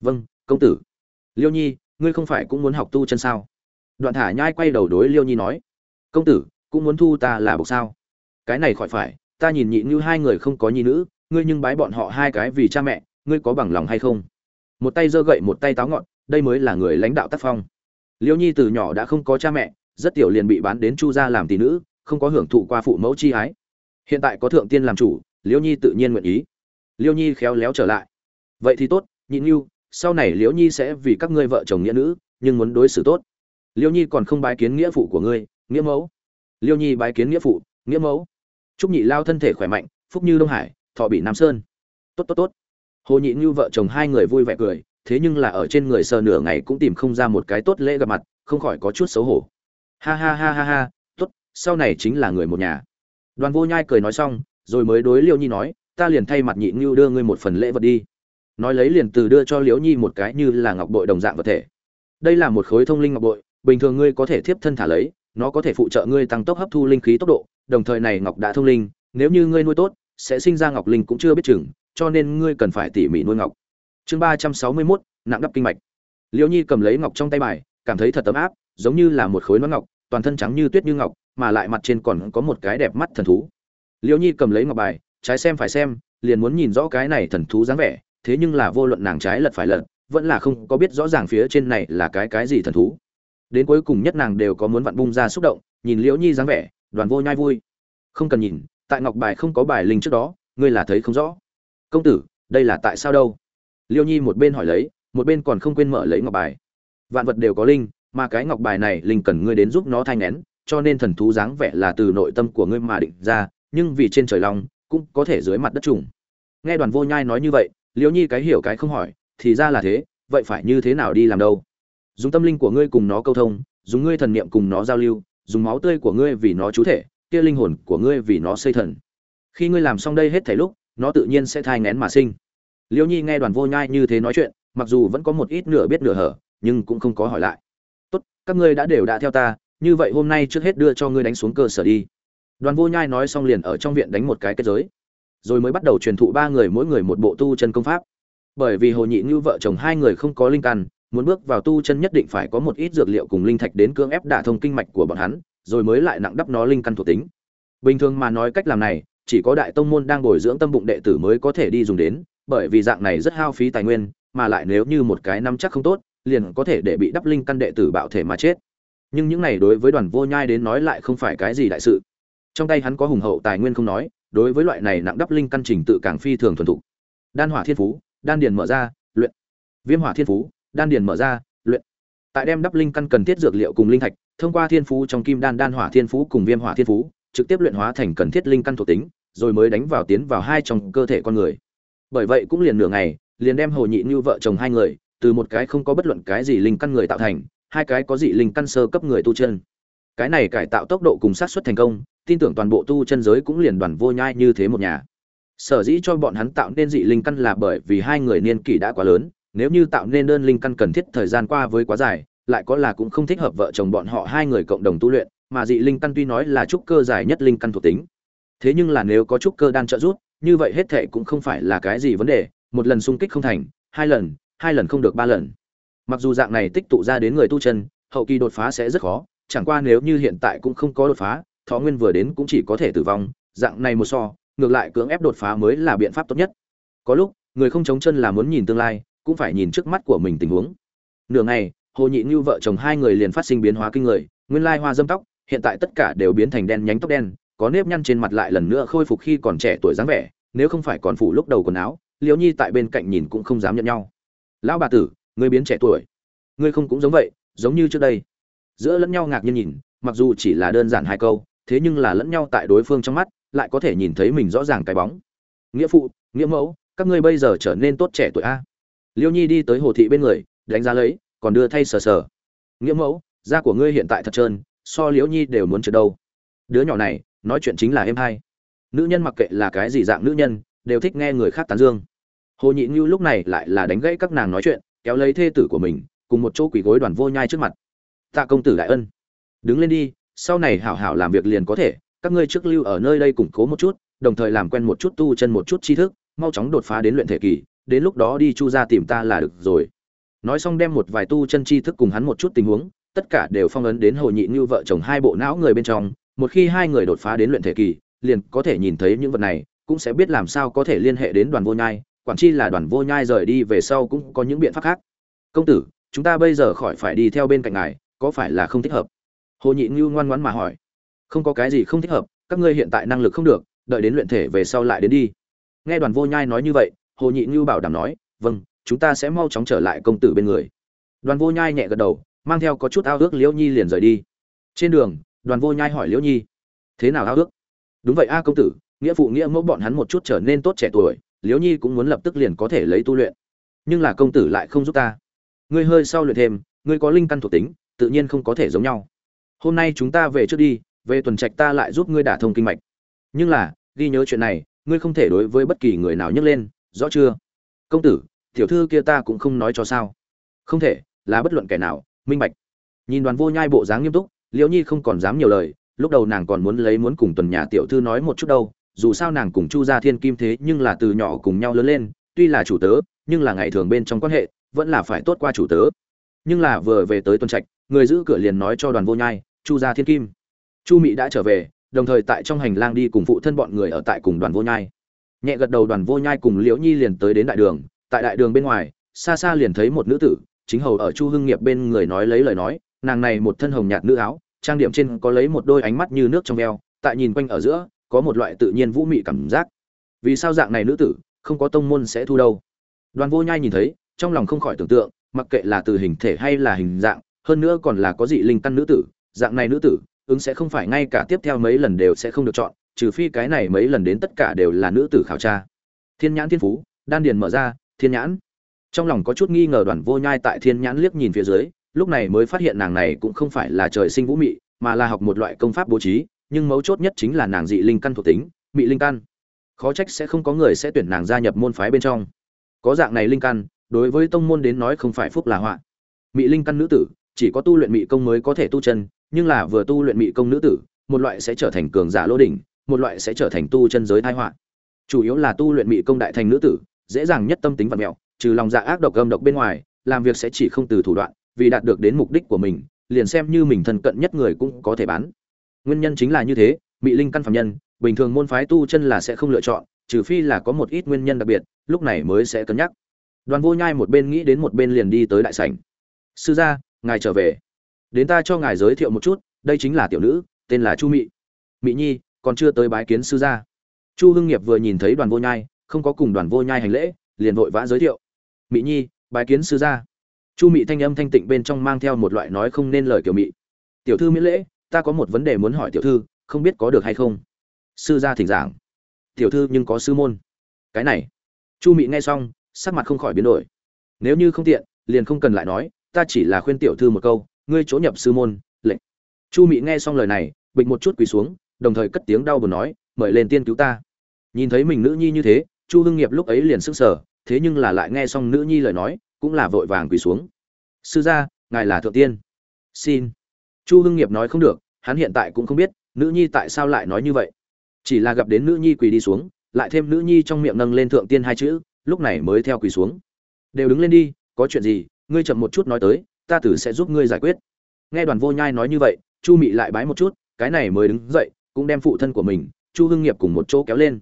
Vâng công tử. Liêu nhi, ngươi không phải cũng muốn học tu chân sao? Đoạn thả nhai quay đầu đối liêu nhi nói. Công tử, cũng muốn thu ta là bộc sao? Cái này khỏi phải, ta nhìn nhị như hai người không có nhi nữ, ngươi nhưng bái bọn họ hai cái vì cha mẹ, ngươi có bằng lòng hay không? Một tay giơ gậy, một tay táo ngọn, đây mới là người lãnh đạo tác phong. Liêu nhi từ nhỏ đã không có cha mẹ, rất tiểu liền bị bán đến chu gia làm tỷ nữ không có hưởng thụ qua phụ mẫu chi ái. Hiện tại có thượng tiên làm chủ liêu nhi tự nhiên nguyện ý. Liêu nhi khéo léo trở lại. Vậy thì tốt, nhị như sau này liễu nhi sẽ vì các ngươi vợ chồng nghĩa nữ, nhưng muốn đối xử tốt. Liêu nhi còn không bái kiến nghĩa phụ của ngươi, nghĩa mẫu. Liêu nhi bái kiến nghĩa phụ, nghĩa mẫu. Chúc nhị lao thân thể khỏe mạnh, phúc như đông hải, thọ bị nam sơn. Tốt tốt tốt. Hồ nhị như vợ chồng hai người vui vẻ cười, thế nhưng là ở trên người sờ nửa ngày cũng tìm không ra một cái tốt lễ gặp mặt, không khỏi có chút xấu hổ. Ha ha ha ha ha sau này chính là người một nhà. Đoàn vô nhai cười nói xong, rồi mới đối liêu nhi nói, ta liền thay mặt nhị như đưa ngươi một phần lễ vật đi. Nói lấy liền từ đưa cho liễu nhi một cái như là ngọc bội đồng dạng vật thể. Đây là một khối thông linh ngọc bội, bình thường ngươi có thể thiếp thân thả lấy, nó có thể phụ trợ ngươi tăng tốc hấp thu linh khí tốc độ, đồng thời này ngọc đã thông linh, nếu như ngươi nuôi tốt, sẽ sinh ra ngọc linh cũng chưa biết chừng, cho nên ngươi cần phải tỉ mỉ nuôi ngọc. Chương ba trăm sáu mươi mốt, nặng đắp kinh mạch. Liễu nhi cầm lấy ngọc trong tay bài, cảm thấy thật ấm áp, giống như là một khối nón ngọc, toàn thân trắng như tuyết như ngọc mà lại mặt trên còn có một cái đẹp mắt thần thú. Liễu nhi cầm lấy ngọc bài, trái xem phải xem, liền muốn nhìn rõ cái này thần thú dáng vẻ, thế nhưng là vô luận nàng trái lật phải lật, vẫn là không có biết rõ ràng phía trên này là cái cái gì thần thú. Đến cuối cùng nhất nàng đều có muốn vặn bung ra xúc động, nhìn liễu nhi dáng vẻ, đoàn vô nhai vui. Không cần nhìn, tại ngọc bài không có bài linh trước đó, ngươi là thấy không rõ. Công tử, đây là tại sao đâu? Liễu nhi một bên hỏi lấy, một bên còn không quên mở lấy ngọc bài. Vạn vật đều có linh, mà cái ngọc bài này linh cần ngươi đến giúp nó thay nén cho nên thần thú dáng vẻ là từ nội tâm của ngươi mà định ra, nhưng vì trên trời lòng cũng có thể dưới mặt đất trùng. Nghe đoàn vô nhai nói như vậy, liễu nhi cái hiểu cái không hỏi, thì ra là thế, vậy phải như thế nào đi làm đâu? Dùng tâm linh của ngươi cùng nó câu thông, dùng ngươi thần niệm cùng nó giao lưu, dùng máu tươi của ngươi vì nó chú thể, kia linh hồn của ngươi vì nó xây thần. Khi ngươi làm xong đây hết thảy lúc, nó tự nhiên sẽ thai ngén mà sinh. Liễu nhi nghe đoàn vô nhai như thế nói chuyện, mặc dù vẫn có một ít nửa biết nửa hở, nhưng cũng không có hỏi lại. Tốt, các ngươi đã đều đã theo ta như vậy hôm nay trước hết đưa cho ngươi đánh xuống cơ sở đi. Đoàn vô nhai nói xong liền ở trong viện đánh một cái kết giới. Rồi mới bắt đầu truyền thụ ba người mỗi người một bộ tu chân công pháp. Bởi vì hồ nhị như vợ chồng hai người không có linh căn, muốn bước vào tu chân nhất định phải có một ít dược liệu cùng linh thạch đến cưỡng ép đả thông kinh mạch của bọn hắn, rồi mới lại nặng đắp nó linh căn thuộc tính. Bình thường mà nói cách làm này, chỉ có đại tông môn đang bồi dưỡng tâm bụng đệ tử mới có thể đi dùng đến, bởi vì dạng này rất hao phí tài nguyên, mà lại nếu như một cái năm chắc không tốt, liền có thể để bị đắp linh căn đệ tử bạo thể mà chết nhưng những này đối với đoàn vô nhai đến nói lại không phải cái gì đại sự. Trong tay hắn có hùng hậu tài nguyên không nói, đối với loại này nặng đắp linh căn trình tự càng phi thường thuần thục. Đan hỏa thiên phú, đan điền mở ra, luyện. Viêm hỏa thiên phú, đan điền mở ra, luyện. Tại đem đắp linh căn cần thiết dược liệu cùng linh thạch, thông qua thiên phú trong kim đan đan hỏa thiên phú cùng viêm hỏa thiên phú, trực tiếp luyện hóa thành cần thiết linh căn thuộc tính, rồi mới đánh vào tiến vào hai trong cơ thể con người. Bởi vậy cũng liền nửa ngày, liền đem hồ nhị như vợ chồng hai người, từ một cái không có bất luận cái gì linh căn người tạo thành hai cái có dị linh căn sơ cấp người tu chân. Cái này cải tạo tốc độ cùng sát xuất thành công, tin tưởng toàn bộ tu chân giới cũng liền đoàn vô nhai như thế một nhà. Sở dĩ cho bọn hắn tạo nên dị linh căn là bởi vì hai người niên kỷ đã quá lớn, nếu như tạo nên đơn linh căn cần thiết thời gian qua với quá dài, lại có là cũng không thích hợp vợ chồng bọn họ hai người cộng đồng tu luyện, mà dị linh căn tuy nói là trúc cơ dài nhất linh căn thuộc tính, thế nhưng là nếu có trúc cơ đan trợ giúp, như vậy hết thệ cũng không phải là cái gì vấn đề, một lần xung kích không thành, hai lần hai lần không được ba lần mặc dù dạng này tích tụ ra đến người tu chân, hậu kỳ đột phá sẽ rất khó, chẳng qua nếu như hiện tại cũng không có đột phá, thọ nguyên vừa đến cũng chỉ có thể tử vong, dạng này một so, ngược lại cưỡng ép đột phá mới là biện pháp tốt nhất. Có lúc, người không chống chân là muốn nhìn tương lai, cũng phải nhìn trước mắt của mình tình huống. Nửa ngày, hồ nhị như vợ chồng hai người liền phát sinh biến hóa kinh người, nguyên lai hoa dâm tóc, hiện tại tất cả đều biến thành đen nhánh tóc đen, có nếp nhăn trên mặt lại lần nữa khôi phục khi còn trẻ tuổi dáng vẻ, nếu không phải còn phủ lúc đầu quần áo, liễu nhi tại bên cạnh nhìn cũng không dám nhận nhau. Lão bà tử ngươi biến trẻ tuổi. Ngươi không cũng giống vậy, giống như trước đây. Giữa lẫn nhau ngạc nhiên nhìn, mặc dù chỉ là đơn giản hai câu, thế nhưng là lẫn nhau tại đối phương trong mắt, lại có thể nhìn thấy mình rõ ràng cái bóng. Nghĩa phụ, nghĩa mẫu, các ngươi bây giờ trở nên tốt trẻ tuổi a. Liêu nhi đi tới hồ thị bên người, đánh giá lấy, còn đưa thay sờ sờ. Nghĩa mẫu, da của ngươi hiện tại thật trơn, so liễu nhi đều muốn trượt đâu. Đứa nhỏ này, nói chuyện chính là em hai nữ nhân mặc kệ là cái gì dạng nữ nhân, đều thích nghe người khác tán dương. Hồ nhị như lúc này lại là đánh gãy các nàng nói chuyện kéo lấy thê tử của mình, cùng một chỗ quỳ gối đoàn vô nhai trước mặt. Tạ công tử đại ân. Đứng lên đi, sau này hảo hảo làm việc liền có thể, các ngươi trước lưu ở nơi đây củng cố một chút, đồng thời làm quen một chút tu chân một chút tri thức, mau chóng đột phá đến luyện thể kỳ, đến lúc đó đi chu ra tìm ta là được rồi. Nói xong đem một vài tu chân tri thức cùng hắn một chút tình huống, tất cả đều phong ấn đến hồ nhị như vợ chồng hai bộ não người bên trong, một khi hai người đột phá đến luyện thể kỳ, liền có thể nhìn thấy những vật này, cũng sẽ biết làm sao có thể liên hệ đến đoàn vô nhai quản chi là đoàn vô nhai rời đi về sau cũng có những biện pháp khác. Công tử, chúng ta bây giờ khỏi phải đi theo bên cạnh ngài, có phải là không thích hợp? Hồ nhị như ngoan ngoãn mà hỏi. Không có cái gì không thích hợp, các ngươi hiện tại năng lực không được, đợi đến luyện thể về sau lại đến đi. Nghe đoàn vô nhai nói như vậy, hồ nhị như bảo đảm nói vâng chúng ta sẽ mau chóng trở lại công tử bên người. Đoàn vô nhai nhẹ gật đầu, mang theo có chút ao ước liễu nhi liền rời đi. Trên đường, đoàn vô nhai hỏi liễu nhi, thế nào ao ước? Đúng vậy a công tử, nghĩa phụ nghĩa mẫu bọn hắn một chút trở nên tốt trẻ tuổi liễu nhi cũng muốn lập tức liền có thể lấy tu luyện. Nhưng là công tử lại không giúp ta. Ngươi hơi sau luyện thêm, ngươi có linh căn thuộc tính, tự nhiên không có thể giống nhau. Hôm nay chúng ta về trước đi, về tuần trạch ta lại giúp ngươi đả thông kinh mạch. Nhưng là, ghi nhớ chuyện này, ngươi không thể đối với bất kỳ người nào nhấc lên, rõ chưa? Công tử, tiểu thư kia ta cũng không nói cho sao. Không thể, là bất luận kẻ nào, minh bạch. Nhìn đoàn vô nhai bộ dáng nghiêm túc, liễu nhi không còn dám nhiều lời, lúc đầu nàng còn muốn lấy muốn cùng tuần nhà tiểu thư nói một chút đâu dù sao nàng cùng chu gia thiên kim thế nhưng là từ nhỏ cùng nhau lớn lên, tuy là chủ tớ, nhưng là ngày thường bên trong quan hệ, vẫn là phải tốt qua chủ tớ. Nhưng là vừa về tới tuần trạch, người giữ cửa liền nói cho đoàn vô nhai, chu gia thiên kim. Chu mỹ đã trở về, đồng thời tại trong hành lang đi cùng phụ thân bọn người ở tại cùng đoàn vô nhai. Nhẹ gật đầu đoàn vô nhai cùng liễu nhi liền tới đến đại đường, tại đại đường bên ngoài, xa xa liền thấy một nữ tử, chính hầu ở chu hưng nghiệp bên người nói lấy lời nói, nàng này một thân hồng nhạt nữ áo, trang điểm trên có lấy một đôi ánh mắt như nước trong veo, tại nhìn quanh ở giữa có một loại tự nhiên vũ mị cảm giác. Vì sao dạng này nữ tử không có tông môn sẽ thu đâu? Đoàn vô nhai nhìn thấy, trong lòng không khỏi tưởng tượng, mặc kệ là từ hình thể hay là hình dạng, hơn nữa còn là có dị linh căn nữ tử, dạng này nữ tử ứng sẽ không phải ngay cả tiếp theo mấy lần đều sẽ không được chọn, trừ phi cái này mấy lần đến tất cả đều là nữ tử khảo tra. Thiên nhãn thiên phú, đan điền mở ra, thiên nhãn. Trong lòng có chút nghi ngờ đoàn vô nhai tại thiên nhãn liếc nhìn phía dưới, lúc này mới phát hiện nàng này cũng không phải là trời sinh vũ mị, mà là học một loại công pháp bố trí nhưng mấu chốt nhất chính là nàng dị linh căn thuộc tính, mị linh căn. Khó trách sẽ không có người sẽ tuyển nàng gia nhập môn phái bên trong. Có dạng này linh căn, đối với tông môn đến nói không phải phúc là họa. Mị linh căn nữ tử, chỉ có tu luyện mị công mới có thể tu chân, nhưng là vừa tu luyện mị công nữ tử, một loại sẽ trở thành cường giả lô đỉnh, một loại sẽ trở thành tu chân giới thái họa. Chủ yếu là tu luyện mị công đại thành nữ tử, dễ dàng nhất tâm tính vật mẹo, trừ lòng dạ ác độc gâm độc bên ngoài, làm việc sẽ chỉ không từ thủ đoạn, vì đạt được đến mục đích của mình, liền xem như mình thân cận nhất người cũng có thể bán nguyên nhân chính là như thế, mị linh căn phạm nhân, bình thường môn phái tu chân là sẽ không lựa chọn, trừ phi là có một ít nguyên nhân đặc biệt, lúc này mới sẽ cân nhắc. Đoàn vô nhai một bên nghĩ đến một bên liền đi tới đại sảnh. Sư gia, ngài trở về. Đến ta cho ngài giới thiệu một chút, đây chính là tiểu nữ, tên là chu mị. Mị nhi, còn chưa tới bái kiến sư gia. Chu hưng nghiệp vừa nhìn thấy đoàn vô nhai, không có cùng đoàn vô nhai hành lễ, liền vội vã giới thiệu. Mị nhi, bái kiến sư gia. Chu mị thanh âm thanh tịnh bên trong mang theo một loại nói không nên lời kiểu mị. Tiểu thư miễn lễ ta có một vấn đề muốn hỏi tiểu thư, không biết có được hay không? Sư gia thỉnh giảng. Tiểu thư nhưng có sư môn. Cái này. Chu mị nghe xong, sắc mặt không khỏi biến đổi. Nếu như không tiện, liền không cần lại nói, ta chỉ là khuyên tiểu thư một câu, ngươi chỗ nhập sư môn, lệnh. Chu mị nghe xong lời này, bịch một chút quỳ xuống, đồng thời cất tiếng đau buồn nói, mời lên tiên cứu ta. Nhìn thấy mình nữ nhi như thế, chu hưng nghiệp lúc ấy liền sức sở thế nhưng là lại nghe xong nữ nhi lời nói, cũng là vội vàng quỳ xuống. Sư gia, ngài là thượng tiên. Xin chu hưng nghiệp nói không được, hắn hiện tại cũng không biết, nữ nhi tại sao lại nói như vậy. Chỉ là gặp đến nữ nhi quỳ đi xuống, lại thêm nữ nhi trong miệng nâng lên thượng tiên hai chữ, lúc này mới theo quỳ xuống. Đều đứng lên đi, có chuyện gì, ngươi chậm một chút nói tới, ta tử sẽ giúp ngươi giải quyết. Nghe đoàn vô nhai nói như vậy, chu mị lại bái một chút, cái này mới đứng dậy, cũng đem phụ thân của mình, chu hưng nghiệp cùng một chỗ kéo lên.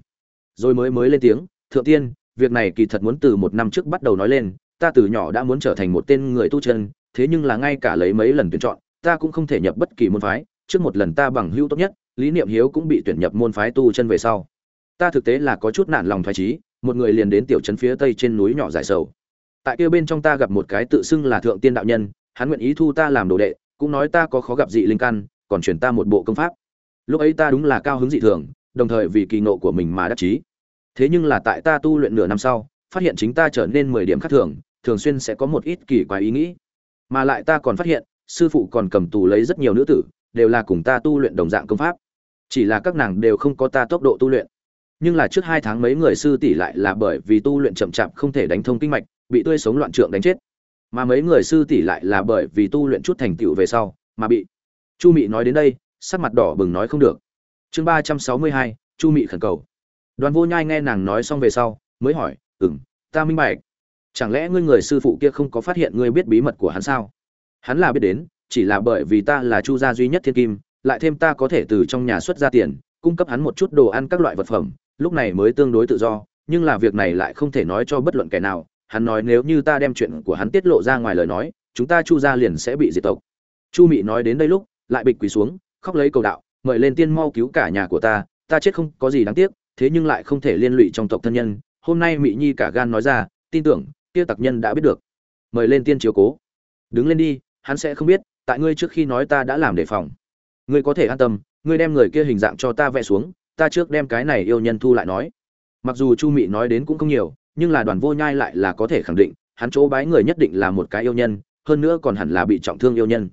Rồi mới mới lên tiếng, thượng tiên, việc này kỳ thật muốn từ một năm trước bắt đầu nói lên, ta từ nhỏ đã muốn trở thành một tên người tu chân, thế nhưng là ngay cả lấy mấy lần tuyển chọn ta cũng không thể nhập bất kỳ môn phái, trước một lần ta bằng hữu tốt nhất, lý niệm hiếu cũng bị tuyển nhập môn phái tu chân về sau. Ta thực tế là có chút nản lòng thoái trí một người liền đến tiểu trấn phía tây trên núi nhỏ giải sầu. Tại kia bên trong ta gặp một cái tự xưng là thượng tiên đạo nhân, hắn nguyện ý thu ta làm đồ đệ, cũng nói ta có khó gặp dị linh căn, còn chuyển ta một bộ công pháp. Lúc ấy ta đúng là cao hứng dị thường, đồng thời vì kỳ nộ của mình mà đắc chí. Thế nhưng là tại ta tu luyện nửa năm sau, phát hiện chính ta trở nên mười điểm khác thường thường xuyên sẽ có một ít kỳ quái ý nghĩ. Mà lại ta còn phát hiện sư phụ còn cầm tù lấy rất nhiều nữ tử, đều là cùng ta tu luyện đồng dạng công pháp. Chỉ là các nàng đều không có ta tốc độ tu luyện. Nhưng là trước hai tháng mấy người sư tỷ lại là bởi vì tu luyện chậm chạp không thể đánh thông kinh mạch, bị tươi sống loạn trượng đánh chết. Mà mấy người sư tỷ lại là bởi vì tu luyện chút thành tựu về sau, mà bị chu mị nói đến đây, sắc mặt đỏ bừng nói không được. Chương ba trăm sáu mươi hai, chu mị khẩn cầu. Đoàn vô nhai nghe nàng nói xong về sau, mới hỏi ừng ta minh bạch. Chẳng lẽ ngươi người sư phụ kia không có phát hiện ngươi biết bí mật của hắn sao? Hắn là biết đến, chỉ là bởi vì ta là chu gia duy nhất thiên kim, lại thêm ta có thể từ trong nhà xuất ra tiền, cung cấp hắn một chút đồ ăn các loại vật phẩm, lúc này mới tương đối tự do, nhưng là việc này lại không thể nói cho bất luận kẻ nào. Hắn nói nếu như ta đem chuyện của hắn tiết lộ ra ngoài lời nói, chúng ta chu gia liền sẽ bị diệt tộc. Chu mị nói đến đây lúc, lại bịch quỳ xuống, khóc lấy cầu đạo, mời lên tiên mau cứu cả nhà của ta ta chết không có gì đáng tiếc, thế nhưng lại không thể liên lụy trong tộc thân nhân. Hôm nay mị nhi cả gan nói ra, tin tưởng, kia tặc nhân đã biết được. Mời lên tiên chiếu cố. Đứng lên đi hắn sẽ không biết, tại ngươi trước khi nói ta đã làm đề phòng. Ngươi có thể an tâm, ngươi đem người kia hình dạng cho ta vẽ xuống, ta trước đem cái này yêu nhân thu lại nói. Mặc dù chu mị nói đến cũng không nhiều, nhưng là đoàn vô nhai lại là có thể khẳng định, hắn chỗ bái người nhất định là một cái yêu nhân, hơn nữa còn hẳn là bị trọng thương yêu nhân.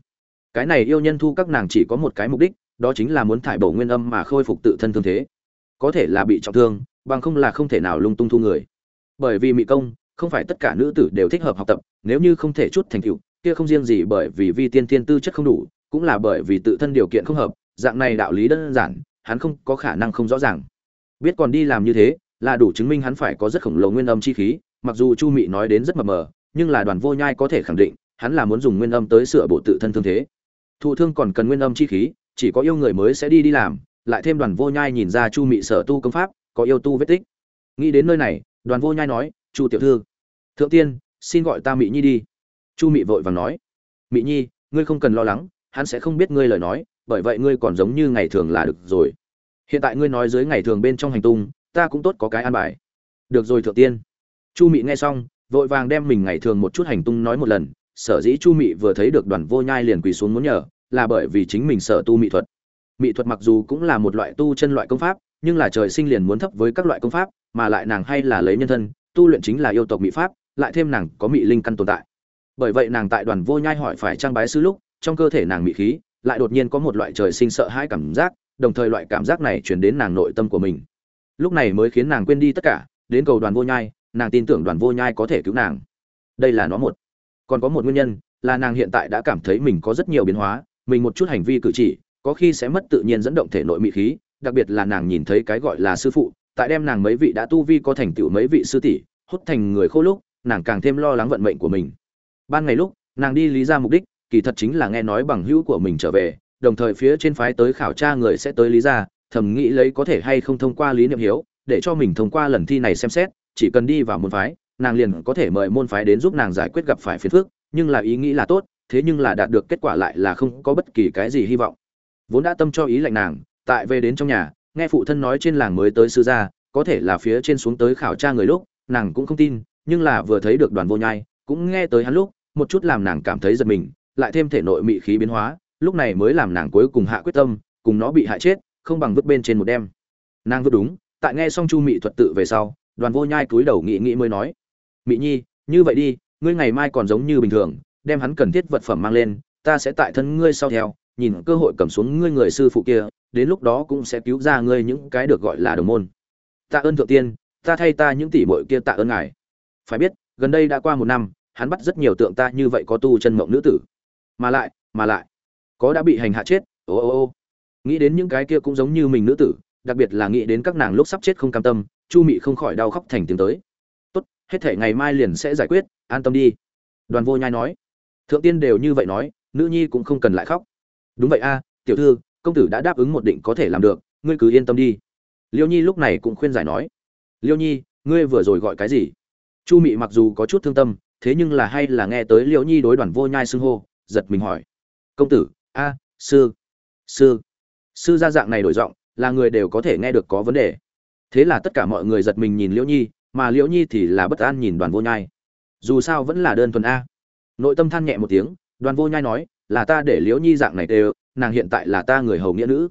Cái này yêu nhân thu các nàng chỉ có một cái mục đích, đó chính là muốn thải bổ nguyên âm mà khôi phục tự thân thương thế. Có thể là bị trọng thương, bằng không là không thể nào lung tung thu người. Bởi vì mị công, không phải tất cả nữ tử đều thích hợp học tập, nếu như không thể chút thành tựu kia không riêng gì bởi vì vi tiên tiên tư chất không đủ, cũng là bởi vì tự thân điều kiện không hợp, dạng này đạo lý đơn giản, hắn không có khả năng không rõ ràng. Biết còn đi làm như thế, là đủ chứng minh hắn phải có rất khổng lồ nguyên âm chi khí, mặc dù chu mị nói đến rất mờ mờ, nhưng là đoàn vô nhai có thể khẳng định, hắn là muốn dùng nguyên âm tới sửa bộ tự thân thương thế. Thụ thương còn cần nguyên âm chi khí, chỉ có yêu người mới sẽ đi đi làm, lại thêm đoàn vô nhai nhìn ra chu mị sở tu công pháp, có yêu tu vết tích. Nghĩ đến nơi này, đoàn vô nhai nói, chu tiểu thư, thượng tiên, xin gọi ta mỹ nhi đi chu mị vội vàng nói, Mị nhi, ngươi không cần lo lắng, hắn sẽ không biết ngươi lời nói, bởi vậy ngươi còn giống như ngày thường là được rồi. Hiện tại ngươi nói dưới ngày thường bên trong hành tung, ta cũng tốt có cái an bài. Được rồi, thượng tiên. Chu mị nghe xong, vội vàng đem mình ngày thường một chút hành tung nói một lần, sở dĩ chu mị vừa thấy được đoàn vô nhai liền quỳ xuống muốn nhờ, là bởi vì chính mình sở tu mỹ thuật. Mỹ thuật mặc dù cũng là một loại tu chân loại công pháp, nhưng là trời sinh liền muốn thấp với các loại công pháp, mà lại nàng hay là lấy nhân thân, tu luyện chính là yêu tộc mỹ pháp, lại thêm nàng có mỹ linh căn tồn tại bởi vậy nàng tại đoàn vô nhai hỏi phải trang bái sư lúc, trong cơ thể nàng mị khí, lại đột nhiên có một loại trời sinh sợ hãi cảm giác, đồng thời loại cảm giác này chuyển đến nàng nội tâm của mình. Lúc này mới khiến nàng quên đi tất cả, đến cầu đoàn vô nhai, nàng tin tưởng đoàn vô nhai có thể cứu nàng. Đây là nó một. Còn có một nguyên nhân, là nàng hiện tại đã cảm thấy mình có rất nhiều biến hóa, mình một chút hành vi cử chỉ, có khi sẽ mất tự nhiên dẫn động thể nội mị khí, đặc biệt là nàng nhìn thấy cái gọi là sư phụ, tại đem nàng mấy vị đã tu vi có thành tựu mấy vị sư tỷ, hút thành người khô lúc, nàng càng thêm lo lắng vận mệnh của mình ban ngày lúc, nàng đi lý ra mục đích, kỳ thật chính là nghe nói bằng hữu của mình trở về, đồng thời phía trên phái tới khảo tra người sẽ tới lý ra, thầm nghĩ lấy có thể hay không thông qua lý niệm hiếu, để cho mình thông qua lần thi này xem xét, chỉ cần đi vào môn phái, nàng liền có thể mời môn phái đến giúp nàng giải quyết gặp phải phiền phức, nhưng là ý nghĩ là tốt, thế nhưng là đạt được kết quả lại là không có bất kỳ cái gì hy vọng. Vốn đã tâm cho ý lạnh nàng, tại về đến trong nhà, nghe phụ thân nói trên làng mới tới sư gia, có thể là phía trên xuống tới khảo tra người lúc, nàng cũng không tin, nhưng là vừa thấy được đoàn vô nhai cũng nghe tới hắn lúc, một chút làm nàng cảm thấy giật mình, lại thêm thể nội mị khí biến hóa, lúc này mới làm nàng cuối cùng hạ quyết tâm, cùng nó bị hại chết, không bằng vứt bên trên một đêm nàng vứt đúng, tại nghe xong chu mị thuật tự về sau, đoàn vô nhai cúi đầu nghĩ nghĩ mới nói, mị nhi, như vậy đi, ngươi ngày mai còn giống như bình thường, đem hắn cần thiết vật phẩm mang lên, ta sẽ tại thân ngươi sau theo, nhìn cơ hội cầm xuống ngươi người sư phụ kia, đến lúc đó cũng sẽ cứu ra ngươi những cái được gọi là đồng môn. Tạ ơn thượng tiên, ta thay ta những tỷ muội kia tạ ơn ngài. Phải biết, gần đây đã qua một năm hắn bắt rất nhiều tượng ta như vậy có tu chân mộng nữ tử. Mà lại mà lại, có đã bị hành hạ chết, ô ô ô. Nghĩ đến những cái kia cũng giống như mình nữ tử, đặc biệt là nghĩ đến các nàng lúc sắp chết không cam tâm, chu mị không khỏi đau khóc thành tiếng tới. Tốt, hết thể ngày mai liền sẽ giải quyết, an tâm đi. Đoàn vô nhai nói. Thượng tiên đều như vậy nói, nữ nhi cũng không cần lại khóc. Đúng vậy a, tiểu thư, công tử đã đáp ứng một định có thể làm được, ngươi cứ yên tâm đi. Liêu nhi lúc này cũng khuyên giải nói. Liêu nhi, ngươi vừa rồi gọi cái gì? Chu mị mặc dù có chút thương tâm thế nhưng là hay là nghe tới liễu nhi đối đoàn vô nhai xưng hô, giật mình hỏi. Công tử, a, sư sư sư gia dạng này đổi giọng, là người đều có thể nghe được có vấn đề. Thế là tất cả mọi người giật mình nhìn liễu nhi, mà liễu nhi thì là bất an nhìn đoàn vô nhai. Dù sao vẫn là đơn thuần a. Nội tâm than nhẹ một tiếng, đoàn vô nhai nói, là ta để liễu nhi dạng này đều, nàng hiện tại là ta người hầu nghĩa nữ.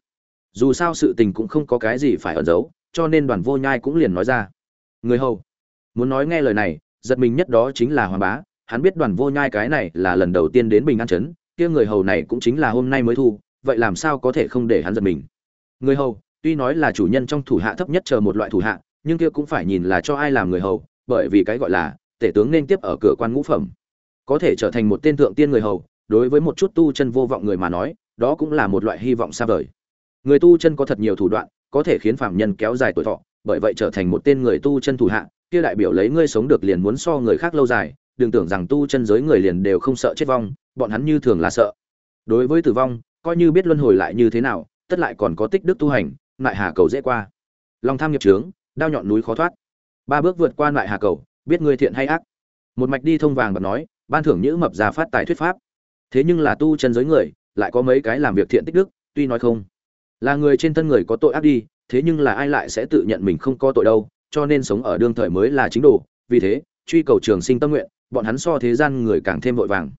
Dù sao sự tình cũng không có cái gì phải ẩn giấu, cho nên đoàn vô nhai cũng liền nói ra. Người hầu, muốn nói nghe lời này giật mình nhất đó chính là hoàng bá. Hắn biết đoàn vô nhai cái này là lần đầu tiên đến bình an trấn, kia người hầu này cũng chính là hôm nay mới thu, vậy làm sao có thể không để hắn giật mình? Người hầu, tuy nói là chủ nhân trong thủ hạ thấp nhất chờ một loại thủ hạ, nhưng kia cũng phải nhìn là cho ai làm người hầu, bởi vì cái gọi là tể tướng nên tiếp ở cửa quan ngũ phẩm. Có thể trở thành một tên thượng tiên người hầu, đối với một chút tu chân vô vọng người mà nói, đó cũng là một loại hy vọng xa vời. Người tu chân có thật nhiều thủ đoạn, có thể khiến phạm nhân kéo dài tuổi thọ, bởi vậy trở thành một tên người tu chân thủ hạ kia đại biểu lấy ngươi sống được liền muốn so người khác lâu dài, đừng tưởng rằng tu chân giới người liền đều không sợ chết vong, bọn hắn như thường là sợ. Đối với tử vong, coi như biết luân hồi lại như thế nào, tất lại còn có tích đức tu hành lại hà cầu dễ qua. Lòng tham nghiệp trướng, đao nhọn núi khó thoát. Ba bước vượt qua lại hà cầu, biết ngươi thiện hay ác. Một mạch đi thông vàng và nói, ban thưởng nhữ mập già phát tài thuyết pháp. Thế nhưng là tu chân giới người, lại có mấy cái làm việc thiện tích đức, tuy nói không là người trên thân người có tội ác đi, thế nhưng là ai lại sẽ tự nhận mình không có tội đâu? Cho nên sống ở đương thời mới là chính đồ, vì thế, truy cầu trường sinh tâm nguyện, bọn hắn so thế gian người càng thêm vội vàng.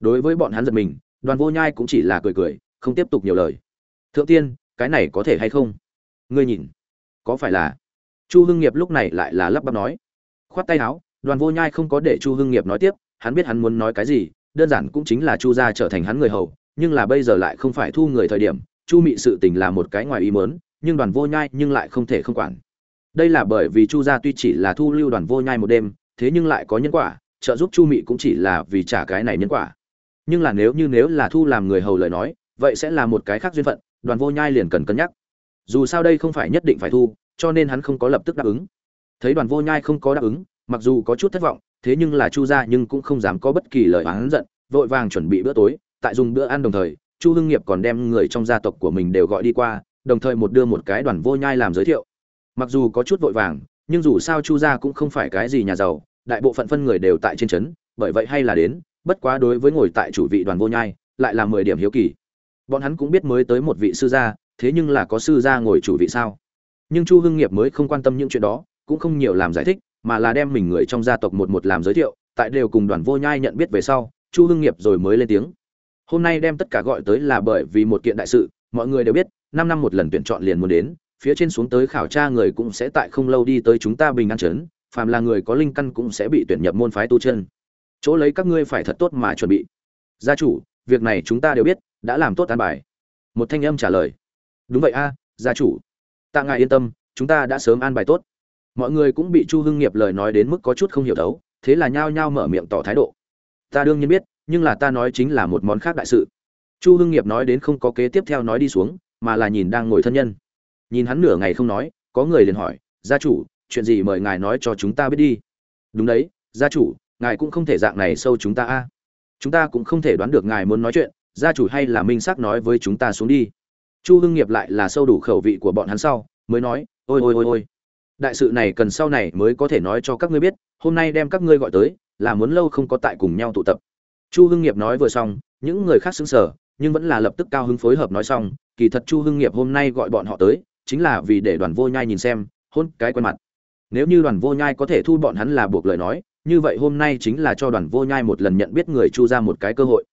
Đối với bọn hắn giật mình, đoàn vô nhai cũng chỉ là cười cười, không tiếp tục nhiều lời. Thượng tiên, cái này có thể hay không? Ngươi nhìn, có phải là? Chu hưng nghiệp lúc này lại là lắp bắp nói. Khoát tay áo, đoàn vô nhai không có để chu hưng nghiệp nói tiếp, hắn biết hắn muốn nói cái gì, đơn giản cũng chính là chu gia trở thành hắn người hầu, nhưng là bây giờ lại không phải thu người thời điểm, chu mị sự tình là một cái ngoài ý mớn nhưng đoàn vô nhai nhưng lại không thể không quản đây là bởi vì chu gia tuy chỉ là thu lưu đoàn vô nhai một đêm, thế nhưng lại có nhân quả, trợ giúp chu mị cũng chỉ là vì trả cái này nhân quả. Nhưng là nếu như nếu là thu làm người hầu lời nói, vậy sẽ là một cái khác duyên phận, đoàn vô nhai liền cần cân nhắc. Dù sao đây không phải nhất định phải thu, cho nên hắn không có lập tức đáp ứng. Thấy đoàn vô nhai không có đáp ứng, mặc dù có chút thất vọng, thế nhưng là chu gia nhưng cũng không dám có bất kỳ lời oán giận, vội vàng chuẩn bị bữa tối, tại dùng bữa ăn đồng thời, chu hưng nghiệp còn đem người trong gia tộc của mình đều gọi đi qua, đồng thời một đưa một cái đoàn vô nhai làm giới thiệu mặc dù có chút vội vàng, nhưng dù sao chu gia cũng không phải cái gì nhà giàu, đại bộ phận phân người đều tại trên trấn, bởi vậy hay là đến, bất quá đối với ngồi tại chủ vị đoàn vô nhai, lại là mười điểm hiếu kỳ. Bọn hắn cũng biết mới tới một vị sư gia, thế nhưng là có sư gia ngồi chủ vị sao? Nhưng chu hưng nghiệp mới không quan tâm những chuyện đó, cũng không nhiều làm giải thích, mà là đem mình người trong gia tộc một một làm giới thiệu, tại đều cùng đoàn vô nhai nhận biết về sau, chu hưng nghiệp rồi mới lên tiếng. Hôm nay đem tất cả gọi tới là bởi vì một kiện đại sự, mọi người đều biết, năm năm một lần tuyển chọn liền muốn đến phía trên xuống tới khảo tra người cũng sẽ tại không lâu đi tới chúng ta bình an trấn, phàm là người có linh căn cũng sẽ bị tuyển nhập môn phái tu chân. Chỗ lấy các ngươi phải thật tốt mà chuẩn bị. Gia chủ, việc này chúng ta đều biết, đã làm tốt an bài. Một thanh âm trả lời. Đúng vậy a, gia chủ. Tạ ngài yên tâm, chúng ta đã sớm an bài tốt. Mọi người cũng bị chu hưng nghiệp lời nói đến mức có chút không hiểu đấu, thế là nhao nhao mở miệng tỏ thái độ. Ta đương nhiên biết, nhưng là ta nói chính là một món khác đại sự. Chu hưng nghiệp nói đến không có kế tiếp theo nói đi xuống, mà là nhìn đang ngồi thân nhân nhìn hắn nửa ngày không nói, có người liền hỏi, gia chủ, chuyện gì mời ngài nói cho chúng ta biết đi? Đúng đấy, gia chủ, ngài cũng không thể dạng này sâu chúng ta a. Chúng ta cũng không thể đoán được ngài muốn nói chuyện, gia chủ hay là minh xác nói với chúng ta xuống đi. Chu hưng nghiệp lại là sâu đủ khẩu vị của bọn hắn sau, mới nói, ôi ôi ôi ôi, đại sự này cần sau này mới có thể nói cho các ngươi biết, hôm nay đem các ngươi gọi tới, là muốn lâu không có tại cùng nhau tụ tập. Chu hưng nghiệp nói vừa xong, những người khác xứng sở nhưng vẫn là lập tức cao hứng phối hợp nói xong, kỳ thật chu hưng nghiệp hôm nay gọi bọn họ tới chính là vì để đoàn vô nhai nhìn xem, hôn cái quen mặt. Nếu như đoàn vô nhai có thể thu bọn hắn là buộc lời nói, như vậy hôm nay chính là cho đoàn vô nhai một lần nhận biết người chu ra một cái cơ hội.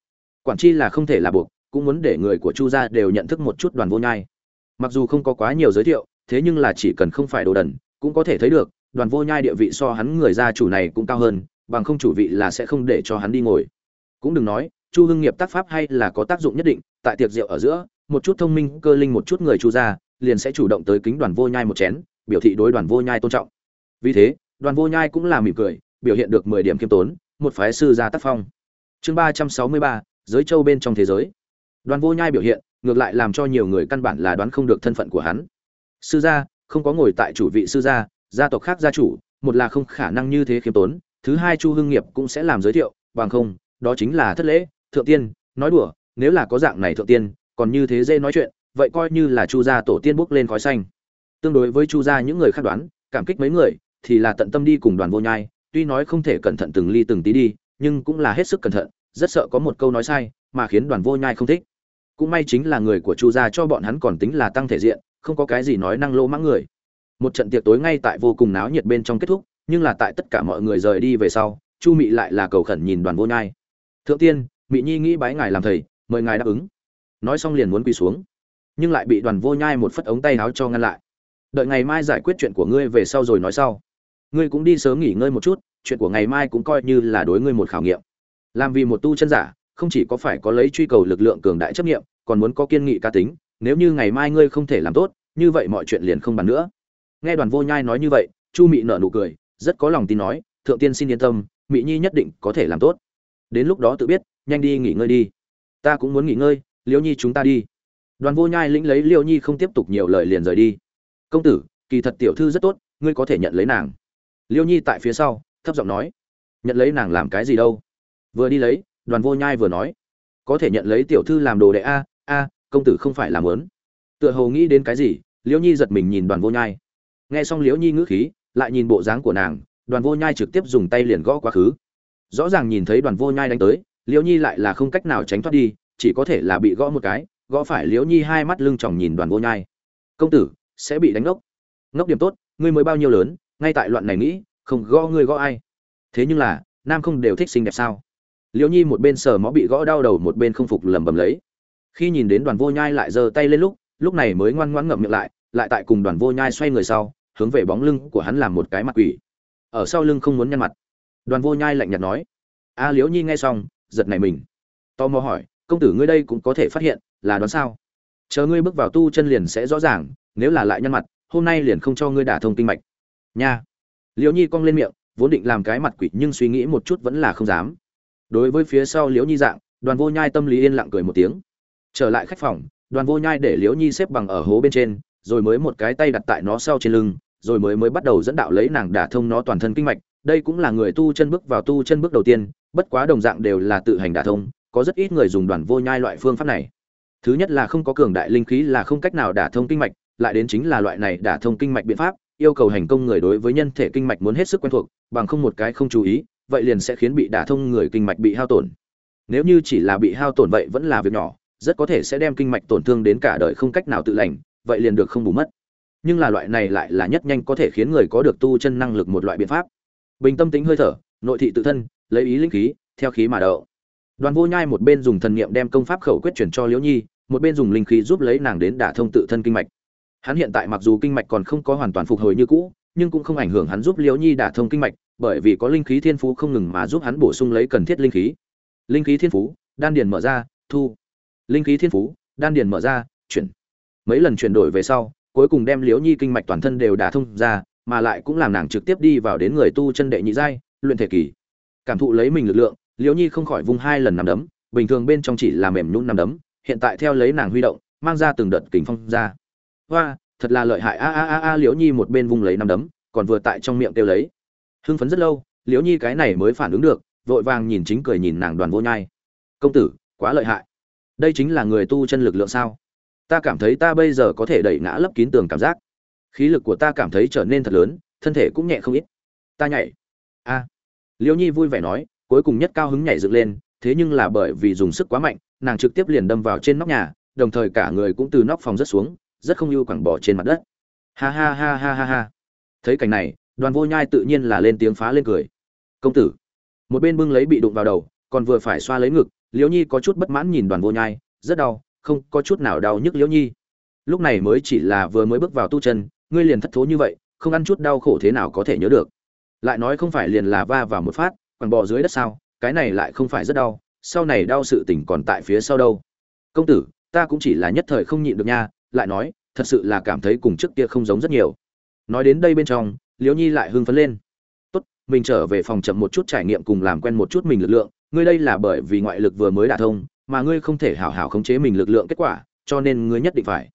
Quản chi là không thể là buộc, cũng muốn để người của chu gia đều nhận thức một chút đoàn vô nhai. Mặc dù không có quá nhiều giới thiệu, thế nhưng là chỉ cần không phải đồ đần, cũng có thể thấy được, đoàn vô nhai địa vị so hắn người gia chủ này cũng cao hơn, bằng không chủ vị là sẽ không để cho hắn đi ngồi. Cũng đừng nói, chu hưng nghiệp tác pháp hay là có tác dụng nhất định, tại tiệc rượu ở giữa, một chút thông minh, cơ linh một chút người chu gia liền sẽ chủ động tới kính đoàn vô nhai một chén, biểu thị đối đoàn vô nhai tôn trọng. Vì thế, đoàn vô nhai cũng là mỉm cười, biểu hiện được mười điểm kiêm tốn, một phái sư gia tác phong. Chương ba trăm sáu mươi ba, giới châu bên trong thế giới. Đoàn vô nhai biểu hiện, ngược lại làm cho nhiều người căn bản là đoán không được thân phận của hắn. Sư gia, không có ngồi tại chủ vị sư gia gia tộc khác gia chủ, một là không khả năng như thế khiêm tốn, thứ hai chu hưng nghiệp cũng sẽ làm giới thiệu, bằng không, đó chính là thất lễ, thượng tiên, nói đùa, nếu là có dạng này thượng tiên, còn như thế dễ nói chuyện vậy coi như là chu gia tổ tiên bước lên khói xanh. Tương đối với chu gia những người khác đoán, cảm kích mấy người thì là tận tâm đi cùng đoàn vô nhai, tuy nói không thể cẩn thận từng ly từng tí đi, nhưng cũng là hết sức cẩn thận, rất sợ có một câu nói sai mà khiến đoàn vô nhai không thích. Cũng may chính là người của chu gia cho bọn hắn còn tính là tăng thể diện, không có cái gì nói năng lỗ mãng người. Một trận tiệc tối ngay tại vô cùng náo nhiệt bên trong kết thúc, nhưng là tại tất cả mọi người rời đi về sau, chu mị lại là cầu khẩn nhìn đoàn vô nhai. Thượng tiên, mị nhi nghĩ bái ngài làm thầy, mời ngài đáp ứng. Nói xong liền muốn quỳ xuống nhưng lại bị đoàn vô nhai một phất ống tay áo cho ngăn lại. Đợi ngày mai giải quyết chuyện của ngươi về sau rồi nói sau. Ngươi cũng đi sớm nghỉ ngơi một chút, chuyện của ngày mai cũng coi như là đối ngươi một khảo nghiệm. Làm vì một tu chân giả, không chỉ có phải có lấy truy cầu lực lượng cường đại chấp nghiệm, còn muốn có kiên nghị ca tính, nếu như ngày mai ngươi không thể làm tốt, như vậy mọi chuyện liền không bàn nữa. Nghe đoàn vô nhai nói như vậy, chu mị nở nụ cười, rất có lòng tin nói, thượng tiên xin yên tâm, mị nhi nhất định có thể làm tốt. Đến lúc đó tự biết, nhanh đi nghỉ ngơi đi. Ta cũng muốn nghỉ ngơi, liễu nhi chúng ta đi đoàn vô nhai lĩnh lấy Liêu nhi không tiếp tục nhiều lời liền rời đi. Công tử, kỳ thật tiểu thư rất tốt, ngươi có thể nhận lấy nàng. Liêu nhi tại phía sau, thấp giọng nói, nhận lấy nàng làm cái gì đâu? Vừa đi lấy, đoàn vô nhai vừa nói, có thể nhận lấy tiểu thư làm đồ đệ a a, công tử không phải làm lớn. Tựa hồ nghĩ đến cái gì liễu nhi giật mình nhìn đoàn vô nhai. Nghe xong liễu nhi ngữ khí, lại nhìn bộ dáng của nàng, đoàn vô nhai trực tiếp dùng tay liền gõ quá khứ. Rõ ràng nhìn thấy đoàn vô nhai đánh tới liễu nhi lại là không cách nào tránh thoát đi, chỉ có thể là bị gõ một cái gõ phải liễu nhi hai mắt lưng tròng nhìn đoàn vô nhai. Công tử, sẽ bị đánh ngốc. Ngốc điểm tốt, ngươi mới bao nhiêu lớn, ngay tại loạn này nghĩ, không gõ ngươi gõ ai? Thế nhưng là, nam không đều thích xinh đẹp sao? Liễu nhi một bên sờ mó bị gõ đau đầu một bên không phục lẩm bẩm lấy. Khi nhìn đến đoàn vô nhai lại giơ tay lên lúc lúc này mới ngoan ngoãn ngậm miệng lại lại tại cùng đoàn vô nhai xoay người sau, hướng về bóng lưng của hắn làm một cái mặt quỷ. Ở sau lưng không muốn nhăn mặt. Đoàn vô nhai lạnh nhạt nói, a, liễu nhi nghe xong, giật này mình. Tò mò hỏi công tử ngươi đây cũng có thể phát hiện, là đoán sao? Chờ ngươi bước vào tu chân liền sẽ rõ ràng, nếu là lại nhăn mặt, hôm nay liền không cho ngươi đả thông kinh mạch. Nha. Liễu nhi cong lên miệng, vốn định làm cái mặt quỷ nhưng suy nghĩ một chút vẫn là không dám. Đối với phía sau liễu nhi dạng, đoàn vô nhai tâm lý yên lặng cười một tiếng. Trở lại khách phòng, đoàn vô nhai để liễu nhi xếp bằng ở hố bên trên, rồi mới một cái tay đặt tại nó sau trên lưng, rồi mới mới bắt đầu dẫn đạo lấy nàng đả thông nó toàn thân kinh mạch. Đây cũng là người tu chân bước vào tu chân bước đầu tiên, bất quá đồng dạng đều là tự hành đả thông có rất ít người dùng đoàn vô nhai loại phương pháp này. Thứ nhất là không có cường đại linh khí là không cách nào đả thông kinh mạch, lại đến chính là loại này đả thông kinh mạch biện pháp, yêu cầu hành công người đối với nhân thể kinh mạch muốn hết sức quen thuộc, bằng không một cái không chú ý, vậy liền sẽ khiến bị đả thông người kinh mạch bị hao tổn. Nếu như chỉ là bị hao tổn vậy vẫn là việc nhỏ, rất có thể sẽ đem kinh mạch tổn thương đến cả đời không cách nào tự lành, vậy liền được không bù mất. Nhưng là loại này lại là nhất nhanh có thể khiến người có được tu chân năng lực một loại biện pháp. Bình tâm tính hơi thở, nội thị tự thân, lấy ý linh khí, theo khí mà đậu đoàn vô nhai một bên dùng thần niệm đem công pháp khẩu quyết chuyển cho liễu nhi, một bên dùng linh khí giúp lấy nàng đến đả thông tự thân kinh mạch. Hắn hiện tại mặc dù kinh mạch còn không có hoàn toàn phục hồi như cũ, nhưng cũng không ảnh hưởng hắn giúp liễu nhi đả thông kinh mạch, bởi vì có linh khí thiên phú không ngừng mà giúp hắn bổ sung lấy cần thiết linh khí. Linh khí thiên phú, đan điền mở ra, thu. Linh khí thiên phú, đan điền mở ra, chuyển. Mấy lần chuyển đổi về sau, cuối cùng đem liễu nhi kinh mạch toàn thân đều đả thông ra, mà lại cũng làm nàng trực tiếp đi vào đến người tu chân đệ nhị giai, luyện thể kỳ. Cảm thụ lấy mình lực lượng liễu nhi không khỏi vung hai lần nằm đấm, bình thường bên trong chỉ là mềm nhún nằm đấm, hiện tại theo lấy nàng huy động, mang ra từng đợt kính phong ra. Hoa, thật là lợi hại. A a a a, liễu nhi một bên vung lấy nằm đấm, còn vừa tại trong miệng kêu lấy. Hưng phấn rất lâu, liễu nhi cái này mới phản ứng được, vội vàng nhìn chính cười nhìn nàng đoàn vô nhai. Công tử, quá lợi hại. Đây chính là người tu chân lực lượng sao? Ta cảm thấy ta bây giờ có thể đẩy ngã lấp kín tường cảm giác. Khí lực của ta cảm thấy trở nên thật lớn, thân thể cũng nhẹ không ít. Ta nhảy. A. Liễu nhi vui vẻ nói cuối cùng nhất cao hứng nhảy dựng lên, thế nhưng là bởi vì dùng sức quá mạnh, nàng trực tiếp liền đâm vào trên nóc nhà, đồng thời cả người cũng từ nóc phòng rất xuống, rất không ưu quẳng bỏ trên mặt đất. Ha ha ha ha ha ha. Thấy cảnh này, đoàn vô nhai tự nhiên là lên tiếng phá lên cười. Công tử. Một bên bưng lấy bị đụng vào đầu, còn vừa phải xoa lấy ngực, liễu nhi có chút bất mãn nhìn đoàn vô nhai, rất đau, không có chút nào đau nhức liễu nhi. Lúc này mới chỉ là vừa mới bước vào tu chân, ngươi liền thất thố như vậy, không ăn chút đau khổ thế nào có thể nhớ được. Lại nói không phải liền là va vào một phát quằn bò dưới đất sao, cái này lại không phải rất đau, sau này đau sự tỉnh còn tại phía sau đâu. Công tử, ta cũng chỉ là nhất thời không nhịn được nha, lại nói, thật sự là cảm thấy cùng trước kia không giống rất nhiều. Nói đến đây bên trong, liễu nhi lại hưng phấn lên. Tốt, mình trở về phòng chậm một chút trải nghiệm cùng làm quen một chút mình lực lượng, ngươi đây là bởi vì ngoại lực vừa mới đả thông, mà ngươi không thể hảo hảo khống chế mình lực lượng kết quả, cho nên ngươi nhất định phải.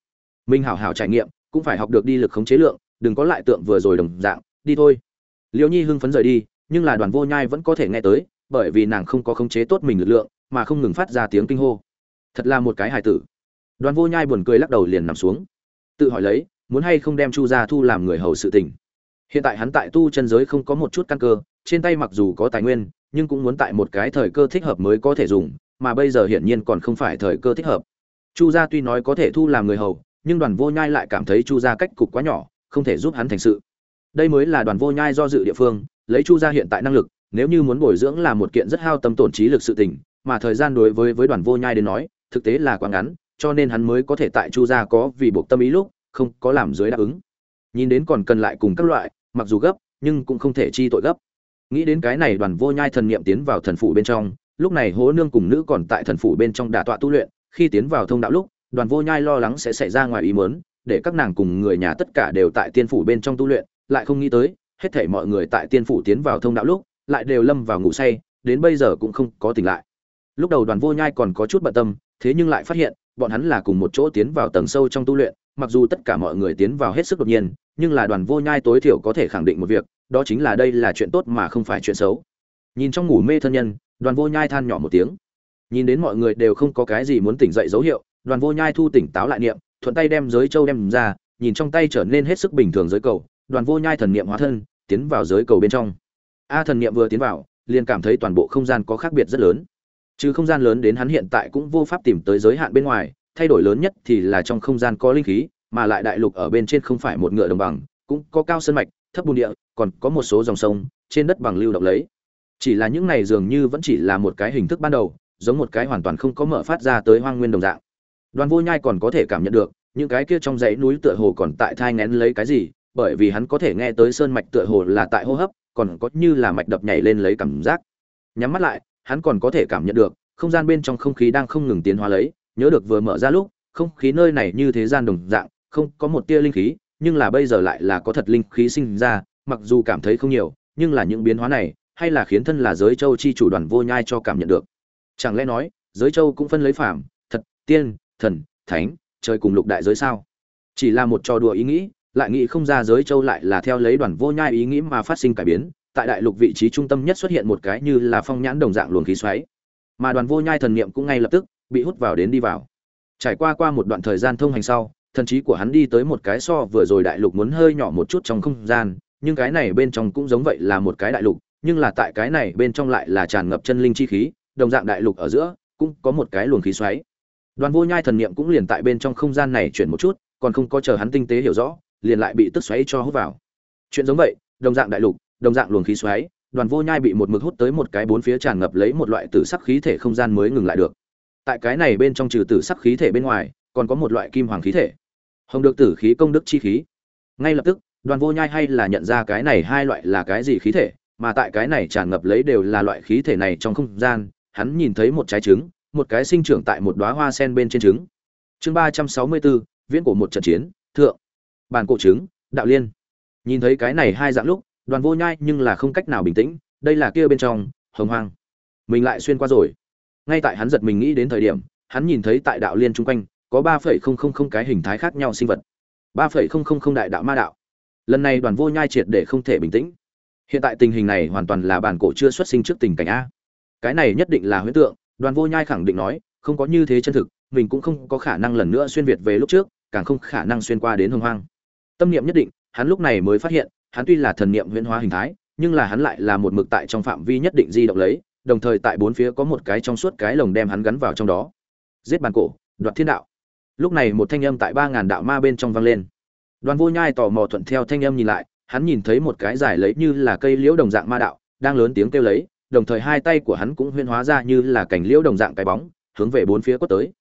Mình hảo hảo trải nghiệm, cũng phải học được đi lực khống chế lượng, đừng có lại tượng vừa rồi đồng dạng, đi thôi. Liễu nhi hưng phấn rời đi nhưng là đoàn vô nhai vẫn có thể nghe tới, bởi vì nàng không có khống chế tốt mình lực lượng, mà không ngừng phát ra tiếng kinh hô. Thật là một cái hài tử. Đoàn vô nhai buồn cười lắc đầu liền nằm xuống. Tự hỏi lấy, muốn hay không đem chu gia thu làm người hầu sự tình. Hiện tại hắn tại tu chân giới không có một chút căn cơ, trên tay mặc dù có tài nguyên, nhưng cũng muốn tại một cái thời cơ thích hợp mới có thể dùng, mà bây giờ hiển nhiên còn không phải thời cơ thích hợp. Chu gia tuy nói có thể thu làm người hầu, nhưng đoàn vô nhai lại cảm thấy chu gia cách cục quá nhỏ, không thể giúp hắn thành sự. Đây mới là đoàn vô nhai do dự địa phương lấy chu gia hiện tại năng lực, nếu như muốn bồi dưỡng là một kiện rất hao tâm tổn trí lực sự tình, mà thời gian đối với với đoàn vô nhai đến nói, thực tế là quá ngắn, cho nên hắn mới có thể tại chu gia có vì buộc tâm ý lúc, không có làm dưới đáp ứng. Nhìn đến còn cần lại cùng các loại, mặc dù gấp, nhưng cũng không thể chi tội gấp. Nghĩ đến cái này đoàn vô nhai thần niệm tiến vào thần phủ bên trong, lúc này hố nương cùng nữ còn tại thần phủ bên trong đả tọa tu luyện, khi tiến vào thông đạo lúc, đoàn vô nhai lo lắng sẽ xảy ra ngoài ý mớn để các nàng cùng người nhà tất cả đều tại tiên phủ bên trong tu luyện, lại không nghĩ tới hết thảy mọi người tại tiên phủ tiến vào thông đạo lúc, lại đều lâm vào ngủ say, đến bây giờ cũng không có tỉnh lại. Lúc đầu đoàn vô nhai còn có chút bận tâm, thế nhưng lại phát hiện, bọn hắn là cùng một chỗ tiến vào tầng sâu trong tu luyện, mặc dù tất cả mọi người tiến vào hết sức đột nhiên, nhưng là đoàn vô nhai tối thiểu có thể khẳng định một việc, đó chính là đây là chuyện tốt mà không phải chuyện xấu. Nhìn trong ngủ mê thân nhân, đoàn vô nhai than nhỏ một tiếng. Nhìn đến mọi người đều không có cái gì muốn tỉnh dậy dấu hiệu, đoàn vô nhai thu tỉnh táo lại niệm, thuận tay đem giới châu đem ra, nhìn trong tay trở nên hết sức bình thường giới cầu đoàn vô nhai thần niệm hóa thân, tiến vào giới cầu bên trong. A thần niệm vừa tiến vào, liền cảm thấy toàn bộ không gian có khác biệt rất lớn. Trừ không gian lớn đến hắn hiện tại cũng vô pháp tìm tới giới hạn bên ngoài, thay đổi lớn nhất thì là trong không gian có linh khí, mà lại đại lục ở bên trên không phải một ngựa đồng bằng, cũng có cao sơn mạch, thấp bùn địa, còn có một số dòng sông, trên đất bằng lưu động lấy. Chỉ là những này dường như vẫn chỉ là một cái hình thức ban đầu, giống một cái hoàn toàn không có mở phát ra tới hoang nguyên đồng dạng. Đoàn vô nhai còn có thể cảm nhận được, những cái kia trong dãy núi tựa hồ còn tại thai nghén lấy cái gì bởi vì hắn có thể nghe tới sơn mạch tựa hồ là tại hô hấp, còn có như là mạch đập nhảy lên lấy cảm giác. Nhắm mắt lại, hắn còn có thể cảm nhận được, không gian bên trong không khí đang không ngừng tiến hóa lấy, nhớ được vừa mở ra lúc, không khí nơi này như thế gian đồng dạng, không có một tia linh khí, nhưng là bây giờ lại là có thật linh khí sinh ra, mặc dù cảm thấy không nhiều, nhưng là những biến hóa này, hay là khiến thân là giới châu chi chủ đoàn vô nhai cho cảm nhận được. Chẳng lẽ nói, giới châu cũng phân lấy phàm, thật, tiên, thần, thánh, trời cùng lục đại giới sao? Chỉ là một trò đùa ý nghĩ lại nghĩ không ra giới châu lại là theo lấy đoàn vô nhai ý nghĩ mà phát sinh cải biến, tại đại lục vị trí trung tâm nhất xuất hiện một cái như là phong nhãn đồng dạng luồng khí xoáy. Mà đoàn vô nhai thần niệm cũng ngay lập tức bị hút vào đến đi vào. Trải qua qua một đoạn thời gian thông hành sau, thần trí của hắn đi tới một cái so vừa rồi đại lục muốn hơi nhỏ một chút trong không gian, nhưng cái này bên trong cũng giống vậy là một cái đại lục, nhưng là tại cái này bên trong lại là tràn ngập chân linh chi khí, đồng dạng đại lục ở giữa cũng có một cái luồng khí xoáy. Đoàn vô nhai thần niệm cũng liền tại bên trong không gian này chuyển một chút, còn không có chờ hắn tinh tế hiểu rõ liền lại bị tức xoáy cho hút vào. Chuyện giống vậy, đồng dạng đại lục, đồng dạng luồng khí xoáy, đoàn vô nhai bị một mực hút tới một cái bốn phía tràn ngập lấy một loại tử sắc khí thể không gian mới ngừng lại được. Tại cái này bên trong trừ tử sắc khí thể bên ngoài, còn có một loại kim hoàng khí thể. Hồng được tử khí, công đức chi khí. Ngay lập tức, đoàn vô nhai hay là nhận ra cái này hai loại là cái gì khí thể, mà tại cái này tràn ngập lấy đều là loại khí thể này trong không gian, hắn nhìn thấy một trái trứng, một cái sinh trưởng tại một đóa hoa sen bên trên trứng. Chương ba trăm sáu mươi bốn, viễn cổ một trận chiến, thượng bàn cổ trứng, đạo liên. Nhìn thấy cái này hai dạng lúc, đoàn vô nhai nhưng là không cách nào bình tĩnh, đây là kia bên trong, hồng hoang. Mình lại xuyên qua rồi. Ngay tại hắn giật mình nghĩ đến thời điểm, hắn nhìn thấy tại đạo liên chung quanh, có ba phẩy không không không cái hình thái khác nhau sinh vật. Ba phẩy không không không đại đạo ma đạo. Lần này đoàn vô nhai triệt để không thể bình tĩnh. Hiện tại tình hình này hoàn toàn là bản cổ chưa xuất sinh trước tình cảnh a. Cái này nhất định là huyễn tượng, đoàn vô nhai khẳng định nói, không có như thế chân thực, mình cũng không có khả năng lần nữa xuyên việt về lúc trước, càng không khả năng xuyên qua đến hồng hoang tâm niệm nhất định, hắn lúc này mới phát hiện, hắn tuy là thần niệm huyễn hóa hình thái, nhưng là hắn lại là một mực tại trong phạm vi nhất định di động lấy, đồng thời tại bốn phía có một cái trong suốt cái lồng đem hắn gắn vào trong đó. Giết bàn cổ, đoạt thiên đạo. Lúc này một thanh âm tại ba ngàn đạo ma bên trong vang lên. Đoàn vô nhai tò mò thuận theo thanh âm nhìn lại, hắn nhìn thấy một cái dài lấy như là cây liễu đồng dạng ma đạo, đang lớn tiếng kêu lấy, đồng thời hai tay của hắn cũng huyên hóa ra như là cảnh liễu đồng dạng cái bóng, hướng về bốn phía quất tới.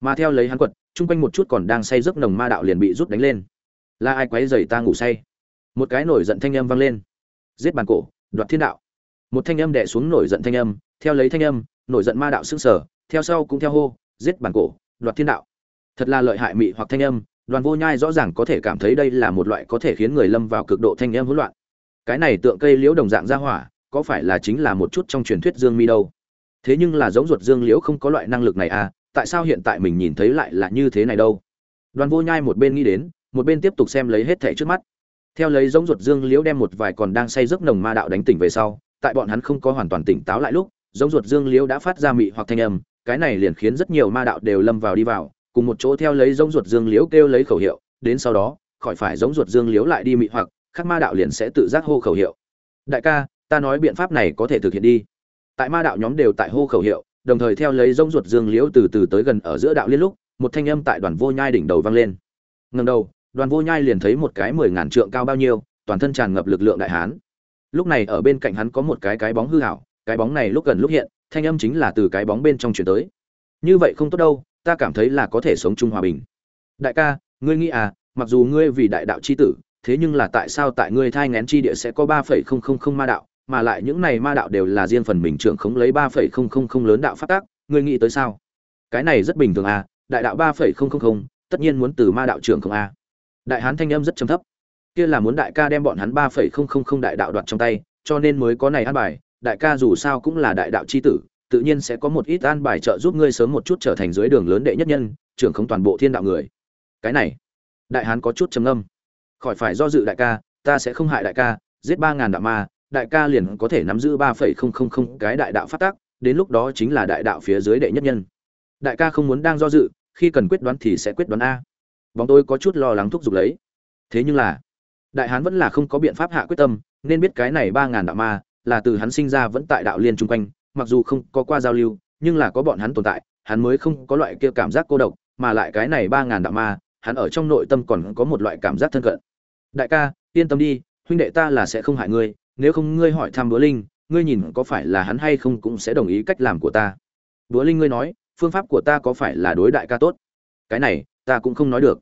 Mà theo lấy hắn quật, chung quanh một chút còn đang say giấc nồng ma đạo liền bị rút đánh lên là ai quấy rầy ta ngủ say? Một cái nổi giận thanh âm vang lên. Giết bàn cổ, đoạt thiên đạo. Một thanh âm đè xuống nổi giận thanh âm, theo lấy thanh âm, nổi giận ma đạo sững sờ, theo sau cũng theo hô, giết bàn cổ, đoạt thiên đạo. Thật là lợi hại mị hoặc thanh âm, đoàn vô nhai rõ ràng có thể cảm thấy đây là một loại có thể khiến người lâm vào cực độ thanh âm hỗn loạn. Cái này tượng cây liễu đồng dạng ra hỏa, có phải là chính là một chút trong truyền thuyết dương mi đâu? Thế nhưng là giống ruột dương liễu không có loại năng lực này à tại sao hiện tại mình nhìn thấy lại là như thế này đâu? Đoàn vô nhai một bên nghĩ đến một bên tiếp tục xem lấy hết thảy trước mắt. Theo lấy giống ruột dương liễu đem một vài còn đang say giấc nồng ma đạo đánh tỉnh về sau, tại bọn hắn không có hoàn toàn tỉnh táo lại lúc, giống ruột dương liễu đã phát ra mị hoặc thanh âm, cái này liền khiến rất nhiều ma đạo đều lâm vào đi vào, cùng một chỗ theo lấy giống ruột dương liễu kêu lấy khẩu hiệu, đến sau đó, khỏi phải giống ruột dương liễu lại đi mị hoặc các ma đạo liền sẽ tự giác hô khẩu hiệu. Đại ca, ta nói biện pháp này có thể thực hiện đi. Tại ma đạo nhóm đều tại hô khẩu hiệu, đồng thời theo lấy giống ruột dương liễu từ từ tới gần ở giữa đạo liên lúc, một thanh âm tại đoàn vô nhai đỉnh đầu vang lên. Ngẩng đầu đoàn vô nhai liền thấy một cái mười ngàn trượng cao bao nhiêu, toàn thân tràn ngập lực lượng đại hán. Lúc này ở bên cạnh hắn có một cái cái bóng hư hảo cái bóng này lúc gần lúc hiện, thanh âm chính là từ cái bóng bên trong chuyển tới. Như vậy không tốt đâu, ta cảm thấy là có thể sống chung hòa bình. Đại ca, ngươi nghĩ à mặc dù ngươi vì đại đạo c h i tử, thế nhưng là tại sao tại ngươi thai ngén chi địa sẽ có ba phẩy không không không ma đạo, mà lại những này ma đạo đều là riêng phần mình trưởng khống lấy ba phẩy không không không lớn đạo phát tác, ngươi nghĩ tới sao? Cái này rất bình thường à đại đạo ba phẩy không không không, tất nhiên muốn từ ma đạo trưởng không a đại hán thanh âm rất trầm thấp. Kia là muốn đại ca đem bọn hắn ba phẩy không không không đại đạo đoạt trong tay, cho nên mới có này an bài, đại ca dù sao cũng là đại đạo c h i tử, tự nhiên sẽ có một ít an bài trợ giúp ngươi sớm một chút trở thành dưới đường lớn đệ nhất nhân, trưởng không toàn bộ thiên đạo người. Cái này, đại hán có chút trầm âm khỏi phải do dự đại ca, ta sẽ không hại đại ca, giết ba ngàn đạo ma, đại ca liền có thể nắm giữ ba phẩy không không không cái đại đạo phát tác, đến lúc đó chính là đại đạo phía dưới đệ nhất nhân. Đại ca không muốn đang do dự, khi cần quyết đoán thì sẽ quyết đoán a bóng tôi có chút lo lắng thúc giục lấy. Thế nhưng là, đại hán vẫn là không có biện pháp hạ quyết tâm, nên biết cái này ba ngàn đạo ma là từ hắn sinh ra vẫn tại đạo liên chung quanh, mặc dù không có qua giao lưu, nhưng là có bọn hắn tồn tại, hắn mới không có loại kia cảm giác cô độc, mà lại cái này ba ngàn đạo ma, hắn ở trong nội tâm còn có một loại cảm giác thân cận. Đại ca, yên tâm đi, huynh đệ ta là sẽ không hại ngươi, nếu không ngươi hỏi thăm búa linh, ngươi nhìn có phải là hắn hay không cũng sẽ đồng ý cách làm của ta. Búa linh ngươi nói, phương pháp của ta có phải là đối đại ca tốt? Cái này, ta cũng không nói được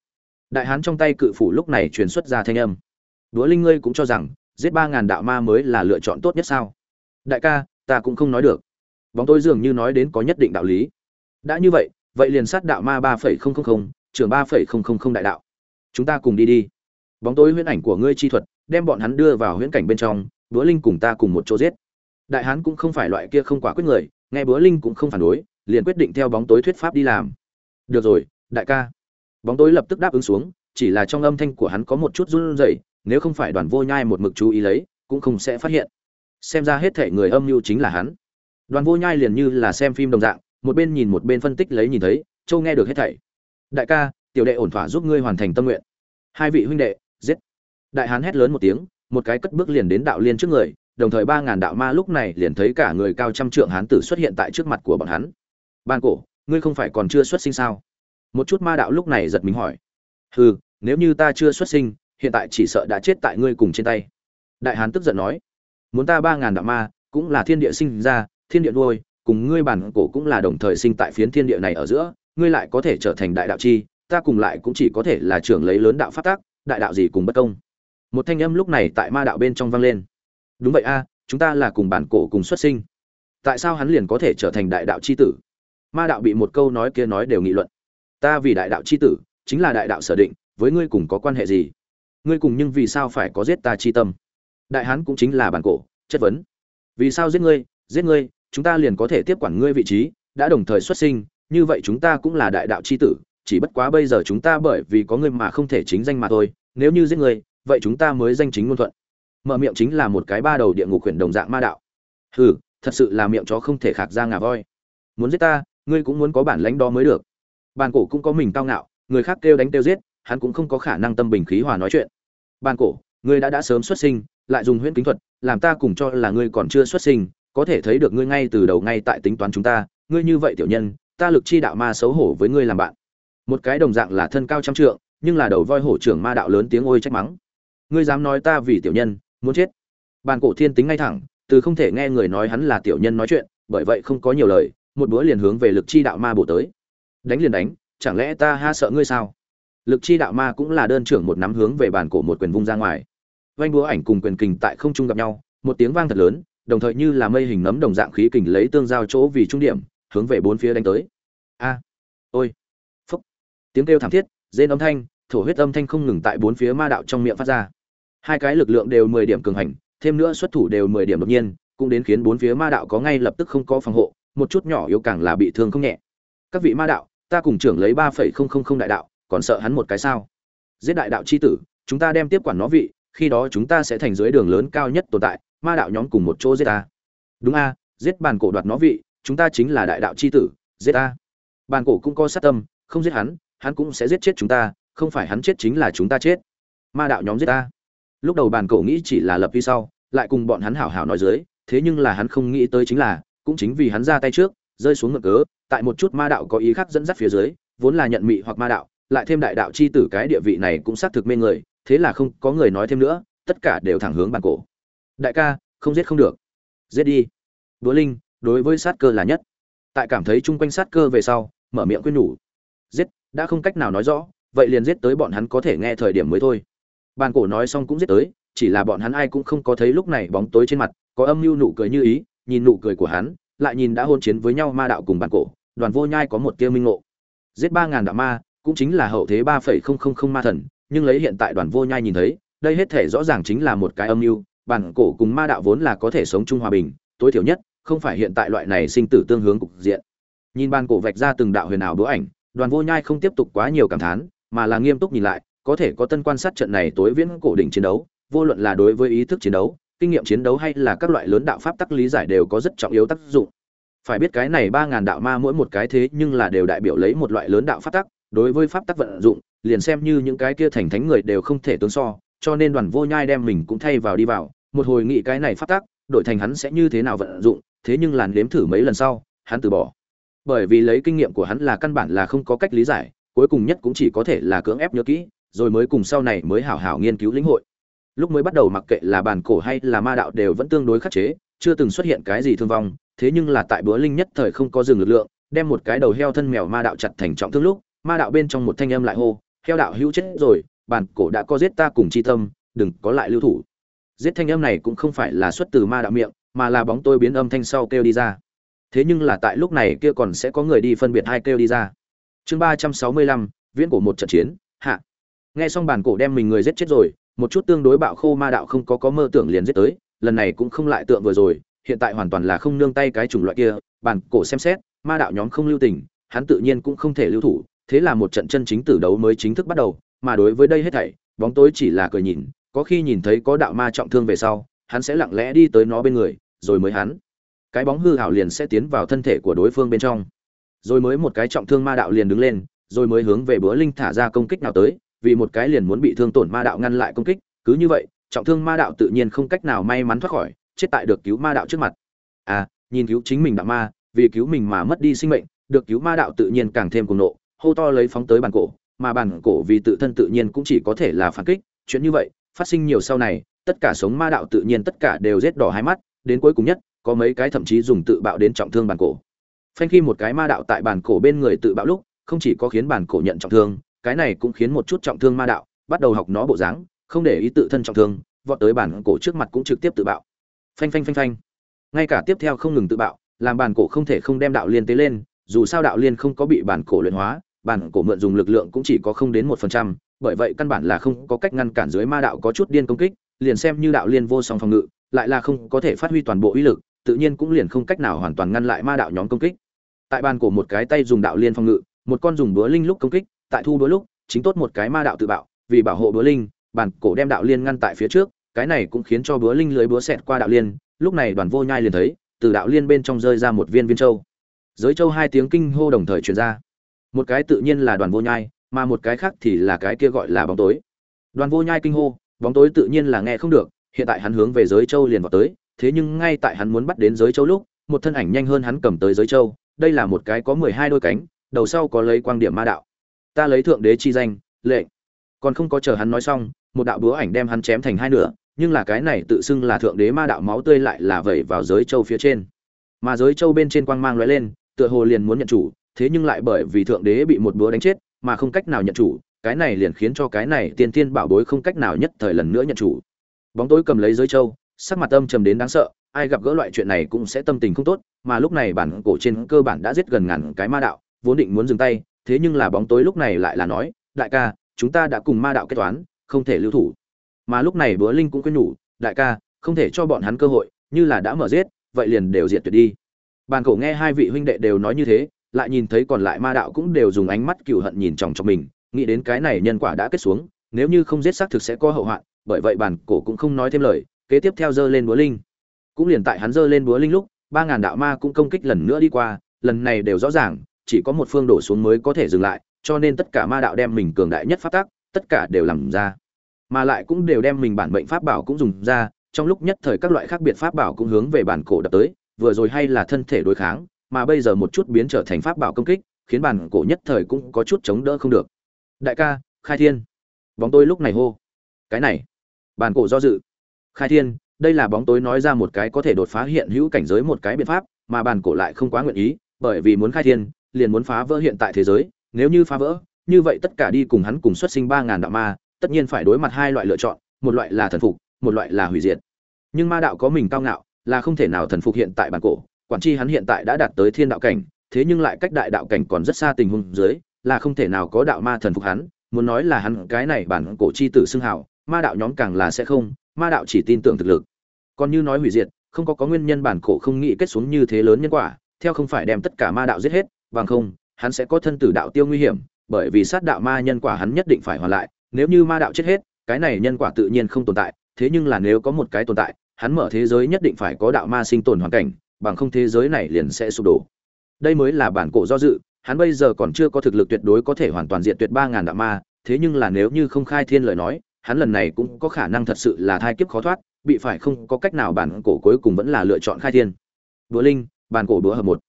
đại hán trong tay cự phủ lúc này truyền xuất ra thanh âm. Đúa linh ngươi cũng cho rằng, giết ba ngàn đạo ma mới là lựa chọn tốt nhất sao? Đại ca, ta cũng không nói được. Bóng tôi dường như nói đến có nhất định đạo lý. Đã như vậy vậy liền sát đạo ma ba phẩy không không không, trưởng ba phẩy không không không đại đạo. Chúng ta cùng đi đi. Bóng tối huyễn ảnh của ngươi chi thuật, đem bọn hắn đưa vào huyễn cảnh bên trong búa linh cùng ta cùng một chỗ giết. Đại hán cũng không phải loại kia không quả quyết người, nghe búa linh cũng không phản đối, liền quyết định theo bóng tối thuyết pháp đi làm. Được rồi, đại ca bóng tối lập tức đáp ứng xuống, chỉ là trong âm thanh của hắn có một chút run rẩy, nếu không phải đoàn vô nhai một mực chú ý lấy, cũng không sẽ phát hiện. Xem ra hết thể người âm mưu chính là hắn. Đoàn vô nhai liền như là xem phim đồng dạng, một bên nhìn một bên phân tích lấy nhìn thấy, châu nghe được hết thảy. Đại ca, tiểu đệ ổn thỏa giúp ngươi hoàn thành tâm nguyện. Hai vị huynh đệ, giết. Đại hán hét lớn một tiếng, một cái cất bước liền đến đạo liên trước người, đồng thời ba ngàn đạo ma lúc này liền thấy cả người cao trăm trượng hán tử xuất hiện tại trước mặt của bọn hắn. Ban cổ, ngươi không phải còn chưa xuất sinh sao? Một chút ma đạo lúc này giật mình hỏi. Hừ, nếu như ta chưa xuất sinh, hiện tại chỉ sợ đã chết tại ngươi cùng trên tay. Đại hán tức giận nói. Muốn ta ba ngàn đạo ma, cũng là thiên địa sinh ra, thiên địa nuôi, cùng ngươi bản cổ cũng là đồng thời sinh tại phiến thiên địa này ở giữa, ngươi lại có thể trở thành đại đạo chi, ta cùng lại cũng chỉ có thể là trưởng lấy lớn đạo phát tác đại đạo gì cùng bất công. Một thanh âm lúc này tại ma đạo bên trong vang lên. Đúng vậy a, chúng ta là cùng bản cổ cùng xuất sinh. Tại sao hắn liền có thể trở thành đại đạo c h i tử? Ma đạo bị một câu nói kia nói đều nghị luận ta vì đại đạo c h i tử, chính là đại đạo sở định, với ngươi cùng có quan hệ gì? Ngươi cùng nhưng vì sao phải có giết ta chi tâm? Đại hán cũng chính là bản cổ, chất vấn. Vì sao giết ngươi? Giết ngươi, chúng ta liền có thể tiếp quản ngươi vị trí, đã đồng thời xuất sinh, như vậy chúng ta cũng là đại đạo c h i tử, chỉ bất quá bây giờ chúng ta bởi vì có ngươi mà không thể chính danh mà thôi, nếu như giết ngươi, vậy chúng ta mới danh chính ngôn thuận. Mở miệng chính là một cái ba đầu địa ngục huyền đồng dạng ma đạo. Hừ, thật sự là miệng chó không thể khạc ra ngà voi. Muốn giết ta, ngươi cũng muốn có bản lãnh đó mới được bàn cổ cũng có mình cao ngạo, người khác kêu đánh kêu giết, hắn cũng không có khả năng tâm bình khí hòa nói chuyện. Bàn cổ, ngươi đã đã sớm xuất sinh, lại dùng huyễn kính thuật, làm ta cùng cho là ngươi còn chưa xuất sinh, có thể thấy được ngươi ngay từ đầu ngay tại tính toán chúng ta, ngươi như vậy tiểu nhân, ta lực chi đạo ma xấu hổ với ngươi làm bạn. Một cái đồng dạng là thân cao trăm trượng, nhưng là đầu voi hổ trưởng ma đạo lớn tiếng ôi trách mắng. Ngươi dám nói ta vì tiểu nhân, muốn chết. Bàn cổ thiên tính ngay thẳng, từ không thể nghe người nói hắn là tiểu nhân nói chuyện, bởi vậy không có nhiều lời, một bữa liền hướng về lực chi đạo ma bổ tới đánh liền đánh, chẳng lẽ ta ha sợ ngươi sao? Lực chi đạo ma cũng là đơn trưởng một nắm hướng về bàn cổ một quyền vung ra ngoài. Vanh búa ảnh cùng quyền kình tại không trung gặp nhau, một tiếng vang thật lớn, đồng thời như là mây hình nấm đồng dạng khí kình lấy tương giao chỗ vì trung điểm, hướng về bốn phía đánh tới. A, ôi, phúc. Tiếng kêu thảm thiết, rên âm thanh, thổ huyết âm thanh không ngừng tại bốn phía ma đạo trong miệng phát ra. Hai cái lực lượng đều mười điểm cường hành, thêm nữa xuất thủ đều mười điểm đột nhiên, cũng đến khiến bốn phía ma đạo có ngay lập tức không có phòng hộ, một chút nhỏ yếu càng là bị thương không nhẹ. Các vị ma đạo ta cùng trưởng lấy ba phẩy không không không đại đạo, còn sợ hắn một cái sao? Giết đại đạo c h i tử, chúng ta đem tiếp quản nó vị, khi đó chúng ta sẽ thành dưới đường lớn cao nhất tồn tại, ma đạo nhóm cùng một chỗ giết ta. Đúng a, giết bàn cổ đoạt nó vị, chúng ta chính là đại đạo c h i tử, giết ta. Bàn cổ cũng có sát tâm, không giết hắn hắn cũng sẽ giết chết chúng ta, không phải hắn chết chính là chúng ta chết. Ma đạo nhóm giết ta. Lúc đầu bàn cổ nghĩ chỉ là lập vi sau, lại cùng bọn hắn hảo hảo nói dưới, thế nhưng là hắn không nghĩ tới chính là, cũng chính vì hắn ra tay trước rơi xuống ngực cớ, tại một chút ma đạo có ý khác dẫn dắt phía dưới, vốn là nhận mị hoặc ma đạo, lại thêm đại đạo chi tử cái địa vị này cũng xác thực mê người, thế là không có người nói thêm nữa, tất cả đều thẳng hướng bàn cổ. Đại ca, không giết không được. Giết đi. Đúa linh, đối với sát cơ là nhất. Tại cảm thấy chung quanh sát cơ về sau, mở miệng khuyên nhủ. Giết, đã không cách nào nói rõ, vậy liền giết tới bọn hắn có thể nghe thời điểm mới thôi. Bàn cổ nói xong cũng giết tới, chỉ là bọn hắn ai cũng không có thấy lúc này bóng tối trên mặt, có âm mưu nụ cười như ý, nhìn nụ cười của hắn lại nhìn đã hôn chiến với nhau ma đạo cùng bản cổ đoàn vô nhai có một tia minh ngộ. Giết ba ngàn đạo ma cũng chính là hậu thế ba phẩy không không không ma thần nhưng lấy hiện tại đoàn vô nhai nhìn thấy đây hết thể rõ ràng chính là một cái âm mưu bản cổ cùng ma đạo vốn là có thể sống chung hòa bình tối thiểu nhất không phải hiện tại loại này sinh tử tương hướng cục diện. Nhìn bản cổ vạch ra từng đạo huyền ảo bữa ảnh đoàn vô nhai không tiếp tục quá nhiều cảm thán mà là nghiêm túc nhìn lại có thể có tân quan sát trận này tối viễn cổ đỉnh chiến đấu, vô luận là đối với ý thức chiến đấu, kinh nghiệm chiến đấu hay là các loại lớn đạo pháp tắc lý giải đều có rất trọng yếu tác dụng. Phải biết cái này 3000 đạo ma mỗi một cái thế nhưng là đều đại biểu lấy một loại lớn đạo pháp tắc, đối với pháp tắc vận dụng, liền xem như những cái kia thành thánh người đều không thể tốn so, cho nên đoàn vô nhai đem mình cũng thay vào đi vào, một hồi nghị cái này pháp tắc, đổi thành hắn sẽ như thế nào vận dụng, thế nhưng làn nếm thử mấy lần sau, hắn từ bỏ. Bởi vì lấy kinh nghiệm của hắn là căn bản là không có cách lý giải, cuối cùng nhất cũng chỉ có thể là cưỡng ép nhớ kỹ, rồi mới cùng sau này mới hảo hảo nghiên cứu lĩnh hội lúc mới bắt đầu mặc kệ là bản cổ hay là ma đạo đều vẫn tương đối khắc chế, chưa từng xuất hiện cái gì thương vong, thế nhưng là tại bữa linh nhất thời không có dừng lực lượng, đem một cái đầu heo thân mèo ma đạo chặt thành trọng thương lúc, ma đạo bên trong một thanh âm lại hô, heo đạo hữu chết rồi, bản cổ đã có giết ta cùng chi tâm, đừng có lại lưu thủ. Giết thanh âm này cũng không phải là xuất từ ma đạo miệng, mà là bóng tôi biến âm thanh sau kêu đi ra. Thế nhưng là tại lúc này kia còn sẽ có người đi phân biệt hai kêu đi ra. Chương ba trăm sáu mươi lăm, viễn cổ một trận chiến, hạ. Nghe xong bản cổ đem mình người giết chết rồi một chút tương đối bạo khô ma đạo không có có mơ tưởng liền giết tới, lần này cũng không lại tượng vừa rồi, hiện tại hoàn toàn là không nương tay cái chủng loại kia, bản cổ xem xét, ma đạo nhóm không lưu tình, hắn tự nhiên cũng không thể lưu thủ, thế là một trận chân chính tử đấu mới chính thức bắt đầu, mà đối với đây hết thảy, bóng tối chỉ là cười nhìn, có khi nhìn thấy có đạo ma trọng thương về sau, hắn sẽ lặng lẽ đi tới nó bên người, rồi mới hắn. Cái bóng hư hảo liền sẽ tiến vào thân thể của đối phương bên trong. Rồi mới một cái trọng thương ma đạo liền đứng lên, rồi mới hướng về bữa linh thả ra công kích nào tới vì một cái liền muốn bị thương tổn ma đạo ngăn lại công kích, cứ như vậy, trọng thương ma đạo tự nhiên không cách nào may mắn thoát khỏi, chết tại được cứu ma đạo trước mặt. À nhìn cứu chính mình đạo ma, vì cứu mình mà mất đi sinh mệnh, được cứu ma đạo tự nhiên càng thêm cuồng nộ, hô to lấy phóng tới bàn cổ, mà bàn cổ vì tự thân tự nhiên cũng chỉ có thể là phản kích, chuyện như vậy, phát sinh nhiều sau này, tất cả sống ma đạo tự nhiên tất cả đều rết đỏ hai mắt, đến cuối cùng nhất, có mấy cái thậm chí dùng tự bạo đến trọng thương bàn cổ. Phanh khi một cái ma đạo tại bàn cổ bên người tự bạo lúc, không chỉ có khiến bàn cổ nhận trọng thương cái này cũng khiến một chút trọng thương ma đạo bắt đầu học nó bộ dáng, không để ý tự thân trọng thương, vọt tới bản cổ trước mặt cũng trực tiếp tự bạo. Phanh phanh phanh phanh. Ngay cả tiếp theo không ngừng tự bạo, làm bản cổ không thể không đem đạo liên tế lên, dù sao đạo liên không có bị bản cổ luyện hóa, bản cổ mượn dùng lực lượng cũng chỉ có không đến một phần trăm, bởi vậy căn bản là không có cách ngăn cản dưới ma đạo có chút điên công kích, liền xem như đạo liên vô song phòng ngự, lại là không có thể phát huy toàn bộ uy lực, tự nhiên cũng liền không cách nào hoàn toàn ngăn lại ma đạo nhóm công kích. Tại bàn cổ một cái tay dùng đạo liên phòng ngự, một con dùng búa linh lúc công kích tại thu búa lúc, chính tốt một cái ma đạo tự bạo, vì bảo hộ búa linh, bản cổ đem đạo liên ngăn tại phía trước, cái này cũng khiến cho búa linh lưới búa xẹt qua đạo liên, lúc này đoàn vô nhai liền thấy, từ đạo liên bên trong rơi ra một viên viên châu. Giới châu hai tiếng kinh hô đồng thời truyền ra. Một cái tự nhiên là đoàn vô nhai, mà một cái khác thì là cái kia gọi là bóng tối. Đoàn vô nhai kinh hô, bóng tối tự nhiên là nghe không được, hiện tại hắn hướng về giới châu liền vào tới, thế nhưng ngay tại hắn muốn bắt đến giới châu lúc, một thân ảnh nhanh hơn hắn cầm tới giới châu, đây là một cái có mười hai đôi cánh, đầu sau có lấy quang điểm ma đạo ta lấy thượng đế chi danh lệnh còn không có chờ hắn nói xong, một đạo búa ảnh đem hắn chém thành hai nửa, nhưng là cái này tự xưng là thượng đế ma đạo máu tươi lại là vẩy vào giới châu phía trên. Mà giới châu bên trên quang mang lóe lên, tựa hồ liền muốn nhận chủ, thế nhưng lại bởi vì thượng đế bị một búa đánh chết, mà không cách nào nhận chủ, cái này liền khiến cho cái này tiên tiên bảo bối không cách nào nhất thời lần nữa nhận chủ. Bóng tối cầm lấy giới châu, sắc mặt âm trầm đến đáng sợ, ai gặp gỡ loại chuyện này cũng sẽ tâm tình không tốt, mà lúc này bản cổ trên cơ bản đã giết gần ngàn cái ma đạo, vốn định muốn dừng tay thế nhưng là bóng tối lúc này lại là nói, đại ca, chúng ta đã cùng ma đạo kết toán, không thể lưu thủ. Mà lúc này búa linh cũng quên nhủ, đại ca, không thể cho bọn hắn cơ hội, như là đã mở giết, vậy liền đều diệt tuyệt đi. Bàn cổ nghe hai vị huynh đệ đều nói như thế, lại nhìn thấy còn lại ma đạo cũng đều dùng ánh mắt cừu hận nhìn chòng chọc mình, nghĩ đến cái này nhân quả đã kết xuống, nếu như không giết xác thực sẽ có hậu hoạn, bởi vậy bàn cổ cũng không nói thêm lời, kế tiếp theo giơ lên búa linh. Cũng liền tại hắn giơ lên búa linh lúc, ba ngàn đạo ma cũng công kích lần nữa đi qua, lần này đều rõ ràng chỉ có một phương đổ xuống mới có thể dừng lại, cho nên tất cả ma đạo đem mình cường đại nhất pháp tác tất cả đều làm ra. Mà lại cũng đều đem mình bản mệnh pháp bảo cũng dùng ra, trong lúc nhất thời các loại khác biệt pháp bảo cũng hướng về bản cổ đập tới, vừa rồi hay là thân thể đối kháng, mà bây giờ một chút biến trở thành pháp bảo công kích, khiến bản cổ nhất thời cũng có chút chống đỡ không được. Đại ca, khai thiên. Bóng tôi lúc này hô. Cái này. Bản cổ do dự. Khai thiên, đây là bóng tối nói ra một cái có thể đột phá hiện hữu cảnh giới một cái biện pháp, mà bản cổ lại không quá nguyện ý, bởi vì muốn khai thiên liền muốn phá vỡ hiện tại thế giới, nếu như phá vỡ, như vậy tất cả đi cùng hắn cùng xuất sinh ba ngàn đạo ma, tất nhiên phải đối mặt hai loại lựa chọn, một loại là thần phục, một loại là hủy diệt. Nhưng ma đạo có mình cao ngạo, là không thể nào thần phục hiện tại bản cổ, quản chi hắn hiện tại đã đạt tới thiên đạo cảnh, thế nhưng lại cách đại đạo cảnh còn rất xa tình huống dưới, là không thể nào có đạo ma thần phục hắn, muốn nói là hắn cái này bản cổ chi tử xưng hào, ma đạo nhóm càng là sẽ không, ma đạo chỉ tin tưởng thực lực. Còn như nói hủy diệt, không có có nguyên nhân bản cổ không nghĩ kết xuống như thế lớn nhân quả, theo không phải đem tất cả ma đạo giết hết bằng không, hắn sẽ có thân tử đạo tiêu nguy hiểm, bởi vì sát đạo ma nhân quả hắn nhất định phải hoàn lại, nếu như ma đạo chết hết, cái này nhân quả tự nhiên không tồn tại, thế nhưng là nếu có một cái tồn tại, hắn mở thế giới nhất định phải có đạo ma sinh tồn hoàn cảnh, bằng không thế giới này liền sẽ sụp đổ. Đây mới là bản cổ do dự, hắn bây giờ còn chưa có thực lực tuyệt đối có thể hoàn toàn diệt tuyệt ba ngàn đạo ma, thế nhưng là nếu như không khai thiên lời nói, hắn lần này cũng có khả năng thật sự là thai kiếp khó thoát, bị phải không có cách nào bản cổ cuối cùng vẫn là lựa chọn khai thiên. Búa linh, bản cổ đũa hợp một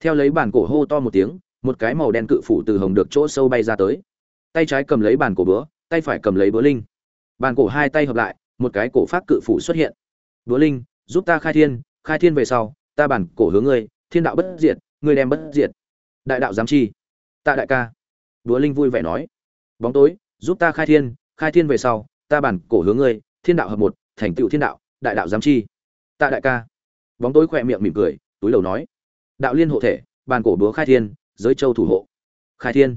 theo lấy bản cổ hô to một tiếng, một cái màu đen cự phủ từ hồng được chỗ sâu bay ra tới. Tay trái cầm lấy bàn cổ búa, tay phải cầm lấy búa linh. Bàn cổ hai tay hợp lại, một cái cổ phát cự phủ xuất hiện. Búa linh, giúp ta khai thiên khai thiên về sau, ta bản cổ hướng ngươi, thiên đạo bất diệt, ngươi đem bất diệt. Đại đạo giám chi. Tạ đại ca. Búa linh vui vẻ nói. Bóng tối, giúp ta khai thiên khai thiên về sau, ta bản cổ hướng ngươi, thiên đạo hợp một, thành tựu thiên đạo, đại đạo giám chi. Tạ đại ca. Bóng tối khỏe miệng mỉm cười, túi đầu nói đạo liên hộ thể, bàn cổ búa khai thiên, giới châu thủ hộ. Khai thiên.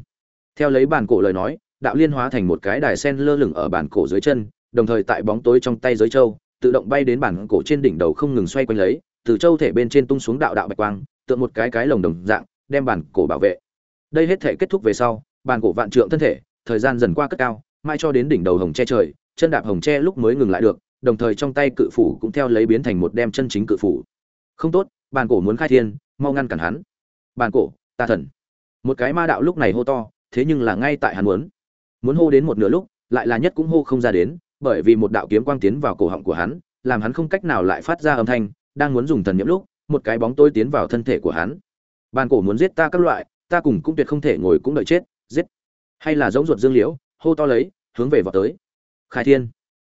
Theo lấy bàn cổ lời nói, đạo liên hóa thành một cái đài sen lơ lửng ở bàn cổ dưới chân, đồng thời tại bóng tối trong tay giới châu, tự động bay đến bàn cổ trên đỉnh đầu không ngừng xoay quanh lấy, từ châu thể bên trên tung xuống đạo đạo bạch quang, tượng một cái cái lồng đồng dạng, đem bàn cổ bảo vệ. Đây hết thể kết thúc về sau, bàn cổ vạn trượng thân thể, thời gian dần qua cất cao mai cho đến đỉnh đầu hồng che trời, chân đạp hồng che lúc mới ngừng lại được, đồng thời trong tay cự phủ cũng theo lấy biến thành một đem chân chính cự phủ. Không tốt, bàn cổ muốn khai thiên mau ngăn cản hắn. Bàn cổ, ta thần. Một cái ma đạo lúc này hô to, thế nhưng là ngay tại hắn muốn. Muốn hô đến một nửa lúc, lại là nhất cũng hô không ra đến, bởi vì một đạo kiếm quang tiến vào cổ họng của hắn, làm hắn không cách nào lại phát ra âm thanh, đang muốn dùng thần nhiễm lúc, một cái bóng tối tiến vào thân thể của hắn. Bàn cổ muốn giết ta các loại, ta cùng cũng tuyệt không thể ngồi cũng đợi chết, giết. Hay là giống ruột dương liễu, hô to lấy, hướng về vào tới. Khai thiên.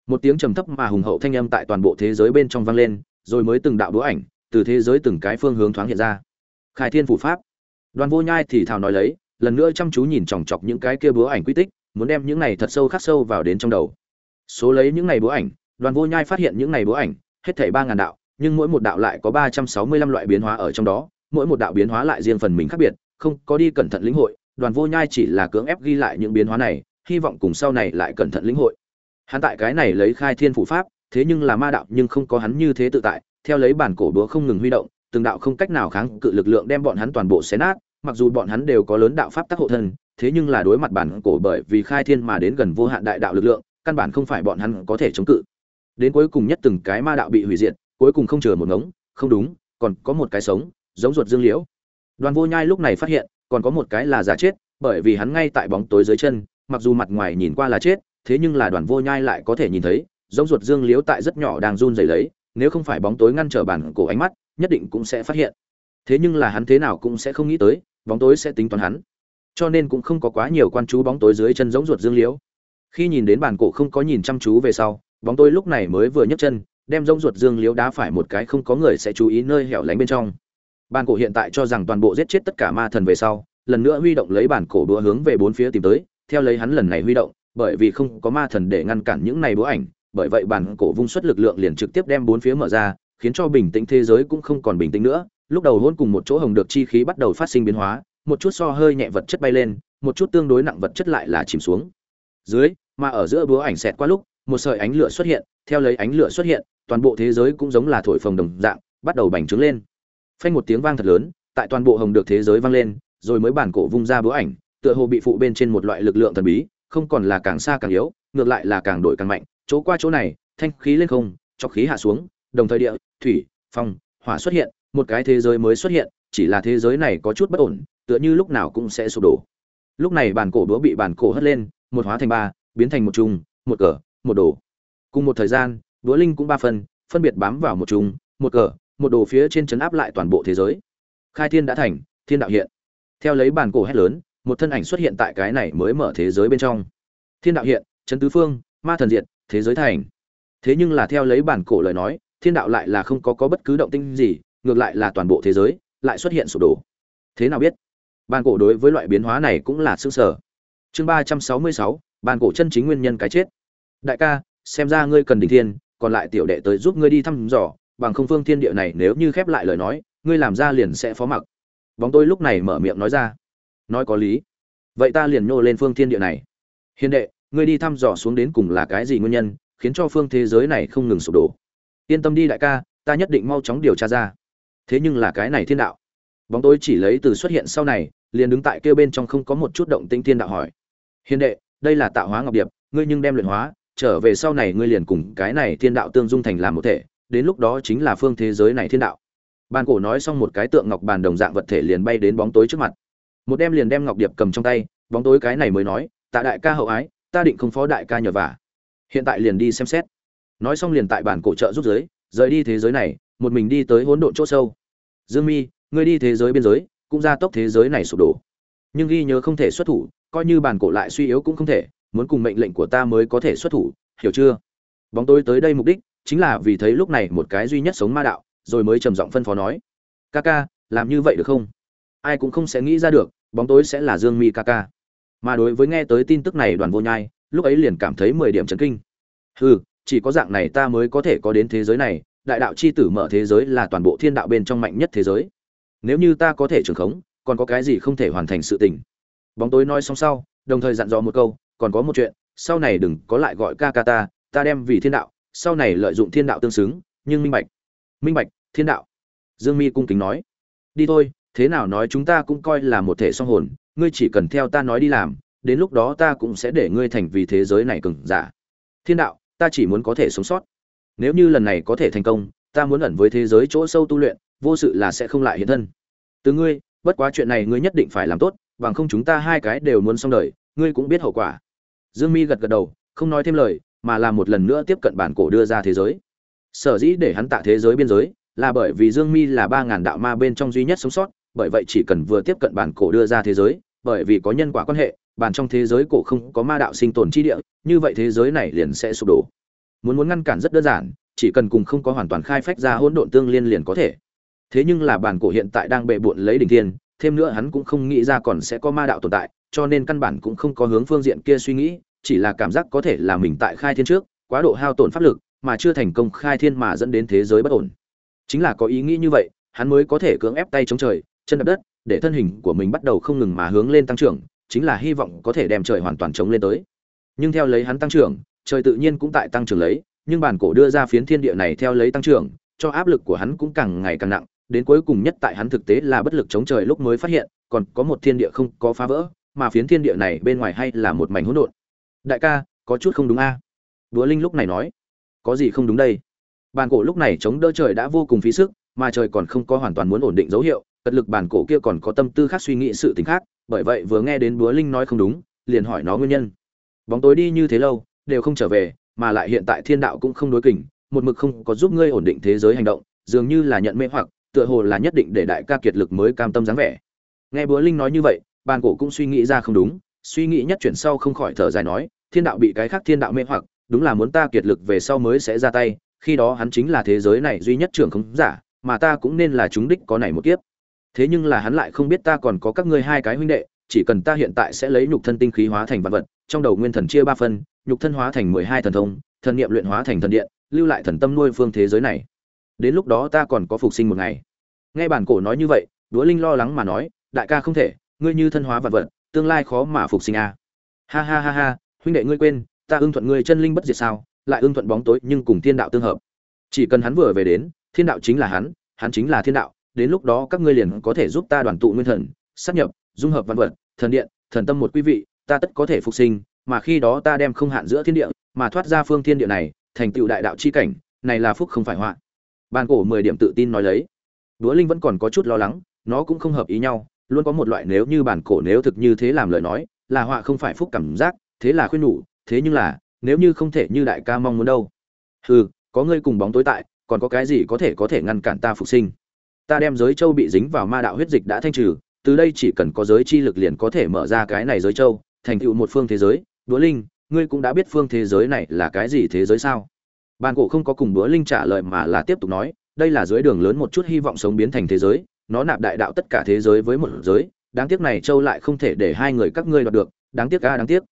Một tiếng trầm thấp mà hùng hậu thanh âm tại toàn bộ thế giới bên trong vang lên, rồi mới từng đạo đũa ảnh từ thế giới từng cái phương hướng thoáng hiện ra. Khai thiên phủ pháp. Đoàn vô nhai thì thào nói lấy, lần nữa chăm chú nhìn chòng chọc những cái kia búa ảnh quy tích, muốn đem những này thật sâu khắc sâu vào đến trong đầu. Số lấy những này búa ảnh, đoàn vô nhai phát hiện những này búa ảnh, hết thảy ba ngàn đạo, nhưng mỗi một đạo lại có ba trăm sáu mươi lăm loại biến hóa ở trong đó, mỗi một đạo biến hóa lại riêng phần mình khác biệt, không có đi cẩn thận lĩnh hội, đoàn vô nhai chỉ là cưỡng ép ghi lại những biến hóa này, hy vọng cùng sau này lại cẩn thận lĩnh hội. Hắn tại cái này lấy khai thiên phủ pháp, thế nhưng là ma đạo, nhưng không có hắn như thế tự tại theo lấy bản cổ đúa không ngừng huy động, từng đạo không cách nào kháng cự lực lượng đem bọn hắn toàn bộ xé nát, mặc dù bọn hắn đều có lớn đạo pháp tác hộ thân, thế nhưng là đối mặt bản cổ bởi vì khai thiên mà đến gần vô hạn đại đạo lực lượng, căn bản không phải bọn hắn có thể chống cự. Đến cuối cùng nhất từng cái ma đạo bị hủy diệt, cuối cùng không chờ một ngống, không đúng, còn có một cái sống, giống ruột dương liễu. Đoàn vô nhai lúc này phát hiện, còn có một cái là giả chết, bởi vì hắn ngay tại bóng tối dưới chân, mặc dù mặt ngoài nhìn qua là chết, thế nhưng là đoàn vô nhai lại có thể nhìn thấy, giống ruột dương liễu tại rất nhỏ đang run rẩy lấy nếu không phải bóng tối ngăn trở bản cổ ánh mắt, nhất định cũng sẽ phát hiện. Thế nhưng là hắn thế nào cũng sẽ không nghĩ tới, bóng tối sẽ tính toán hắn. Cho nên cũng không có quá nhiều quan chú bóng tối dưới chân giống ruột dương liễu. Khi nhìn đến bản cổ không có nhìn chăm chú về sau, bóng tối lúc này mới vừa nhấc chân, đem giống ruột dương liễu đá phải một cái không có người sẽ chú ý nơi hẻo lánh bên trong. Bản cổ hiện tại cho rằng toàn bộ giết chết tất cả ma thần về sau, lần nữa huy động lấy bản cổ đũa hướng về bốn phía tìm tới, theo lấy hắn lần này huy động, bởi vì không có ma thần để ngăn cản những này búa ảnh bởi vậy bản cổ vung xuất lực lượng liền trực tiếp đem bốn phía mở ra, khiến cho bình tĩnh thế giới cũng không còn bình tĩnh nữa. Lúc đầu hỗn cùng một chỗ hồng được chi khí bắt đầu phát sinh biến hóa, một chút so hơi nhẹ vật chất bay lên, một chút tương đối nặng vật chất lại là chìm xuống. Dưới, mà ở giữa búa ảnh xẹt qua lúc, một sợi ánh lửa xuất hiện, theo lấy ánh lửa xuất hiện, toàn bộ thế giới cũng giống là thổi phồng đồng dạng, bắt đầu bành trướng lên. Phanh một tiếng vang thật lớn, tại toàn bộ hồng được thế giới vang lên, rồi mới bản cổ vung ra búa ảnh, tựa hồ bị phụ bên trên một loại lực lượng thần bí, không còn là càng xa càng yếu, ngược lại là càng đổi càng mạnh chỗ qua chỗ này thanh khí lên không cho khí hạ xuống đồng thời địa thủy phong hỏa xuất hiện một cái thế giới mới xuất hiện chỉ là thế giới này có chút bất ổn tựa như lúc nào cũng sẽ sụp đổ. Lúc này bản cổ đũa bị bản cổ hất lên một hóa thành ba biến thành một trùng, một cờ một đồ. Cùng một thời gian đũa linh cũng ba phần phân biệt bám vào một trùng, một cờ một đồ phía trên chấn áp lại toàn bộ thế giới. Khai thiên đã thành thiên đạo hiện. Theo lấy bản cổ hét lớn một thân ảnh xuất hiện tại cái này mới mở thế giới bên trong. Thiên đạo hiện chấn tứ phương ma thần diệt thế giới thành. Thế nhưng là theo lấy bản cổ lời nói, thiên đạo lại là không có có bất cứ động tinh gì, ngược lại là toàn bộ thế giới lại xuất hiện sụp đổ. Thế nào biết? Bản cổ đối với loại biến hóa này cũng là xương sở chương ba trăm sáu mươi sáu, bản cổ chân chính nguyên nhân cái chết. Đại ca, xem ra ngươi cần đình thiên, còn lại tiểu đệ tới giúp ngươi đi thăm dò, bằng không phương thiên địa này nếu như khép lại lời nói, ngươi làm ra liền sẽ phó mặc. Bóng tôi lúc này mở miệng nói ra. Nói có lý. Vậy ta liền nhô lên phương thiên địa này. Hiền đệ ngươi đi thăm dò xuống đến cùng là cái gì nguyên nhân, khiến cho phương thế giới này không ngừng sụp đổ. Yên tâm đi đại ca, ta nhất định mau chóng điều tra ra. Thế nhưng là cái này thiên đạo. Bóng tối chỉ lấy từ xuất hiện sau này, liền đứng tại kêu bên trong không có một chút động tinh thiên đạo hỏi. Hiền đệ, đây là tạo hóa ngọc điệp, ngươi nhưng đem luyện hóa, trở về sau này ngươi liền cùng cái này thiên đạo tương dung thành làm một thể, đến lúc đó chính là phương thế giới này thiên đạo. Bàn cổ nói xong một cái tượng ngọc bàn đồng dạng vật thể liền bay đến bóng tối trước mặt. Một đem liền đem ngọc điệp cầm trong tay, bóng tối cái này mới nói, tạ đại ca hậu ái ta định không phó đại ca nhờ vả. Hiện tại liền đi xem xét. Nói xong liền tại bản cổ trợ rút giới, rời đi thế giới này, một mình đi tới hỗn độn chỗ sâu. Dương mi, ngươi đi thế giới biên giới, cũng ra tốc thế giới này sụp đổ. Nhưng ghi nhớ không thể xuất thủ, coi như bản cổ lại suy yếu cũng không thể, muốn cùng mệnh lệnh của ta mới có thể xuất thủ, hiểu chưa? Bóng tối tới đây mục đích, chính là vì thấy lúc này một cái duy nhất sống ma đạo, rồi mới trầm giọng phân phó nói. Ca ca làm như vậy được không? Ai cũng không sẽ nghĩ ra được, bóng tối sẽ là dương mi ca ca mà đối với nghe tới tin tức này đoàn vô nhai, lúc ấy liền cảm thấy mười điểm chấn kinh. Hừ, chỉ có dạng này ta mới có thể có đến thế giới này, đại đạo c h i tử mở thế giới là toàn bộ thiên đạo bên trong mạnh nhất thế giới. Nếu như ta có thể trường khống, còn có cái gì không thể hoàn thành sự tình? Bóng tối nói xong sau, đồng thời dặn dò một câu, còn có một chuyện, sau này đừng có lại gọi ca ca ta ta đem vì thiên đạo, sau này lợi dụng thiên đạo tương xứng, nhưng minh bạch. Minh bạch, thiên đạo. Dương mi cung kính nói. Đi thôi, thế nào nói chúng ta cũng coi là một thể song hồn ngươi chỉ cần theo ta nói đi làm, đến lúc đó ta cũng sẽ để ngươi thành vì thế giới này cừng giả. Thiên đạo, ta chỉ muốn có thể sống sót. Nếu như lần này có thể thành công, ta muốn ẩn với thế giới chỗ sâu tu luyện, vô sự là sẽ không lại hiện thân. Từ ngươi, bất quá chuyện này ngươi nhất định phải làm tốt, bằng không chúng ta hai cái đều muốn xong đời, ngươi cũng biết hậu quả. Dương mi gật gật đầu, không nói thêm lời, mà là một lần nữa tiếp cận bản cổ đưa ra thế giới. Sở dĩ để hắn tạ thế giới biên giới, là bởi vì dương mi là ba ngàn đạo ma bên trong duy nhất sống sót, bởi vậy chỉ cần vừa tiếp cận bản cổ đưa ra thế giới bởi vì có nhân quả quan hệ bản trong thế giới cổ không có ma đạo sinh tồn chi địa, như vậy thế giới này liền sẽ sụp đổ. Muốn muốn ngăn cản rất đơn giản, chỉ cần cùng không có hoàn toàn khai phách ra hỗn độn tương liên liền có thể. Thế nhưng là bản cổ hiện tại đang bệ bội lấy đỉnh thiên, thêm nữa hắn cũng không nghĩ ra còn sẽ có ma đạo tồn tại, cho nên căn bản cũng không có hướng phương diện kia suy nghĩ, chỉ là cảm giác có thể là mình tại khai thiên trước, quá độ hao tổn pháp lực, mà chưa thành công khai thiên mà dẫn đến thế giới bất ổn. Chính là có ý nghĩ như vậy, hắn mới có thể cưỡng ép tay chống trời, chân đập đất để thân hình của mình bắt đầu không ngừng mà hướng lên tăng trưởng, chính là hy vọng có thể đem trời hoàn toàn chống lên tới. Nhưng theo lấy hắn tăng trưởng, trời tự nhiên cũng tại tăng trưởng lấy, nhưng bản cổ đưa ra phiến thiên địa này theo lấy tăng trưởng, cho áp lực của hắn cũng càng ngày càng nặng, đến cuối cùng nhất tại hắn thực tế là bất lực chống trời lúc mới phát hiện, còn có một thiên địa không có phá vỡ, mà phiến thiên địa này bên ngoài hay là một mảnh hỗn độn. Đại ca, có chút không đúng a. À? đúa linh lúc này nói, có gì không đúng đây? Bàn cổ lúc này chống đỡ trời đã vô cùng phí sức, mà trời còn không có hoàn toàn muốn ổn định dấu hiệu cật lực bản cổ kia còn có tâm tư khác suy nghĩ sự tình khác, bởi vậy vừa nghe đến búa linh nói không đúng, liền hỏi nó nguyên nhân. Bóng tối đi như thế lâu, đều không trở về, mà lại hiện tại thiên đạo cũng không đối kình, một mực không có giúp ngươi ổn định thế giới hành động, dường như là nhận mê hoặc, tựa hồ là nhất định để đại ca kiệt lực mới cam tâm dáng vẻ. Nghe búa linh nói như vậy bàn cổ cũng suy nghĩ ra không đúng, suy nghĩ nhất chuyển sau không khỏi thở dài nói, thiên đạo bị cái khác thiên đạo mê hoặc, đúng là muốn ta kiệt lực về sau mới sẽ ra tay, khi đó hắn chính là thế giới này duy nhất trưởng không giả, mà ta cũng nên là chúng đích có này một kiếp thế nhưng là hắn lại không biết ta còn có các ngươi hai cái huynh đệ, chỉ cần ta hiện tại sẽ lấy nhục thân tinh khí hóa thành vật vật, trong đầu nguyên thần chia ba phân, nhục thân hóa thành mười hai thần thông, thần niệm luyện hóa thành thần điện, lưu lại thần tâm nuôi phương thế giới này. Đến lúc đó ta còn có phục sinh một ngày. Nghe bản cổ nói như vậy đúa linh lo lắng mà nói, đại ca không thể, ngươi như thân hóa vật vật, tương lai khó mà phục sinh a ha ha ha ha, huynh đệ ngươi quên, ta ưng thuận ngươi chân linh bất diệt sao, lại ưng thuận bóng tối nhưng cùng thiên đạo tương hợp. Chỉ cần hắn vừa về đến, thiên đạo chính là hắn hắn chính là thiên đạo đến lúc đó các ngươi liền có thể giúp ta đoàn tụ nguyên thần sáp nhập, dung hợp văn vật, thần điện, thần tâm một quý vị, ta tất có thể phục sinh, mà khi đó ta đem không hạn giữa thiên địa, mà thoát ra phương thiên địa này, thành tựu đại đạo chi cảnh, này là phúc không phải họa. Bàn cổ mười điểm tự tin nói lấy. Đúa linh vẫn còn có chút lo lắng, nó cũng không hợp ý nhau, luôn có một loại nếu như bản cổ nếu thực như thế làm lời nói, là họa không phải phúc cảm giác, thế là khuyên nhủ, thế nhưng là, nếu như không thể như đại ca mong muốn đâu. Hừ, có ngươi cùng bóng tối tại, còn có cái gì có thể có thể ngăn cản ta phục sinh? Ta đem giới châu bị dính vào ma đạo huyết dịch đã thanh trừ, từ đây chỉ cần có giới chi lực liền có thể mở ra cái này giới châu, thành tựu một phương thế giới. Đũa linh, ngươi cũng đã biết phương thế giới này là cái gì thế giới sao? Bàn cổ không có cùng đũa linh trả lời mà là tiếp tục nói, đây là dưới đường lớn một chút hy vọng sống biến thành thế giới, nó nạp đại đạo tất cả thế giới với một giới, đáng tiếc này châu lại không thể để hai người các ngươi đoạt được, đáng tiếc ca đáng tiếc.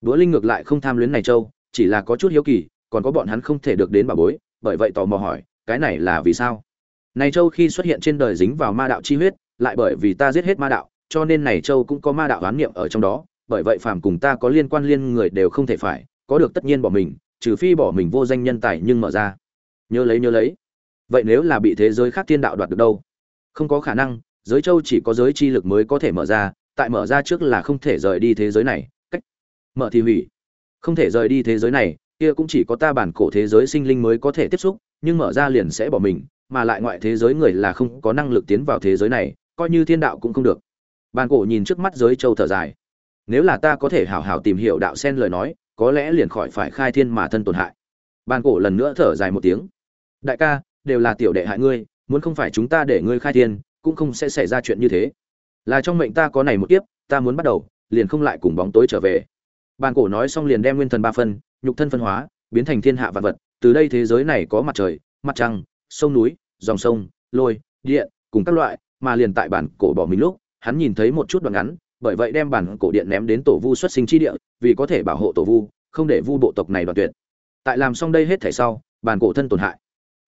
Đũa linh ngược lại không tham luyến này châu, chỉ là có chút hiếu kỳ, còn có bọn hắn không thể được đến bà bối, bởi vậy tò mò hỏi, cái này là vì sao? Này châu khi xuất hiện trên đời dính vào ma đạo chi huyết, lại bởi vì ta giết hết ma đạo, cho nên này châu cũng có ma đạo oán niệm ở trong đó, bởi vậy phàm cùng ta có liên quan liên người đều không thể phải, có được tất nhiên bỏ mình, trừ phi bỏ mình vô danh nhân tài nhưng mở ra. Nhớ lấy nhớ lấy. Vậy nếu là bị thế giới khác thiên đạo đoạt được đâu? Không có khả năng, giới châu chỉ có giới chi lực mới có thể mở ra, tại mở ra trước là không thể rời đi thế giới này, cách mở thì hủy. Không thể rời đi thế giới này, kia cũng chỉ có ta bản cổ thế giới sinh linh mới có thể tiếp xúc, nhưng mở ra liền sẽ bỏ mình mà lại ngoại thế giới người là không có năng lực tiến vào thế giới này, coi như thiên đạo cũng không được. Bàn cổ nhìn trước mắt giới châu thở dài. Nếu là ta có thể hảo hảo tìm hiểu đạo sen lời nói, có lẽ liền khỏi phải khai thiên mà thân tổn hại. Bàn cổ lần nữa thở dài một tiếng. Đại ca, đều là tiểu đệ hại ngươi, muốn không phải chúng ta để ngươi khai thiên, cũng không sẽ xảy ra chuyện như thế. Là trong mệnh ta có này một kiếp, ta muốn bắt đầu, liền không lại cùng bóng tối trở về. Bàn cổ nói xong liền đem nguyên thần ba phân, nhục thân phân hóa, biến thành thiên hạ vạn vật, từ đây thế giới này có mặt trời, mặt trăng sông núi, dòng sông, lôi, điện, cùng các loại, mà liền tại bản cổ bỏ mình lúc, hắn nhìn thấy một chút đoạn ngắn, bởi vậy đem bản cổ điện ném đến tổ vu xuất sinh chi địa, vì có thể bảo hộ tổ vu, không để vu bộ tộc này đoạn tuyệt. Tại làm xong đây hết thể sau, bản cổ thân tổn hại.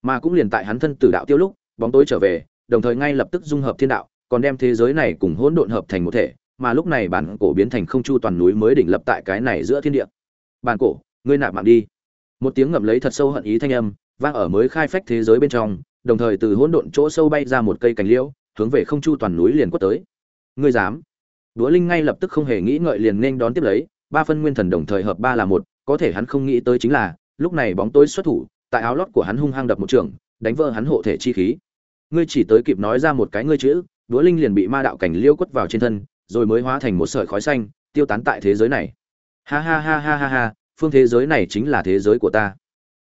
Mà cũng liền tại hắn thân tử đạo tiêu lúc, bóng tối trở về, đồng thời ngay lập tức dung hợp thiên đạo, còn đem thế giới này cùng hỗn độn hợp thành một thể, mà lúc này bản cổ biến thành không chu toàn núi mới đỉnh lập tại cái này giữa thiên địa. Bản cổ, ngươi nạp mạng đi. Một tiếng ngậm lấy thật sâu hận ý thanh âm vang ở mới khai phách thế giới bên trong, đồng thời từ hỗn độn chỗ sâu bay ra một cây cành liễu, hướng về không chu toàn núi liền quất tới. Ngươi dám? Đúa linh ngay lập tức không hề nghĩ ngợi liền nên đón tiếp lấy, ba phân nguyên thần đồng thời hợp ba là một, có thể hắn không nghĩ tới chính là, lúc này bóng tối xuất thủ, tại áo lót của hắn hung hăng đập một trường, đánh vỡ hắn hộ thể chi khí. Ngươi chỉ tới kịp nói ra một cái ngươi chữ, đúa linh liền bị ma đạo cảnh liêu quất vào trên thân, rồi mới hóa thành một sợi khói xanh, tiêu tán tại thế giới này. Ha ha ha ha ha ha, phương thế giới này chính là thế giới của ta.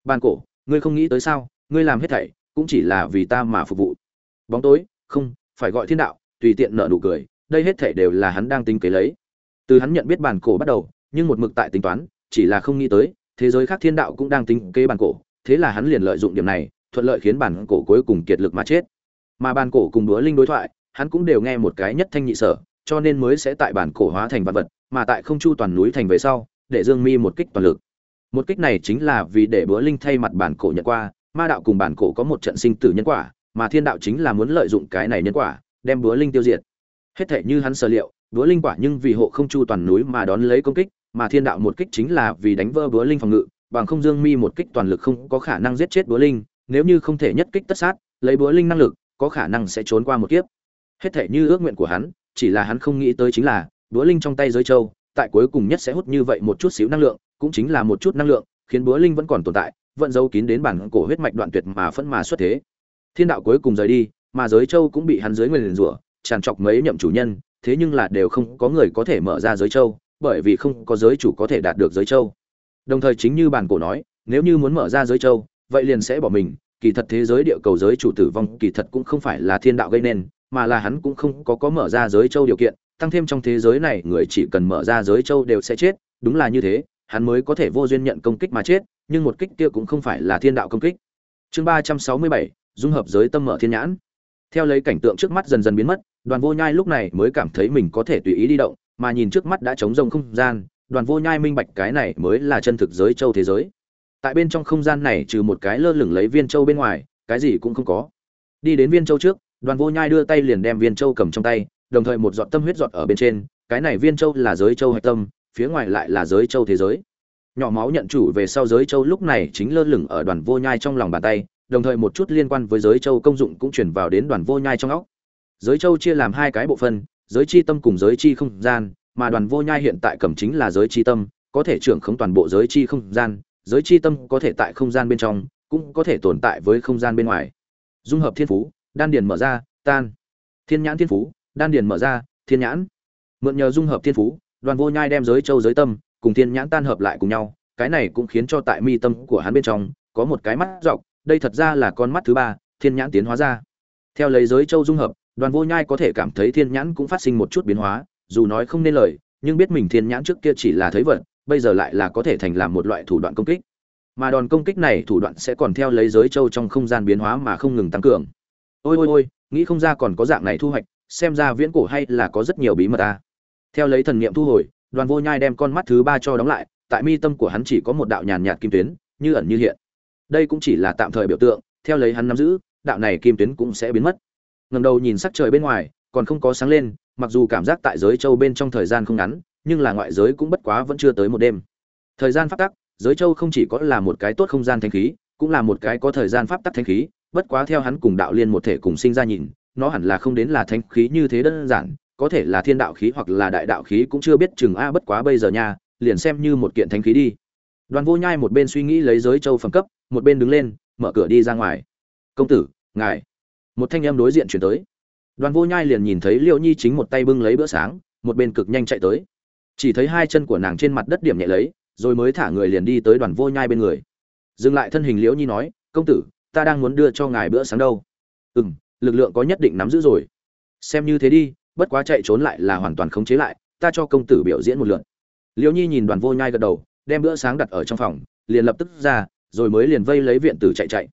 Ban cổ ngươi không nghĩ tới sao, ngươi làm hết thảy cũng chỉ là vì ta mà phục vụ. Bóng tối, không, phải gọi thiên đạo, tùy tiện nợ nụ cười, đây hết thảy đều là hắn đang tính kế lấy. Từ hắn nhận biết bản cổ bắt đầu, nhưng một mực tại tính toán, chỉ là không nghĩ tới, thế giới khác thiên đạo cũng đang tính kế bản cổ, thế là hắn liền lợi dụng điểm này, thuận lợi khiến bản cổ cuối cùng kiệt lực mà chết. Mà bản cổ cùng đúa linh đối thoại, hắn cũng đều nghe một cái nhất thanh nhị sở, cho nên mới sẽ tại bản cổ hóa thành vật vật, mà tại không chu toàn núi thành về sau, để dương mi một kích toàn lực một kích này chính là vì để búa linh thay mặt bản cổ nhận qua ma đạo cùng bản cổ có một trận sinh tử nhân quả, mà thiên đạo chính là muốn lợi dụng cái này nhân quả, đem búa linh tiêu diệt. Hết thể như hắn sở liệu búa linh quả nhưng vì hộ không chu toàn núi mà đón lấy công kích, mà thiên đạo một kích chính là vì đánh vỡ búa linh phòng ngự, bằng không dương mi một kích toàn lực không có khả năng giết chết búa linh, nếu như không thể nhất kích tất sát, lấy búa linh năng lực, có khả năng sẽ trốn qua một kiếp. Hết thể như ước nguyện của hắn, chỉ là hắn không nghĩ tới chính là búa linh trong tay giới châu tại cuối cùng nhất sẽ hút như vậy một chút xíu năng lượng, cũng chính là một chút năng lượng, khiến búa linh vẫn còn tồn tại, vẫn giấu kín đến bản cổ huyết mạch đoạn tuyệt mà phẫn mà xuất thế. Thiên đạo cuối cùng rời đi, mà giới châu cũng bị hắn dưới nguyên rủa, tràn trọc mấy nhậm chủ nhân, thế nhưng là đều không có người có thể mở ra giới châu, bởi vì không có giới chủ có thể đạt được giới châu. Đồng thời chính như bản cổ nói, nếu như muốn mở ra giới châu, vậy liền sẽ bỏ mình, kỳ thật thế giới địa cầu giới chủ tử vong kỳ thật cũng không phải là thiên đạo gây nên, mà là hắn cũng không có có mở ra giới châu điều kiện tăng thêm trong thế giới này, người chỉ cần mở ra giới châu đều sẽ chết. Đúng là như thế, hắn mới có thể vô duyên nhận công kích mà chết, nhưng một kích kia cũng không phải là thiên đạo công kích. Chương ba trăm sáu mươi bảy, dung hợp giới tâm mở thiên nhãn. Theo lấy cảnh tượng trước mắt dần dần biến mất, đoàn vô nhai lúc này mới cảm thấy mình có thể tùy ý đi động, mà nhìn trước mắt đã trống rỗng không gian, đoàn vô nhai minh bạch cái này mới là chân thực giới châu thế giới. Tại bên trong không gian này trừ một cái lơ lửng lấy viên châu bên ngoài, cái gì cũng không có. Đi đến viên châu trước, đoàn vô nhai đưa tay liền đem viên châu cầm trong tay đồng thời một giọt tâm huyết giọt ở bên trên, cái này viên châu là giới châu hạch tâm, phía ngoài lại là giới châu thế giới. Nhỏ máu nhận chủ về sau giới châu lúc này chính lơ lửng ở đoàn vô nhai trong lòng bàn tay, đồng thời một chút liên quan với giới châu công dụng cũng chuyển vào đến đoàn vô nhai trong óc. Giới châu chia làm hai cái bộ phận, giới chi tâm cùng giới chi không gian, mà đoàn vô nhai hiện tại cầm chính là giới chi tâm, có thể trưởng khống toàn bộ giới chi không gian, giới chi tâm có thể tại không gian bên trong, cũng có thể tồn tại với không gian bên ngoài. Dung hợp thiên phú, đan điền mở ra, tan. Thiên nhãn thiên phú đan điền mở ra, thiên nhãn. Mượn nhờ dung hợp thiên phú, đoàn vô nhai đem giới châu giới tâm cùng thiên nhãn tan hợp lại cùng nhau, cái này cũng khiến cho tại mi tâm của hắn bên trong có một cái mắt dọc, đây thật ra là con mắt thứ ba, thiên nhãn tiến hóa ra. Theo lấy giới châu dung hợp, đoàn vô nhai có thể cảm thấy thiên nhãn cũng phát sinh một chút biến hóa, dù nói không nên lời, nhưng biết mình thiên nhãn trước kia chỉ là thấy vật, bây giờ lại là có thể thành làm một loại thủ đoạn công kích. Mà đòn công kích này thủ đoạn sẽ còn theo lấy giới châu trong không gian biến hóa mà không ngừng tăng cường. Ôi ôi ôi, nghĩ không ra còn có dạng này thu hoạch xem ra viễn cổ hay là có rất nhiều bí mật ta. Theo lấy thần niệm thu hồi, đoàn vô nhai đem con mắt thứ ba cho đóng lại, tại mi tâm của hắn chỉ có một đạo nhàn nhạt kim tuyến, như ẩn như hiện. Đây cũng chỉ là tạm thời biểu tượng, theo lấy hắn nắm giữ, đạo này kim tuyến cũng sẽ biến mất. Ngầm đầu nhìn sắc trời bên ngoài, còn không có sáng lên, mặc dù cảm giác tại giới châu bên trong thời gian không ngắn, nhưng là ngoại giới cũng bất quá vẫn chưa tới một đêm. Thời gian pháp tắc, giới châu không chỉ có là một cái tốt không gian thanh khí, cũng là một cái có thời gian pháp tắc thanh khí, bất quá theo hắn cùng đạo liên một thể cùng sinh ra nhìn nó hẳn là không đến là thanh khí như thế đơn giản, có thể là thiên đạo khí hoặc là đại đạo khí cũng chưa biết chừng a, bất quá bây giờ nha, liền xem như một kiện thanh khí đi. Đoàn vô nhai một bên suy nghĩ lấy giới châu phẩm cấp, một bên đứng lên, mở cửa đi ra ngoài. Công tử, ngài. Một thanh em đối diện chuyển tới. Đoàn vô nhai liền nhìn thấy liễu nhi chính một tay bưng lấy bữa sáng, một bên cực nhanh chạy tới. Chỉ thấy hai chân của nàng trên mặt đất điểm nhẹ lấy, rồi mới thả người liền đi tới đoàn vô nhai bên người. Dừng lại thân hình liễu nhi nói, công tử, ta đang muốn đưa cho ngài bữa sáng đâu. Ừ m lực lượng có nhất định nắm giữ rồi. Xem như thế đi, bất quá chạy trốn lại là hoàn toàn khống chế lại, ta cho công tử biểu diễn một lượt. Liễu nhi nhìn đoàn vô nhai gật đầu, đem bữa sáng đặt ở trong phòng, liền lập tức ra, rồi mới liền vây lấy viện tử chạy chạy.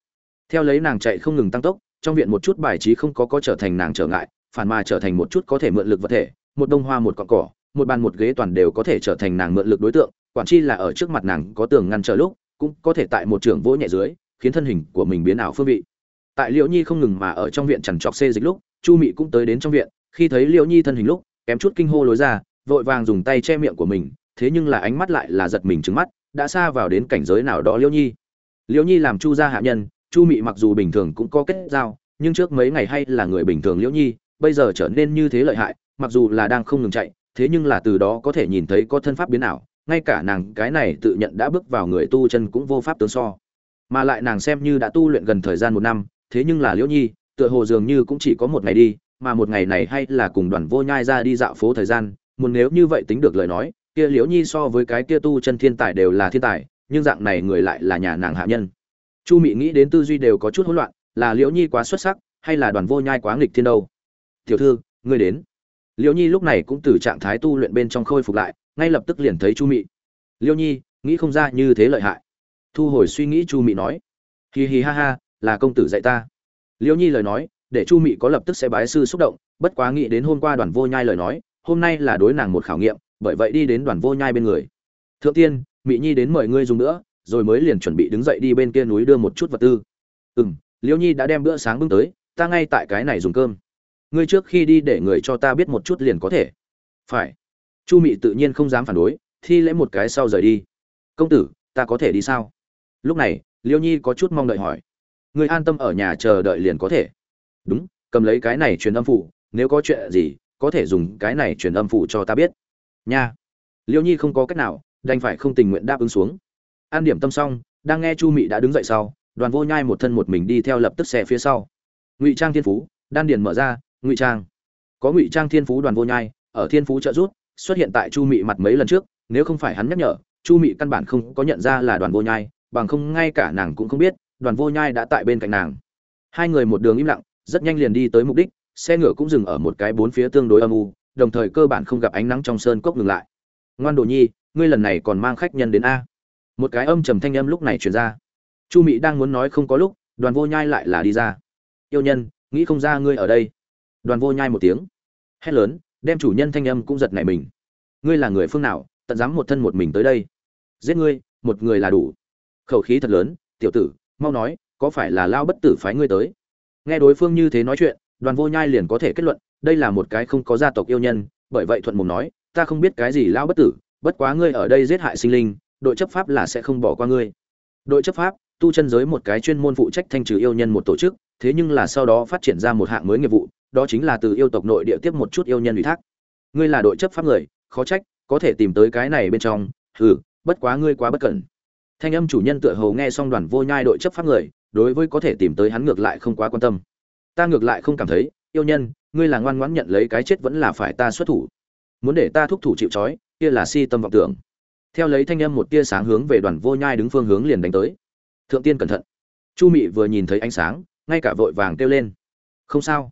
Theo lấy nàng chạy không ngừng tăng tốc, trong viện một chút bài trí không có có trở thành nàng trở ngại, phản mà trở thành một chút có thể mượn lực vật thể, một đông hoa một cọn cỏ, một bàn một ghế toàn đều có thể trở thành nàng mượn lực đối tượng, quản chi là ở trước mặt nàng có tường ngăn trở lúc, cũng có thể tại một trường vỗ nhẹ dưới, khiến thân hình của mình biến ảo phương vị tại liễu nhi không ngừng mà ở trong viện chằn trọc xê dịch lúc, chu mị cũng tới đến trong viện, khi thấy liễu nhi thân hình lúc, kém chút kinh hô lối ra, vội vàng dùng tay che miệng của mình, thế nhưng là ánh mắt lại là giật mình trứng mắt, đã xa vào đến cảnh giới nào đó liễu nhi. Liễu nhi làm chu gia hạ nhân, chu mị mặc dù bình thường cũng có kết giao, nhưng trước mấy ngày hay là người bình thường liễu nhi, bây giờ trở nên như thế lợi hại, mặc dù là đang không ngừng chạy, thế nhưng là từ đó có thể nhìn thấy có thân pháp biến ảo, ngay cả nàng cái này tự nhận đã bước vào người tu chân cũng vô pháp tướng so. Mà lại nàng xem như đã tu luyện gần thời gian một năm thế nhưng là liễu nhi, tựa hồ dường như cũng chỉ có một ngày đi, mà một ngày này hay là cùng đoàn vô nhai ra đi dạo phố thời gian, muốn nếu như vậy tính được lời nói, kia liễu nhi so với cái kia tu chân thiên tài đều là thiên tài, nhưng dạng này người lại là nhà nàng hạ nhân. Chu mị nghĩ đến tư duy đều có chút hỗn loạn, là liễu nhi quá xuất sắc, hay là đoàn vô nhai quá nghịch thiên đâu? Tiểu thư, ngươi đến. Liễu nhi lúc này cũng từ trạng thái tu luyện bên trong khôi phục lại, ngay lập tức liền thấy chu mị. Liễu nhi, nghĩ không ra như thế lợi hại. Thu hồi suy nghĩ chu mị nói. Hì hì ha ha là công tử dạy ta. Liễu nhi lời nói, để chu mị có lập tức sẽ bái sư xúc động, bất quá nghĩ đến hôm qua đoàn vô nhai lời nói, hôm nay là đối nàng một khảo nghiệm, bởi vậy đi đến đoàn vô nhai bên người. Thượng tiên, mị nhi đến mời ngươi dùng nữa rồi mới liền chuẩn bị đứng dậy đi bên kia núi đưa một chút vật tư. Ừ m liễu nhi đã đem bữa sáng bưng tới, ta ngay tại cái này dùng cơm. Ngươi trước khi đi để người cho ta biết một chút liền có thể. Phải. Chu mị tự nhiên không dám phản đối, thi lễ một cái sau rời đi. Công tử, ta có thể đi sao? Lúc này, liêu nhi có chút mong đợi hỏi người an tâm ở nhà chờ đợi liền có thể. Đúng, cầm lấy cái này truyền âm phụ nếu có chuyện gì, có thể dùng cái này truyền âm phụ cho ta biết. Nha. Liêu nhi không có cách nào, đành phải không tình nguyện đáp ứng xuống. An điểm tâm xong, đang nghe chu mị đã đứng dậy sau, đoàn vô nhai một thân một mình đi theo lập tức xe phía sau. Ngụy trang thiên phú, đan điền mở ra, ngụy trang. Có ngụy trang thiên phú đoàn vô nhai, ở thiên phú trợ rút xuất hiện tại chu mị mặt mấy lần trước, nếu không phải hắn nhắc nhở, chu mị căn bản không có nhận ra là đoàn vô nhai, bằng không ngay cả nàng cũng không biết đoàn vô nhai đã tại bên cạnh nàng. Hai người một đường im lặng, rất nhanh liền đi tới mục đích, xe ngựa cũng dừng ở một cái bốn phía tương đối âm u, đồng thời cơ bản không gặp ánh nắng trong sơn cốc ngừng lại. Ngoan đồ nhi, ngươi lần này còn mang khách nhân đến a. Một cái âm trầm thanh âm lúc này truyền ra. Chu mỹ đang muốn nói không có lúc, đoàn vô nhai lại là đi ra. Yêu nhân, nghĩ không ra ngươi ở đây. Đoàn vô nhai một tiếng. Hét lớn, đem chủ nhân thanh âm cũng giật nảy mình. Ngươi là người phương nào, tận dám một thân một mình tới đây. Giết ngươi, một người là đủ. Khẩu khí thật lớn, tiểu tử mau nói, có phải là lao bất tử phái ngươi tới? Nghe đối phương như thế nói chuyện, đoàn vô nhai liền có thể kết luận, đây là một cái không có gia tộc yêu nhân, bởi vậy thuận mồm nói, ta không biết cái gì lao bất tử, bất quá ngươi ở đây giết hại sinh linh, đội chấp pháp là sẽ không bỏ qua ngươi. Đội chấp pháp, tu chân giới một cái chuyên môn phụ trách thanh trừ yêu nhân một tổ chức, thế nhưng là sau đó phát triển ra một hạng mới nghiệp vụ, đó chính là từ yêu tộc nội địa tiếp một chút yêu nhân ủy thác. Ngươi là đội chấp pháp người, khó trách, có thể tìm tới cái này bên trong, hừ, bất quá ngươi quá bất cẩn thanh âm chủ nhân tựa hồ nghe xong đoàn vô nhai đội chấp pháp người, đối với có thể tìm tới hắn ngược lại không quá quan tâm. Ta ngược lại không cảm thấy, yêu nhân, ngươi là ngoan ngoãn nhận lấy cái chết vẫn là phải ta xuất thủ. Muốn để ta thúc thủ chịu trói, kia là si tâm vọng tưởng. Theo lấy thanh âm một tia sáng hướng về đoàn vô nhai đứng phương hướng liền đánh tới. Thượng tiên cẩn thận. Chu mị vừa nhìn thấy ánh sáng, ngay cả vội vàng kêu lên. Không sao.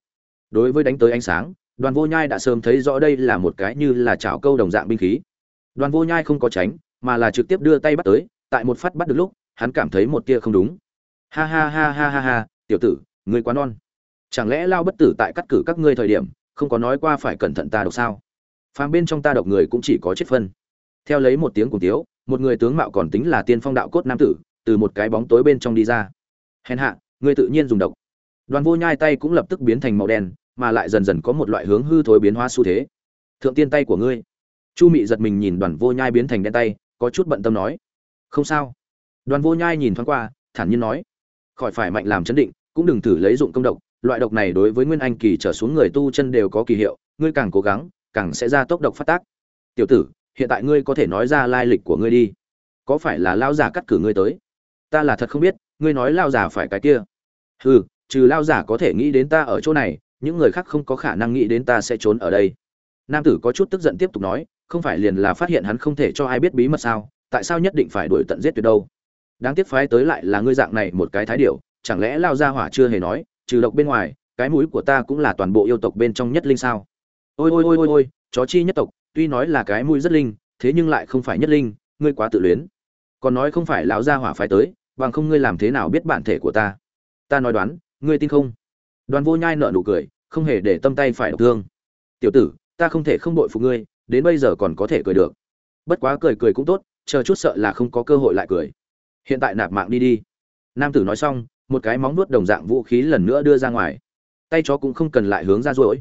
Đối với đánh tới ánh sáng, đoàn vô nhai đã sớm thấy rõ đây là một cái như là chảo câu đồng dạng binh khí. Đoàn vô nhai không có tránh, mà là trực tiếp đưa tay bắt tới tại một phát bắt được lúc, hắn cảm thấy một tia không đúng. Ha ha ha ha ha ha, tiểu tử, ngươi quá non. Chẳng lẽ lao bất tử tại cắt cử các ngươi thời điểm, không có nói qua phải cẩn thận ta độc sao? Phàm bên trong ta độc người cũng chỉ có chết phân. Theo lấy một tiếng cùng tiếu, một người tướng mạo còn tính là tiên phong đạo cốt nam tử, từ một cái bóng tối bên trong đi ra. Hèn hạ, ngươi tự nhiên dùng độc. Đoàn vô nhai tay cũng lập tức biến thành màu đen, mà lại dần dần có một loại hướng hư thối biến hóa xu thế. Thượng tiên tay của ngươi. Chu mị giật mình nhìn đoàn vô nhai biến thành đen tay, có chút bận tâm nói không sao. Đoàn vô nhai nhìn thoáng qua, thản nhiên nói, khỏi phải mạnh làm chấn định, cũng đừng thử lấy dụng công độc. Loại độc này đối với nguyên anh kỳ trở xuống người tu chân đều có kỳ hiệu, ngươi càng cố gắng, càng sẽ ra tốc độc phát tác. Tiểu tử, hiện tại ngươi có thể nói ra lai lịch của ngươi đi. Có phải là lao giả cắt cử ngươi tới? Ta là thật không biết, ngươi nói lao giả phải cái kia. Hừ, trừ lao giả có thể nghĩ đến ta ở chỗ này, những người khác không có khả năng nghĩ đến ta sẽ trốn ở đây. Nam tử có chút tức giận tiếp tục nói, không phải liền là phát hiện hắn không thể cho ai biết bí mật sao? Tại sao nhất định phải đuổi tận giết tuyệt đâu? Đáng tiếc phái tới lại là ngươi dạng này một cái thái điệu chẳng lẽ lao gia hỏa chưa hề nói, trừ độc bên ngoài, cái mũi của ta cũng là toàn bộ yêu tộc bên trong nhất linh sao? Ôi ôi ôi ôi ôi, chó chi nhất tộc, tuy nói là cái mũi rất linh, thế nhưng lại không phải nhất linh, ngươi quá tự luyến. Còn nói không phải lão gia hỏa phái tới, bằng không ngươi làm thế nào biết bản thể của ta? Ta nói đoán, ngươi tin không? Đoàn vô nhai nợ nụ cười, không hề để tâm tay phải độc thương. Tiểu tử, ta không thể không đội phục ngươi, đến bây giờ còn có thể cười được. Bất quá cười cười cũng tốt chờ chút sợ là không có cơ hội lại cười. Hiện tại nạp mạng đi đi. Nam tử nói xong, một cái móng nuốt đồng dạng vũ khí lần nữa đưa ra ngoài. Tay chó cũng không cần lại hướng ra rỗi.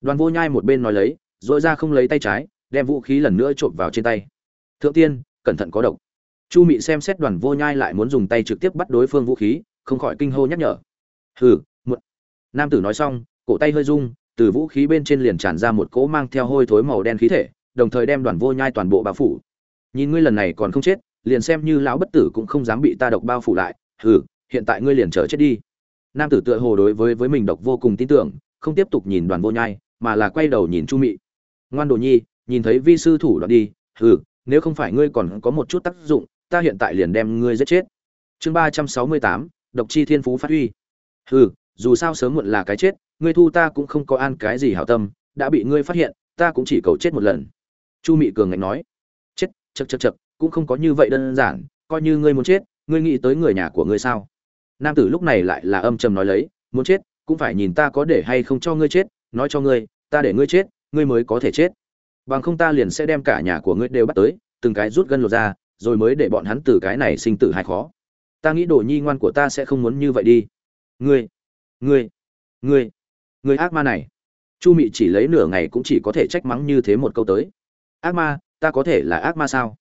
Đoàn vô nhai một bên nói lấy, rỗi ra không lấy tay trái, đem vũ khí lần nữa trộm vào trên tay. Thượng tiên, cẩn thận có độc. Chu mị xem xét đoàn vô nhai lại muốn dùng tay trực tiếp bắt đối phương vũ khí, không khỏi kinh hô nhắc nhở. Hừ một nam tử nói xong, cổ tay hơi rung, từ vũ khí bên trên liền tràn ra một cỗ mang theo hôi thối màu đen khí thể, đồng thời đem đoàn vô nhai toàn bộ bao phủ nhìn ngươi lần này còn không chết, liền xem như lão bất tử cũng không dám bị ta độc bao phủ lại. Hừ, hiện tại ngươi liền chờ chết đi. Nam tử tựa hồ đối với với mình độc vô cùng tin tưởng, không tiếp tục nhìn đoàn vô nhai, mà là quay đầu nhìn chu mị. Ngoan đồ nhi, nhìn thấy vi sư thủ đoạn đi. Hừ, nếu không phải ngươi còn có một chút tác dụng, ta hiện tại liền đem ngươi giết chết. Chương ba trăm sáu mươi tám, độc chi thiên phú phát huy. Hừ, dù sao sớm muộn là cái chết, ngươi thu ta cũng không có an cái gì hảo tâm, đã bị ngươi phát hiện, ta cũng chỉ cầu chết một lần. Chu mị cường ngạnh nói chật chật chật, cũng không có như vậy đơn giản, coi như ngươi muốn chết, ngươi nghĩ tới người nhà của ngươi sao? Nam tử lúc này lại là âm trầm nói lấy, muốn chết, cũng phải nhìn ta có để hay không cho ngươi chết, nói cho ngươi, ta để ngươi chết, ngươi mới có thể chết. Bằng không ta liền sẽ đem cả nhà của ngươi đều bắt tới, từng cái rút gân lột ra, rồi mới để bọn hắn từ cái này sinh tử hay khó. Ta nghĩ đồ nhi ngoan của ta sẽ không muốn như vậy đi. Ngươi ngươi ngươi ngươi ác ma này. Chu mị chỉ lấy nửa ngày cũng chỉ có thể trách mắng như thế một câu tới. Ác ma ta có thể là ác ma sao?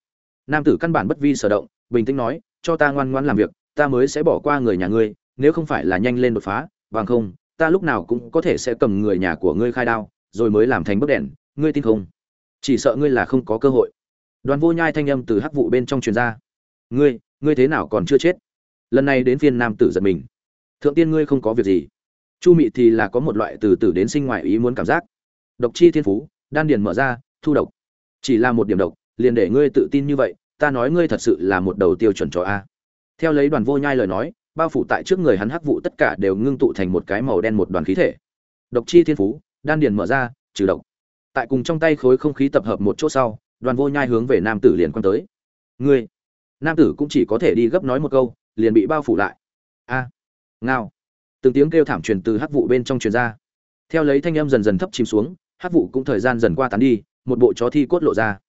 Nam tử căn bản bất vi sở động, bình tĩnh nói, cho ta ngoan ngoan làm việc, ta mới sẽ bỏ qua người nhà ngươi, nếu không phải là nhanh lên đột phá, bằng không, ta lúc nào cũng có thể sẽ cầm người nhà của ngươi khai đao, rồi mới làm thành bức đèn, ngươi tin không? Chỉ sợ ngươi là không có cơ hội. Đoàn vô nhai thanh âm từ hắc vụ bên trong truyền ra. Ngươi ngươi thế nào còn chưa chết? Lần này đến phiên nam tử giật mình. Thượng tiên ngươi không có việc gì. Chu mị thì là có một loại từ từ đến sinh ngoại ý muốn cảm giác. Độc chi thiên phú, đan điền mở ra, thu độc chỉ là một điểm độc, liền để ngươi tự tin như vậy, ta nói ngươi thật sự là một đầu tiêu chuẩn cho a. Theo lấy đoàn vô nhai lời nói, bao phủ tại trước người hắn hắc vụ tất cả đều ngưng tụ thành một cái màu đen một đoàn khí thể. Độc chi thiên phú, đan điền mở ra, trừ độc. Tại cùng trong tay khối không khí tập hợp một chỗ sau, đoàn vô nhai hướng về nam tử liền quan tới. Ngươi, nam tử cũng chỉ có thể đi gấp nói một câu, liền bị bao phủ lại. A, ngao. Từng tiếng kêu thảm truyền từ hắc vụ bên trong truyền ra. Theo lấy thanh âm dần dần thấp chìm xuống, hắc vụ cũng thời gian dần qua tán đi một bộ chó thi cốt lộ ra.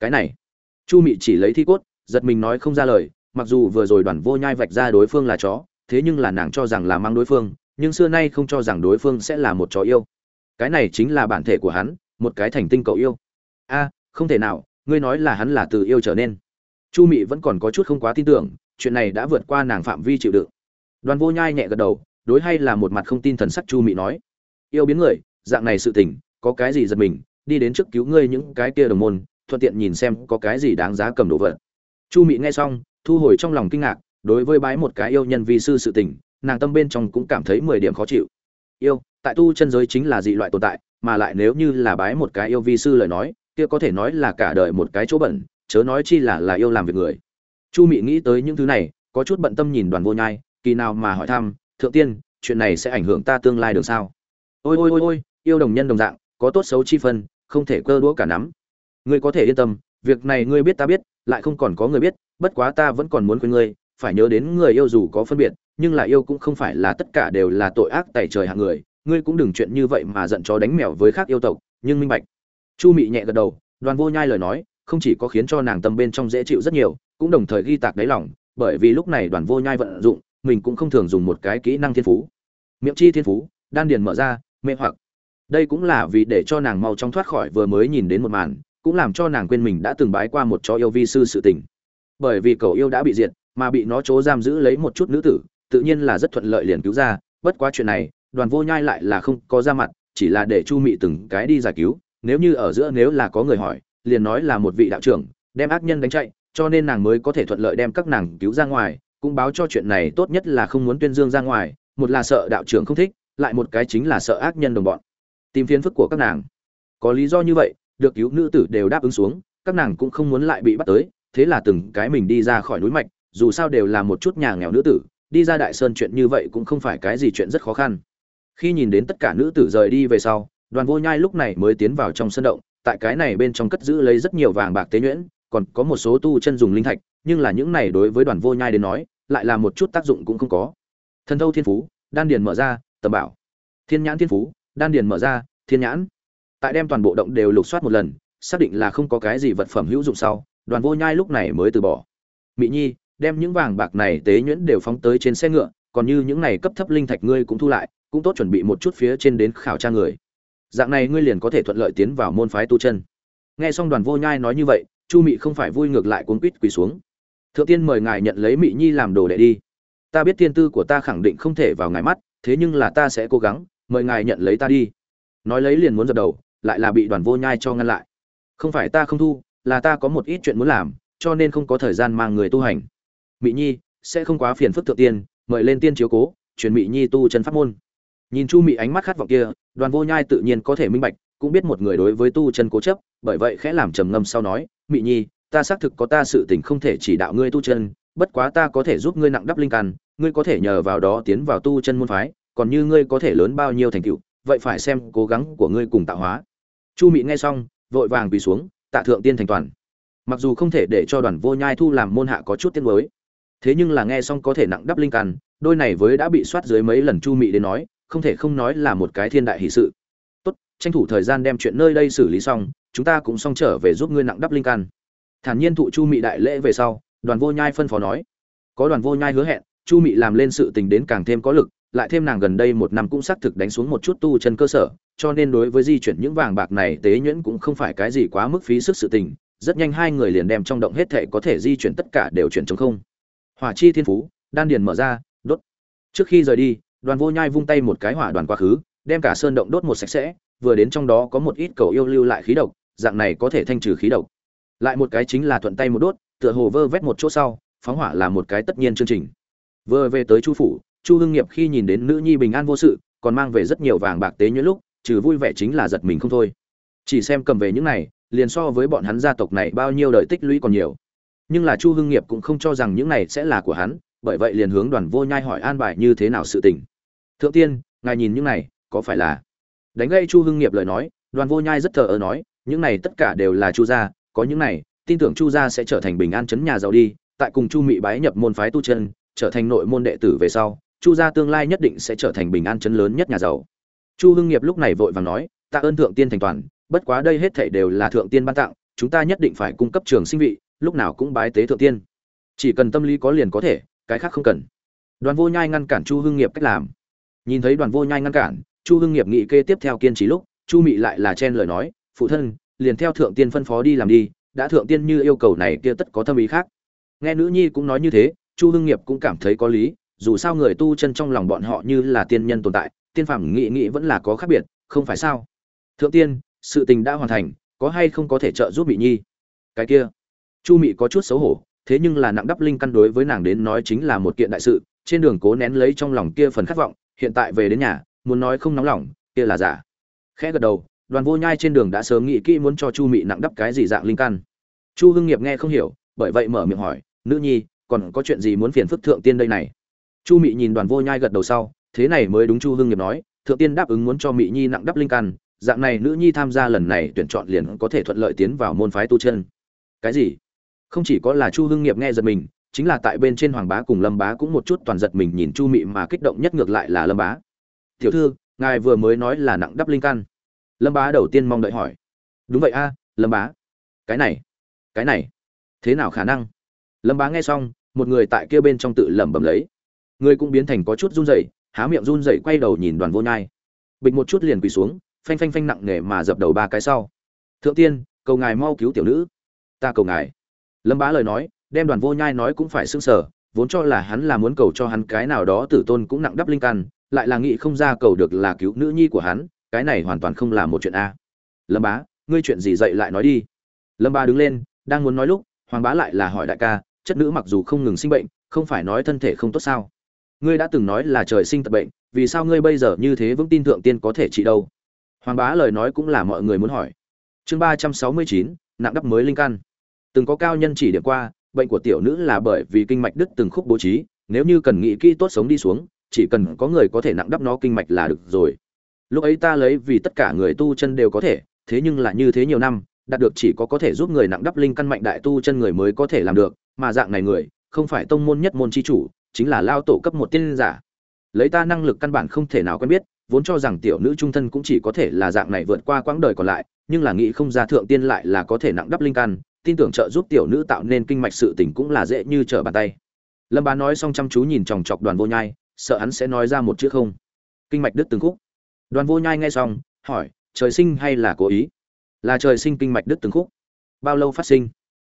Cái này, chu mị chỉ lấy thi cốt, giật mình nói không ra lời, mặc dù vừa rồi đoàn vô nhai vạch ra đối phương là chó, thế nhưng là nàng cho rằng là mang đối phương, nhưng xưa nay không cho rằng đối phương sẽ là một chó yêu. Cái này chính là bản thể của hắn, một cái thành tinh cậu yêu. A, không thể nào, ngươi nói là hắn là từ yêu trở nên. Chu mị vẫn còn có chút không quá tin tưởng, chuyện này đã vượt qua nàng phạm vi chịu đựng. Đoàn vô nhai nhẹ gật đầu, đối hay là một mặt không tin thần sắc chu mị nói. Yêu biến người, dạng này sự tình, có cái gì giật mình đi đến trước cứu ngươi những cái kia đồng môn, thuận tiện nhìn xem có cái gì đáng giá cầm đồ vật. Chu mị nghe xong, thu hồi trong lòng kinh ngạc, đối với bái một cái yêu nhân vi sư sự tình, nàng tâm bên trong cũng cảm thấy mười điểm khó chịu. Yêu, tại tu chân giới chính là dị loại tồn tại, mà lại nếu như là bái một cái yêu vi sư lời nói, kia có thể nói là cả đời một cái chỗ bẩn, chớ nói chi là là yêu làm việc người. Chu mị nghĩ tới những thứ này, có chút bận tâm nhìn đoàn vô nhai, kỳ nào mà hỏi thăm, thượng tiên, chuyện này sẽ ảnh hưởng ta tương lai được sao? Ôi ôi ôi ôi, yêu đồng nhân đồng dạng, có tốt xấu chi phân không thể cơ đũa cả nắm. Ngươi có thể yên tâm, việc này ngươi biết ta biết, lại không còn có người biết, bất quá ta vẫn còn muốn khuyên ngươi, phải nhớ đến người yêu dù có phân biệt, nhưng là yêu cũng không phải là tất cả đều là tội ác tày trời hạng người. Ngươi cũng đừng chuyện như vậy mà giận chó đánh mèo với khác yêu tộc, nhưng minh bạch. Chu mị nhẹ gật đầu, đoàn vô nhai lời nói, không chỉ có khiến cho nàng tâm bên trong dễ chịu rất nhiều, cũng đồng thời ghi tạc đáy lòng, bởi vì lúc này đoàn vô nhai vận dụng, mình cũng không thường dùng một cái kỹ năng thiên phú. Miệng chi thiên phú, đan điền mở ra, mê hoặc đây cũng là vì để cho nàng mau chóng thoát khỏi vừa mới nhìn đến một màn, cũng làm cho nàng quên mình đã từng bái qua một chó yêu vi sư sự tình. Bởi vì cậu yêu đã bị diệt, mà bị nó chố giam giữ lấy một chút nữ tử, tự nhiên là rất thuận lợi liền cứu ra, bất quá chuyện này, đoàn vô nhai lại là không có ra mặt, chỉ là để chu mị từng cái đi giải cứu, nếu như ở giữa nếu là có người hỏi, liền nói là một vị đạo trưởng, đem ác nhân đánh chạy, cho nên nàng mới có thể thuận lợi đem các nàng cứu ra ngoài, cũng báo cho chuyện này tốt nhất là không muốn tuyên dương ra ngoài, một là sợ đạo trưởng không thích, lại một cái chính là sợ ác nhân đồng bọn tìm phiền phức của các nàng. Có lý do như vậy, được cứu nữ tử đều đáp ứng xuống, các nàng cũng không muốn lại bị bắt tới, thế là từng cái mình đi ra khỏi núi mạch, dù sao đều là một chút nhà nghèo nữ tử, đi ra đại sơn chuyện như vậy cũng không phải cái gì chuyện rất khó khăn. Khi nhìn đến tất cả nữ tử rời đi về sau, đoàn vô nhai lúc này mới tiến vào trong sân động, tại cái này bên trong cất giữ lấy rất nhiều vàng bạc tế nhuyễn, còn có một số tu chân dùng linh thạch, nhưng là những này đối với đoàn vô nhai đến nói, lại là một chút tác dụng cũng không có. Thần thâu thiên phú, đan điền mở ra, tầm bảo. Thiên nhãn thiên phú đan điền mở ra, thiên nhãn. Tại đem toàn bộ động đều lục soát một lần, xác định là không có cái gì vật phẩm hữu dụng sau, đoàn vô nhai lúc này mới từ bỏ. Mỹ nhi, đem những vàng bạc này tế nhuyễn đều phóng tới trên xe ngựa, còn như những này cấp thấp linh thạch ngươi cũng thu lại, cũng tốt chuẩn bị một chút phía trên đến khảo tra người. Dạng này ngươi liền có thể thuận lợi tiến vào môn phái tu chân. Nghe xong đoàn vô nhai nói như vậy, chu mị không phải vui ngược lại cuốn quýt quỳ xuống. Thượng tiên mời ngài nhận lấy mị nhi làm đồ đệ đi. Ta biết tiên tư của ta khẳng định không thể vào ngài mắt, thế nhưng là ta sẽ cố gắng mời ngài nhận lấy ta đi. Nói lấy liền muốn dập đầu, lại là bị đoàn vô nhai cho ngăn lại. Không phải ta không thu, là ta có một ít chuyện muốn làm, cho nên không có thời gian mang người tu hành. Mỹ nhi, sẽ không quá phiền phức thượng tiên, mời lên tiên chiếu cố, truyền mỹ nhi tu chân pháp môn. Nhìn chu mị ánh mắt khát vọng kia, đoàn vô nhai tự nhiên có thể minh bạch, cũng biết một người đối với tu chân cố chấp, bởi vậy khẽ làm trầm ngâm sau nói, mị nhi, ta xác thực có ta sự tình không thể chỉ đạo ngươi tu chân, bất quá ta có thể giúp ngươi nặng đắp linh căn, ngươi có thể nhờ vào đó tiến vào tu chân môn phái còn như ngươi có thể lớn bao nhiêu thành tựu, vậy phải xem cố gắng của ngươi cùng tạo hóa. Chu mị nghe xong, vội vàng quỳ xuống, tạ thượng tiên thành toàn. Mặc dù không thể để cho đoàn vô nhai thu làm môn hạ có chút tiên mới thế nhưng là nghe xong có thể nặng đắp linh căn, đôi này với đã bị soát dưới mấy lần chu mị đến nói, không thể không nói là một cái thiên đại hỷ sự. Tốt, tranh thủ thời gian đem chuyện nơi đây xử lý xong, chúng ta cũng xong trở về giúp ngươi nặng đắp linh căn. Thản nhiên thụ chu mị đại lễ về sau, đoàn vô nhai phân phó nói. Có đoàn vô nhai hứa hẹn, chu mị làm lên sự tình đến càng thêm có lực lại thêm nàng gần đây một năm cũng xác thực đánh xuống một chút tu chân cơ sở, cho nên đối với di chuyển những vàng bạc này tế nhuyễn cũng không phải cái gì quá mức phí sức sự tình, rất nhanh hai người liền đem trong động hết thể có thể di chuyển tất cả đều chuyển chống không. Hỏa chi thiên phú, đan điền mở ra, đốt. Trước khi rời đi, đoàn vô nhai vung tay một cái hỏa đoàn quá khứ, đem cả sơn động đốt một sạch sẽ, vừa đến trong đó có một ít cầu yêu lưu lại khí độc, dạng này có thể thanh trừ khí độc. Lại một cái chính là thuận tay một đốt, tựa hồ vơ vét một chỗ sau, phóng hỏa là một cái tất nhiên chương trình. Vừa về tới chu phủ chu hưng nghiệp khi nhìn đến nữ nhi bình an vô sự, còn mang về rất nhiều vàng bạc tế nhuyễn lúc, trừ vui vẻ chính là giật mình không thôi. Chỉ xem cầm về những này, liền so với bọn hắn gia tộc này bao nhiêu đời tích lũy còn nhiều. Nhưng là chu hưng nghiệp cũng không cho rằng những này sẽ là của hắn, bởi vậy liền hướng đoàn vô nhai hỏi an bài như thế nào sự tình. Thượng tiên, ngài nhìn những này, có phải là? Đánh gây chu hưng nghiệp lời nói, đoàn vô nhai rất thờ ơ nói, những này tất cả đều là chu gia, có những này, tin tưởng chu gia sẽ trở thành bình an chấn nhà giàu đi, tại cùng chu mị bái nhập môn phái tu chân, trở thành nội môn đệ tử về sau chu gia tương lai nhất định sẽ trở thành bình an chấn lớn nhất nhà giàu. Chu hưng nghiệp lúc này vội vàng nói, tạ ơn thượng tiên thành toàn, bất quá đây hết thảy đều là thượng tiên ban tặng, chúng ta nhất định phải cung cấp trường sinh vị, lúc nào cũng bái tế thượng tiên. Chỉ cần tâm lý có liền có thể, cái khác không cần. Đoàn vô nhai ngăn cản chu hưng nghiệp cách làm. Nhìn thấy đoàn vô nhai ngăn cản, chu hưng nghiệp nghị kê tiếp theo kiên trì lúc, chu mị lại là chen lời nói, phụ thân, liền theo thượng tiên phân phó đi làm đi, đã thượng tiên như yêu cầu này kia tất có tâm ý khác. Nghe nữ nhi cũng nói như thế, chu hưng nghiệp cũng cảm thấy có lý dù sao người tu chân trong lòng bọn họ như là tiên nhân tồn tại, tiên phàm nghị nghị vẫn là có khác biệt, không phải sao? Thượng tiên, sự tình đã hoàn thành, có hay không có thể trợ giúp Mị nhi? Cái kia, chu mị có chút xấu hổ, thế nhưng là nặng đắp linh căn đối với nàng đến nói chính là một kiện đại sự, trên đường cố nén lấy trong lòng kia phần khát vọng, hiện tại về đến nhà, muốn nói không nóng lòng, kia là giả. Khẽ gật đầu, đoàn vô nhai trên đường đã sớm nghĩ kỹ muốn cho chu mị nặng đắp cái gì dạng linh căn. Chu hưng nghiệp nghe không hiểu, bởi vậy mở miệng hỏi, nữ nhi, còn có chuyện gì muốn phiền phức thượng tiên đây này? Chu mị nhìn đoàn vô nhai gật đầu sau, thế này mới đúng chu hưng nghiệp nói, thượng tiên đáp ứng muốn cho mị nhi nặng đắp linh căn, dạng này nữ nhi tham gia lần này tuyển chọn liền có thể thuận lợi tiến vào môn phái tu chân. Cái gì? Không chỉ có là chu hưng nghiệp nghe giật mình, chính là tại bên trên hoàng bá cùng lâm bá cũng một chút toàn giật mình nhìn chu mị mà kích động nhất ngược lại là lâm bá. Tiểu thư, ngài vừa mới nói là nặng đắp linh căn. Lâm bá đầu tiên mong đợi hỏi. Đúng vậy a, lâm bá. Cái này cái này, thế nào khả năng? Lâm bá nghe xong, một người tại kia bên trong tự lẩm bẩm lấy người cũng biến thành có chút run rẩy, há miệng run rẩy quay đầu nhìn đoàn vô nhai. Bịch một chút liền quỳ xuống, phanh phanh phanh nặng nề mà dập đầu ba cái sau. Thượng tiên, cầu ngài mau cứu tiểu nữ. Ta cầu ngài. Lâm bá lời nói, đem đoàn vô nhai nói cũng phải sưng sở vốn cho là hắn là muốn cầu cho hắn cái nào đó tử tôn cũng nặng đắp linh căn, lại là nghĩ không ra cầu được là cứu nữ nhi của hắn, cái này hoàn toàn không là một chuyện a. Lâm bá, ngươi chuyện gì dậy lại nói đi. Lâm bá đứng lên, đang muốn nói lúc, hoàng bá lại là hỏi đại ca, chất nữ mặc dù không ngừng sinh bệnh, không phải nói thân thể không tốt sao? Ngươi đã từng nói là trời sinh tật bệnh, vì sao ngươi bây giờ như thế vững tin thượng tiên có thể trị đâu? Hoàng bá lời nói cũng là mọi người muốn hỏi. Chương ba trăm sáu mươi chín, nặng đắp mới linh căn. Từng có cao nhân chỉ điểm qua, bệnh của tiểu nữ là bởi vì kinh mạch đứt từng khúc bố trí, nếu như cần nghĩ kỹ tốt sống đi xuống, chỉ cần có người có thể nặng đắp nó kinh mạch là được rồi. Lúc ấy ta lấy vì tất cả người tu chân đều có thể, thế nhưng là như thế nhiều năm, đạt được chỉ có có thể giúp người nặng đắp linh căn mạnh đại tu chân người mới có thể làm được, mà dạng này người, không phải tông môn nhất môn chi chủ chính là lao tổ cấp một tiên giả. Lấy ta năng lực căn bản không thể nào quen biết, vốn cho rằng tiểu nữ trung thân cũng chỉ có thể là dạng này vượt qua quãng đời còn lại, nhưng là nghĩ không ra thượng tiên lại là có thể nặng đắp linh căn, tin tưởng trợ giúp tiểu nữ tạo nên kinh mạch sự tình cũng là dễ như trở bàn tay. Lâm bá nói xong chăm chú nhìn chòng chọc đoàn vô nhai, sợ hắn sẽ nói ra một chữ không. Kinh mạch đứt từng khúc. Đoàn vô nhai nghe xong, hỏi, trời sinh hay là cố ý? Là trời sinh kinh mạch đứt từng khúc. Bao lâu phát sinh?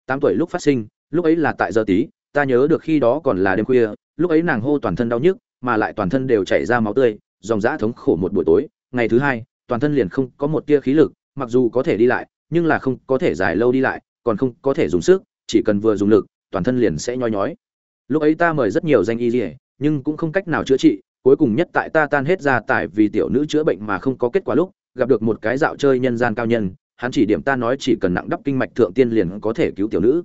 Tám tuổi lúc phát sinh, lúc ấy là tại giờ tí ta nhớ được khi đó còn là đêm khuya, lúc ấy nàng hô toàn thân đau nhức, mà lại toàn thân đều chảy ra máu tươi, dòng dã thống khổ một buổi tối. Ngày thứ hai, toàn thân liền không có một tia khí lực, mặc dù có thể đi lại, nhưng là không có thể dài lâu đi lại, còn không có thể dùng sức, chỉ cần vừa dùng lực, toàn thân liền sẽ nhoi nhói. Lúc ấy ta mời rất nhiều danh y dỉa nhưng cũng không cách nào chữa trị, cuối cùng nhất tại ta tan hết ra tải vì tiểu nữ chữa bệnh mà không có kết quả lúc, gặp được một cái dạo chơi nhân gian cao nhân, hắn chỉ điểm ta nói chỉ cần nặng đắp kinh mạch thượng tiên liền có thể cứu tiểu nữ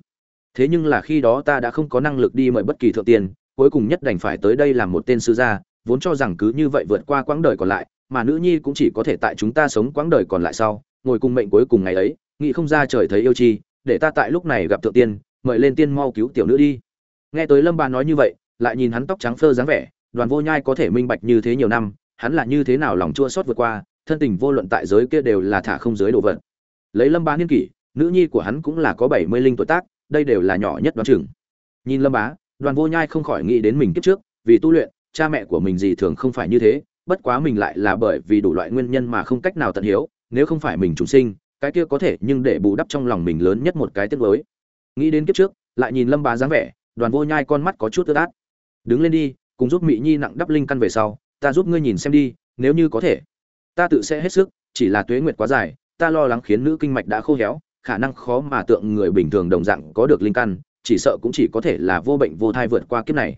thế nhưng là khi đó ta đã không có năng lực đi mời bất kỳ thượng tiên, cuối cùng nhất đành phải tới đây làm một tên sư gia, vốn cho rằng cứ như vậy vượt qua quãng đời còn lại, mà nữ nhi cũng chỉ có thể tại chúng ta sống quãng đời còn lại sau, ngồi cùng mệnh cuối cùng ngày ấy, nghĩ không ra trời thấy yêu chi, để ta tại lúc này gặp thượng tiên, mời lên tiên mau cứu tiểu nữ đi. Nghe tới lâm ba nói như vậy, lại nhìn hắn tóc trắng phơ dáng vẻ, đoàn vô nhai có thể minh bạch như thế nhiều năm, hắn là như thế nào lòng chua xót vượt qua, thân tình vô luận tại giới kia đều là thả không giới đồ vật. Lấy lâm bá niên kỷ, nữ nhi của hắn cũng là có bảy mươi linh tuổi tác đây đều là nhỏ nhất đoán chừng. Nhìn lâm bá, đoàn vô nhai không khỏi nghĩ đến mình kiếp trước, vì tu luyện, cha mẹ của mình gì thường không phải như thế, bất quá mình lại là bởi vì đủ loại nguyên nhân mà không cách nào tận hiếu, nếu không phải mình trùng sinh, cái kia có thể nhưng để bù đắp trong lòng mình lớn nhất một cái tiếc lối nghĩ đến kiếp trước, lại nhìn lâm bá dáng vẻ, đoàn vô nhai con mắt có chút ướt át. Đứng lên đi, cùng giúp mỹ nhi nặng đắp linh căn về sau, ta giúp ngươi nhìn xem đi, nếu như có thể. Ta tự sẽ hết sức, chỉ là tuế nguyệt quá dài, ta lo lắng khiến nữ kinh mạch đã khô héo khả năng khó mà tượng người bình thường đồng dạng có được linh căn, chỉ sợ cũng chỉ có thể là vô bệnh vô thai vượt qua kiếp này.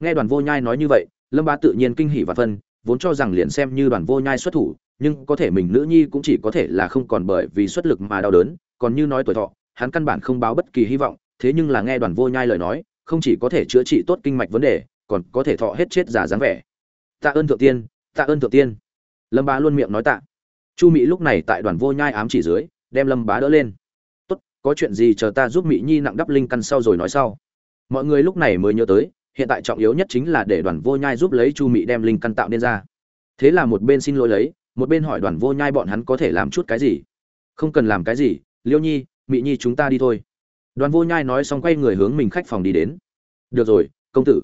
Nghe đoàn vô nhai nói như vậy, lâm bá tự nhiên kinh hỉ và phân, vốn cho rằng liền xem như đoàn vô nhai xuất thủ, nhưng có thể mình nữ nhi cũng chỉ có thể là không còn bởi vì xuất lực mà đau đớn, còn như nói tuổi thọ, hắn căn bản không báo bất kỳ hy vọng, thế nhưng là nghe đoàn vô nhai lời nói, không chỉ có thể chữa trị tốt kinh mạch vấn đề, còn có thể thọ hết chết giả dáng vẻ. Tạ ơn thượng tiên, tạ ơn thượng tiên. Lâm bá luôn miệng nói tạ. Chu mỹ lúc này tại đoàn vô nhai ám chỉ dưới, đem lâm bá đỡ lên có chuyện gì chờ ta giúp mỹ nhi nặng đắp linh căn sau rồi nói sau. Mọi người lúc này mới nhớ tới, hiện tại trọng yếu nhất chính là để đoàn vô nhai giúp lấy chu mỹ đem linh căn tạo nên ra. Thế là một bên xin lỗi lấy, một bên hỏi đoàn vô nhai bọn hắn có thể làm chút cái gì. Không cần làm cái gì, liêu nhi, mỹ nhi chúng ta đi thôi. Đoàn vô nhai nói xong quay người hướng mình khách phòng đi đến. Được rồi, công tử.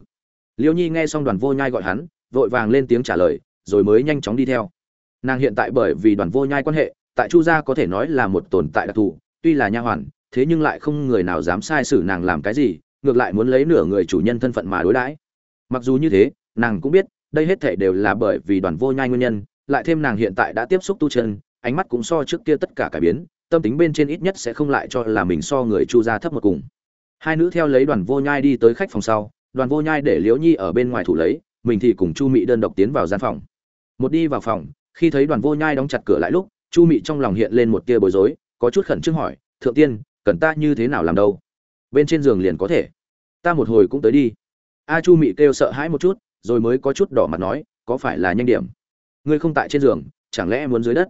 Liêu nhi nghe xong đoàn vô nhai gọi hắn, vội vàng lên tiếng trả lời, rồi mới nhanh chóng đi theo. Nàng hiện tại bởi vì đoàn vô nhai quan hệ, tại chu gia có thể nói là một tồn tại đặc thù tuy là nha hoàn, thế nhưng lại không người nào dám sai xử nàng làm cái gì, ngược lại muốn lấy nửa người chủ nhân thân phận mà đối đãi. Mặc dù như thế, nàng cũng biết, đây hết thể đều là bởi vì đoàn vô nhai nguyên nhân, lại thêm nàng hiện tại đã tiếp xúc tu chân, ánh mắt cũng so trước kia tất cả cải biến, tâm tính bên trên ít nhất sẽ không lại cho là mình so người chu gia thấp một cùng. Hai nữ theo lấy đoàn vô nhai đi tới khách phòng sau, đoàn vô nhai để liễu nhi ở bên ngoài thủ lấy, mình thì cùng chu mị đơn độc tiến vào gian phòng. Một đi vào phòng, khi thấy đoàn vô nhai đóng chặt cửa lại lúc, chu mị trong lòng hiện lên một tia bối rối có chút khẩn trương hỏi, thượng tiên, cần ta như thế nào làm đâu? Bên trên giường liền có thể. Ta một hồi cũng tới đi. A chu mị kêu sợ hãi một chút, rồi mới có chút đỏ mặt nói, có phải là nhanh điểm? Ngươi không tại trên giường, chẳng lẽ muốn dưới đất?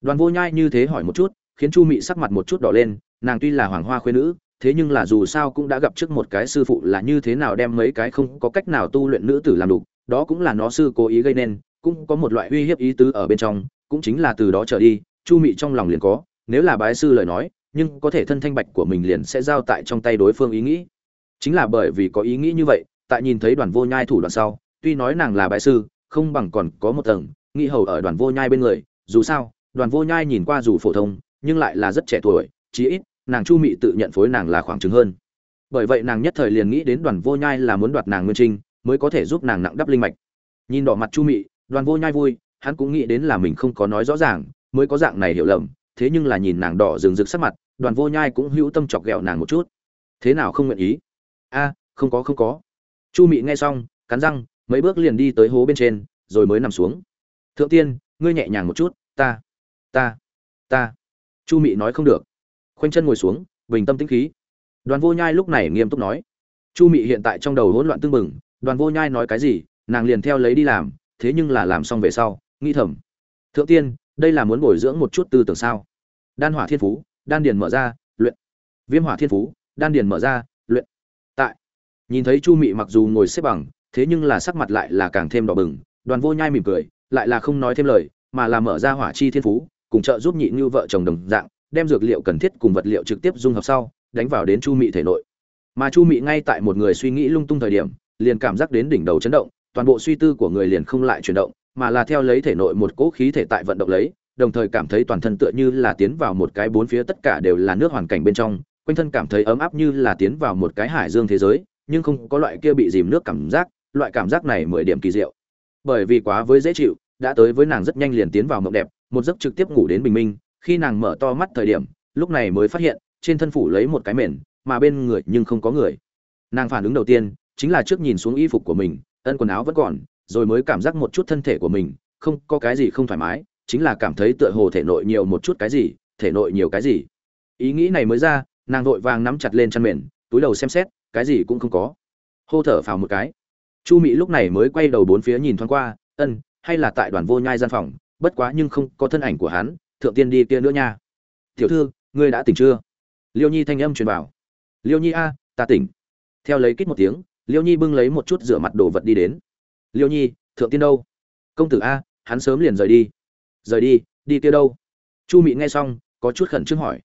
Đoàn vô nhai như thế hỏi một chút, khiến chu mị sắc mặt một chút đỏ lên, nàng tuy là hoàng hoa khuyên nữ, thế nhưng là dù sao cũng đã gặp trước một cái sư phụ là như thế nào đem mấy cái không có cách nào tu luyện nữ tử làm đục đó cũng là nó sư cố ý gây nên, cũng có một loại uy hiếp ý tứ ở bên trong, cũng chính là từ đó trở đi, chu mị trong lòng liền có nếu là bái sư lời nói, nhưng có thể thân thanh bạch của mình liền sẽ giao tại trong tay đối phương ý nghĩ. Chính là bởi vì có ý nghĩ như vậy, tại nhìn thấy đoàn vô nhai thủ đoạn sau, tuy nói nàng là bái sư, không bằng còn có một tầng, nghĩ hầu ở đoàn vô nhai bên người, dù sao, đoàn vô nhai nhìn qua dù phổ thông, nhưng lại là rất trẻ tuổi, chí ít, nàng chu mị tự nhận phối nàng là khoảng chứng hơn. Bởi vậy nàng nhất thời liền nghĩ đến đoàn vô nhai là muốn đoạt nàng nguyên trinh, mới có thể giúp nàng nặng đắp linh mạch. Nhìn đỏ mặt chu mị, đoàn vô nhai vui, hắn cũng nghĩ đến là mình không có nói rõ ràng, mới có dạng này hiểu lầm thế nhưng là nhìn nàng đỏ rừng rực sắc mặt, đoàn vô nhai cũng hữu tâm chọc ghẹo nàng một chút. Thế nào không nguyện ý? A, không có không có. Chu mị nghe xong, cắn răng, mấy bước liền đi tới hố bên trên, rồi mới nằm xuống. Thượng tiên, ngươi nhẹ nhàng một chút, ta ta ta. Chu mị nói không được. Khoanh chân ngồi xuống, bình tâm tĩnh khí. Đoàn vô nhai lúc này nghiêm túc nói. Chu mị hiện tại trong đầu hỗn loạn tương mừng đoàn vô nhai nói cái gì, nàng liền theo lấy đi làm, thế nhưng là làm xong về sau nghi thầm. Thượng tiên đây là muốn bồi dưỡng một chút tư tưởng sao? Đan hỏa thiên phú, đan điền mở ra, luyện. Viêm hỏa thiên phú, đan điền mở ra, luyện. Tại. Nhìn thấy chu mị mặc dù ngồi xếp bằng, thế nhưng là sắc mặt lại là càng thêm đỏ bừng, đoàn vô nhai mỉm cười, lại là không nói thêm lời, mà là mở ra hỏa chi thiên phú, cùng trợ giúp nhị như vợ chồng đồng dạng, đem dược liệu cần thiết cùng vật liệu trực tiếp dung hợp sau, đánh vào đến chu mị thể nội. Mà chu mị ngay tại một người suy nghĩ lung tung thời điểm, liền cảm giác đến đỉnh đầu chấn động, toàn bộ suy tư của người liền không lại chuyển động mà là theo lấy thể nội một cỗ khí thể tại vận động lấy, đồng thời cảm thấy toàn thân tựa như là tiến vào một cái bốn phía tất cả đều là nước hoàn cảnh bên trong, quanh thân cảm thấy ấm áp như là tiến vào một cái hải dương thế giới, nhưng không có loại kia bị dìm nước cảm giác, loại cảm giác này mười điểm kỳ diệu. Bởi vì quá với dễ chịu, đã tới với nàng rất nhanh liền tiến vào mộng đẹp, một giấc trực tiếp ngủ đến bình minh, khi nàng mở to mắt thời điểm, lúc này mới phát hiện, trên thân phủ lấy một cái mền, mà bên người nhưng không có người. Nàng phản ứng đầu tiên, chính là trước nhìn xuống y phục của mình, ân quần áo vẫn còn rồi mới cảm giác một chút thân thể của mình, không có cái gì không thoải mái, chính là cảm thấy tựa hồ thể nội nhiều một chút cái gì, thể nội nhiều cái gì. Ý nghĩ này mới ra, nàng vội vàng nắm chặt lên chăn mền, túi đầu xem xét, cái gì cũng không có. Hô thở phào một cái. Chu mỹ lúc này mới quay đầu bốn phía nhìn thoáng qua, ân, hay là tại đoàn vô nhai gian phòng, bất quá nhưng không có thân ảnh của hắn, thượng tiên đi kia nữa nha. Tiểu thư, ngươi đã tỉnh chưa? Liêu nhi thanh âm truyền vào. Liêu nhi a, ta tỉnh. Theo lấy kít một tiếng, liêu nhi bưng lấy một chút rửa mặt đồ vật đi đến liêu nhi, thượng tiên đâu? Công tử a, hắn sớm liền rời đi. Rời đi đi kia đâu? Chu mị nghe xong, có chút khẩn trương hỏi.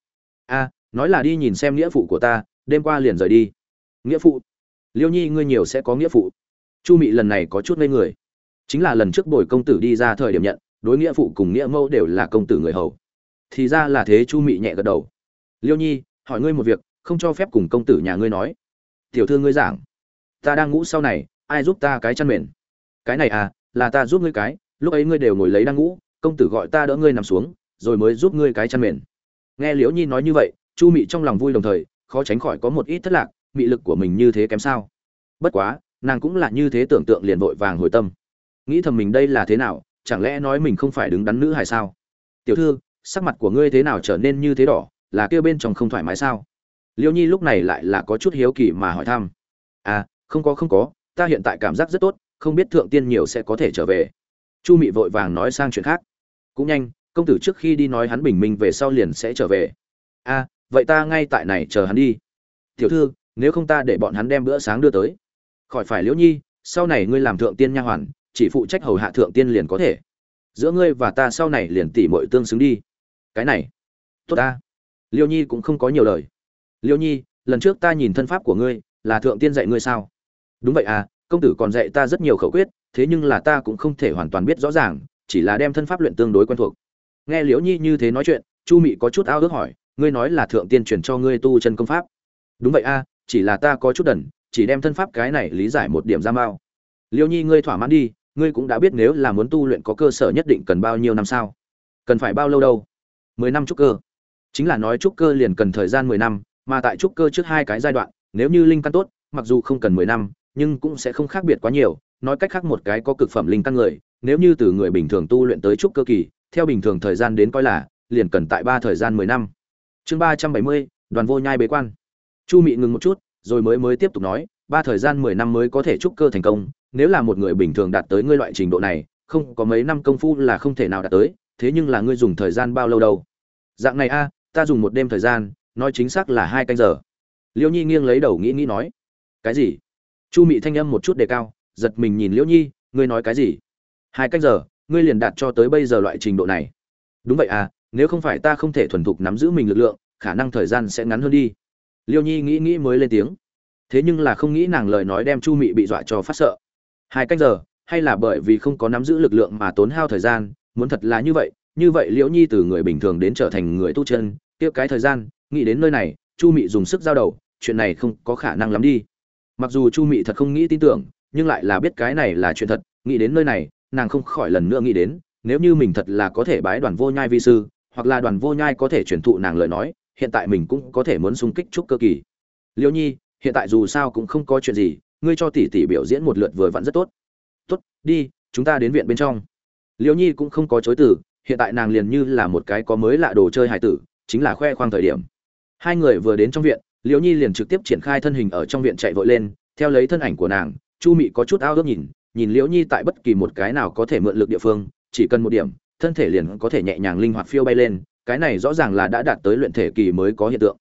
A, nói là đi nhìn xem nghĩa phụ của ta, đêm qua liền rời đi. Nghĩa phụ? Liêu nhi, ngươi nhiều sẽ có nghĩa phụ. Chu mị lần này có chút ngây người. Chính là lần trước bồi công tử đi ra thời điểm nhận, đối nghĩa phụ cùng nghĩa mẫu đều là công tử người hầu. Thì ra là thế, chu mị nhẹ gật đầu. Liêu nhi, hỏi ngươi một việc, không cho phép cùng công tử nhà ngươi nói. Tiểu thư ngươi giảng. Ta đang ngủ sau này, ai giúp ta cái chăn mền? Cái này à là ta giúp ngươi cái, lúc ấy ngươi đều ngồi lấy đang ngủ, công tử gọi ta đỡ ngươi nằm xuống, rồi mới giúp ngươi cái chăn mền. Nghe liễu nhi nói như vậy, chu mị trong lòng vui đồng thời, khó tránh khỏi có một ít thất lạc, mị lực của mình như thế kém sao? Bất quá, nàng cũng là như thế tưởng tượng liền vội vàng hồi tâm. Nghĩ thầm mình đây là thế nào, chẳng lẽ nói mình không phải đứng đắn nữ hay sao? Tiểu thư, sắc mặt của ngươi thế nào trở nên như thế đỏ, là kêu bên trong không thoải mái sao? Liễu nhi lúc này lại là có chút hiếu kỳ mà hỏi thăm. À không có không có, ta hiện tại cảm giác rất tốt không biết thượng tiên nhiều sẽ có thể trở về. Chu mị vội vàng nói sang chuyện khác. Cũng nhanh, công tử trước khi đi nói hắn bình minh về sau liền sẽ trở về. À vậy ta ngay tại này chờ hắn đi. Tiểu thư, nếu không ta để bọn hắn đem bữa sáng đưa tới. Khỏi phải liễu nhi, sau này ngươi làm thượng tiên nha hoàn, chỉ phụ trách hầu hạ thượng tiên liền có thể. Giữa ngươi và ta sau này liền tỉ mọi tương xứng đi. Cái này, tốt ta. Liêu nhi cũng không có nhiều lời. Liêu nhi, lần trước ta nhìn thân pháp của ngươi, là thượng tiên dạy ngươi sao? Đúng vậy à công tử còn dạy ta rất nhiều khẩu quyết thế nhưng là ta cũng không thể hoàn toàn biết rõ ràng chỉ là đem thân pháp luyện tương đối quen thuộc. Nghe liễu nhi như thế nói chuyện chu mị có chút ao ước hỏi ngươi nói là thượng tiên truyền cho ngươi tu chân công pháp. Đúng vậy a à, chỉ là ta có chút đần chỉ đem thân pháp cái này lý giải một điểm ra mao liêu nhi ngươi thỏa mãn đi ngươi cũng đã biết nếu là muốn tu luyện có cơ sở nhất định cần bao nhiêu năm sao? Cần phải bao lâu đâu? Mười năm trúc cơ. Chính là nói trúc cơ liền cần thời gian mười năm mà tại trúc cơ trước hai cái giai đoạn nếu như linh căn tốt mặc dù không cần mười năm nhưng cũng sẽ không khác biệt quá nhiều, nói cách khác một cái có cực phẩm linh căn người, nếu như từ người bình thường tu luyện tới trúc cơ kỳ, theo bình thường thời gian đến coi là, liền cần tại ba thời gian mười năm. Chương ba trăm bảy mươi, đoàn vô nhai bế quan. Chu mị ngừng một chút, rồi mới mới tiếp tục nói, ba thời gian mười năm mới có thể trúc cơ thành công, nếu là một người bình thường đạt tới ngươi loại trình độ này, không có mấy năm công phu là không thể nào đạt tới, thế nhưng là ngươi dùng thời gian bao lâu đâu? Dạng này a, ta dùng một đêm thời gian, nói chính xác là hai canh giờ. Liêu nhi nghiêng lấy đầu nghĩ nghĩ nói, cái gì? Chu mị thanh âm một chút đề cao, giật mình nhìn liễu nhi, ngươi nói cái gì? Hai canh giờ, ngươi liền đạt cho tới bây giờ loại trình độ này. Đúng vậy à nếu không phải ta không thể thuần thục nắm giữ mình lực lượng, khả năng thời gian sẽ ngắn hơn đi. Liêu nhi nghĩ nghĩ mới lên tiếng. Thế nhưng là không nghĩ nàng lời nói đem chu mị bị dọa cho phát sợ. Hai cách giờ, hay là bởi vì không có nắm giữ lực lượng mà tốn hao thời gian, muốn thật là như vậy như vậy liễu nhi từ người bình thường đến trở thành người tu chân tiếp cái thời gian, nghĩ đến nơi này, chu mị dùng sức giao đầu, chuyện này không có khả năng lắm đi mặc dù chu mị thật không nghĩ tin tưởng, nhưng lại là biết cái này là chuyện thật, nghĩ đến nơi này, nàng không khỏi lần nữa nghĩ đến, nếu như mình thật là có thể bái đoàn vô nhai vi sư, hoặc là đoàn vô nhai có thể truyền thụ nàng lời nói, hiện tại mình cũng có thể muốn xung kích trúc cơ kỳ. Liễu nhi, hiện tại dù sao cũng không có chuyện gì, ngươi cho tỷ tỷ biểu diễn một lượt vừa vặn rất tốt. Tốt, đi, chúng ta đến viện bên trong. Liễu nhi cũng không có chối từ, hiện tại nàng liền như là một cái có mới lạ đồ chơi hài tử, chính là khoe khoang thời điểm. Hai người vừa đến trong viện liễu nhi liền trực tiếp triển khai thân hình ở trong viện chạy vội lên, theo lấy thân ảnh của nàng, chu mị có chút ao ước nhìn nhìn liễu nhi tại bất kỳ một cái nào có thể mượn lực địa phương, chỉ cần một điểm, thân thể liền có thể nhẹ nhàng linh hoạt phiêu bay lên, cái này rõ ràng là đã đạt tới luyện thể kỳ mới có hiện tượng.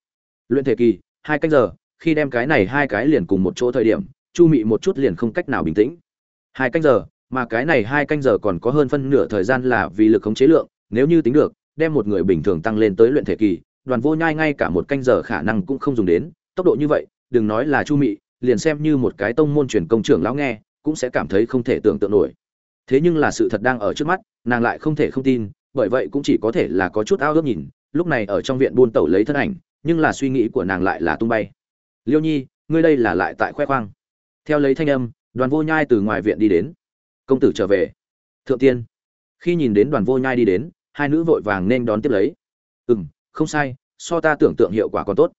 Luyện thể kỳ, hai cách giờ, khi đem cái này hai cái liền cùng một chỗ thời điểm, chu mị một chút liền không cách nào bình tĩnh. Hai canh giờ, mà cái này hai canh giờ còn có hơn phân nửa thời gian là vì lực khống chế lượng, nếu như tính được, đem một người bình thường tăng lên tới luyện thể kỳ đoàn vô nhai ngay cả một canh giờ khả năng cũng không dùng đến, tốc độ như vậy, đừng nói là chu mị, liền xem như một cái tông môn truyền công trưởng lão nghe, cũng sẽ cảm thấy không thể tưởng tượng nổi. Thế nhưng là sự thật đang ở trước mắt, nàng lại không thể không tin, bởi vậy cũng chỉ có thể là có chút ao ước nhìn, lúc này ở trong viện buôn tẩu lấy thân ảnh, nhưng là suy nghĩ của nàng lại là tung bay. Liêu nhi, ngươi đây là lại tại khoe khoang. Theo lấy thanh âm, đoàn vô nhai từ ngoài viện đi đến. Công tử trở về. Thượng tiên. Khi nhìn đến đoàn vô nhai đi đến, hai nữ vội vàng nên đón tiếp lấy. Ừ m không sai, so ta tưởng tượng hiệu quả còn tốt.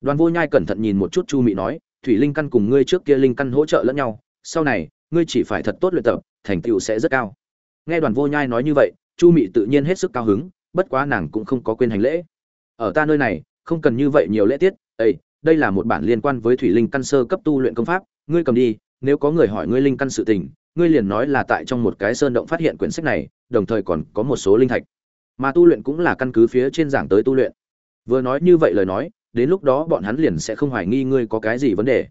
Đoàn vô nhai cẩn thận nhìn một chút chu mị nói, thủy linh căn cùng ngươi trước kia linh căn hỗ trợ lẫn nhau, sau này, ngươi chỉ phải thật tốt luyện tập, thành tựu sẽ rất cao. Nghe đoàn vô nhai nói như vậy, chu mị tự nhiên hết sức cao hứng, bất quá nàng cũng không có quên hành lễ. Ở ta nơi này, không cần như vậy nhiều lễ tiết ây đây là một bản liên quan với thủy linh căn sơ cấp tu luyện công pháp, ngươi cầm đi, nếu có người hỏi ngươi linh căn sự tình, ngươi liền nói là tại trong một cái sơn động phát hiện quyển sách này, đồng thời còn có một số linh thạch mà tu luyện cũng là căn cứ phía trên giảng tới tu luyện. Vừa nói như vậy lời nói, đến lúc đó bọn hắn liền sẽ không hoài nghi ngươi có cái gì vấn đề.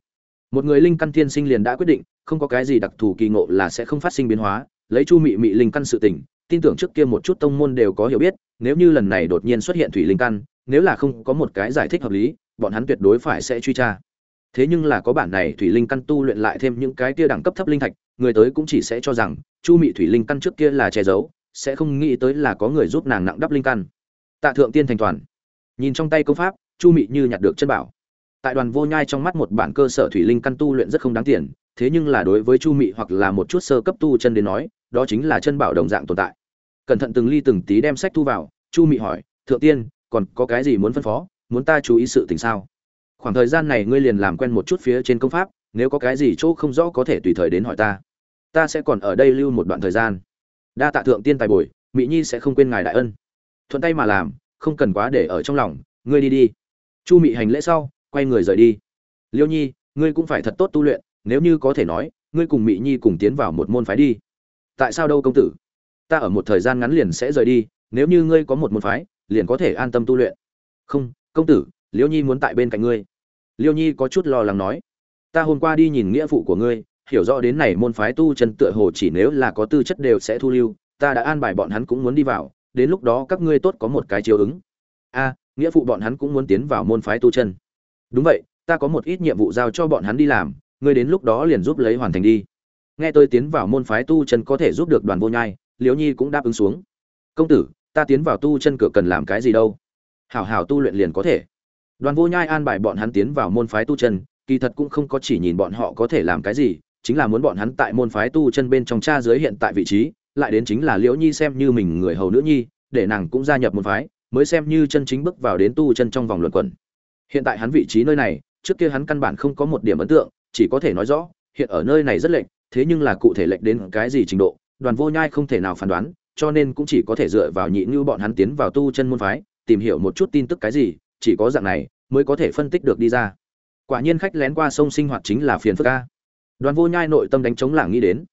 Một người linh căn thiên sinh liền đã quyết định, không có cái gì đặc thù kỳ ngộ là sẽ không phát sinh biến hóa. Lấy chu mị mị linh căn sự tình, tin tưởng trước kia một chút tông môn đều có hiểu biết, nếu như lần này đột nhiên xuất hiện thủy linh căn, nếu là không có một cái giải thích hợp lý, bọn hắn tuyệt đối phải sẽ truy tra. Thế nhưng là có bản này thủy linh căn tu luyện lại thêm những cái kia đẳng cấp thấp linh thạch, người tới cũng chỉ sẽ cho rằng chu mị thủy linh căn trước kia là che giấu sẽ không nghĩ tới là có người giúp nàng nặng đắp linh căn. Tạ thượng tiên thành toàn. Nhìn trong tay công pháp, chu mị như nhặt được chân bảo. Tại đoàn vô nhai trong mắt một bản cơ sở thủy linh căn tu luyện rất không đáng tiền, thế nhưng là đối với chu mị hoặc là một chút sơ cấp tu chân đến nói, đó chính là chân bảo đồng dạng tồn tại. Cẩn thận từng ly từng tí đem sách thu vào, chu mị hỏi, thượng tiên, còn có cái gì muốn phân phó? Muốn ta chú ý sự tình sao? Khoảng thời gian này ngươi liền làm quen một chút phía trên công pháp, nếu có cái gì chỗ không rõ có thể tùy thời đến hỏi ta. Ta sẽ còn ở đây lưu một đoạn thời gian đa tạ thượng tiên tài bồi, mỹ nhi sẽ không quên ngài đại ân. Thuận tay mà làm, không cần quá để ở trong lòng, ngươi đi đi. Chu mị hành lễ sau, quay người rời đi. Liêu nhi, ngươi cũng phải thật tốt tu luyện, nếu như có thể nói, ngươi cùng mỹ nhi cùng tiến vào một môn phái đi. Tại sao đâu công tử? Ta ở một thời gian ngắn liền sẽ rời đi, nếu như ngươi có một môn phái, liền có thể an tâm tu luyện. Không, công tử, liêu nhi muốn tại bên cạnh ngươi. Liêu nhi có chút lo lắng nói. Ta hôm qua đi nhìn nghĩa phụ của ngươi hiểu rõ đến này môn phái tu chân tựa hồ chỉ nếu là có tư chất đều sẽ thu lưu, ta đã an bài bọn hắn cũng muốn đi vào, đến lúc đó các ngươi tốt có một cái chiếu ứng. A, nghĩa phụ bọn hắn cũng muốn tiến vào môn phái tu chân. Đúng vậy, ta có một ít nhiệm vụ giao cho bọn hắn đi làm, ngươi đến lúc đó liền giúp lấy hoàn thành đi. Nghe tôi tiến vào môn phái tu chân có thể giúp được đoàn vô nhai, liễu nhi cũng đáp ứng xuống. Công tử, ta tiến vào tu chân cửa cần làm cái gì đâu? Hảo hảo tu luyện liền có thể. Đoàn vô nhai an bài bọn hắn tiến vào môn phái tu chân, kỳ thật cũng không có chỉ nhìn bọn họ có thể làm cái gì chính là muốn bọn hắn tại môn phái tu chân bên trong cha giới hiện tại vị trí, lại đến chính là liễu nhi xem như mình người hầu nữ nhi, để nàng cũng gia nhập môn phái, mới xem như chân chính bước vào đến tu chân trong vòng luận quẩn. Hiện tại hắn vị trí nơi này, trước kia hắn căn bản không có một điểm ấn tượng, chỉ có thể nói rõ, hiện ở nơi này rất lệnh thế nhưng là cụ thể lệnh đến cái gì trình độ, đoàn vô nhai không thể nào phán đoán, cho nên cũng chỉ có thể dựa vào nhị như bọn hắn tiến vào tu chân môn phái, tìm hiểu một chút tin tức cái gì, chỉ có dạng này, mới có thể phân tích được đi ra. Quả nhiên khách lén qua sông sinh hoạt chính là phiền phức ca đoàn vô nhai nội tâm đánh chống lảng nghĩ đến.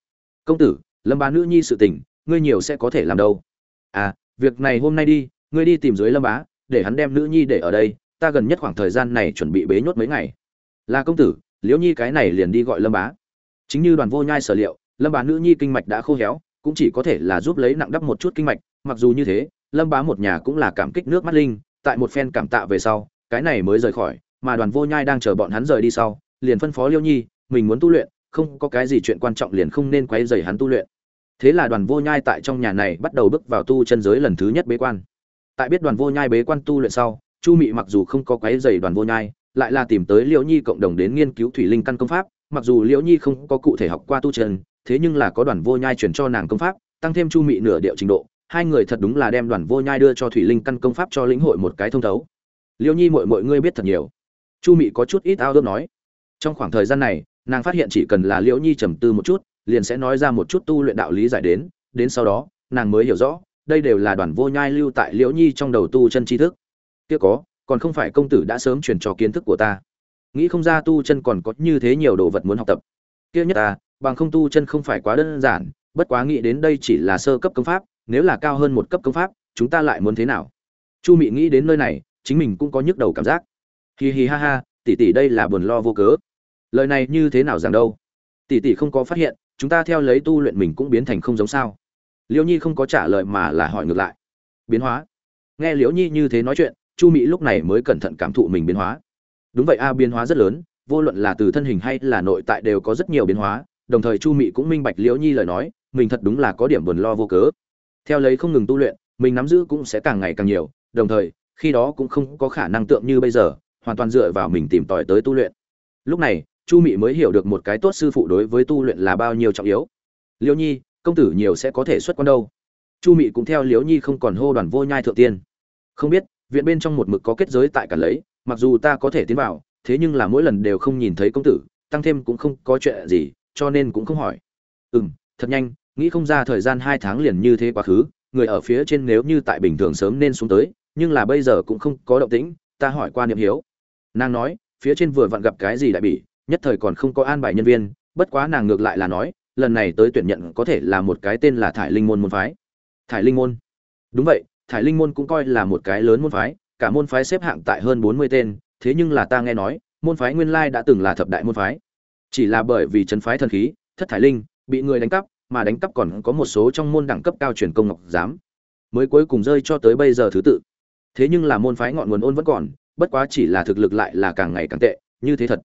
Công tử, lâm bá nữ nhi sự tình, ngươi nhiều sẽ có thể làm đâu. À việc này hôm nay đi, ngươi đi tìm dưới lâm bá, để hắn đem nữ nhi để ở đây, ta gần nhất khoảng thời gian này chuẩn bị bế nhốt mấy ngày. Là công tử, liễu nhi cái này liền đi gọi lâm bá. Chính như đoàn vô nhai sở liệu, lâm bá nữ nhi kinh mạch đã khô héo, cũng chỉ có thể là giúp lấy nặng đắp một chút kinh mạch, mặc dù như thế, lâm bá một nhà cũng là cảm kích nước mắt linh, tại một phen cảm tạ về sau, cái này mới rời khỏi, mà đoàn vô nhai đang chờ bọn hắn rời đi sau, liền phân phó liêu nhi, mình muốn tu luyện không có cái gì chuyện quan trọng liền không nên quấy rầy hắn tu luyện. Thế là đoàn vô nhai tại trong nhà này bắt đầu bước vào tu chân giới lần thứ nhất bế quan. Tại biết đoàn vô nhai bế quan tu luyện sau, chu mị mặc dù không có quấy rầy đoàn vô nhai, lại là tìm tới liễu nhi cộng đồng đến nghiên cứu thủy linh căn công pháp, mặc dù liễu nhi không có cụ thể học qua tu chân, thế nhưng là có đoàn vô nhai truyền cho nàng công pháp, tăng thêm chu mị nửa điệu trình độ, hai người thật đúng là đem đoàn vô nhai đưa cho thủy linh căn công pháp cho lĩnh hội một cái thông thấu. Liễu nhi muội muội ngươi biết thật nhiều. Chu mị có chút ít ao ước nói. Trong khoảng thời gian này nàng phát hiện chỉ cần là liễu nhi trầm tư một chút, liền sẽ nói ra một chút tu luyện đạo lý giải đến đến sau đó, nàng mới hiểu rõ, đây đều là đoàn vô nhai lưu tại liễu nhi trong đầu tu chân tri thức. Kia có, còn không phải công tử đã sớm truyền cho kiến thức của ta. Nghĩ không ra tu chân còn có như thế nhiều đồ vật muốn học tập. Kia nhất ta, bằng không tu chân không phải quá đơn giản, bất quá nghĩ đến đây chỉ là sơ cấp công pháp, nếu là cao hơn một cấp công pháp, chúng ta lại muốn thế nào? Chu mị nghĩ đến nơi này, chính mình cũng có nhức đầu cảm giác. Hì hì ha ha, tỷ tỷ đây là buồn lo vô cớ lời này như thế nào rằng đâu? Tỷ tỷ không có phát hiện, chúng ta theo lấy tu luyện mình cũng biến thành không giống sao. Liễu nhi không có trả lời mà là hỏi ngược lại. Biến hóa. Nghe liễu nhi như thế nói chuyện, chu mỹ lúc này mới cẩn thận cảm thụ mình biến hóa. Đúng vậy a, biến hóa rất lớn, vô luận là từ thân hình hay là nội tại đều có rất nhiều biến hóa, đồng thời chu mỹ cũng minh bạch liễu nhi lời nói, mình thật đúng là có điểm buồn lo vô cớ. Theo lấy không ngừng tu luyện, mình nắm giữ cũng sẽ càng ngày càng nhiều, đồng thời, khi đó cũng không có khả năng tượng như bây giờ, hoàn toàn dựa vào mình tìm tòi tới tu luyện. Lúc này chu mị mới hiểu được một cái tốt sư phụ đối với tu luyện là bao nhiêu trọng yếu. Liễu nhi, công tử nhiều sẽ có thể xuất quan đâu. Chu mị cũng theo liễu nhi không còn hô đoàn vô nhai thượng tiên. Không biết, viện bên trong một mực có kết giới tại cả lấy, mặc dù ta có thể tiến vào, thế nhưng là mỗi lần đều không nhìn thấy công tử, tăng thêm cũng không có chuyện gì, cho nên cũng không hỏi. Ừm, thật nhanh, nghĩ không ra thời gian hai tháng liền như thế quá khứ, người ở phía trên nếu như tại bình thường sớm nên xuống tới, nhưng là bây giờ cũng không có động tĩnh, ta hỏi qua niệm hiếu. Nàng nói, phía trên vừa vặn gặp cái gì đại bỉ nhất thời còn không có an bài nhân viên, bất quá nàng ngược lại là nói, lần này tới tuyển nhận có thể là một cái tên là thải linh môn môn phái. Thải linh môn? Đúng vậy, thải linh môn cũng coi là một cái lớn môn phái, cả môn phái xếp hạng tại hơn bốn mươi tên, thế nhưng là ta nghe nói, môn phái nguyên lai đã từng là thập đại môn phái. Chỉ là bởi vì chân phái thần khí, thất thải linh, bị người đánh cắp, mà đánh cắp còn có một số trong môn đẳng cấp cao truyền công ngọc giám, mới cuối cùng rơi cho tới bây giờ thứ tự. Thế nhưng là môn phái ngọn nguồn ôn vẫn còn, bất quá chỉ là thực lực lại là càng ngày càng tệ, như thế thật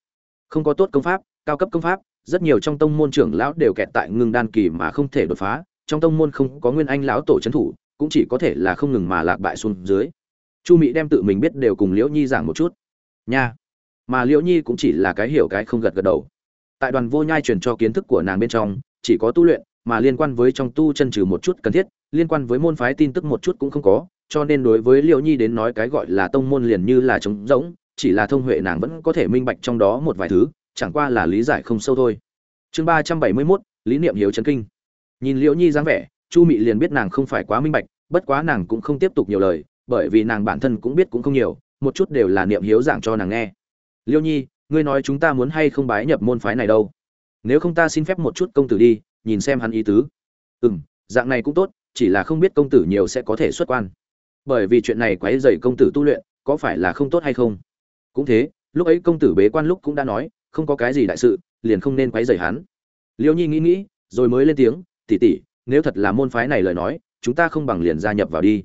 không có tốt công pháp, cao cấp công pháp, rất nhiều trong tông môn trưởng lão đều kẹt tại ngưng đan kỳ mà không thể đột phá, trong tông môn không có nguyên anh lão tổ trấn thủ, cũng chỉ có thể là không ngừng mà lạc bại xuống dưới. Chu mỹ đem tự mình biết đều cùng liễu nhi giảng một chút. Nha. Mà liễu nhi cũng chỉ là cái hiểu cái không gật gật đầu. Tại đoàn vô nhai truyền cho kiến thức của nàng bên trong, chỉ có tu luyện, mà liên quan với trong tu chân trừ một chút cần thiết, liên quan với môn phái tin tức một chút cũng không có, cho nên đối với liễu nhi đến nói cái gọi là tông môn liền như là trống rỗng chỉ là thông huệ nàng vẫn có thể minh bạch trong đó một vài thứ, chẳng qua là lý giải không sâu thôi. Chương ba trăm bảy mươi mốt, lý niệm hiếu chấn kinh. Nhìn liễu nhi dáng vẻ, chu mị liền biết nàng không phải quá minh bạch, bất quá nàng cũng không tiếp tục nhiều lời, bởi vì nàng bản thân cũng biết cũng không nhiều, một chút đều là niệm hiếu giảng cho nàng nghe. Liễu nhi, ngươi nói chúng ta muốn hay không bái nhập môn phái này đâu? Nếu không ta xin phép một chút công tử đi, nhìn xem hắn ý tứ. Ừ m dạng này cũng tốt, chỉ là không biết công tử nhiều sẽ có thể xuất quan. Bởi vì chuyện này quấy dày công tử tu luyện, có phải là không tốt hay không? Cũng thế, lúc ấy công tử bế quan lúc cũng đã nói, không có cái gì đại sự, liền không nên quấy rầy hắn. Liêu nhi nghĩ nghĩ, rồi mới lên tiếng tỉ tỉ nếu thật là môn phái này lời nói, chúng ta không bằng liền gia nhập vào đi.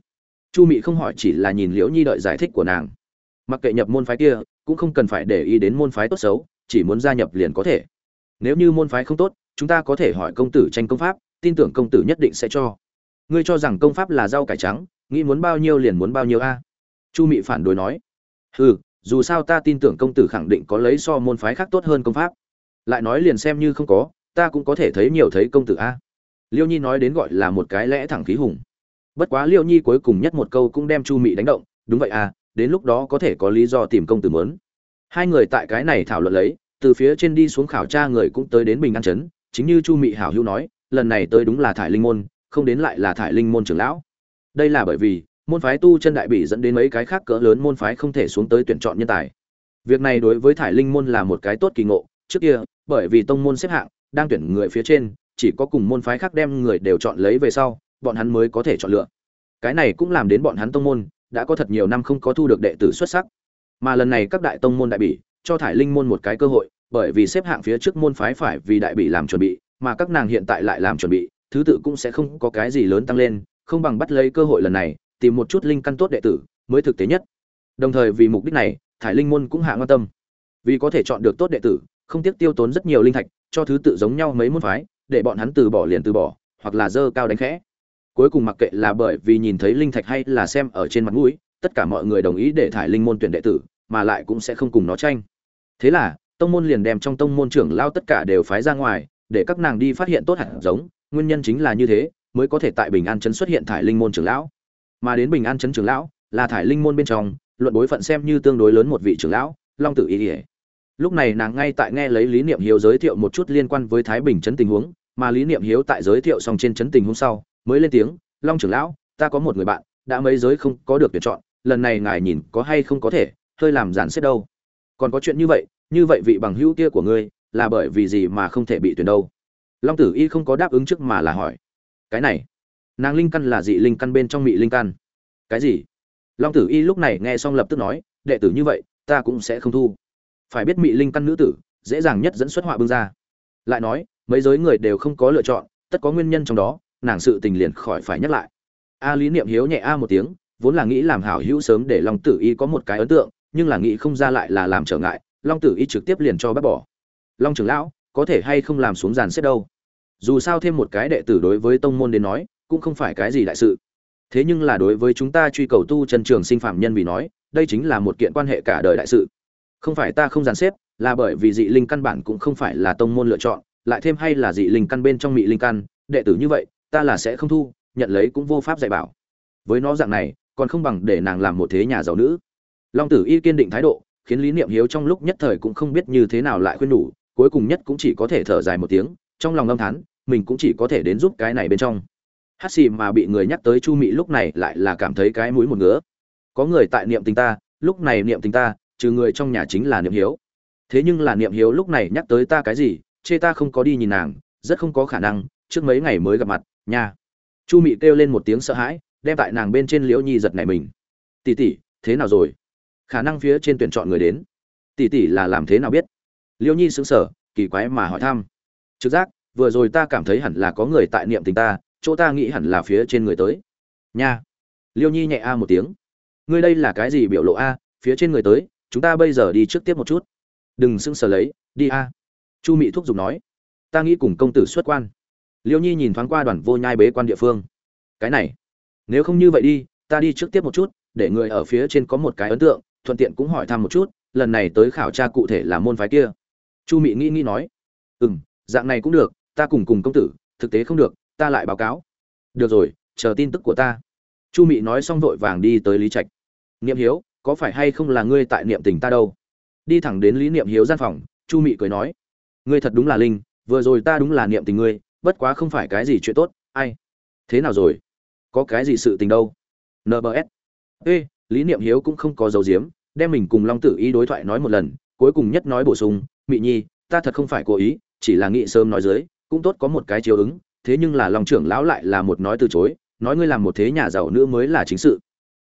Chu mị không hỏi chỉ là nhìn liễu nhi đợi giải thích của nàng. Mặc kệ nhập môn phái kia, cũng không cần phải để ý đến môn phái tốt xấu, chỉ muốn gia nhập liền có thể. Nếu như môn phái không tốt, chúng ta có thể hỏi công tử tranh công pháp, tin tưởng công tử nhất định sẽ cho. Ngươi cho rằng công pháp là rau cải trắng, nghĩ muốn bao nhiêu liền muốn bao nhiêu a? Chu mị phản đối nói. Ừ dù sao ta tin tưởng công tử khẳng định có lấy so môn phái khác tốt hơn công pháp. Lại nói liền xem như không có, ta cũng có thể thấy nhiều thấy công tử a. Liêu nhi nói đến gọi là một cái lẽ thẳng khí hùng. Bất quá liêu nhi cuối cùng nhất một câu cũng đem chu mị đánh động, đúng vậy à đến lúc đó có thể có lý do tìm công tử mớn hai người tại cái này thảo luận lấy, từ phía trên đi xuống khảo tra người cũng tới đến bình an chấn chính như chu mị hảo hữu nói, lần này tới đúng là thải linh môn, không đến lại là thải linh môn trưởng lão. Đây là bởi vì môn phái tu chân đại bị dẫn đến mấy cái khác cỡ lớn môn phái không thể xuống tới tuyển chọn nhân tài. Việc này đối với thải linh môn là một cái tốt kỳ ngộ. Trước kia, bởi vì tông môn xếp hạng, đang tuyển người phía trên, chỉ có cùng môn phái khác đem người đều chọn lấy về sau, bọn hắn mới có thể chọn lựa. Cái này cũng làm đến bọn hắn tông môn, đã có thật nhiều năm không có thu được đệ tử xuất sắc. Mà lần này các đại tông môn đại bỉ, cho thải linh môn một cái cơ hội, bởi vì xếp hạng phía trước môn phái phải vì đại bỉ làm chuẩn bị, mà các nàng hiện tại lại làm chuẩn bị, thứ tự cũng sẽ không có cái gì lớn tăng lên, không bằng bắt lấy cơ hội lần này tìm một chút linh căn tốt đệ tử, mới thực tế nhất. Đồng thời vì mục đích này, thải linh môn cũng hạ quan tâm. Vì có thể chọn được tốt đệ tử, không tiếc tiêu tốn rất nhiều linh thạch, cho thứ tự giống nhau mấy môn phái, để bọn hắn từ bỏ liền từ bỏ, hoặc là dơ cao đánh khẽ. Cuối cùng mặc kệ là bởi vì nhìn thấy linh thạch hay là xem ở trên mặt mũi, tất cả mọi người đồng ý để thải linh môn tuyển đệ tử, mà lại cũng sẽ không cùng nó tranh. Thế là, tông môn liền đem trong tông môn trưởng lao tất cả đều phái ra ngoài, để các nàng đi phát hiện tốt hạt giống, nguyên nhân chính là như thế, mới có thể tại bình an chấn xuất hiện thải linh môn trưởng lão mà đến bình an chấn trưởng lão, là thải linh môn bên trong, luận bối phận xem như tương đối lớn một vị trưởng lão, long tử ý ỉa lúc này nàng ngay tại nghe lấy lý niệm hiếu giới thiệu một chút liên quan với thái bình chấn tình huống, mà lý niệm hiếu tại giới thiệu xong trên chấn tình huống sau, mới lên tiếng, long trưởng lão, ta có một người bạn, đã mấy giới không có được tuyển chọn, lần này ngài nhìn có hay không có thể, hơi làm giản xếp đâu. Còn có chuyện như vậy như vậy vị bằng hữu kia của ngươi, là bởi vì gì mà không thể bị tuyển đâu? Long tử y không có đáp ứng trước mà là hỏi, cái này nàng linh căn là dị linh căn bên trong mị linh căn. Cái gì? Long tử y lúc này nghe xong lập tức nói, đệ tử như vậy, ta cũng sẽ không thu. Phải biết mị linh căn nữ tử, dễ dàng nhất dẫn xuất họa bưng ra. Lại nói, mấy giới người đều không có lựa chọn, tất có nguyên nhân trong đó, nàng sự tình liền khỏi phải nhắc lại. A lý niệm hiếu nhẹ a một tiếng, vốn là nghĩ làm hảo hữu sớm để long tử y có một cái ấn tượng, nhưng là nghĩ không ra lại là làm trở ngại, long tử y trực tiếp liền cho bác bỏ. Long trưởng lão, có thể hay không làm xuống giàn xếp đâu? Dù sao thêm một cái đệ tử đối với tông môn đến nói cũng không phải cái gì đại sự. Thế nhưng là đối với chúng ta truy cầu tu chân trường sinh phạm nhân vì nói, đây chính là một kiện quan hệ cả đời đại sự. Không phải ta không dàn xếp, là bởi vì dị linh căn bản cũng không phải là tông môn lựa chọn, lại thêm hay là dị linh căn bên trong mị linh căn, đệ tử như vậy, ta là sẽ không thu, nhận lấy cũng vô pháp dạy bảo. Với nó dạng này, còn không bằng để nàng làm một thế nhà giàu nữ. Long tử y kiên định thái độ, khiến lý niệm hiếu trong lúc nhất thời cũng không biết như thế nào lại khuyên đủ, cuối cùng nhất cũng chỉ có thể thở dài một tiếng, trong lòng âm thán, mình cũng chỉ có thể đến giúp cái này bên trong hát xì mà bị người nhắc tới chu mị lúc này lại là cảm thấy cái mũi một ngứa. Có người tại niệm tình ta, lúc này niệm tình ta, trừ người trong nhà chính là niệm hiếu. Thế nhưng là niệm hiếu lúc này nhắc tới ta cái gì, chê ta không có đi nhìn nàng, rất không có khả năng, trước mấy ngày mới gặp mặt, nha. Chu mị kêu lên một tiếng sợ hãi, đem tại nàng bên trên liễu nhi giật này mình. Tỉ tỉ thế nào rồi? Khả năng phía trên tuyển chọn người đến. Tỉ tỉ là làm thế nào biết? Liễu nhi sững sờ, kỳ quái mà hỏi thăm. Trực giác, vừa rồi ta cảm thấy hẳn là có người tại niệm tình ta chỗ ta nghĩ hẳn là phía trên người tới. Nha. Liêu nhi nhẹ a một tiếng. Ngươi đây là cái gì biểu lộ a? Phía trên người tới, chúng ta bây giờ đi trước tiếp một chút. Đừng sưng sờ lấy, đi a. Chu mị thúc giục nói. Ta nghĩ cùng công tử xuất quan. Liêu nhi nhìn thoáng qua đoàn vô nhai bế quan địa phương. Cái này, nếu không như vậy đi, ta đi trước tiếp một chút, để người ở phía trên có một cái ấn tượng, thuận tiện cũng hỏi thăm một chút, lần này tới khảo tra cụ thể là môn phái kia. Chu mị nghĩ nghĩ nói. Ừ m dạng này cũng được, ta cùng cùng công tử, thực tế không được ta lại báo cáo. Được rồi, chờ tin tức của ta. Chu mị nói xong vội vàng đi tới lý trạch. Niệm hiếu, có phải hay không là ngươi tại niệm tình ta đâu? Đi thẳng đến lý niệm hiếu gian phòng, chu mị cười nói. Ngươi thật đúng là linh, vừa rồi ta đúng là niệm tình ngươi, bất quá không phải cái gì chuyện tốt, ai? Thế nào rồi? Có cái gì sự tình đâu? Nbs ê, lý niệm hiếu cũng không có dấu diếm đem mình cùng long tử y đối thoại nói một lần, cuối cùng nhất nói bổ sung, mị nhi, ta thật không phải cố ý, chỉ là nghĩ sớm nói dưới, cũng tốt có một cái chiếu ứng thế nhưng là long trưởng lão lại là một nói từ chối, nói ngươi làm một thế nhà giàu nữ mới là chính sự.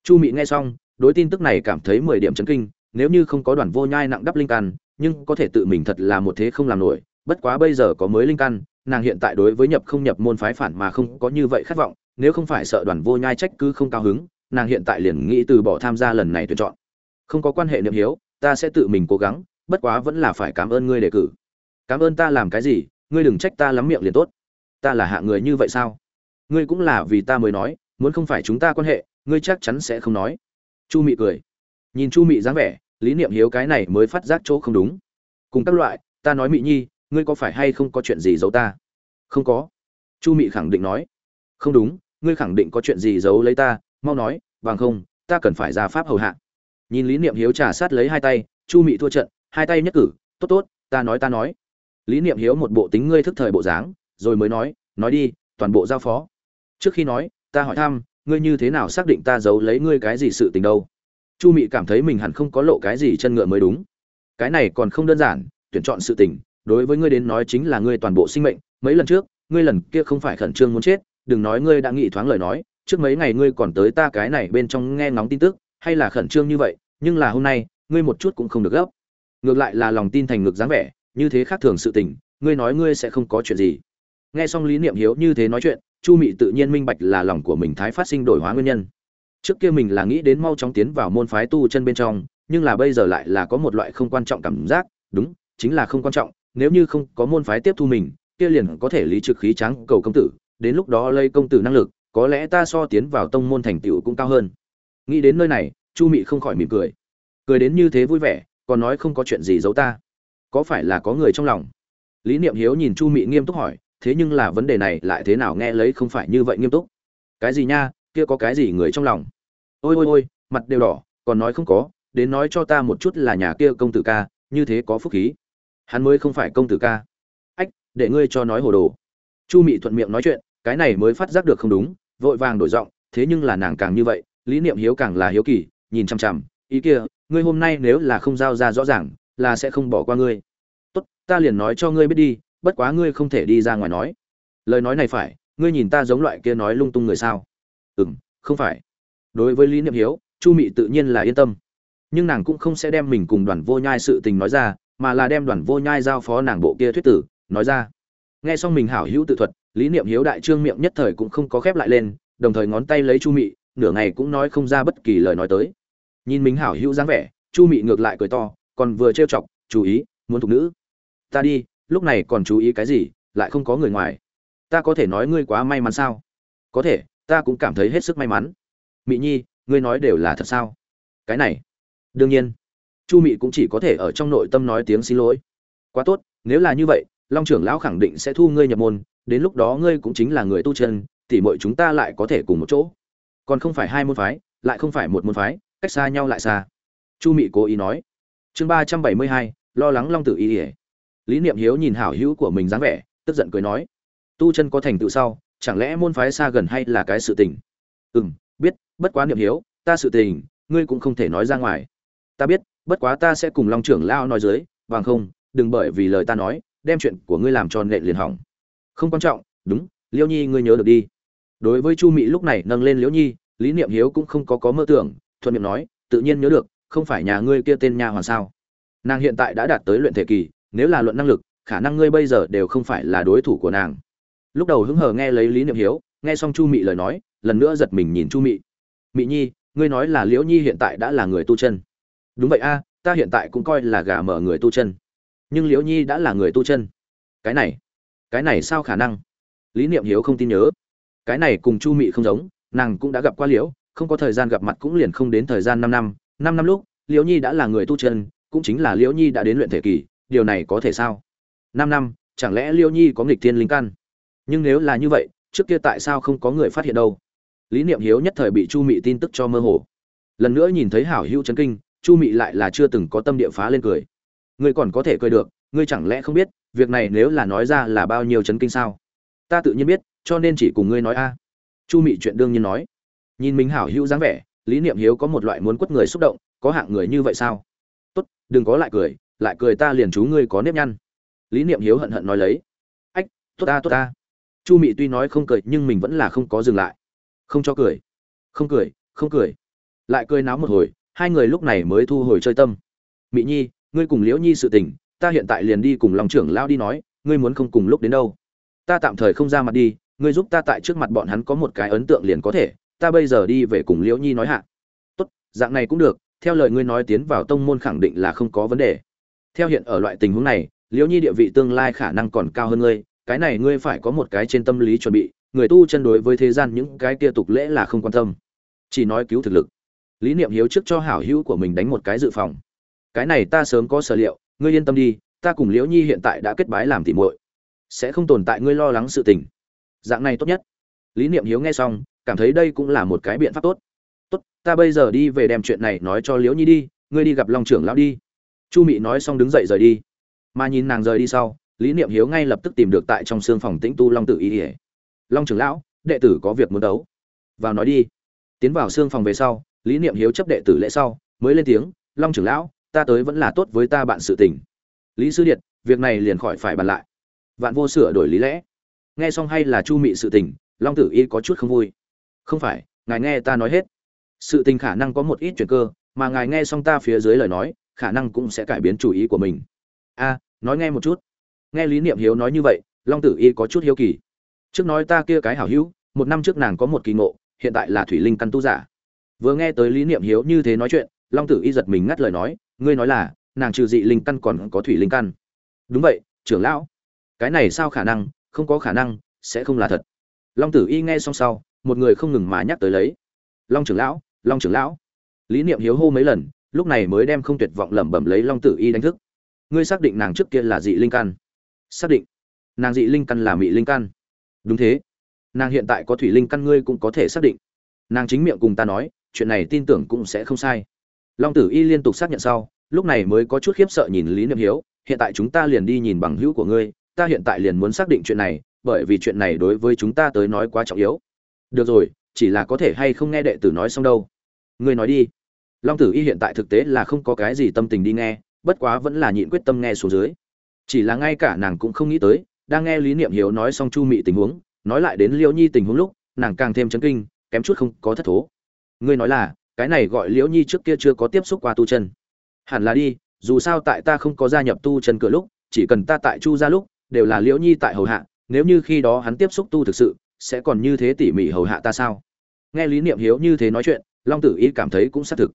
Chu mị nghe xong, đối tin tức này cảm thấy mười điểm chấn kinh, nếu như không có đoàn vô nhai nặng đắp linh căn, nhưng có thể tự mình thật là một thế không làm nổi, bất quá bây giờ có mới linh căn, nàng hiện tại đối với nhập không nhập môn phái phản mà không có như vậy khát vọng, nếu không phải sợ đoàn vô nhai trách cứ không cao hứng, nàng hiện tại liền nghĩ từ bỏ tham gia lần này tuyển chọn. Không có quan hệ niệm hiếu, ta sẽ tự mình cố gắng, bất quá vẫn là phải cảm ơn ngươi đề cử. Cảm ơn ta làm cái gì, ngươi đừng trách ta lắm miệng liền tốt ta là hạ người như vậy sao? Ngươi cũng là vì ta mới nói, muốn không phải chúng ta quan hệ, ngươi chắc chắn sẽ không nói. Chu mị cười. Nhìn chu mị dáng vẻ, lý niệm hiếu cái này mới phát giác chỗ không đúng. Cùng các loại, ta nói mị nhi, ngươi có phải hay không có chuyện gì giấu ta? Không có. Chu mị khẳng định nói. Không đúng, ngươi khẳng định có chuyện gì giấu lấy ta, mau nói, bằng không, ta cần phải ra pháp hầu hạ. Nhìn lý niệm hiếu trả sát lấy hai tay, chu mị thua trận, hai tay nhất cử, tốt tốt, ta nói ta nói. Lý niệm hiếu một bộ tính ngươi thức thời bộ dáng rồi mới nói nói đi, toàn bộ giao phó. Trước khi nói, ta hỏi thăm, ngươi như thế nào xác định ta giấu lấy ngươi cái gì sự tình đâu? Chu mị cảm thấy mình hẳn không có lộ cái gì chân ngựa mới đúng. Cái này còn không đơn giản, tuyển chọn sự tình, đối với ngươi đến nói chính là ngươi toàn bộ sinh mệnh. Mấy lần trước, ngươi lần kia không phải khẩn trương muốn chết, đừng nói ngươi đã nghĩ thoáng lời nói, trước mấy ngày ngươi còn tới ta cái này bên trong nghe ngóng tin tức, hay là khẩn trương như vậy, nhưng là hôm nay, ngươi một chút cũng không được gấp. Ngược lại là lòng tin thành ngược dáng vẻ, như thế khác thường sự tình, ngươi nói ngươi sẽ không có chuyện gì nghe xong lý niệm hiếu như thế nói chuyện, chu mị tự nhiên minh bạch là lòng của mình thái phát sinh đổi hóa nguyên nhân. Trước kia mình là nghĩ đến mau chóng tiến vào môn phái tu chân bên trong, nhưng là bây giờ lại là có một loại không quan trọng cảm giác, đúng, chính là không quan trọng, nếu như không có môn phái tiếp thu mình, kia liền có thể lý trực khí trắng cầu công tử, đến lúc đó lây công tử năng lực, có lẽ ta so tiến vào tông môn thành tựu cũng cao hơn. Nghĩ đến nơi này, chu mị không khỏi mỉm cười. Cười đến như thế vui vẻ, còn nói không có chuyện gì giấu ta. Có phải là có người trong lòng? Lý niệm hiếu nhìn chu mị nghiêm túc hỏi thế nhưng là vấn đề này lại thế nào nghe lấy không phải như vậy nghiêm túc. Cái gì nha, kia có cái gì người trong lòng? Ôi ôi ôi, mặt đều đỏ, còn nói không có, đến nói cho ta một chút là nhà kia công tử ca, như thế có phúc khí. Hắn mới không phải công tử ca. Ách, để ngươi cho nói hồ đồ. Chu mị thuận miệng nói chuyện, cái này mới phát giác được không đúng, vội vàng đổi giọng, thế nhưng là nàng càng như vậy, lý niệm hiếu càng là hiếu kỳ, nhìn chằm chằm, ý kia, ngươi hôm nay nếu là không giao ra rõ ràng, là sẽ không bỏ qua ngươi. Tốt, ta liền nói cho ngươi biết đi bất quá ngươi không thể đi ra ngoài nói. Lời nói này phải, ngươi nhìn ta giống loại kia nói lung tung người sao? Ừ m không phải. Đối với lý niệm hiếu, chu mị tự nhiên là yên tâm. Nhưng nàng cũng không sẽ đem mình cùng đoàn vô nhai sự tình nói ra, mà là đem đoàn vô nhai giao phó nàng bộ kia thuyết tử, nói ra. Nghe xong mình hảo hữu tự thuật, lý niệm hiếu đại trương miệng nhất thời cũng không có khép lại lên, đồng thời ngón tay lấy chu mị, nửa ngày cũng nói không ra bất kỳ lời nói tới. Nhìn mình hảo hữu dáng vẻ, chu mị ngược lại cười to, còn vừa trêu chọc, chú ý, muốn thục nữ. Ta đi lúc này còn chú ý cái gì, lại không có người ngoài. Ta có thể nói ngươi quá may mắn sao? Có thể, ta cũng cảm thấy hết sức may mắn. Mỹ nhi, ngươi nói đều là thật sao? Cái này, đương nhiên. Chu mị cũng chỉ có thể ở trong nội tâm nói tiếng xin lỗi. Quá tốt, nếu là như vậy, long trưởng lão khẳng định sẽ thu ngươi nhập môn, đến lúc đó ngươi cũng chính là người tu chân, tỉ mọi chúng ta lại có thể cùng một chỗ. Còn không phải hai môn phái, lại không phải một môn phái, cách xa nhau lại xa. Chu mị cố ý nói. Chương ba trăm bảy mươi hai, lo lắng long tử y ỉa lý niệm hiếu nhìn hảo hữu của mình dáng vẻ, tức giận cười nói, tu chân có thành tựu sau, chẳng lẽ môn phái xa gần hay là cái sự tình? Ừ m biết, bất quá niệm hiếu, ta sự tình, ngươi cũng không thể nói ra ngoài. Ta biết, bất quá ta sẽ cùng long trưởng lao nói dưới, bằng không, đừng bởi vì lời ta nói, đem chuyện của ngươi làm cho nệ liền hỏng. Không quan trọng, đúng, liêu nhi ngươi nhớ được đi. Đối với chu mị lúc này nâng lên liễu nhi, lý niệm hiếu cũng không có có mơ tưởng, thuận miệng nói, tự nhiên nhớ được, không phải nhà ngươi kia tên nha hoàn sao? Nàng hiện tại đã đạt tới luyện thể kỳ nếu là luận năng lực, khả năng ngươi bây giờ đều không phải là đối thủ của nàng. Lúc đầu hứng hờ nghe lấy lý niệm hiếu, nghe xong chu mị lời nói, lần nữa giật mình nhìn chu mị. Mị nhi, ngươi nói là liễu nhi hiện tại đã là người tu chân. Đúng vậy a, ta hiện tại cũng coi là gà mở người tu chân. Nhưng liễu nhi đã là người tu chân. Cái này cái này sao khả năng? Lý niệm hiếu không tin nhớ. Cái này cùng chu mị không giống, nàng cũng đã gặp qua liễu, không có thời gian gặp mặt cũng liền không đến thời gian năm năm. Năm năm lúc, liễu nhi đã là người tu chân, cũng chính là liễu nhi đã đến luyện thể kỳ điều này có thể sao? Năm năm, chẳng lẽ liêu nhi có nghịch thiên linh căn? Nhưng nếu là như vậy, trước kia tại sao không có người phát hiện đâu? Lý niệm hiếu nhất thời bị chu mị tin tức cho mơ hồ. Lần nữa nhìn thấy hảo hữu chấn kinh, chu mị lại là chưa từng có tâm địa phá lên cười. Ngươi còn có thể cười được, ngươi chẳng lẽ không biết, việc này nếu là nói ra là bao nhiêu chấn kinh sao? Ta tự nhiên biết, cho nên chỉ cùng ngươi nói a. Chu mị chuyện đương nhiên nói. Nhìn mình hảo hữu dáng vẻ, lý niệm hiếu có một loại muốn quất người xúc động, có hạng người như vậy sao? Tốt, đừng có lại cười lại cười ta liền chú ngươi có nếp nhăn. Lý niệm hiếu hận hận nói lấy. Ách, tốt ta tốt ta. Chu mị tuy nói không cười, nhưng mình vẫn là không có dừng lại. Không cho cười. Không cười không cười. Lại cười náo một hồi, hai người lúc này mới thu hồi chơi tâm. Mị nhi, ngươi cùng liễu nhi sự tình, ta hiện tại liền đi cùng lòng trưởng lao đi nói, ngươi muốn không cùng lúc đến đâu. Ta tạm thời không ra mặt đi, ngươi giúp ta tại trước mặt bọn hắn có một cái ấn tượng liền có thể, ta bây giờ đi về cùng liễu nhi nói hạ. Tốt, dạng này cũng được, theo lời ngươi nói tiến vào tông môn khẳng định là không có vấn đề theo hiện ở loại tình huống này, liễu nhi địa vị tương lai khả năng còn cao hơn ngươi, cái này ngươi phải có một cái trên tâm lý chuẩn bị, người tu chân đối với thế gian những cái kia tục lễ là không quan tâm. Chỉ nói cứu thực lực. Lý niệm hiếu trước cho hảo hữu của mình đánh một cái dự phòng. Cái này ta sớm có sở liệu, ngươi yên tâm đi, ta cùng liễu nhi hiện tại đã kết bái làm tỉ muội. Sẽ không tồn tại ngươi lo lắng sự tình. Dạng này tốt nhất. Lý niệm hiếu nghe xong, cảm thấy đây cũng là một cái biện pháp tốt. Tốt, ta bây giờ đi về đem chuyện này nói cho liễu nhi đi, ngươi đi gặp long trưởng lão đi chu mị nói xong đứng dậy rời đi. Mà nhìn nàng rời đi sau, lý niệm hiếu ngay lập tức tìm được tại trong xương phòng tĩnh tu long tử y ỉa long trưởng lão, đệ tử có việc muốn đấu. Vào nói đi. Tiến vào xương phòng về sau, lý niệm hiếu chấp đệ tử lễ sau, mới lên tiếng, long trưởng lão, ta tới vẫn là tốt với ta bạn sự tình. Lý sư điện việc này liền khỏi phải bàn lại. Vạn vô sửa đổi lý lẽ. Nghe xong hay là chu mị sự tình, long tử y có chút không vui. Không phải, ngài nghe ta nói hết. Sự tình khả năng có một ít chuyện cơ, mà ngài nghe xong ta phía dưới lời nói khả năng cũng sẽ cải biến chủ ý của mình. A, nói nghe một chút. Nghe lý niệm hiếu nói như vậy, long tử y có chút hiếu kỳ. Trước nói ta kia cái hảo hữu, một năm trước nàng có một kỳ ngộ, hiện tại là thủy linh căn tu giả. Vừa nghe tới lý niệm hiếu như thế nói chuyện, long tử y giật mình ngắt lời nói, ngươi nói là, nàng trừ dị linh căn còn có thủy linh căn. Đúng vậy, trưởng lão. Cái này sao khả năng, không có khả năng, sẽ không là thật. Long tử y nghe xong sau, một người không ngừng mà nhắc tới lấy. Long trưởng lão, long trưởng lão. Lý niệm hiếu hô mấy lần lúc này mới đem không tuyệt vọng lẩm bẩm lấy long tử y đánh thức. Ngươi xác định nàng trước kia là dị linh căn. Xác định. Nàng dị linh căn là mị linh căn. Đúng thế. Nàng hiện tại có thủy linh căn ngươi cũng có thể xác định. Nàng chính miệng cùng ta nói, chuyện này tin tưởng cũng sẽ không sai. Long tử y liên tục xác nhận sau, lúc này mới có chút khiếp sợ nhìn lý niệm hiếu, hiện tại chúng ta liền đi nhìn bằng hữu của ngươi, ta hiện tại liền muốn xác định chuyện này, bởi vì chuyện này đối với chúng ta tới nói quá trọng yếu. Được rồi, chỉ là có thể hay không nghe đệ tử nói xong đâu. Ngươi nói đi long tử y hiện tại thực tế là không có cái gì tâm tình đi nghe, bất quá vẫn là nhịn quyết tâm nghe xuống dưới. Chỉ là ngay cả nàng cũng không nghĩ tới, đang nghe lý niệm hiếu nói xong chu mị tình huống, nói lại đến liễu nhi tình huống lúc, nàng càng thêm chấn kinh, kém chút không có thất thố. Ngươi nói là, cái này gọi liễu nhi trước kia chưa có tiếp xúc qua tu chân. Hẳn là đi, dù sao tại ta không có gia nhập tu chân cửa lúc, chỉ cần ta tại chu ra lúc, đều là liễu nhi tại hầu hạ, nếu như khi đó hắn tiếp xúc tu thực sự, sẽ còn như thế tỉ mỉ hầu hạ ta sao? Nghe lý niệm hiếu như thế nói chuyện, long tử y cảm thấy cũng xác thực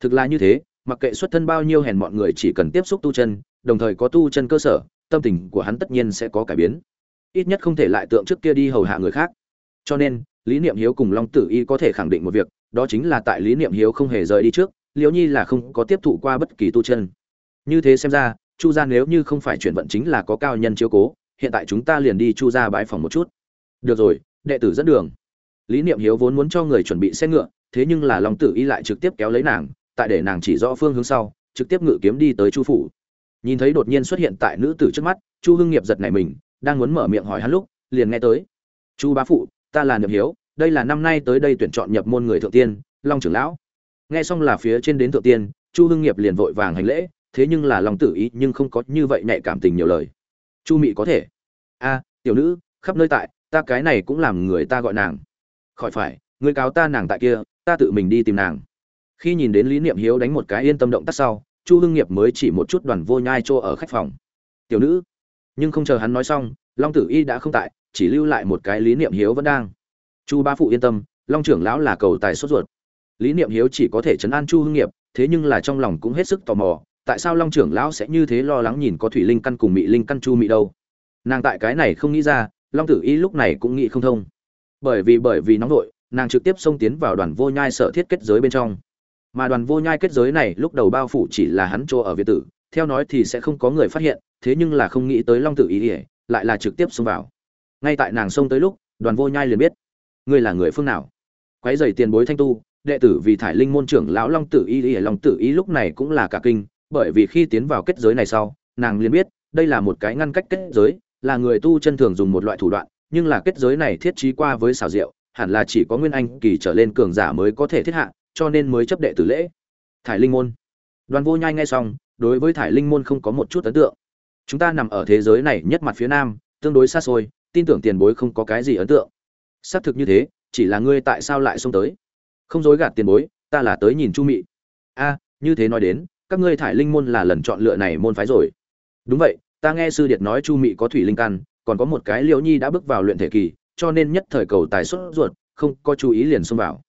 thực là như thế, mặc kệ xuất thân bao nhiêu hèn mọi người chỉ cần tiếp xúc tu chân, đồng thời có tu chân cơ sở, tâm tình của hắn tất nhiên sẽ có cải biến. Ít nhất không thể lại tượng trước kia đi hầu hạ người khác. Cho nên, lý niệm hiếu cùng long tử y có thể khẳng định một việc, đó chính là tại lý niệm hiếu không hề rời đi trước, liễu nhi là không có tiếp thụ qua bất kỳ tu chân. Như thế xem ra, chu gia nếu như không phải chuyển vận chính là có cao nhân chiếu cố, hiện tại chúng ta liền đi chu gia bãi phòng một chút. Được rồi, đệ tử dẫn đường. Lý niệm hiếu vốn muốn cho người chuẩn bị xe ngựa, thế nhưng là long tử y lại trực tiếp kéo lấy nàng tại để nàng chỉ rõ phương hướng sau, trực tiếp ngự kiếm đi tới chu phủ. Nhìn thấy đột nhiên xuất hiện tại nữ tử trước mắt, chu hưng nghiệp giật này mình, đang muốn mở miệng hỏi hắn lúc, liền nghe tới, chu bá phụ, ta là niệm hiếu, đây là năm nay tới đây tuyển chọn nhập môn người thượng tiên, long trưởng lão. Nghe xong là phía trên đến thượng tiên, chu hưng nghiệp liền vội vàng hành lễ, thế nhưng là lòng tử ý nhưng không có như vậy nhạy cảm tình nhiều lời. Chu mị có thể. A, tiểu nữ, khắp nơi tại, ta cái này cũng làm người ta gọi nàng. Khỏi phải người cáo ta nàng tại kia, ta tự mình đi tìm nàng khi nhìn đến lý niệm hiếu đánh một cái yên tâm động tác sau, chu hưng nghiệp mới chỉ một chút đoàn vô nhai chỗ ở khách phòng. Tiểu nữ. Nhưng không chờ hắn nói xong, long tử y đã không tại, chỉ lưu lại một cái lý niệm hiếu vẫn đang. Chu ba phụ yên tâm, long trưởng lão là cầu tài sốt ruột. Lý niệm hiếu chỉ có thể chấn an chu hưng nghiệp, thế nhưng là trong lòng cũng hết sức tò mò, tại sao long trưởng lão sẽ như thế lo lắng nhìn có thủy linh căn cùng mị linh căn chu mị đâu? Nàng tại cái này không nghĩ ra, long tử y lúc này cũng nghĩ không thông. Bởi vì bởi vì nóng vội, nàng trực tiếp xông tiến vào đoàn vô nhai sở thiết kết giới bên trong mà đoàn vô nhai kết giới này lúc đầu bao phủ chỉ là hắn chỗ ở việt tử, theo nói thì sẽ không có người phát hiện, thế nhưng là không nghĩ tới long tử y ỉa lại là trực tiếp xông vào. Ngay tại nàng xông tới lúc, đoàn vô nhai liền biết, ngươi là người phương nào? Quái dày tiền bối thanh tu, đệ tử vì thải linh môn trưởng lão long tử y ỉa long tử y lúc này cũng là cả kinh, bởi vì khi tiến vào kết giới này sau, nàng liền biết, đây là một cái ngăn cách kết giới, là người tu chân thường dùng một loại thủ đoạn, nhưng là kết giới này thiết trí qua với xảo diệu, hẳn là chỉ có nguyên anh kỳ trở lên cường giả mới có thể thiết hạ cho nên mới chấp đệ tử lễ. Thải linh môn. Đoàn vô nhai nghe xong, đối với thải linh môn không có một chút ấn tượng. Chúng ta nằm ở thế giới này nhất mặt phía nam, tương đối xa xôi, tin tưởng tiền bối không có cái gì ấn tượng. Xác thực như thế, chỉ là ngươi tại sao lại xông tới? Không dối gạt tiền bối, ta là tới nhìn chu mị. A, như thế nói đến, các ngươi thải linh môn là lần chọn lựa này môn phái rồi. Đúng vậy, ta nghe sư điệt nói chu mị có thủy linh căn, còn có một cái liễu nhi đã bước vào luyện thể kỳ, cho nên nhất thời cầu tài xuất ruột, không có chú ý liền xông vào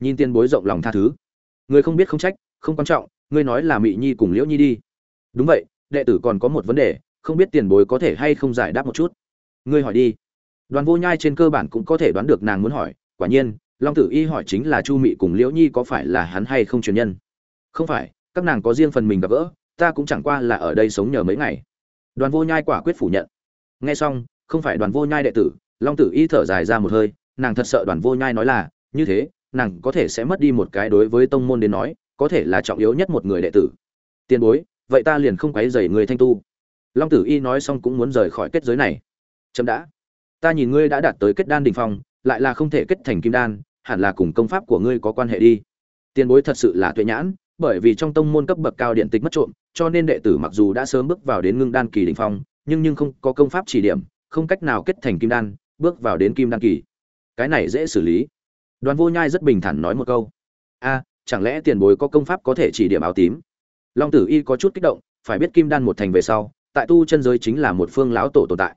nhìn tiền bối rộng lòng tha thứ. Người không biết không trách, không quan trọng, ngươi nói là mị nhi cùng liễu nhi đi. Đúng vậy, đệ tử còn có một vấn đề, không biết tiền bối có thể hay không giải đáp một chút. Ngươi hỏi đi. Đoàn vô nhai trên cơ bản cũng có thể đoán được nàng muốn hỏi, quả nhiên, long tử y hỏi chính là chu mị cùng liễu nhi có phải là hắn hay không truyền nhân? Không phải, các nàng có riêng phần mình gặp gỡ, ta cũng chẳng qua là ở đây sống nhờ mấy ngày. Đoàn vô nhai quả quyết phủ nhận. Nghe xong, không phải đoàn vô nhai đệ tử, long tử y thở dài ra một hơi, nàng thật sợ đoàn vô nhai nói là, như thế nàng có thể sẽ mất đi một cái đối với tông môn đến nói, có thể là trọng yếu nhất một người đệ tử. Tiền bối, vậy ta liền không quấy dày người thanh tu. Long tử y nói xong cũng muốn rời khỏi kết giới này. Chậm đã. Ta nhìn ngươi đã đạt tới kết đan đ ỉ n h phong, lại là không thể kết thành kim đan, hẳn là cùng công pháp của ngươi có quan hệ đi. Tiền bối thật sự là tuệ nhãn, bởi vì trong tông môn cấp bậc cao điện tịch mất trộm, cho nên đệ tử mặc dù đã sớm bước vào đến ngưng đan kỳ đ ỉ n h phong, nhưng nhưng không có công pháp chỉ điểm, không cách nào kết thành kim đan, bước vào đến kim đan kỳ. Cái này dễ xử lý đoàn vô nhai rất bình thản nói một câu. A, chẳng lẽ tiền bối có công pháp có thể chỉ điểm áo tím? Long tử y có chút kích động, phải biết kim đan một thành về sau, tại tu chân giới chính là một phương lão tổ tồn tại.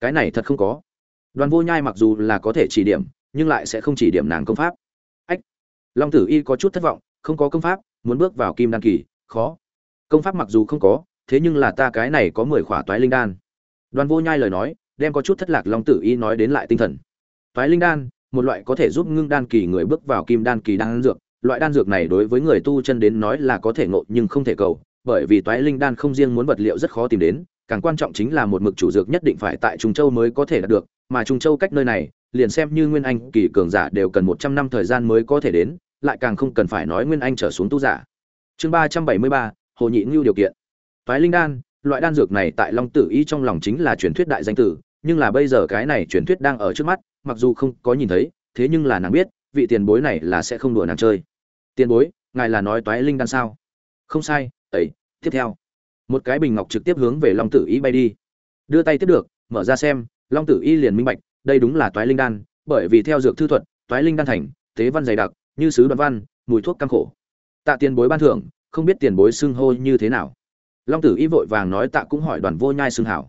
Cái này thật không có. Đoàn vô nhai mặc dù là có thể chỉ điểm, nhưng lại sẽ không chỉ điểm nàng công pháp. Ách! Long tử y có chút thất vọng, không có công pháp, muốn bước vào kim đan kỳ, khó. Công pháp mặc dù không có, thế nhưng là ta cái này có mười khỏa toái linh đan. Đoàn vô nhai lời nói, đem có chút thất lạc long tử y nói đến lại tinh thần. Toái linh đan một loại có thể giúp ngưng đan kỳ người bước vào kim đan kỳ đan dược loại đan dược này đối với người tu chân đến nói là có thể ngộ nhưng không thể cầu bởi vì toái linh đan không riêng muốn vật liệu rất khó tìm đến, càng quan trọng chính là một mực chủ dược nhất định phải tại Trung Châu mới có thể đạt được, mà Trung Châu cách nơi này, liền xem như Nguyên Anh kỳ cường giả đều cần 100 năm thời gian mới có thể đến, lại càng không cần phải nói Nguyên Anh trở xuống tu giả. Chương 373, Hồ Nhị Nưu điều kiện. Toái linh đan, loại đan dược này tại Long Tử Y trong lòng chính là truyền thuyết đại danh tử, nhưng là bây giờ cái này truyền thuyết đang ở trước mắt, mặc dù không có nhìn thấy, thế nhưng là nàng biết, vị tiền bối này là sẽ không đùa nàng chơi. Tiền bối, ngài là nói toái linh đan sao? Không sai, ấy, tiếp theo. Một cái bình ngọc trực tiếp hướng về long tử y bay đi. Đưa tay tiếp được mở ra xem long tử y liền minh bạch đây đúng là toái linh đan bởi vì theo dược thư thuật toái linh đan thành tế văn dày đặc như sứ đoạn văn mùi thuốc căng khổ. Tạ tiền bối ban thưởng không biết tiền bối xưng hô như thế nào. Long tử y vội vàng nói tạ cũng hỏi đoàn vô nhai xưng hảo.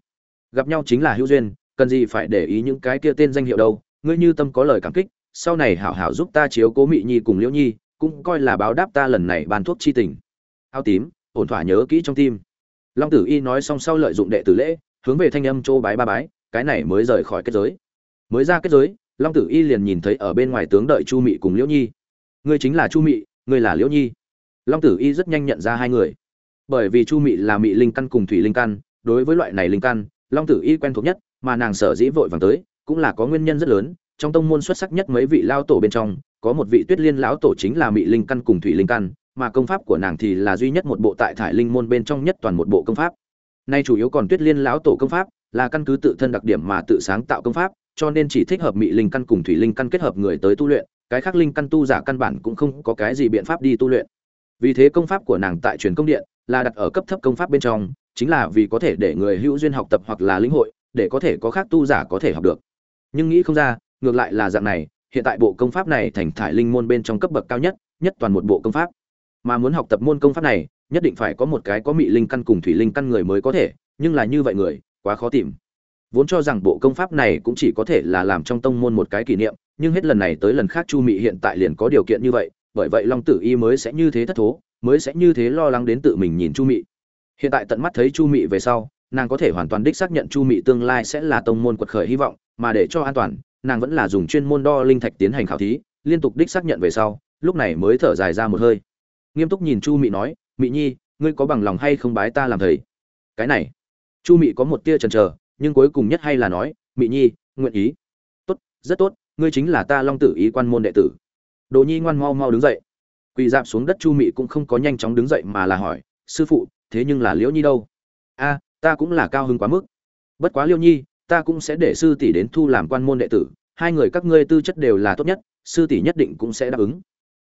Gặp nhau chính là hữu duyên cần gì phải để ý những cái kia tên danh hiệu đâu, ngươi như tâm có lời cảm kích, sau này hảo hảo giúp ta chiếu cố mị nhi cùng liễu nhi, cũng coi là báo đáp ta lần này ban thuốc chi tình. Ao tím, ổn thỏa nhớ kỹ trong tim. Long tử y nói xong sau lợi dụng đệ tử lễ, hướng về thanh âm châu bái ba bái, cái này mới rời khỏi kết giới. Mới ra kết giới, long tử y liền nhìn thấy ở bên ngoài tướng đợi chu mị cùng liễu nhi. Ngươi chính là chu mị, ngươi là liễu nhi. Long tử y rất nhanh nhận ra hai người. Bởi vì chu mị là mị linh căn cùng thủy linh căn, đối với loại này linh căn, long tử y quen thuộc nhất mà nàng sở dĩ vội vàng tới, cũng là có nguyên nhân rất lớn. Trong tông môn xuất sắc nhất mấy vị lao tổ bên trong, có một vị tuyết liên lão tổ chính là mị linh căn cùng thủy linh căn, mà công pháp của nàng thì là duy nhất một bộ tại thải linh môn bên trong nhất toàn một bộ công pháp. Nay chủ yếu còn tuyết liên lão tổ công pháp, là căn cứ tự thân đặc điểm mà tự sáng tạo công pháp, cho nên chỉ thích hợp mị linh căn cùng thủy linh căn kết hợp người tới tu luyện, cái khác linh căn tu giả căn bản cũng không có cái gì biện pháp đi tu luyện. Vì thế công pháp của nàng tại truyền công điện là đặt ở cấp thấp công pháp bên trong, chính là vì có thể để người hữu duyên học tập hoặc là lĩnh hội để có thể có khác tu giả có thể học được. Nhưng nghĩ không ra, ngược lại là dạng này, hiện tại bộ công pháp này thành thải linh môn bên trong cấp bậc cao nhất nhất toàn một bộ công pháp. Mà muốn học tập môn công pháp này, nhất định phải có một cái có mị linh căn cùng thủy linh căn người mới có thể, nhưng là như vậy người, quá khó tìm. Vốn cho rằng bộ công pháp này cũng chỉ có thể là làm trong tông môn một cái kỷ niệm, nhưng hết lần này tới lần khác chu mị hiện tại liền có điều kiện như vậy, bởi vậy long tử y mới sẽ như thế thất thố, mới sẽ như thế lo lắng đến tự mình nhìn chu mị. Hiện tại tận mắt thấy chu mị về sau nàng có thể hoàn toàn đích xác nhận chu mị tương lai sẽ là tông môn quật khởi hy vọng, mà để cho an toàn, nàng vẫn là dùng chuyên môn đo linh thạch tiến hành khảo thí, liên tục đích xác nhận về sau, lúc này mới thở dài ra một hơi. Nghiêm túc nhìn chu mị nói, mị nhi, ngươi có bằng lòng hay không bái ta làm thầy? Cái này, chu mị có một tia chần chờ, nhưng cuối cùng nhất hay là nói, mị nhi, nguyện ý. Tốt, rất tốt, ngươi chính là ta long tử ý quan môn đệ tử. Đồ nhi ngoan mau mau đứng dậy. Quỳ dạp xuống đất chu mị cũng không có nhanh chóng đứng dậy mà là hỏi, sư phụ, thế nhưng là liễu nhi đâu? A ta cũng là cao hứng quá mức. Bất quá liêu nhi, ta cũng sẽ để sư tỷ đến thu làm quan môn đệ tử, hai người các ngươi tư chất đều là tốt nhất, sư tỷ nhất định cũng sẽ đáp ứng.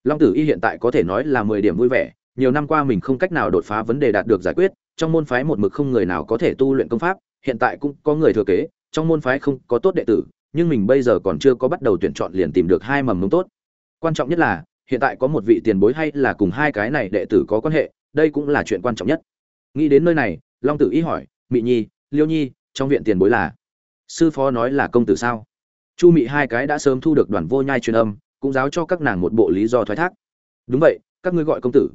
Long tử y hiện tại có thể nói là mười điểm vui vẻ, nhiều năm qua mình không cách nào đột phá vấn đề đạt được giải quyết, trong môn phái một mực không người nào có thể tu luyện công pháp, hiện tại cũng có người thừa kế, trong môn phái không có tốt đệ tử, nhưng mình bây giờ còn chưa có bắt đầu tuyển chọn liền tìm được hai mầm mống tốt. Quan trọng nhất là, hiện tại có một vị tiền bối hay là cùng hai cái này đệ tử có quan hệ, đây cũng là chuyện quan trọng nhất. Nghĩ đến nơi này long tử y hỏi, mị nhi, liêu nhi, trong viện tiền bối là? Sư phó nói là công tử sao? Chu mị hai cái đã sớm thu được đoàn vô nhai truyền âm, cũng giáo cho các nàng một bộ lý do thoái thác. Đúng vậy, các ngươi gọi công tử.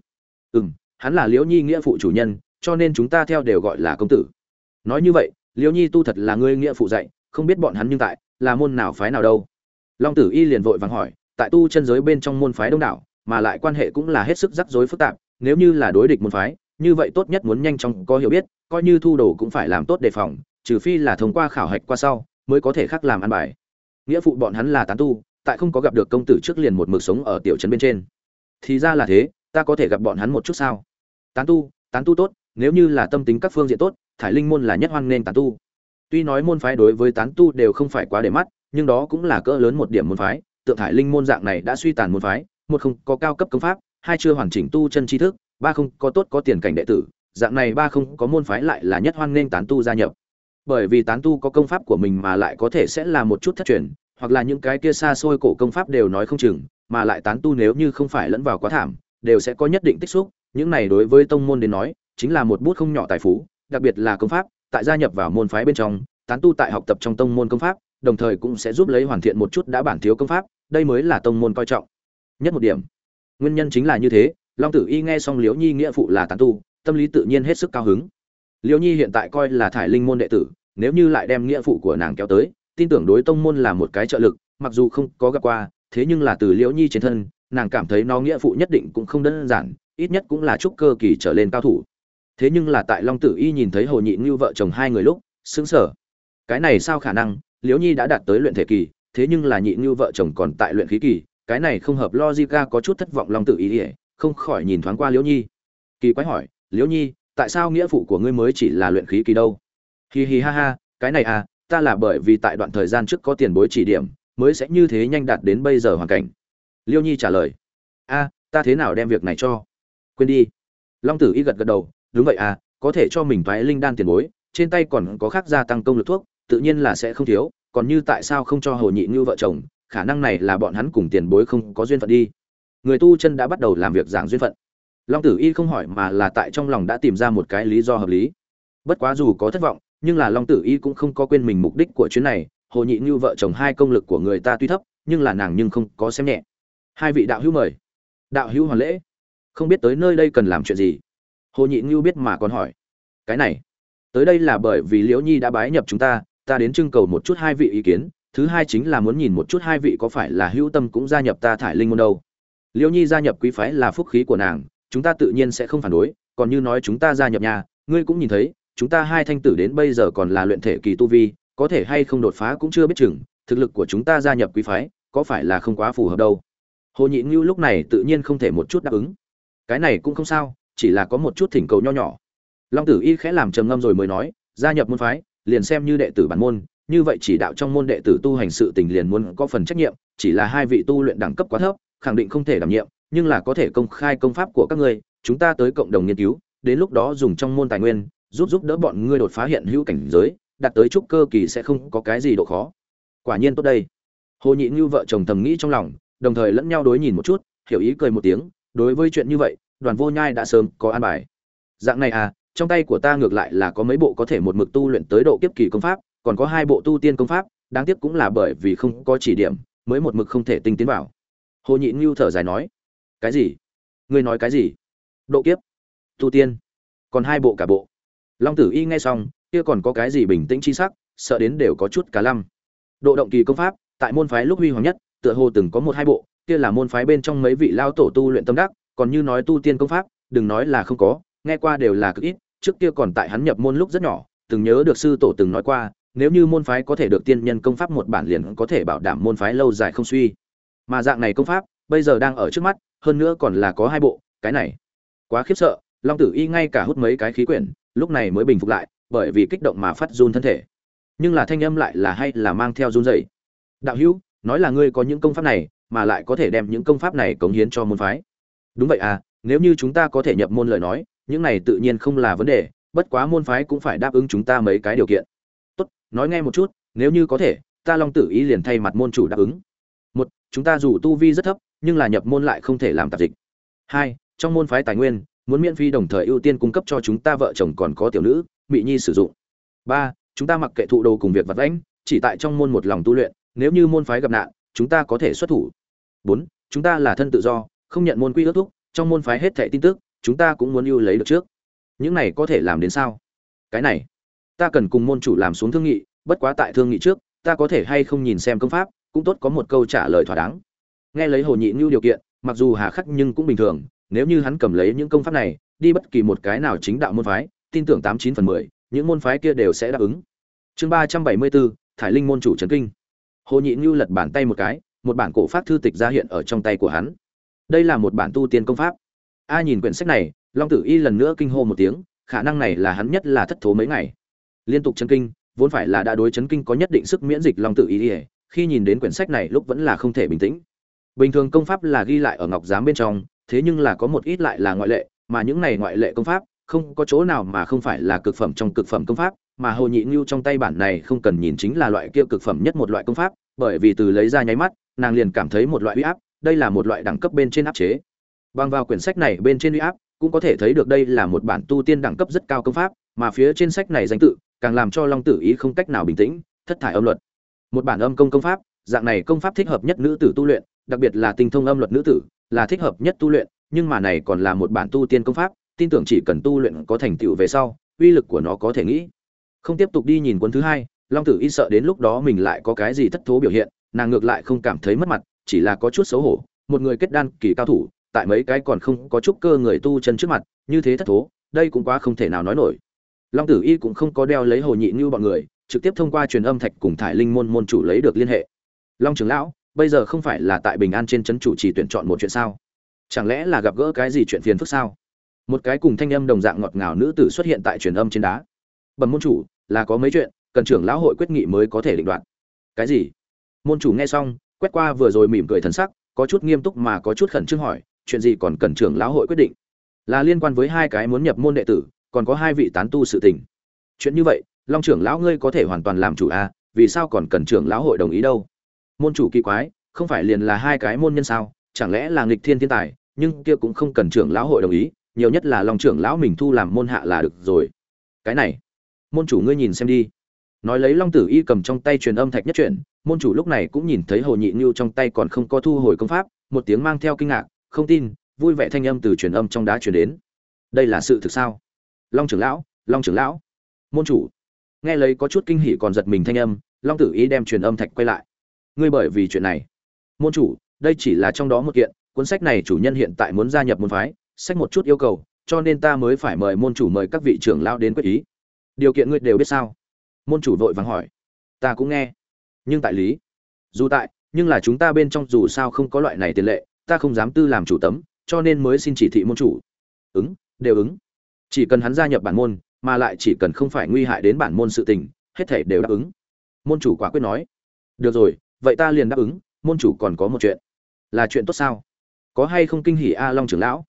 Ừ m hắn là liễu nhi nghĩa phụ chủ nhân, cho nên chúng ta theo đều gọi là công tử. Nói như vậy liễu nhi tu thật là ngươi nghĩa phụ dạy, không biết bọn hắn nhưng tại, là môn nào phái nào đâu. Long tử y liền vội vàng hỏi, tại tu chân giới bên trong môn phái đông đảo, mà lại quan hệ cũng là hết sức rắc rối phức tạp, nếu như là đối địch môn phái như vậy tốt nhất muốn nhanh chóng có hiểu biết, coi như thu đồ cũng phải làm tốt đề phòng, trừ phi là thông qua khảo hạch qua sau, mới có thể khác làm ăn bài. Nghĩa phụ bọn hắn là tán tu, tại không có gặp được công tử trước liền một mực sống ở tiểu trấn bên trên. Thì ra là thế, ta có thể gặp bọn hắn một chút sao? Tán tu tán tu tốt, nếu như là tâm tính các phương diện tốt, thải linh môn là nhất hoan nên tán tu. Tuy nói môn phái đối với tán tu đều không phải quá để mắt, nhưng đó cũng là cỡ lớn một điểm môn phái, tượng thải linh môn dạng này đã suy tàn môn phái, một không có cao cấp công pháp, hai chưa hoàn chỉnh tu chân tri thức ba không có tốt có tiền cảnh đệ tử, dạng này ba không có môn phái lại là nhất hoan nghênh tán tu gia nhập. Bởi vì tán tu có công pháp của mình mà lại có thể sẽ là một chút thất truyền, hoặc là những cái kia xa xôi cổ công pháp đều nói không chừng, mà lại tán tu nếu như không phải lẫn vào quá thảm, đều sẽ có nhất định tích xúc. Những này đối với tông môn đến nói, chính là một bút không nhỏ tài phú, đặc biệt là công pháp, tại gia nhập vào môn phái bên trong, tán tu tại học tập trong tông môn công pháp, đồng thời cũng sẽ giúp lấy hoàn thiện một chút đã bản thiếu công pháp, đây mới là tông môn coi trọng. Nhất một điểm, nguyên nhân chính là như thế long tử y nghe xong liễu nhi nghĩa phụ là tán tu, tâm lý tự nhiên hết sức cao hứng. Liễu nhi hiện tại coi là thải linh môn đệ tử, nếu như lại đem nghĩa phụ của nàng kéo tới, tin tưởng đối tông môn là một cái trợ lực, mặc dù không có gặp qua, thế nhưng là từ liễu nhi trên thân, nàng cảm thấy nó nghĩa phụ nhất định cũng không đơn giản, ít nhất cũng là chúc cơ kỳ trở lên cao thủ. Thế nhưng là tại long tử y nhìn thấy hồ nhị như vợ chồng hai người lúc xứng sở cái này sao khả năng? Liễu nhi đã đạt tới luyện thể kỳ, thế nhưng là nhị như vợ chồng còn tại luyện khí kỳ, cái này không hợp logica có chút thất vọng long tử y ỉa không khỏi nhìn thoáng qua liễu nhi. Kỳ quái hỏi, liễu nhi, tại sao nghĩa phụ của ngươi mới chỉ là luyện khí kỳ đâu? Hi hi ha ha, cái này à ta là bởi vì tại đoạn thời gian trước có tiền bối chỉ điểm, mới sẽ như thế nhanh đạt đến bây giờ hoàn cảnh. Liêu nhi trả lời, a, ta thế nào đem việc này cho? Quên đi. Long tử y gật gật đầu, đúng vậy à có thể cho mình thoái linh đan tiền bối, trên tay còn có khác gia tăng công lực thuốc, tự nhiên là sẽ không thiếu, còn như tại sao không cho hồ nhị như vợ chồng, khả năng này là bọn hắn cùng tiền bối không có duyên phận đi người tu chân đã bắt đầu làm việc giảng duyên phận. Long tử y không hỏi mà là tại trong lòng đã tìm ra một cái lý do hợp lý. Bất quá dù có thất vọng, nhưng là long tử y cũng không có quên mình mục đích của chuyến này. Hồ nhị như vợ chồng hai công lực của người ta tuy thấp, nhưng là nàng nhưng không có xem nhẹ. Hai vị đạo hữu mời. Đạo hữu hoàn lễ. Không biết tới nơi đây cần làm chuyện gì? Hồ nhị như biết mà còn hỏi. Cái này, tới đây là bởi vì liễu nhi đã bái nhập chúng ta ta đến trưng cầu một chút hai vị ý kiến. Thứ hai chính là muốn nhìn một chút hai vị có phải là hữu tâm cũng gia nhập ta thải linh môn đâu liễu nhi gia nhập quý phái là phúc khí của nàng, chúng ta tự nhiên sẽ không phản đối, còn như nói chúng ta gia nhập nhà, ngươi cũng nhìn thấy, chúng ta hai thanh tử đến bây giờ còn là luyện thể kỳ tu vi, có thể hay không đột phá cũng chưa biết chừng, thực lực của chúng ta gia nhập quý phái, có phải là không quá phù hợp đâu. Hồ nhị ngưu lúc này tự nhiên không thể một chút đáp ứng. Cái này cũng không sao, chỉ là có một chút thỉnh cầu nho nhỏ. Long tử y khẽ làm trầm ngâm rồi mới nói, gia nhập môn phái, liền xem như đệ tử bản môn, như vậy chỉ đạo trong môn đệ tử tu hành sự tình liền muốn có phần trách nhiệm, chỉ là hai vị tu luyện đẳng cấp quá thấp khẳng định không thể đảm nhiệm, nhưng là có thể công khai công pháp của các ngươi, chúng ta tới cộng đồng nghiên cứu, đến lúc đó dùng trong môn tài nguyên, giúp giúp đỡ bọn ngươi đột phá hiện hữu cảnh giới, đạt tới trúc cơ kỳ sẽ không có cái gì độ khó. Quả nhiên tốt đây. Hồ nhị như vợ chồng thầm nghĩ trong lòng, đồng thời lẫn nhau đối nhìn một chút, hiểu ý cười một tiếng, đối với chuyện như vậy, đoàn vô nhai đã sớm có an bài. Dạng này à trong tay của ta ngược lại là có mấy bộ có thể một mực tu luyện tới độ kiếp kỳ công pháp, còn có hai bộ tu tiên công pháp, đáng tiếc cũng là bởi vì không có chỉ điểm, mới một mực không thể tinh tiến vào hồ nhị ngưu thở dài nói, cái gì? Ngươi nói cái gì? Độ kiếp. Tu tiên. Còn hai bộ cả bộ. Long tử y nghe xong, kia còn có cái gì bình tĩnh chi sắc, sợ đến đều có chút cả lăm. Độ động kỳ công pháp, tại môn phái lúc huy hoàng nhất, tựa hồ từng có một hai bộ, kia là môn phái bên trong mấy vị lao tổ tu luyện tâm đắc, còn như nói tu tiên công pháp, đừng nói là không có, nghe qua đều là cực ít, trước kia còn tại hắn nhập môn lúc rất nhỏ, từng nhớ được sư tổ từng nói qua, nếu như môn phái có thể được tiên nhân công pháp một bản liền có thể bảo đảm môn phái lâu dài không suy mà dạng này công pháp, bây giờ đang ở trước mắt, hơn nữa còn là có hai bộ, cái này. Quá khiếp sợ, long tử y ngay cả hút mấy cái khí quyển, lúc này mới bình phục lại, bởi vì kích động mà phát run thân thể. Nhưng là thanh âm lại là hay là mang theo run rẩy? Đạo hữu, nói là ngươi có những công pháp này, mà lại có thể đem những công pháp này cống hiến cho môn phái. Đúng vậy à nếu như chúng ta có thể nhập môn lời nói, những này tự nhiên không là vấn đề, bất quá môn phái cũng phải đáp ứng chúng ta mấy cái điều kiện. Tốt, nói nghe một chút, nếu như có thể, ta long tử ý liền thay mặt môn chủ đáp ứng chúng ta dù tu vi rất thấp, nhưng là nhập môn lại không thể làm tạp dịch. Hai, trong môn phái tài nguyên, muốn miễn phí đồng thời ưu tiên cung cấp cho chúng ta vợ chồng còn có tiểu nữ mỹ nhi sử dụng. Ba, chúng ta mặc kệ thụ đồ cùng việc vật lãnh chỉ tại trong môn một lòng tu luyện, nếu như môn phái gặp nạn, chúng ta có thể xuất thủ. Bốn, chúng ta là thân tự do, không nhận môn quy ước thúc, trong môn phái hết thảy tin tức, chúng ta cũng muốn ưu lấy được trước. Những này có thể làm đến sao? Cái này, ta cần cùng môn chủ làm xuống thương nghị, bất quá tại thương nghị trước, ta có thể hay không nhìn xem công pháp cũng tốt có một câu trả lời thỏa đáng. Nghe lấy hồ nhị như điều kiện, mặc dù hà khắc nhưng cũng bình thường, nếu như hắn cầm lấy những công pháp này, đi bất kỳ một cái nào chính đạo môn phái, tin tưởng tám chín phần mười, những môn phái kia đều sẽ đáp ứng. Chương ba trăm bảy mươi bốn, thải linh môn chủ trấn kinh. Hồ nhị như lật bàn tay một cái, một bản cổ pháp thư tịch ra hiện ở trong tay của hắn. Đây là một bản tu tiên công pháp. A nhìn quyển sách này, long tử y lần nữa kinh hô một tiếng, khả năng này là hắn nhất là thất thố mấy ngày. Liên tục chấn kinh, vốn phải là đã đối chấn kinh có nhất định sức miễn dịch long tử y khi nhìn đến quyển sách này lúc vẫn là không thể bình tĩnh. Bình thường công pháp là ghi lại ở ngọc giám bên trong, thế nhưng là có một ít lại là ngoại lệ, mà những này ngoại lệ công pháp, không có chỗ nào mà không phải là cực phẩm trong cực phẩm công pháp, mà hồ nhị ngưu trong tay bản này không cần nhìn chính là loại kia cực phẩm nhất một loại công pháp, bởi vì từ lấy ra nháy mắt, nàng liền cảm thấy một loại uy áp, đây là một loại đẳng cấp bên trên áp chế. Bằng vào quyển sách này bên trên uy áp, cũng có thể thấy được đây là một bản tu tiên đẳng cấp rất cao công pháp, mà phía trên sách này danh tự, càng làm cho long tử ý không cách nào bình tĩnh, thất thải âm luật một bản âm công công pháp, dạng này công pháp thích hợp nhất nữ tử tu luyện, đặc biệt là tinh thông âm luật nữ tử, là thích hợp nhất tu luyện, nhưng mà này còn là một bản tu tiên công pháp, tin tưởng chỉ cần tu luyện có thành tựu về sau, uy lực của nó có thể nghĩ. Không tiếp tục đi nhìn cuốn thứ hai, long tử y sợ đến lúc đó mình lại có cái gì thất thố biểu hiện, nàng ngược lại không cảm thấy mất mặt, chỉ là có chút xấu hổ, một người kết đan kỳ cao thủ, tại mấy cái còn không có chút cơ người tu chân trước mặt, như thế thất thố, đây cũng quá không thể nào nói nổi. Long tử y cũng không có đeo lấy hồ nhị như bọn người trực tiếp thông qua truyền âm thạch cùng thải linh môn môn chủ lấy được liên hệ. Long trưởng lão, bây giờ không phải là tại bình an trên trấn chủ chỉ tuyển chọn một chuyện sao? Chẳng lẽ là gặp gỡ cái gì chuyện phiền phức sao? Một cái cùng thanh âm đồng dạng ngọt ngào nữ tử xuất hiện tại truyền âm trên đá. Bẩm môn chủ, là có mấy chuyện, cần trưởng lão hội quyết nghị mới có thể định đoạt. Cái gì? Môn chủ nghe xong, quét qua vừa rồi mỉm cười thần sắc, có chút nghiêm túc mà có chút khẩn trương hỏi, chuyện gì còn cần trưởng lão hội quyết định? Là liên quan với hai cái muốn nhập môn đệ tử, còn có hai vị tán tu sự tình. Chuyện như vậy long trưởng lão ngươi có thể hoàn toàn làm chủ a à, vì sao còn cần trưởng lão hội đồng ý đâu? Môn chủ kỳ quái không phải liền là hai cái môn nhân sao? Chẳng lẽ là nghịch thiên thiên tài nhưng kia cũng không cần trưởng lão hội đồng ý nhiều nhất là long trưởng lão mình thu làm môn hạ là được rồi. Cái này môn chủ ngươi nhìn xem đi. Nói lấy long tử y cầm trong tay truyền âm thạch nhất chuyển môn chủ lúc này cũng nhìn thấy hồ nhị ngưu trong tay còn không có thu hồi công pháp một tiếng mang theo kinh ngạc không tin vui vẻ thanh âm từ truyền âm trong đá truyền đến. Đây là sự thực sao? Long trưởng lão long trưởng lão. Môn chủ nghe lấy có chút kinh hỉ còn giật mình thanh âm, long tử ý đem truyền âm thạch quay lại. Ngươi bởi vì chuyện này. Môn chủ, đây chỉ là trong đó một kiện, cuốn sách này chủ nhân hiện tại muốn gia nhập môn phái, sách một chút yêu cầu, cho nên ta mới phải mời môn chủ mời các vị trưởng lão đến quyết ý. Điều kiện ngươi đều biết sao? Môn chủ vội vàng hỏi. Ta cũng nghe. Nhưng tại lý. Dù tại, nhưng là chúng ta bên trong dù sao không có loại này tiền lệ, ta không dám tư làm chủ tấm, cho nên mới xin chỉ thị môn chủ. Ứng, đều ứng. Chỉ cần hắn gia nhập bản môn mà lại chỉ cần không phải nguy hại đến bản môn sự tình, hết thể đều đáp ứng. Môn chủ quả quyết nói, được rồi, vậy ta liền đáp ứng, môn chủ còn có một chuyện. Là chuyện tốt sao? Có hay không kinh hỉ a long trưởng lão?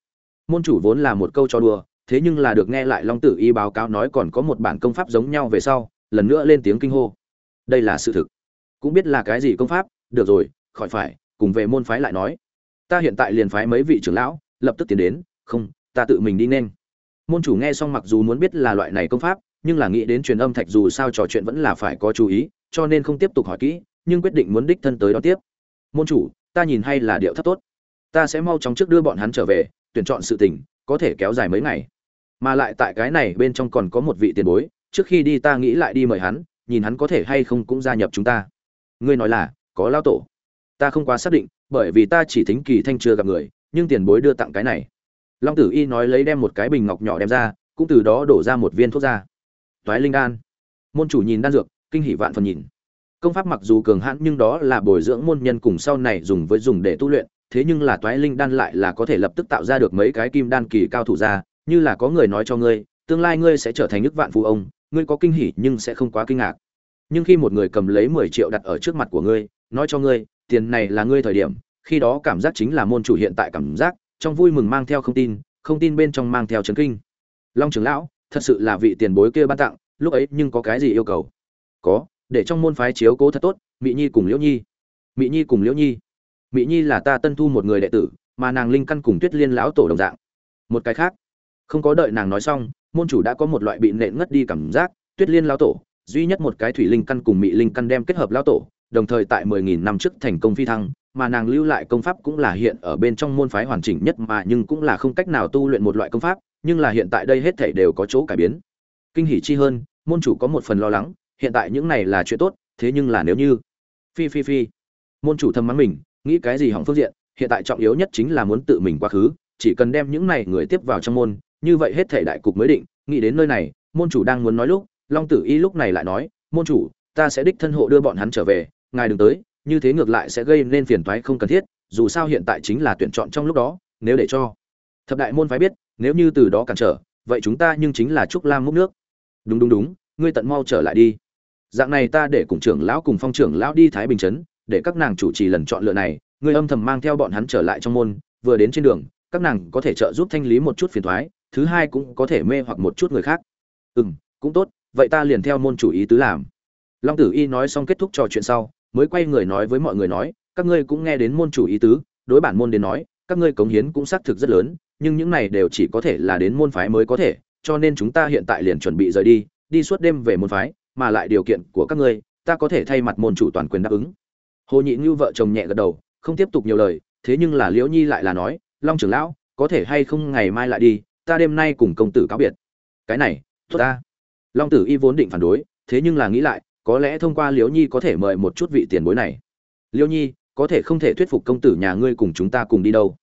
Môn chủ vốn là một câu cho đùa, thế nhưng là được nghe lại long tử y báo cáo nói còn có một bản công pháp giống nhau về sau, lần nữa lên tiếng kinh hô. Đây là sự thực. Cũng biết là cái gì công pháp, được rồi, khỏi phải, cùng về môn phái lại nói. Ta hiện tại liền phái mấy vị trưởng lão, lập tức tiến đến, không, ta tự mình đi nên môn chủ nghe xong mặc dù muốn biết là loại này công pháp, nhưng là nghĩ đến truyền âm thạch dù sao trò chuyện vẫn là phải có chú ý, cho nên không tiếp tục hỏi kỹ, nhưng quyết định muốn đích thân tới đó tiếp. Môn chủ, ta nhìn hay là điệu thấp tốt. Ta sẽ mau chóng trước đưa bọn hắn trở về, tuyển chọn sự tình, có thể kéo dài mấy ngày. Mà lại tại cái này bên trong còn có một vị tiền bối, trước khi đi ta nghĩ lại đi mời hắn, nhìn hắn có thể hay không cũng gia nhập chúng ta. Ngươi nói là, có lao tổ. Ta không quá xác định, bởi vì ta chỉ thính kỳ thanh chưa gặp người, nhưng tiền bối đưa tặng cái này long tử y nói lấy đem một cái bình ngọc nhỏ đem ra, cũng từ đó đổ ra một viên thuốc ra toái linh đan. Môn chủ nhìn đan dược, kinh hỷ vạn phần nhìn. Công pháp mặc dù cường hãn nhưng đó là bồi dưỡng môn nhân cùng sau này dùng với dùng để tu luyện, thế nhưng là toái linh đan lại là có thể lập tức tạo ra được mấy cái kim đan kỳ cao thủ ra, như là có người nói cho ngươi, tương lai ngươi sẽ trở thành nước vạn phụ ông, ngươi có kinh hỉ nhưng sẽ không quá kinh ngạc. Nhưng khi một người cầm lấy mười triệu đặt ở trước mặt của ngươi, nói cho ngươi, tiền này là ngươi thời điểm, khi đó cảm giác chính là môn chủ hiện tại cảm giác trong vui mừng mang theo không tin không tin bên trong mang theo chấn kinh. Long trưởng lão, thật sự là vị tiền bối kia ban tặng, lúc ấy nhưng có cái gì yêu cầu? Có, để trong môn phái chiếu cố thật tốt mỹ nhi cùng liễu nhi. Mỹ nhi cùng liễu nhi. Mỹ nhi là ta tân thu một người đệ tử, mà nàng linh căn cùng tuyết liên lão tổ đồng dạng. Một cái khác, không có đợi nàng nói xong, môn chủ đã có một loại bị nện ngất đi cảm giác, tuyết liên lão tổ, duy nhất một cái thủy linh căn cùng mỹ linh căn đem kết hợp lão tổ, đồng thời tại mười nghìn năm trước thành công phi thăng mà nàng lưu lại công pháp cũng là hiện ở bên trong môn phái hoàn chỉnh nhất mà nhưng cũng là không cách nào tu luyện một loại công pháp, nhưng là hiện tại đây hết thảy đều có chỗ cải biến. Kinh hỉ chi hơn, môn chủ có một phần lo lắng, hiện tại những này là chuyện tốt, thế nhưng là nếu như phi phi phi, môn chủ thầm mắng mình, nghĩ cái gì hỏng phương diện, hiện tại trọng yếu nhất chính là muốn tự mình quá khứ, chỉ cần đem những này người tiếp vào trong môn, như vậy hết thảy đại cục mới định, nghĩ đến nơi này, môn chủ đang muốn nói lúc, long tử y lúc này lại nói, môn chủ, ta sẽ đích thân hộ đưa bọn hắn trở về, ngài đừng tới như thế ngược lại sẽ gây nên phiền toái không cần thiết, dù sao hiện tại chính là tuyển chọn trong lúc đó, nếu để cho thập đại môn phái biết, nếu như từ đó cản trở, vậy chúng ta nhưng chính là trúc lam múc nước. Đúng đúng đúng, ngươi tận mau trở lại đi. Dạng này ta để cùng trưởng lão cùng phong trưởng lão đi thái bình trấn, để các nàng chủ trì lần chọn lựa này, ngươi âm thầm mang theo bọn hắn trở lại trong môn, vừa đến trên đường, các nàng có thể trợ giúp thanh lý một chút phiền toái, thứ hai cũng có thể mê hoặc một chút người khác. Ừ cũng tốt, vậy ta liền theo môn chủ ý tứ làm. Long tử y nói xong kết thúc trò chuyện sau mới quay người nói với mọi người nói, các ngươi cũng nghe đến môn chủ ý tứ, đối bản môn đến nói, các ngươi cống hiến cũng xác thực rất lớn, nhưng những này đều chỉ có thể là đến môn phái mới có thể, cho nên chúng ta hiện tại liền chuẩn bị rời đi đi suốt đêm về môn phái, mà lại điều kiện của các ngươi, ta có thể thay mặt môn chủ toàn quyền đáp ứng. Hồ nhị như vợ chồng nhẹ gật đầu, không tiếp tục nhiều lời, thế nhưng là liễu nhi lại là nói, long trưởng lão, có thể hay không ngày mai lại đi, ta đêm nay cùng công tử cáo biệt. Cái này, tốt ta. Long tử y vốn định phản đối, thế nhưng là nghĩ lại có lẽ thông qua liễu nhi có thể mời một chút vị tiền bối này. Liễu nhi, có thể không thể thuyết phục công tử nhà ngươi cùng chúng ta cùng đi đâu?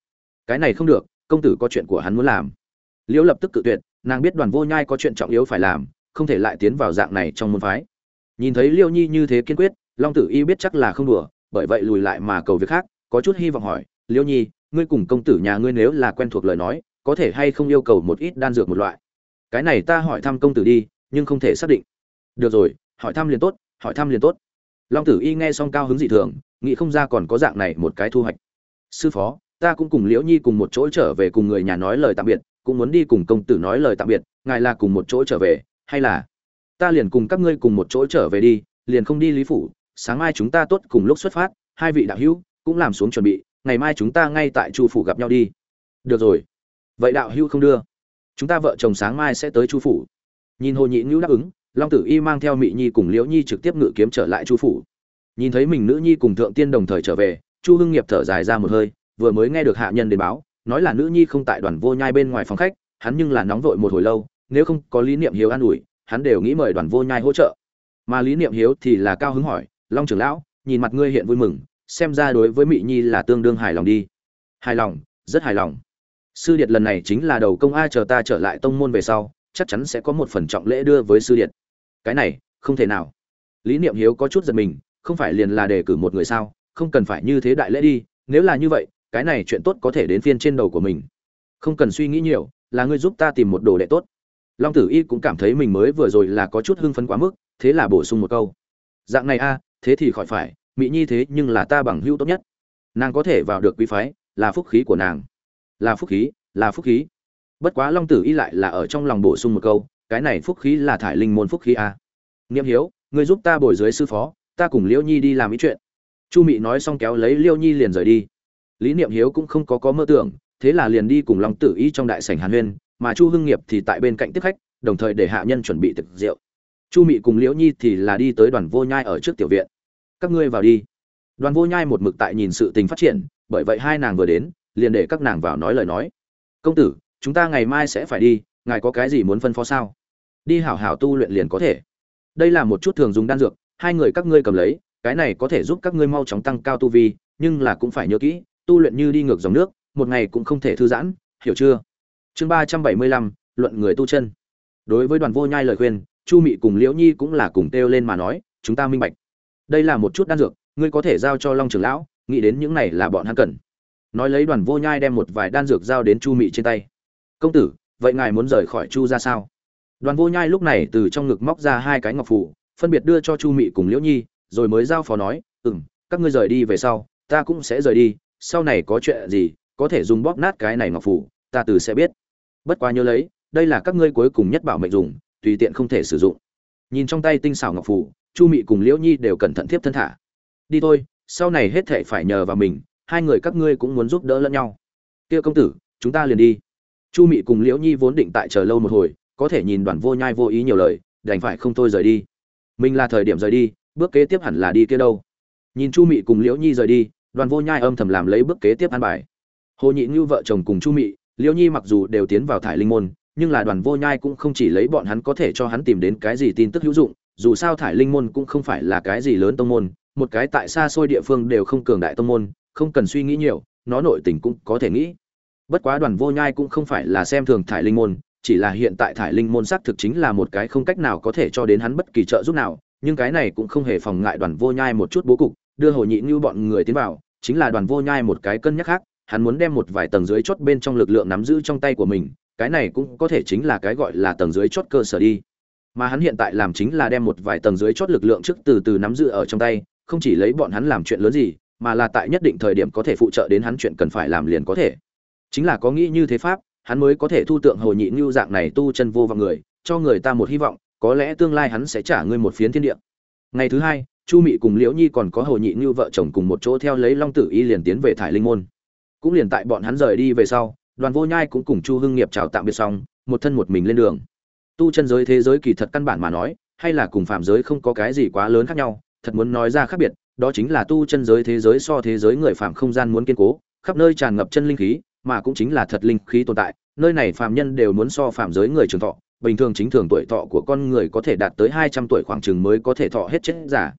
Cái này không được, công tử có chuyện của hắn muốn làm. Liễu lập tức cự tuyệt, nàng biết đoàn vô nhai có chuyện trọng yếu phải làm, không thể lại tiến vào dạng này trong môn phái. Nhìn thấy liễu nhi như thế kiên quyết, long tử y biết chắc là không đùa, bởi vậy lùi lại mà cầu việc khác, có chút hy vọng hỏi, liễu nhi, ngươi cùng công tử nhà ngươi nếu là quen thuộc lời nói, có thể hay không yêu cầu một ít đan dược một loại? Cái này ta hỏi thăm công tử đi, nhưng không thể xác định. Được rồi hỏi thăm liền tốt, hỏi thăm liền tốt. Long tử y nghe xong cao hứng dị thường, nghĩ không ra còn có dạng này một cái thu hoạch. Sư phó, ta cũng cùng liễu nhi cùng một chỗ trở về cùng người nhà nói lời tạm biệt, cũng muốn đi cùng công tử nói lời tạm biệt, ngài là cùng một chỗ trở về, hay là? Ta liền cùng các ngươi cùng một chỗ trở về đi, liền không đi lý phủ, sáng mai chúng ta tốt cùng lúc xuất phát, hai vị đạo hữu cũng làm xuống chuẩn bị, ngày mai chúng ta ngay tại chu phủ gặp nhau đi. Được rồi. Vậy đạo hữu không đưa. Chúng ta vợ chồng sáng mai sẽ tới chu phủ. Nhìn hồ nhị ngữ đáp ứng long tử y mang theo mị nhi cùng liễu nhi trực tiếp ngự kiếm trở lại chu phủ. Nhìn thấy mình nữ nhi cùng thượng tiên đồng thời trở về, chu hưng nghiệp thở dài ra một hơi, vừa mới nghe được hạ nhân đến báo, nói là nữ nhi không tại đoàn vô nhai bên ngoài phòng khách, hắn nhưng là nóng vội một hồi lâu, nếu không có lý niệm hiếu an ủi, hắn đều nghĩ mời đoàn vô nhai hỗ trợ. Mà lý niệm hiếu thì là cao hứng hỏi, long trưởng lão, nhìn mặt ngươi hiện vui mừng, xem ra đối với mị nhi là tương đương hài lòng đi. Hài lòng, rất hài lòng. Sư điệt lần này chính là đầu công a chờ ta trở lại tông môn về sau, chắc chắn sẽ có một phần trọng lễ đưa với sư điệt cái này, không thể nào. Lý niệm hiếu có chút giật mình, không phải liền là đề cử một người sao, không cần phải như thế đại lễ đi, nếu là như vậy, cái này chuyện tốt có thể đến phiên trên đầu của mình. Không cần suy nghĩ nhiều, là ngươi giúp ta tìm một đồ đệ tốt. Long tử y cũng cảm thấy mình mới vừa rồi là có chút hưng phấn quá mức, thế là bổ sung một câu. Dạng này a, thế thì khỏi phải mỹ nhi thế nhưng là ta bằng hữu tốt nhất. Nàng có thể vào được quý phái, là phúc khí của nàng. Là phúc khí, là phúc khí. Bất quá long tử y lại là ở trong lòng bổ sung một câu cái này phúc khí là thải linh môn phúc khí a niệm hiếu người giúp ta bồi dưới sư phó, ta cùng liễu nhi đi làm ý chuyện. Chu mị nói xong kéo lấy liễu nhi liền rời đi. Lý niệm hiếu cũng không có có mơ tưởng, thế là liền đi cùng long tử y trong đại sảnh hàn huyên, mà chu hưng nghiệp thì tại bên cạnh tiếp khách, đồng thời để hạ nhân chuẩn bị thực rượu. Chu mị cùng liễu nhi thì là đi tới đoàn vô nhai ở trước tiểu viện. Các ngươi vào đi. Đoàn vô nhai một mực tại nhìn sự tình phát triển, bởi vậy hai nàng vừa đến, liền để các nàng vào nói lời nói. Công tử, chúng ta ngày mai sẽ phải đi, ngài có cái gì muốn phân phó sao? Đi hảo hảo tu luyện liền có thể. Đây là một chút thường dùng đan dược, hai người các ngươi cầm lấy, cái này có thể giúp các ngươi mau chóng tăng cao tu vi, nhưng là cũng phải nhớ kỹ, tu luyện như đi ngược dòng nước, một ngày cũng không thể thư giãn, hiểu chưa? Chương ba trăm bảy mươi lăm, luận người tu chân. Đối với đoàn vô nhai lời khuyên, chu mị cùng liễu nhi cũng là cùng kêu lên mà nói, chúng ta minh bạch. Đây là một chút đan dược, ngươi có thể giao cho long trưởng lão, nghĩ đến những này là bọn hắn cần. Nói lấy đoàn vô nhai đem một vài đan dược giao đến chu mị trên tay. Công tử, vậy ngài muốn rời khỏi chu ra sao? Đoàn vô nhai lúc này từ trong ngực móc ra hai cái ngọc phủ phân biệt đưa cho chu mị cùng liễu nhi, rồi mới giao phó nói ừ m các ngươi rời đi về sau, ta cũng sẽ rời đi, sau này có chuyện gì, có thể dùng bóp nát cái này ngọc phủ ta từ sẽ biết. Bất quá nhớ lấy, đây là các ngươi cuối cùng nhất bảo mệnh dùng, tùy tiện không thể sử dụng. Nhìn trong tay tinh xảo ngọc phủ chu mị cùng liễu nhi đều cẩn thận thiếp thân thả. Đi thôi, sau này hết thệ phải nhờ vào mình, hai người các ngươi cũng muốn giúp đỡ lẫn nhau. Kia công tử, chúng ta liền đi. Chu mị cùng liễu nhi vốn định tại chờ lâu một hồi có thể nhìn đoàn vô nhai vô ý nhiều lời, đành phải không thôi rời đi. Mình là thời điểm rời đi, bước kế tiếp hẳn là đi kia đâu. Nhìn chu mị cùng liễu nhi rời đi, đoàn vô nhai âm thầm làm lấy bước kế tiếp an bài. Hồ nhị như vợ chồng cùng chu mị, liễu nhi mặc dù đều tiến vào thải linh môn, nhưng là đoàn vô nhai cũng không chỉ lấy bọn hắn có thể cho hắn tìm đến cái gì tin tức hữu dụng, dù sao thải linh môn cũng không phải là cái gì lớn tông môn, một cái tại xa xôi địa phương đều không cường đại tông môn, không cần suy nghĩ nhiều, nó nội tình cũng có thể nghĩ. Bất quá đoàn vô nhai cũng không phải là xem thường thải linh môn chỉ là hiện tại thải linh môn xác thực chính là một cái không cách nào có thể cho đến hắn bất kỳ trợ giúp nào, nhưng cái này cũng không hề phòng ngại đoàn vô nhai một chút bố cục, đưa hồ nhị như bọn người tiến vào, chính là đoàn vô nhai một cái cân nhắc khác, hắn muốn đem một vài tầng dưới chốt bên trong lực lượng nắm giữ trong tay của mình, cái này cũng có thể chính là cái gọi là tầng dưới chốt cơ sở đi. Mà hắn hiện tại làm chính là đem một vài tầng dưới chốt lực lượng trước từ từ nắm giữ ở trong tay, không chỉ lấy bọn hắn làm chuyện lớn gì, mà là tại nhất định thời điểm có thể phụ trợ đến hắn chuyện cần phải làm liền có thể. Chính là có nghĩ như thế pháp hắn mới có thể thu tượng hồ nhị như dạng này tu chân vô vọng người, cho người ta một hy vọng, có lẽ tương lai hắn sẽ trả ngươi một phiến thiên địa. Ngày thứ hai, chu mị cùng liễu nhi còn có hồ nhị như vợ chồng cùng một chỗ theo lấy long tử y liền tiến về thải linh môn. Cũng liền tại bọn hắn rời đi về sau, đoàn vô nhai cũng cùng chu hưng nghiệp chào tạm biệt xong, một thân một mình lên đường. Tu chân giới thế giới kỳ thật căn bản mà nói, hay là cùng phạm giới không có cái gì quá lớn khác nhau, thật muốn nói ra khác biệt, đó chính là tu chân giới thế giới so thế giới người phạm không gian muốn kiên cố, khắp nơi tràn ngập chân linh khí mà cũng chính là thật linh khí tồn tại nơi này phạm nhân đều muốn so phạm giới người trường thọ bình thường chính thường tuổi thọ của con người có thể đạt tới hai trăm tuổi khoảng chừng mới có thể thọ hết chết giả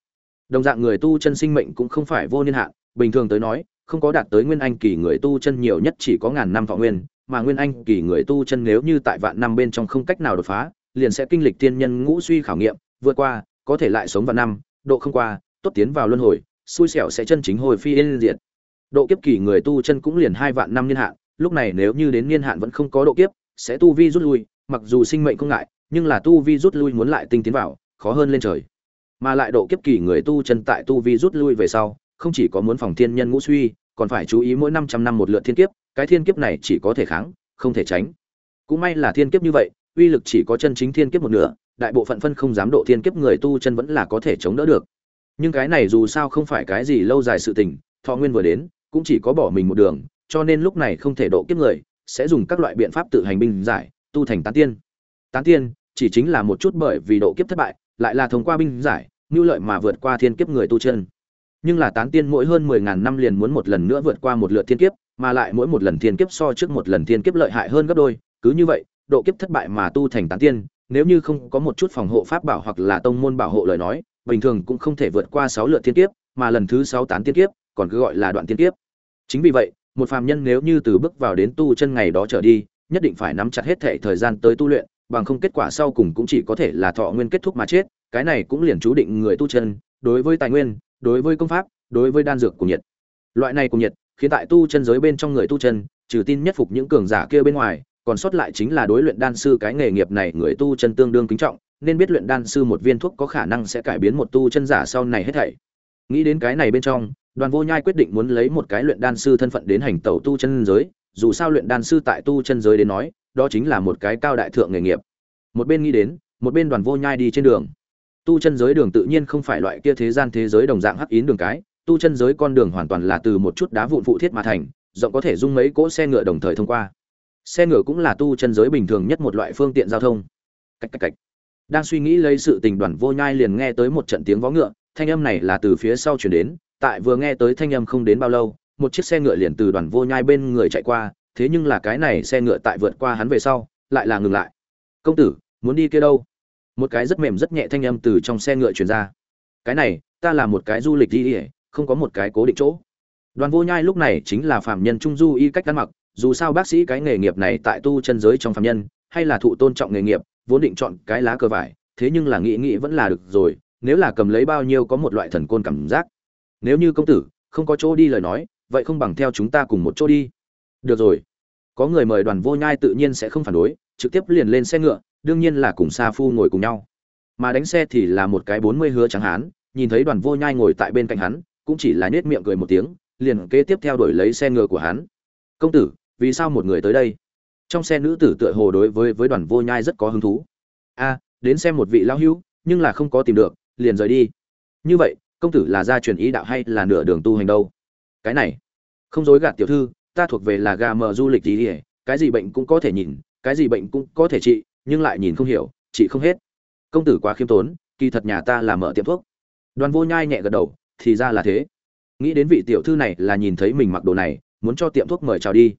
đồng dạng người tu chân sinh mệnh cũng không phải vô niên hạn bình thường tới nói không có đạt tới nguyên anh kỳ người tu chân nhiều nhất chỉ có ngàn năm thọ nguyên, mà nguyên anh kỳ người tu chân nếu như tại vạn năm bên trong không cách nào đột phá, liền sẽ kinh lịch tiên nhân ngũ suy khảo nghiệm, vượt qua, có thể lại sống vạn năm, độ không qua, tốt tiến vào luân hồi, xui xẻo sẽ chân chính hồi phi yên diệt. Độ kiếp kỳ người tu chân cũng liền hai vạn năm niên hạn, lúc này nếu như đến niên hạn vẫn không có độ kiếp, sẽ tu vi rút lui, mặc dù sinh mệnh không ngại, nhưng là tu vi rút lui muốn lại tinh tiến vào, khó hơn lên trời. Mà lại độ kiếp kỳ người tu chân tại tu vi rút lui về sau, không chỉ có muốn phòng thiên nhân ngũ suy, còn phải chú ý mỗi năm trăm năm một lượt thiên kiếp, cái thiên kiếp này chỉ có thể kháng, không thể tránh. Cũng may là thiên kiếp như vậy, uy lực chỉ có chân chính thiên kiếp một nửa, đại bộ phận phân không dám độ thiên kiếp người tu chân vẫn là có thể chống đỡ được. Nhưng cái này dù sao không phải cái gì lâu dài sự tình, thọ nguyên vừa đến, cũng chỉ có bỏ mình một đường, cho nên lúc này không thể độ kiếp người, sẽ dùng các loại biện pháp tự hành binh giải, tu thành tán tiên. Tán tiên chỉ chính là một chút bởi vì độ kiếp thất bại, lại là thông qua binh giải, nhu lợi mà vượt qua thiên kiếp người tu chân nhưng là tán tiên mỗi hơn mười ngàn năm liền muốn một lần nữa vượt qua một lượt thiên kiếp mà lại mỗi một lần thiên kiếp so trước một lần thiên kiếp lợi hại hơn gấp đôi cứ như vậy độ kiếp thất bại mà tu thành tán tiên nếu như không có một chút phòng hộ pháp bảo hoặc là tông môn bảo hộ lời nói bình thường cũng không thể vượt qua sáu lượt thiên kiếp mà lần thứ sáu tán tiên kiếp còn cứ gọi là đoạn tiên kiếp. Chính vì vậy, một phàm nhân nếu như từ bước vào đến tu chân ngày đó trở đi, nhất định phải nắm chặt hết thể thời gian tới tu luyện, bằng không kết quả sau cùng cũng chỉ có thể là thọ nguyên kết thúc mà chết, cái này cũng liền chú định người tu chân, đối với tài nguyên, đối với công pháp, đối với đan dược cùng nhiệt. Loại này cùng nhiệt, khiến tại tu chân giới bên trong người tu chân, trừ tin nhất phục những cường giả kia bên ngoài, còn sót lại chính là đối luyện đan sư cái nghề nghiệp này người tu chân tương đương kính trọng, nên biết luyện đan sư một viên thuốc có khả năng sẽ cải biến một tu chân giả sau này hết thảy. Nghĩ đến cái này bên trong đoàn vô nhai quyết định muốn lấy một cái luyện đan sư thân phận đến hành tẩu tu chân giới, dù sao luyện đan sư tại tu chân giới đến nói, đó chính là một cái cao đại thượng nghề nghiệp. Một bên nghĩ đến, một bên đoàn vô nhai đi trên đường. Tu chân giới đường tự nhiên không phải loại kia thế gian thế giới đồng dạng hắc yến đường cái, tu chân giới con đường hoàn toàn là từ một chút đá vụn phụ thiết mà thành, rộng có thể dung mấy cỗ xe ngựa đồng thời thông qua. Xe ngựa cũng là tu chân giới bình thường nhất một loại phương tiện giao thông. Cách cách cách. Đang suy nghĩ lấy sự tình, đoàn vô nhai liền nghe tới một trận tiếng vó ngựa thanh âm này là từ phía sau chuyển đến, tại vừa nghe tới thanh âm không đến bao lâu, một chiếc xe ngựa liền từ đoàn vô nhai bên người chạy qua, thế nhưng là cái này xe ngựa tại vượt qua hắn về sau, lại là ngừng lại. Công tử, muốn đi kia đâu? Một cái rất mềm rất nhẹ thanh âm từ trong xe ngựa truyền ra. Cái này, ta là một cái du lịch đi ỉa không có một cái cố định chỗ. Đoàn vô nhai lúc này chính là phạm nhân trung du y cách ăn mặc, dù sao bác sĩ cái nghề nghiệp này tại tu chân giới trong phạm nhân, hay là thụ tôn trọng nghề nghiệp, vốn định chọn cái lá cờ vải, thế nhưng là nghĩ nghĩ vẫn là được rồi nếu là cầm lấy bao nhiêu có một loại thần côn cảm giác. Nếu như công tử không có chỗ đi lời nói, vậy không bằng theo chúng ta cùng một chỗ đi. Được rồi. Có người mời đoàn vô nhai tự nhiên sẽ không phản đối, trực tiếp liền lên xe ngựa, đương nhiên là cùng sa phu ngồi cùng nhau. Mà đánh xe thì là một cái bốn mươi hứa trắng hán, nhìn thấy đoàn vô nhai ngồi tại bên cạnh hắn, cũng chỉ là nết miệng cười một tiếng, liền kế tiếp theo đuổi lấy xe ngựa của hắn. Công tử, vì sao một người tới đây? Trong xe nữ tử tựa hồ đối với với đoàn vô nhai rất có hứng thú. A đến xem một vị lão hữu, nhưng là không có tìm được liền rời đi. Như vậy, công tử là gia truyền ý đạo hay là nửa đường tu hành đâu? Cái này, không dối gạt tiểu thư, ta thuộc về là gà mờ du lịch ý ỉa cái gì bệnh cũng có thể nhìn, cái gì bệnh cũng có thể trị, nhưng lại nhìn không hiểu, trị không hết. Công tử quá khiêm tốn, kỳ thật nhà ta là mở tiệm thuốc. Đoàn vô nhai nhẹ gật đầu, thì ra là thế. Nghĩ đến vị tiểu thư này là nhìn thấy mình mặc đồ này, muốn cho tiệm thuốc mời chào đi.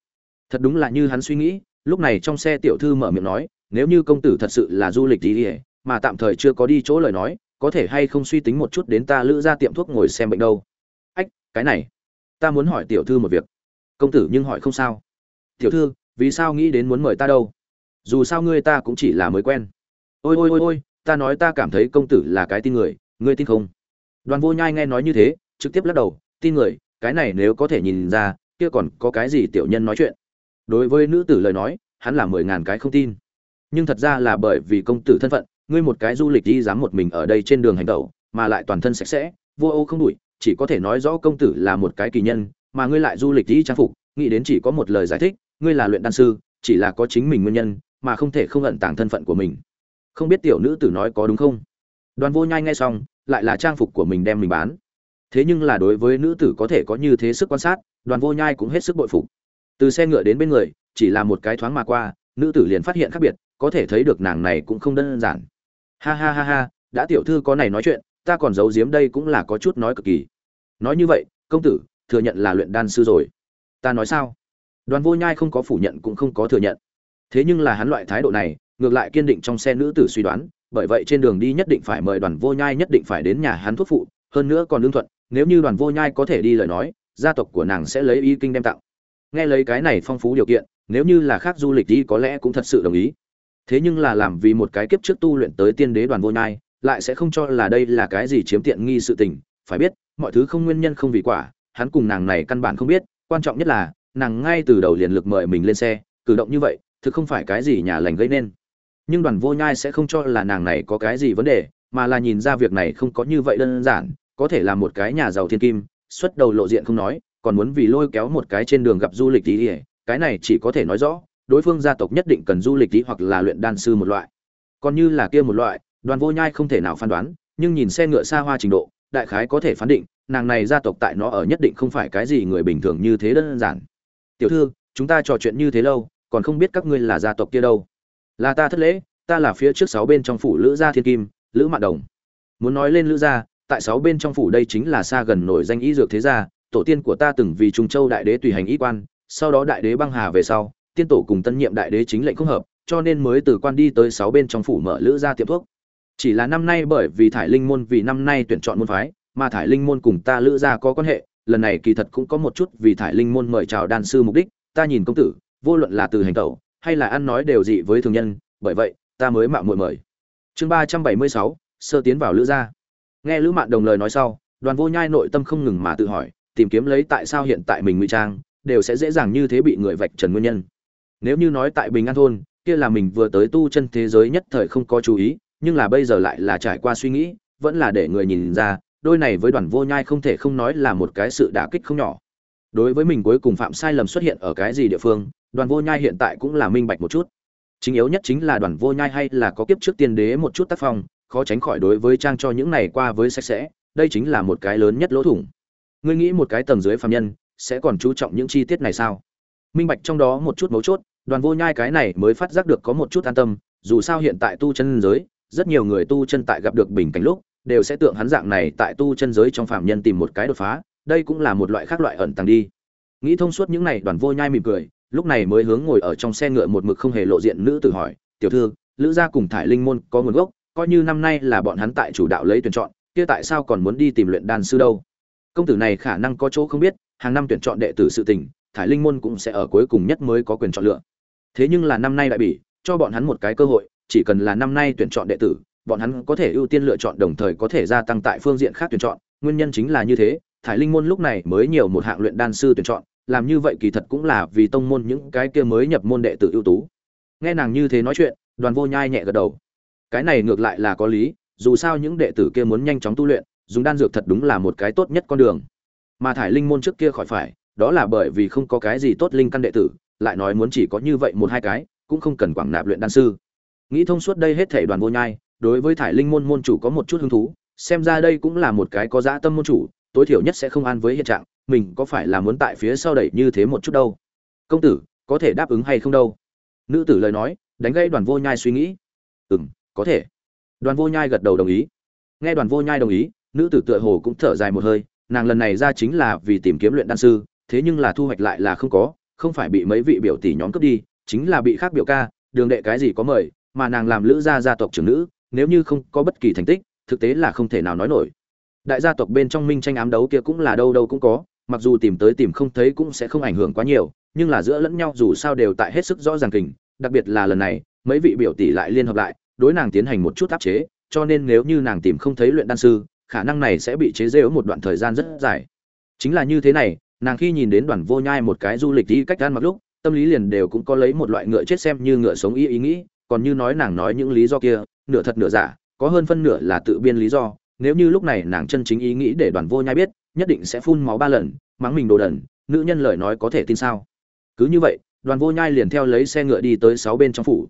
Thật đúng là như hắn suy nghĩ, lúc này trong xe tiểu thư mở miệng nói, nếu như công tử thật sự là du lịch ý ỉa mà tạm thời chưa có đi chỗ lời nói có thể hay không suy tính một chút đến ta lữ ra tiệm thuốc ngồi xem bệnh đâu? Ách, cái này, ta muốn hỏi tiểu thư một việc. Công tử nhưng hỏi không sao. Tiểu thư, vì sao nghĩ đến muốn mời ta đâu? Dù sao ngươi ta cũng chỉ là mới quen. Ôi ôi ôi ôi, ta nói ta cảm thấy công tử là cái tin người, ngươi tin không? Đoàn vô nhai nghe nói như thế, trực tiếp lắc đầu, tin người, cái này nếu có thể nhìn ra, kia còn có cái gì tiểu nhân nói chuyện? Đối với nữ tử lời nói, hắn là mười ngàn cái không tin. Nhưng thật ra là bởi vì công tử thân phận ngươi một cái du lịch đi dám một mình ở đây trên đường hành tẩu, mà lại toàn thân sạch sẽ vô ô không đủi chỉ có thể nói rõ công tử là một cái kỳ nhân, mà ngươi lại du lịch đi trang phục, nghĩ đến chỉ có một lời giải thích, ngươi là luyện đan sư, chỉ là có chính mình nguyên nhân, mà không thể không ẩn tàng thân phận của mình. Không biết tiểu nữ tử nói có đúng không? Đoàn vô nhai nghe xong, lại là trang phục của mình đem mình bán. Thế nhưng là đối với nữ tử có thể có như thế sức quan sát, đoàn vô nhai cũng hết sức bội phục. Từ xe ngựa đến bên người, chỉ là một cái thoáng mà qua, nữ tử liền phát hiện khác biệt, có thể thấy được nàng này cũng không đơn giản ha ha ha ha, đã tiểu thư có này nói chuyện, ta còn giấu giếm đây cũng là có chút nói cực kỳ. Nói như vậy, công tử, thừa nhận là luyện đan sư rồi. Ta nói sao? Đoàn vô nhai không có phủ nhận cũng không có thừa nhận. Thế nhưng là hắn loại thái độ này, ngược lại kiên định trong xe nữ tử suy đoán, bởi vậy trên đường đi nhất định phải mời đoàn vô nhai nhất định phải đến nhà hắn thuốc phụ, hơn nữa còn lương thuận, nếu như đoàn vô nhai có thể đi lời nói, gia tộc của nàng sẽ lấy y kinh đem tặng. Nghe lấy cái này phong phú điều kiện, nếu như là khác du lịch đi có lẽ cũng thật sự đồng ý thế nhưng là làm vì một cái kiếp trước tu luyện tới tiên đế đoàn vô nhai, lại sẽ không cho là đây là cái gì chiếm tiện nghi sự tình. Phải biết, mọi thứ không nguyên nhân không vì quả, hắn cùng nàng này căn bản không biết. Quan trọng nhất là, nàng ngay từ đầu liền lực mời mình lên xe, cử động như vậy, thực không phải cái gì nhà lành gây nên. Nhưng đoàn vô nhai sẽ không cho là nàng này có cái gì vấn đề, mà là nhìn ra việc này không có như vậy đơn giản. Có thể là một cái nhà giàu thiên kim, xuất đầu lộ diện không nói, còn muốn vì lôi kéo một cái trên đường gặp du lịch tí cái này chỉ có thể nói rõ đối phương gia tộc nhất định cần du lịch lý hoặc là luyện đan sư một loại. Còn như là kia một loại, đoàn vô nhai không thể nào phán đoán, nhưng nhìn xe ngựa xa hoa trình độ, đại khái có thể phán định, nàng này gia tộc tại nó ở nhất định không phải cái gì người bình thường như thế đơn giản. Tiểu thư, chúng ta trò chuyện như thế lâu, còn không biết các ngươi là gia tộc kia đâu. Là ta thất lễ, ta là phía trước sáu bên trong phủ lữ gia thiên kim, lữ mạn đồng. Muốn nói lên lữ gia, tại sáu bên trong phủ đây chính là xa gần nổi danh y dược thế gia, tổ tiên của ta từng vì trung châu đại đế tùy hành y quan, sau đó đại đế băng hà về sau tiên tổ cùng tân nhiệm đại đế chính lệnh không hợp, cho nên mới từ quan đi tới sáu bên trong phủ mở lữ gia tiệm thuốc. Chỉ là năm nay bởi vì thải linh môn vì năm nay tuyển chọn môn phái, mà thải linh môn cùng ta lữ gia có quan hệ, lần này kỳ thật cũng có một chút vì thải linh môn mời chào đan sư mục đích, ta nhìn công tử, vô luận là từ hành tẩu, hay là ăn nói đều dị với thường nhân, bởi vậy, ta mới mạo muội mời. Chương ba trăm bảy mươi sáu, sơ tiến vào lữ gia. Nghe lữ mạn đồng lời nói sau, đoàn vô nhai nội tâm không ngừng mà tự hỏi, tìm kiếm lấy tại sao hiện tại mình ngụy trang, đều sẽ dễ dàng như thế bị người vạch trần nguyên nhân nếu như nói tại bình an thôn, kia là mình vừa tới tu chân thế giới nhất thời không có chú ý, nhưng là bây giờ lại là trải qua suy nghĩ, vẫn là để người nhìn ra, đôi này với đoàn vô nhai không thể không nói là một cái sự đả kích không nhỏ. Đối với mình cuối cùng phạm sai lầm xuất hiện ở cái gì địa phương, đoàn vô nhai hiện tại cũng là minh bạch một chút. Chính yếu nhất chính là đoàn vô nhai hay là có kiếp trước tiên đế một chút tác phong, khó tránh khỏi đối với trang cho những này qua với sạch sẽ, đây chính là một cái lớn nhất lỗ thủng. Ngươi nghĩ một cái tầng dưới phạm nhân, sẽ còn chú trọng những chi tiết này sao? Minh bạch trong đó một chút mấu chốt đoàn vô nhai cái này mới phát giác được có một chút an tâm, dù sao hiện tại tu chân giới, rất nhiều người tu chân tại gặp được bình cảnh lúc, đều sẽ tượng hắn dạng này tại tu chân giới trong phạm nhân tìm một cái đột phá, đây cũng là một loại khác loại ẩn tàng đi. Nghĩ thông suốt những này, đoàn vô nhai mỉm cười, lúc này mới hướng ngồi ở trong xe ngựa một mực không hề lộ diện nữ tử hỏi, tiểu thư, lữ gia cùng thải linh môn có nguồn gốc, coi như năm nay là bọn hắn tại chủ đạo lấy tuyển chọn, kia tại sao còn muốn đi tìm luyện đan sư đâu? Công tử này khả năng có chỗ không biết, hàng năm tuyển chọn đệ tử sự tình, thải linh môn cũng sẽ ở cuối cùng nhất mới có quyền chọn lựa thế nhưng là năm nay đại bỉ, cho bọn hắn một cái cơ hội, chỉ cần là năm nay tuyển chọn đệ tử, bọn hắn có thể ưu tiên lựa chọn đồng thời có thể gia tăng tại phương diện khác tuyển chọn. Nguyên nhân chính là như thế, thải linh môn lúc này mới nhiều một hạng luyện đan sư tuyển chọn, làm như vậy kỳ thật cũng là vì tông môn những cái kia mới nhập môn đệ tử ưu tú. Nghe nàng như thế nói chuyện, đoàn vô nhai nhẹ gật đầu. Cái này ngược lại là có lý, dù sao những đệ tử kia muốn nhanh chóng tu luyện, dùng đan dược thật đúng là một cái tốt nhất con đường. Mà thải linh môn trước kia khỏi phải, đó là bởi vì không có cái gì tốt linh căn đệ tử lại nói muốn chỉ có như vậy một hai cái, cũng không cần quảng nạp luyện đan sư. Nghĩ thông suốt đây hết thể đoàn vô nhai, đối với thải linh môn môn chủ có một chút hứng thú, xem ra đây cũng là một cái có dã tâm môn chủ, tối thiểu nhất sẽ không an với hiện trạng, mình có phải là muốn tại phía sau đẩy như thế một chút đâu? Công tử, có thể đáp ứng hay không đâu? Nữ tử lời nói, đánh gãy đoàn vô nhai suy nghĩ. Ừ m có thể. Đoàn vô nhai gật đầu đồng ý. Nghe đoàn vô nhai đồng ý, nữ tử tựa hồ cũng thở dài một hơi, nàng lần này ra chính là vì tìm kiếm luyện đan sư, thế nhưng là thu hoạch lại là không có không phải bị mấy vị biểu tỷ nhóm cướp đi, chính là bị khác biểu ca, đường đệ cái gì có mời, mà nàng làm lữ gia gia tộc trưởng nữ, nếu như không có bất kỳ thành tích, thực tế là không thể nào nói nổi. Đại gia tộc bên trong minh tranh ám đấu kia cũng là đâu đâu cũng có, mặc dù tìm tới tìm không thấy cũng sẽ không ảnh hưởng quá nhiều, nhưng là giữa lẫn nhau dù sao đều tại hết sức rõ ràng kình, đặc biệt là lần này, mấy vị biểu tỷ lại liên hợp lại, đối nàng tiến hành một chút áp chế, cho nên nếu như nàng tìm không thấy luyện đan sư, khả năng này sẽ bị chế giễu một đoạn thời gian rất dài. Chính là như thế này nàng khi nhìn đến đoàn vô nhai một cái du lịch đi cách gan mặc lúc, tâm lý liền đều cũng có lấy một loại ngựa chết xem như ngựa sống ý ý nghĩ, còn như nói nàng nói những lý do kia, nửa thật nửa giả, có hơn phân nửa là tự biên lý do. Nếu như lúc này nàng chân chính ý nghĩ để đoàn vô nhai biết, nhất định sẽ phun máu ba lần, mắng mình đồ đần, nữ nhân lời nói có thể tin sao? Cứ như vậy, đoàn vô nhai liền theo lấy xe ngựa đi tới sáu bên trong phủ.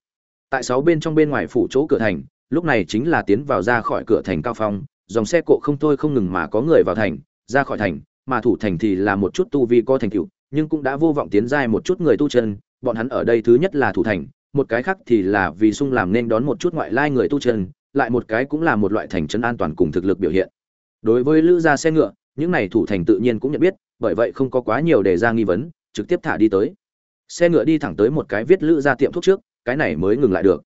Tại sáu bên trong bên ngoài phủ chỗ cửa thành, lúc này chính là tiến vào ra khỏi cửa thành cao phong, dòng xe cộ không thôi không ngừng mà có người vào thành, ra khỏi thành mà thủ thành thì là một chút tu vi có thành tựu, nhưng cũng đã vô vọng tiến giai một chút người tu chân, bọn hắn ở đây thứ nhất là thủ thành, một cái khác thì là vì sung làm nên đón một chút ngoại lai người tu chân, lại một cái cũng là một loại thành trấn an toàn cùng thực lực biểu hiện. Đối với lữ gia xe ngựa, những này thủ thành tự nhiên cũng nhận biết, bởi vậy không có quá nhiều đề ra nghi vấn, trực tiếp thả đi tới. Xe ngựa đi thẳng tới một cái viết lữ gia tiệm thuốc trước, cái này mới ngừng lại được.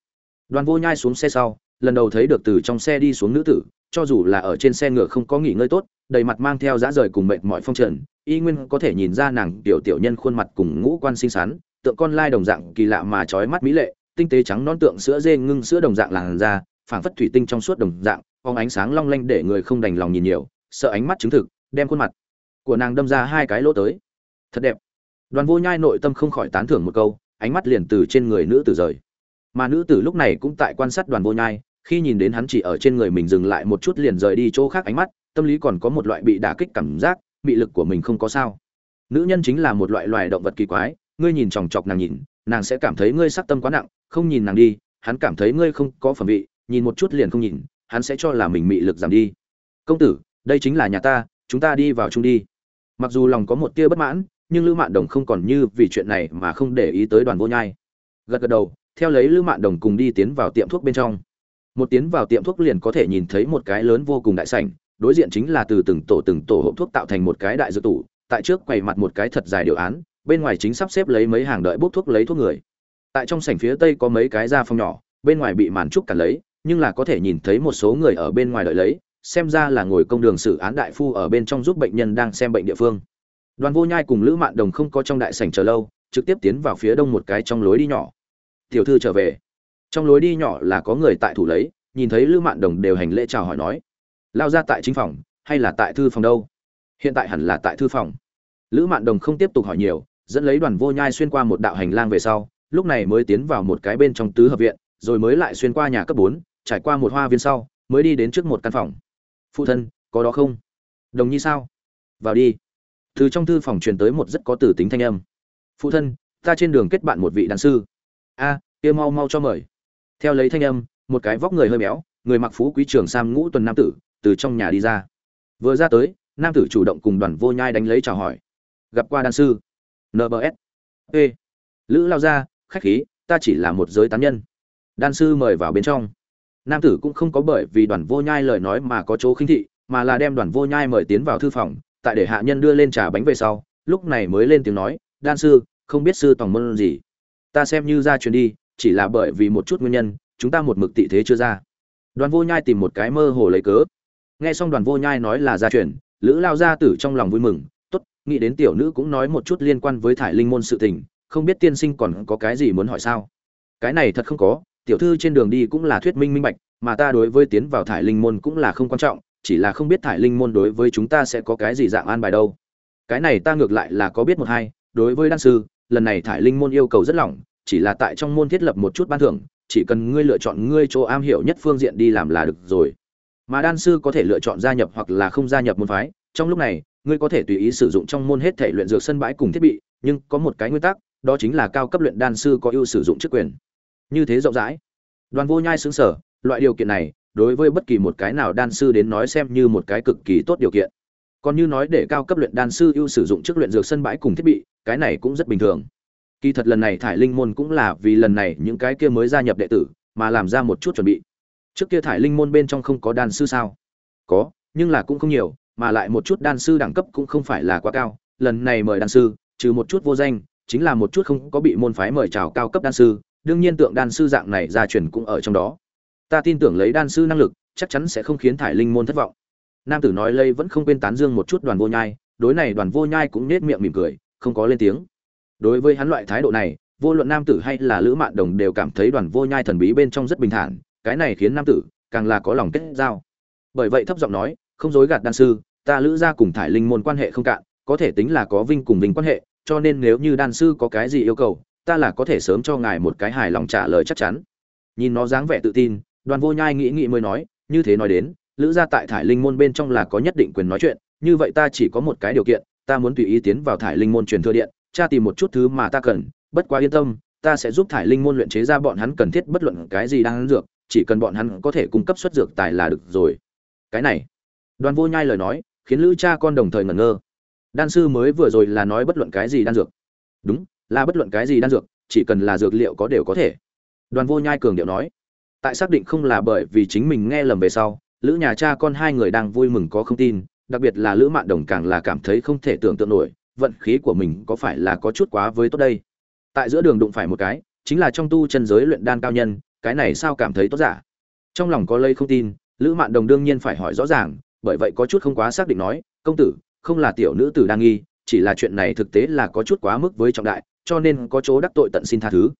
Đoàn vô nhai xuống xe sau, lần đầu thấy được từ trong xe đi xuống nữ tử, cho dù là ở trên xe ngựa không có nghỉ ngơi tốt đầy mặt mang theo dã rời cùng mệt mỏi phong trần, y nguyên có thể nhìn ra nàng tiểu tiểu nhân khuôn mặt cùng ngũ quan xinh xắn, tượng con lai đồng dạng kỳ lạ mà chói mắt mỹ lệ, tinh tế trắng non tượng sữa dê ngưng sữa đồng dạng làn da, phảng phất thủy tinh trong suốt đồng dạng, phóng ánh sáng long lanh để người không đành lòng nhìn nhiều, sợ ánh mắt chứng thực, đem khuôn mặt của nàng đâm ra hai cái lỗ tới. Thật đẹp. Đoàn vô nhai nội tâm không khỏi tán thưởng một câu, ánh mắt liền từ trên người nữ tử rời. Mà nữ tử lúc này cũng tại quan sát đoàn vô nhai, khi nhìn đến hắn chỉ ở trên người mình dừng lại một chút liền rời đi chỗ khác ánh mắt tâm lý còn có một loại bị đả kích cảm giác bị lực của mình không có sao. Nữ nhân chính là một loại loài động vật kỳ quái, ngươi nhìn chòng chọc nàng nhìn, nàng sẽ cảm thấy ngươi sắc tâm quá nặng, không nhìn nàng đi, hắn cảm thấy ngươi không có phẩm vị, nhìn một chút liền không nhìn, hắn sẽ cho là mình mị lực giảm đi. Công tử, đây chính là nhà ta, chúng ta đi vào chung đi. Mặc dù lòng có một tia bất mãn, nhưng lữ mạn đồng không còn như vì chuyện này mà không để ý tới đoàn vô nhai. Gật gật đầu, theo lấy lữ mạn đồng cùng đi tiến vào tiệm thuốc bên trong. Một tiến vào tiệm thuốc liền có thể nhìn thấy một cái lớn vô cùng đại sảnh đối diện chính là từ từng tổ từng tổ hộp thuốc tạo thành một cái đại dược tủ, tại trước quầy mặt một cái thật dài điều án, bên ngoài chính sắp xếp lấy mấy hàng đợi bốc thuốc lấy thuốc người. Tại trong sảnh phía tây có mấy cái da phòng nhỏ, bên ngoài bị màn trúc cản lấy, nhưng là có thể nhìn thấy một số người ở bên ngoài đợi lấy, xem ra là ngồi công đường xử án đại phu ở bên trong giúp bệnh nhân đang xem bệnh địa phương. Đoàn vô nhai cùng lữ mạn đồng không có trong đại sảnh chờ lâu, trực tiếp tiến vào phía đông một cái trong lối đi nhỏ. Tiểu thư trở về. Trong lối đi nhỏ là có người tại thủ lấy, nhìn thấy lữ mạn đồng đều hành lễ chào hỏi nói lao ra tại chính phòng, hay là tại thư phòng đâu? Hiện tại hẳn là tại thư phòng. Lữ mạn đồng không tiếp tục hỏi nhiều, dẫn lấy đoàn vô nhai xuyên qua một đạo hành lang về sau, lúc này mới tiến vào một cái bên trong tứ hợp viện, rồi mới lại xuyên qua nhà cấp bốn, trải qua một hoa viên sau, mới đi đến trước một căn phòng. Phụ thân, có đó không? Đồng nhi sao? Vào đi. Từ trong thư phòng truyền tới một rất có tử tính thanh âm. Phụ thân, ta trên đường kết bạn một vị đàn sư. A, kia mau mau cho mời. Theo lấy thanh âm, một cái vóc người hơi béo, người mặc phú quý trường sam ngũ tuần nam tử từ trong nhà đi ra. Vừa ra tới, nam tử chủ động cùng đoàn vô nhai đánh lấy chào hỏi. Gặp qua đan sư. Nbs ê lữ lao ra, khách khí, ta chỉ là một giới tán nhân. Đan sư mời vào bên trong. Nam tử cũng không có bởi vì đoàn vô nhai lời nói mà có chỗ khinh thị, mà là đem đoàn vô nhai mời tiến vào thư phòng, tại để hạ nhân đưa lên trà bánh về sau, lúc này mới lên tiếng nói, đan sư, không biết sư tòng môn gì? Ta xem như ra truyền đi, chỉ là bởi vì một chút nguyên nhân, chúng ta một mực tị thế chưa ra. Đoàn vô nhai tìm một cái mơ hồ lấy cớ nghe xong đoàn vô nhai nói là gia truyền, lữ lao gia tử trong lòng vui mừng, tốt, nghĩ đến tiểu nữ cũng nói một chút liên quan với thải linh môn sự tình, không biết tiên sinh còn có cái gì muốn hỏi sao? Cái này thật không có, tiểu thư trên đường đi cũng là thuyết minh minh bạch, mà ta đối với tiến vào thải linh môn cũng là không quan trọng, chỉ là không biết thải linh môn đối với chúng ta sẽ có cái gì dạng an bài đâu. Cái này ta ngược lại là có biết một hai, đối với đan sư, lần này thải linh môn yêu cầu rất lỏng, chỉ là tại trong môn thiết lập một chút ban thưởng, chỉ cần ngươi lựa chọn ngươi chỗ am hiểu nhất phương diện đi làm là được rồi mà đan sư có thể lựa chọn gia nhập hoặc là không gia nhập môn phái. Trong lúc này, ngươi có thể tùy ý sử dụng trong môn hết thể luyện dược sân bãi cùng thiết bị, nhưng có một cái nguyên tắc, đó chính là cao cấp luyện đan sư có ưu sử dụng chức quyền. Như thế rộng rãi. Đoàn vô nhai xứng sở loại điều kiện này, đối với bất kỳ một cái nào đan sư đến nói xem như một cái cực kỳ tốt điều kiện. Còn như nói để cao cấp luyện đan sư ưu sử dụng chức luyện dược sân bãi cùng thiết bị, cái này cũng rất bình thường. Kỳ thật lần này thải linh môn cũng là vì lần này những cái kia mới gia nhập đệ tử, mà làm ra một chút chuẩn bị trước kia thải linh môn bên trong không có đan sư sao? Có, nhưng là cũng không nhiều, mà lại một chút đan sư đẳng cấp cũng không phải là quá cao. Lần này mời đan sư, trừ một chút vô danh, chính là một chút không có bị môn phái mời chào cao cấp đan sư. Đương nhiên tượng đan sư dạng này gia truyền cũng ở trong đó. Ta tin tưởng lấy đan sư năng lực, chắc chắn sẽ không khiến thải linh môn thất vọng. Nam tử nói lây vẫn không quên tán dương một chút đoàn vô nhai, đối này đoàn vô nhai cũng nết miệng mỉm cười, không có lên tiếng. Đối với hắn loại thái độ này, vô luận nam tử hay là lữ mạn đồng đều cảm thấy đoàn vô nhai thần bí bên trong rất bình thản cái này khiến nam tử càng là có lòng kết giao. Bởi vậy thấp giọng nói, không dối gạt đan sư, ta lữ ra cùng thải linh môn quan hệ không cạn, có thể tính là có vinh cùng vinh quan hệ, cho nên nếu như đan sư có cái gì yêu cầu, ta là có thể sớm cho ngài một cái hài lòng trả lời chắc chắn. Nhìn nó dáng vẻ tự tin, đoàn vô nhai nghĩ nghĩ mới nói, như thế nói đến, lữ gia tại thải linh môn bên trong là có nhất định quyền nói chuyện, như vậy ta chỉ có một cái điều kiện, ta muốn tùy ý tiến vào thải linh môn truyền thừa điện, tra tìm một chút thứ mà ta cần, bất quá yên tâm, ta sẽ giúp thải linh môn luyện chế ra bọn hắn cần thiết bất luận cái gì đang dược chỉ cần bọn hắn có thể cung cấp xuất dược tài là được rồi. Cái này, đoàn vô nhai lời nói, khiến lữ cha con đồng thời ngẩn ngơ. Đan sư mới vừa rồi là nói bất luận cái gì đan dược. Đúng, là bất luận cái gì đan dược, chỉ cần là dược liệu có đều có thể. Đoàn vô nhai cường điệu nói. Tại xác định không là bởi vì chính mình nghe lầm về sau, lữ nhà cha con hai người đang vui mừng có không tin, đặc biệt là lữ mạn đồng càng là cảm thấy không thể tưởng tượng nổi, vận khí của mình có phải là có chút quá với tốt đây. Tại giữa đường đụng phải một cái, chính là trong tu chân giới luyện đan cao nhân cái này sao cảm thấy tốt giả? Trong lòng có lây không tin, lữ mạn đồng đương nhiên phải hỏi rõ ràng, bởi vậy có chút không quá xác định nói, công tử, không là tiểu nữ tử đang nghi, chỉ là chuyện này thực tế là có chút quá mức với trọng đại, cho nên có chỗ đắc tội tận xin tha thứ.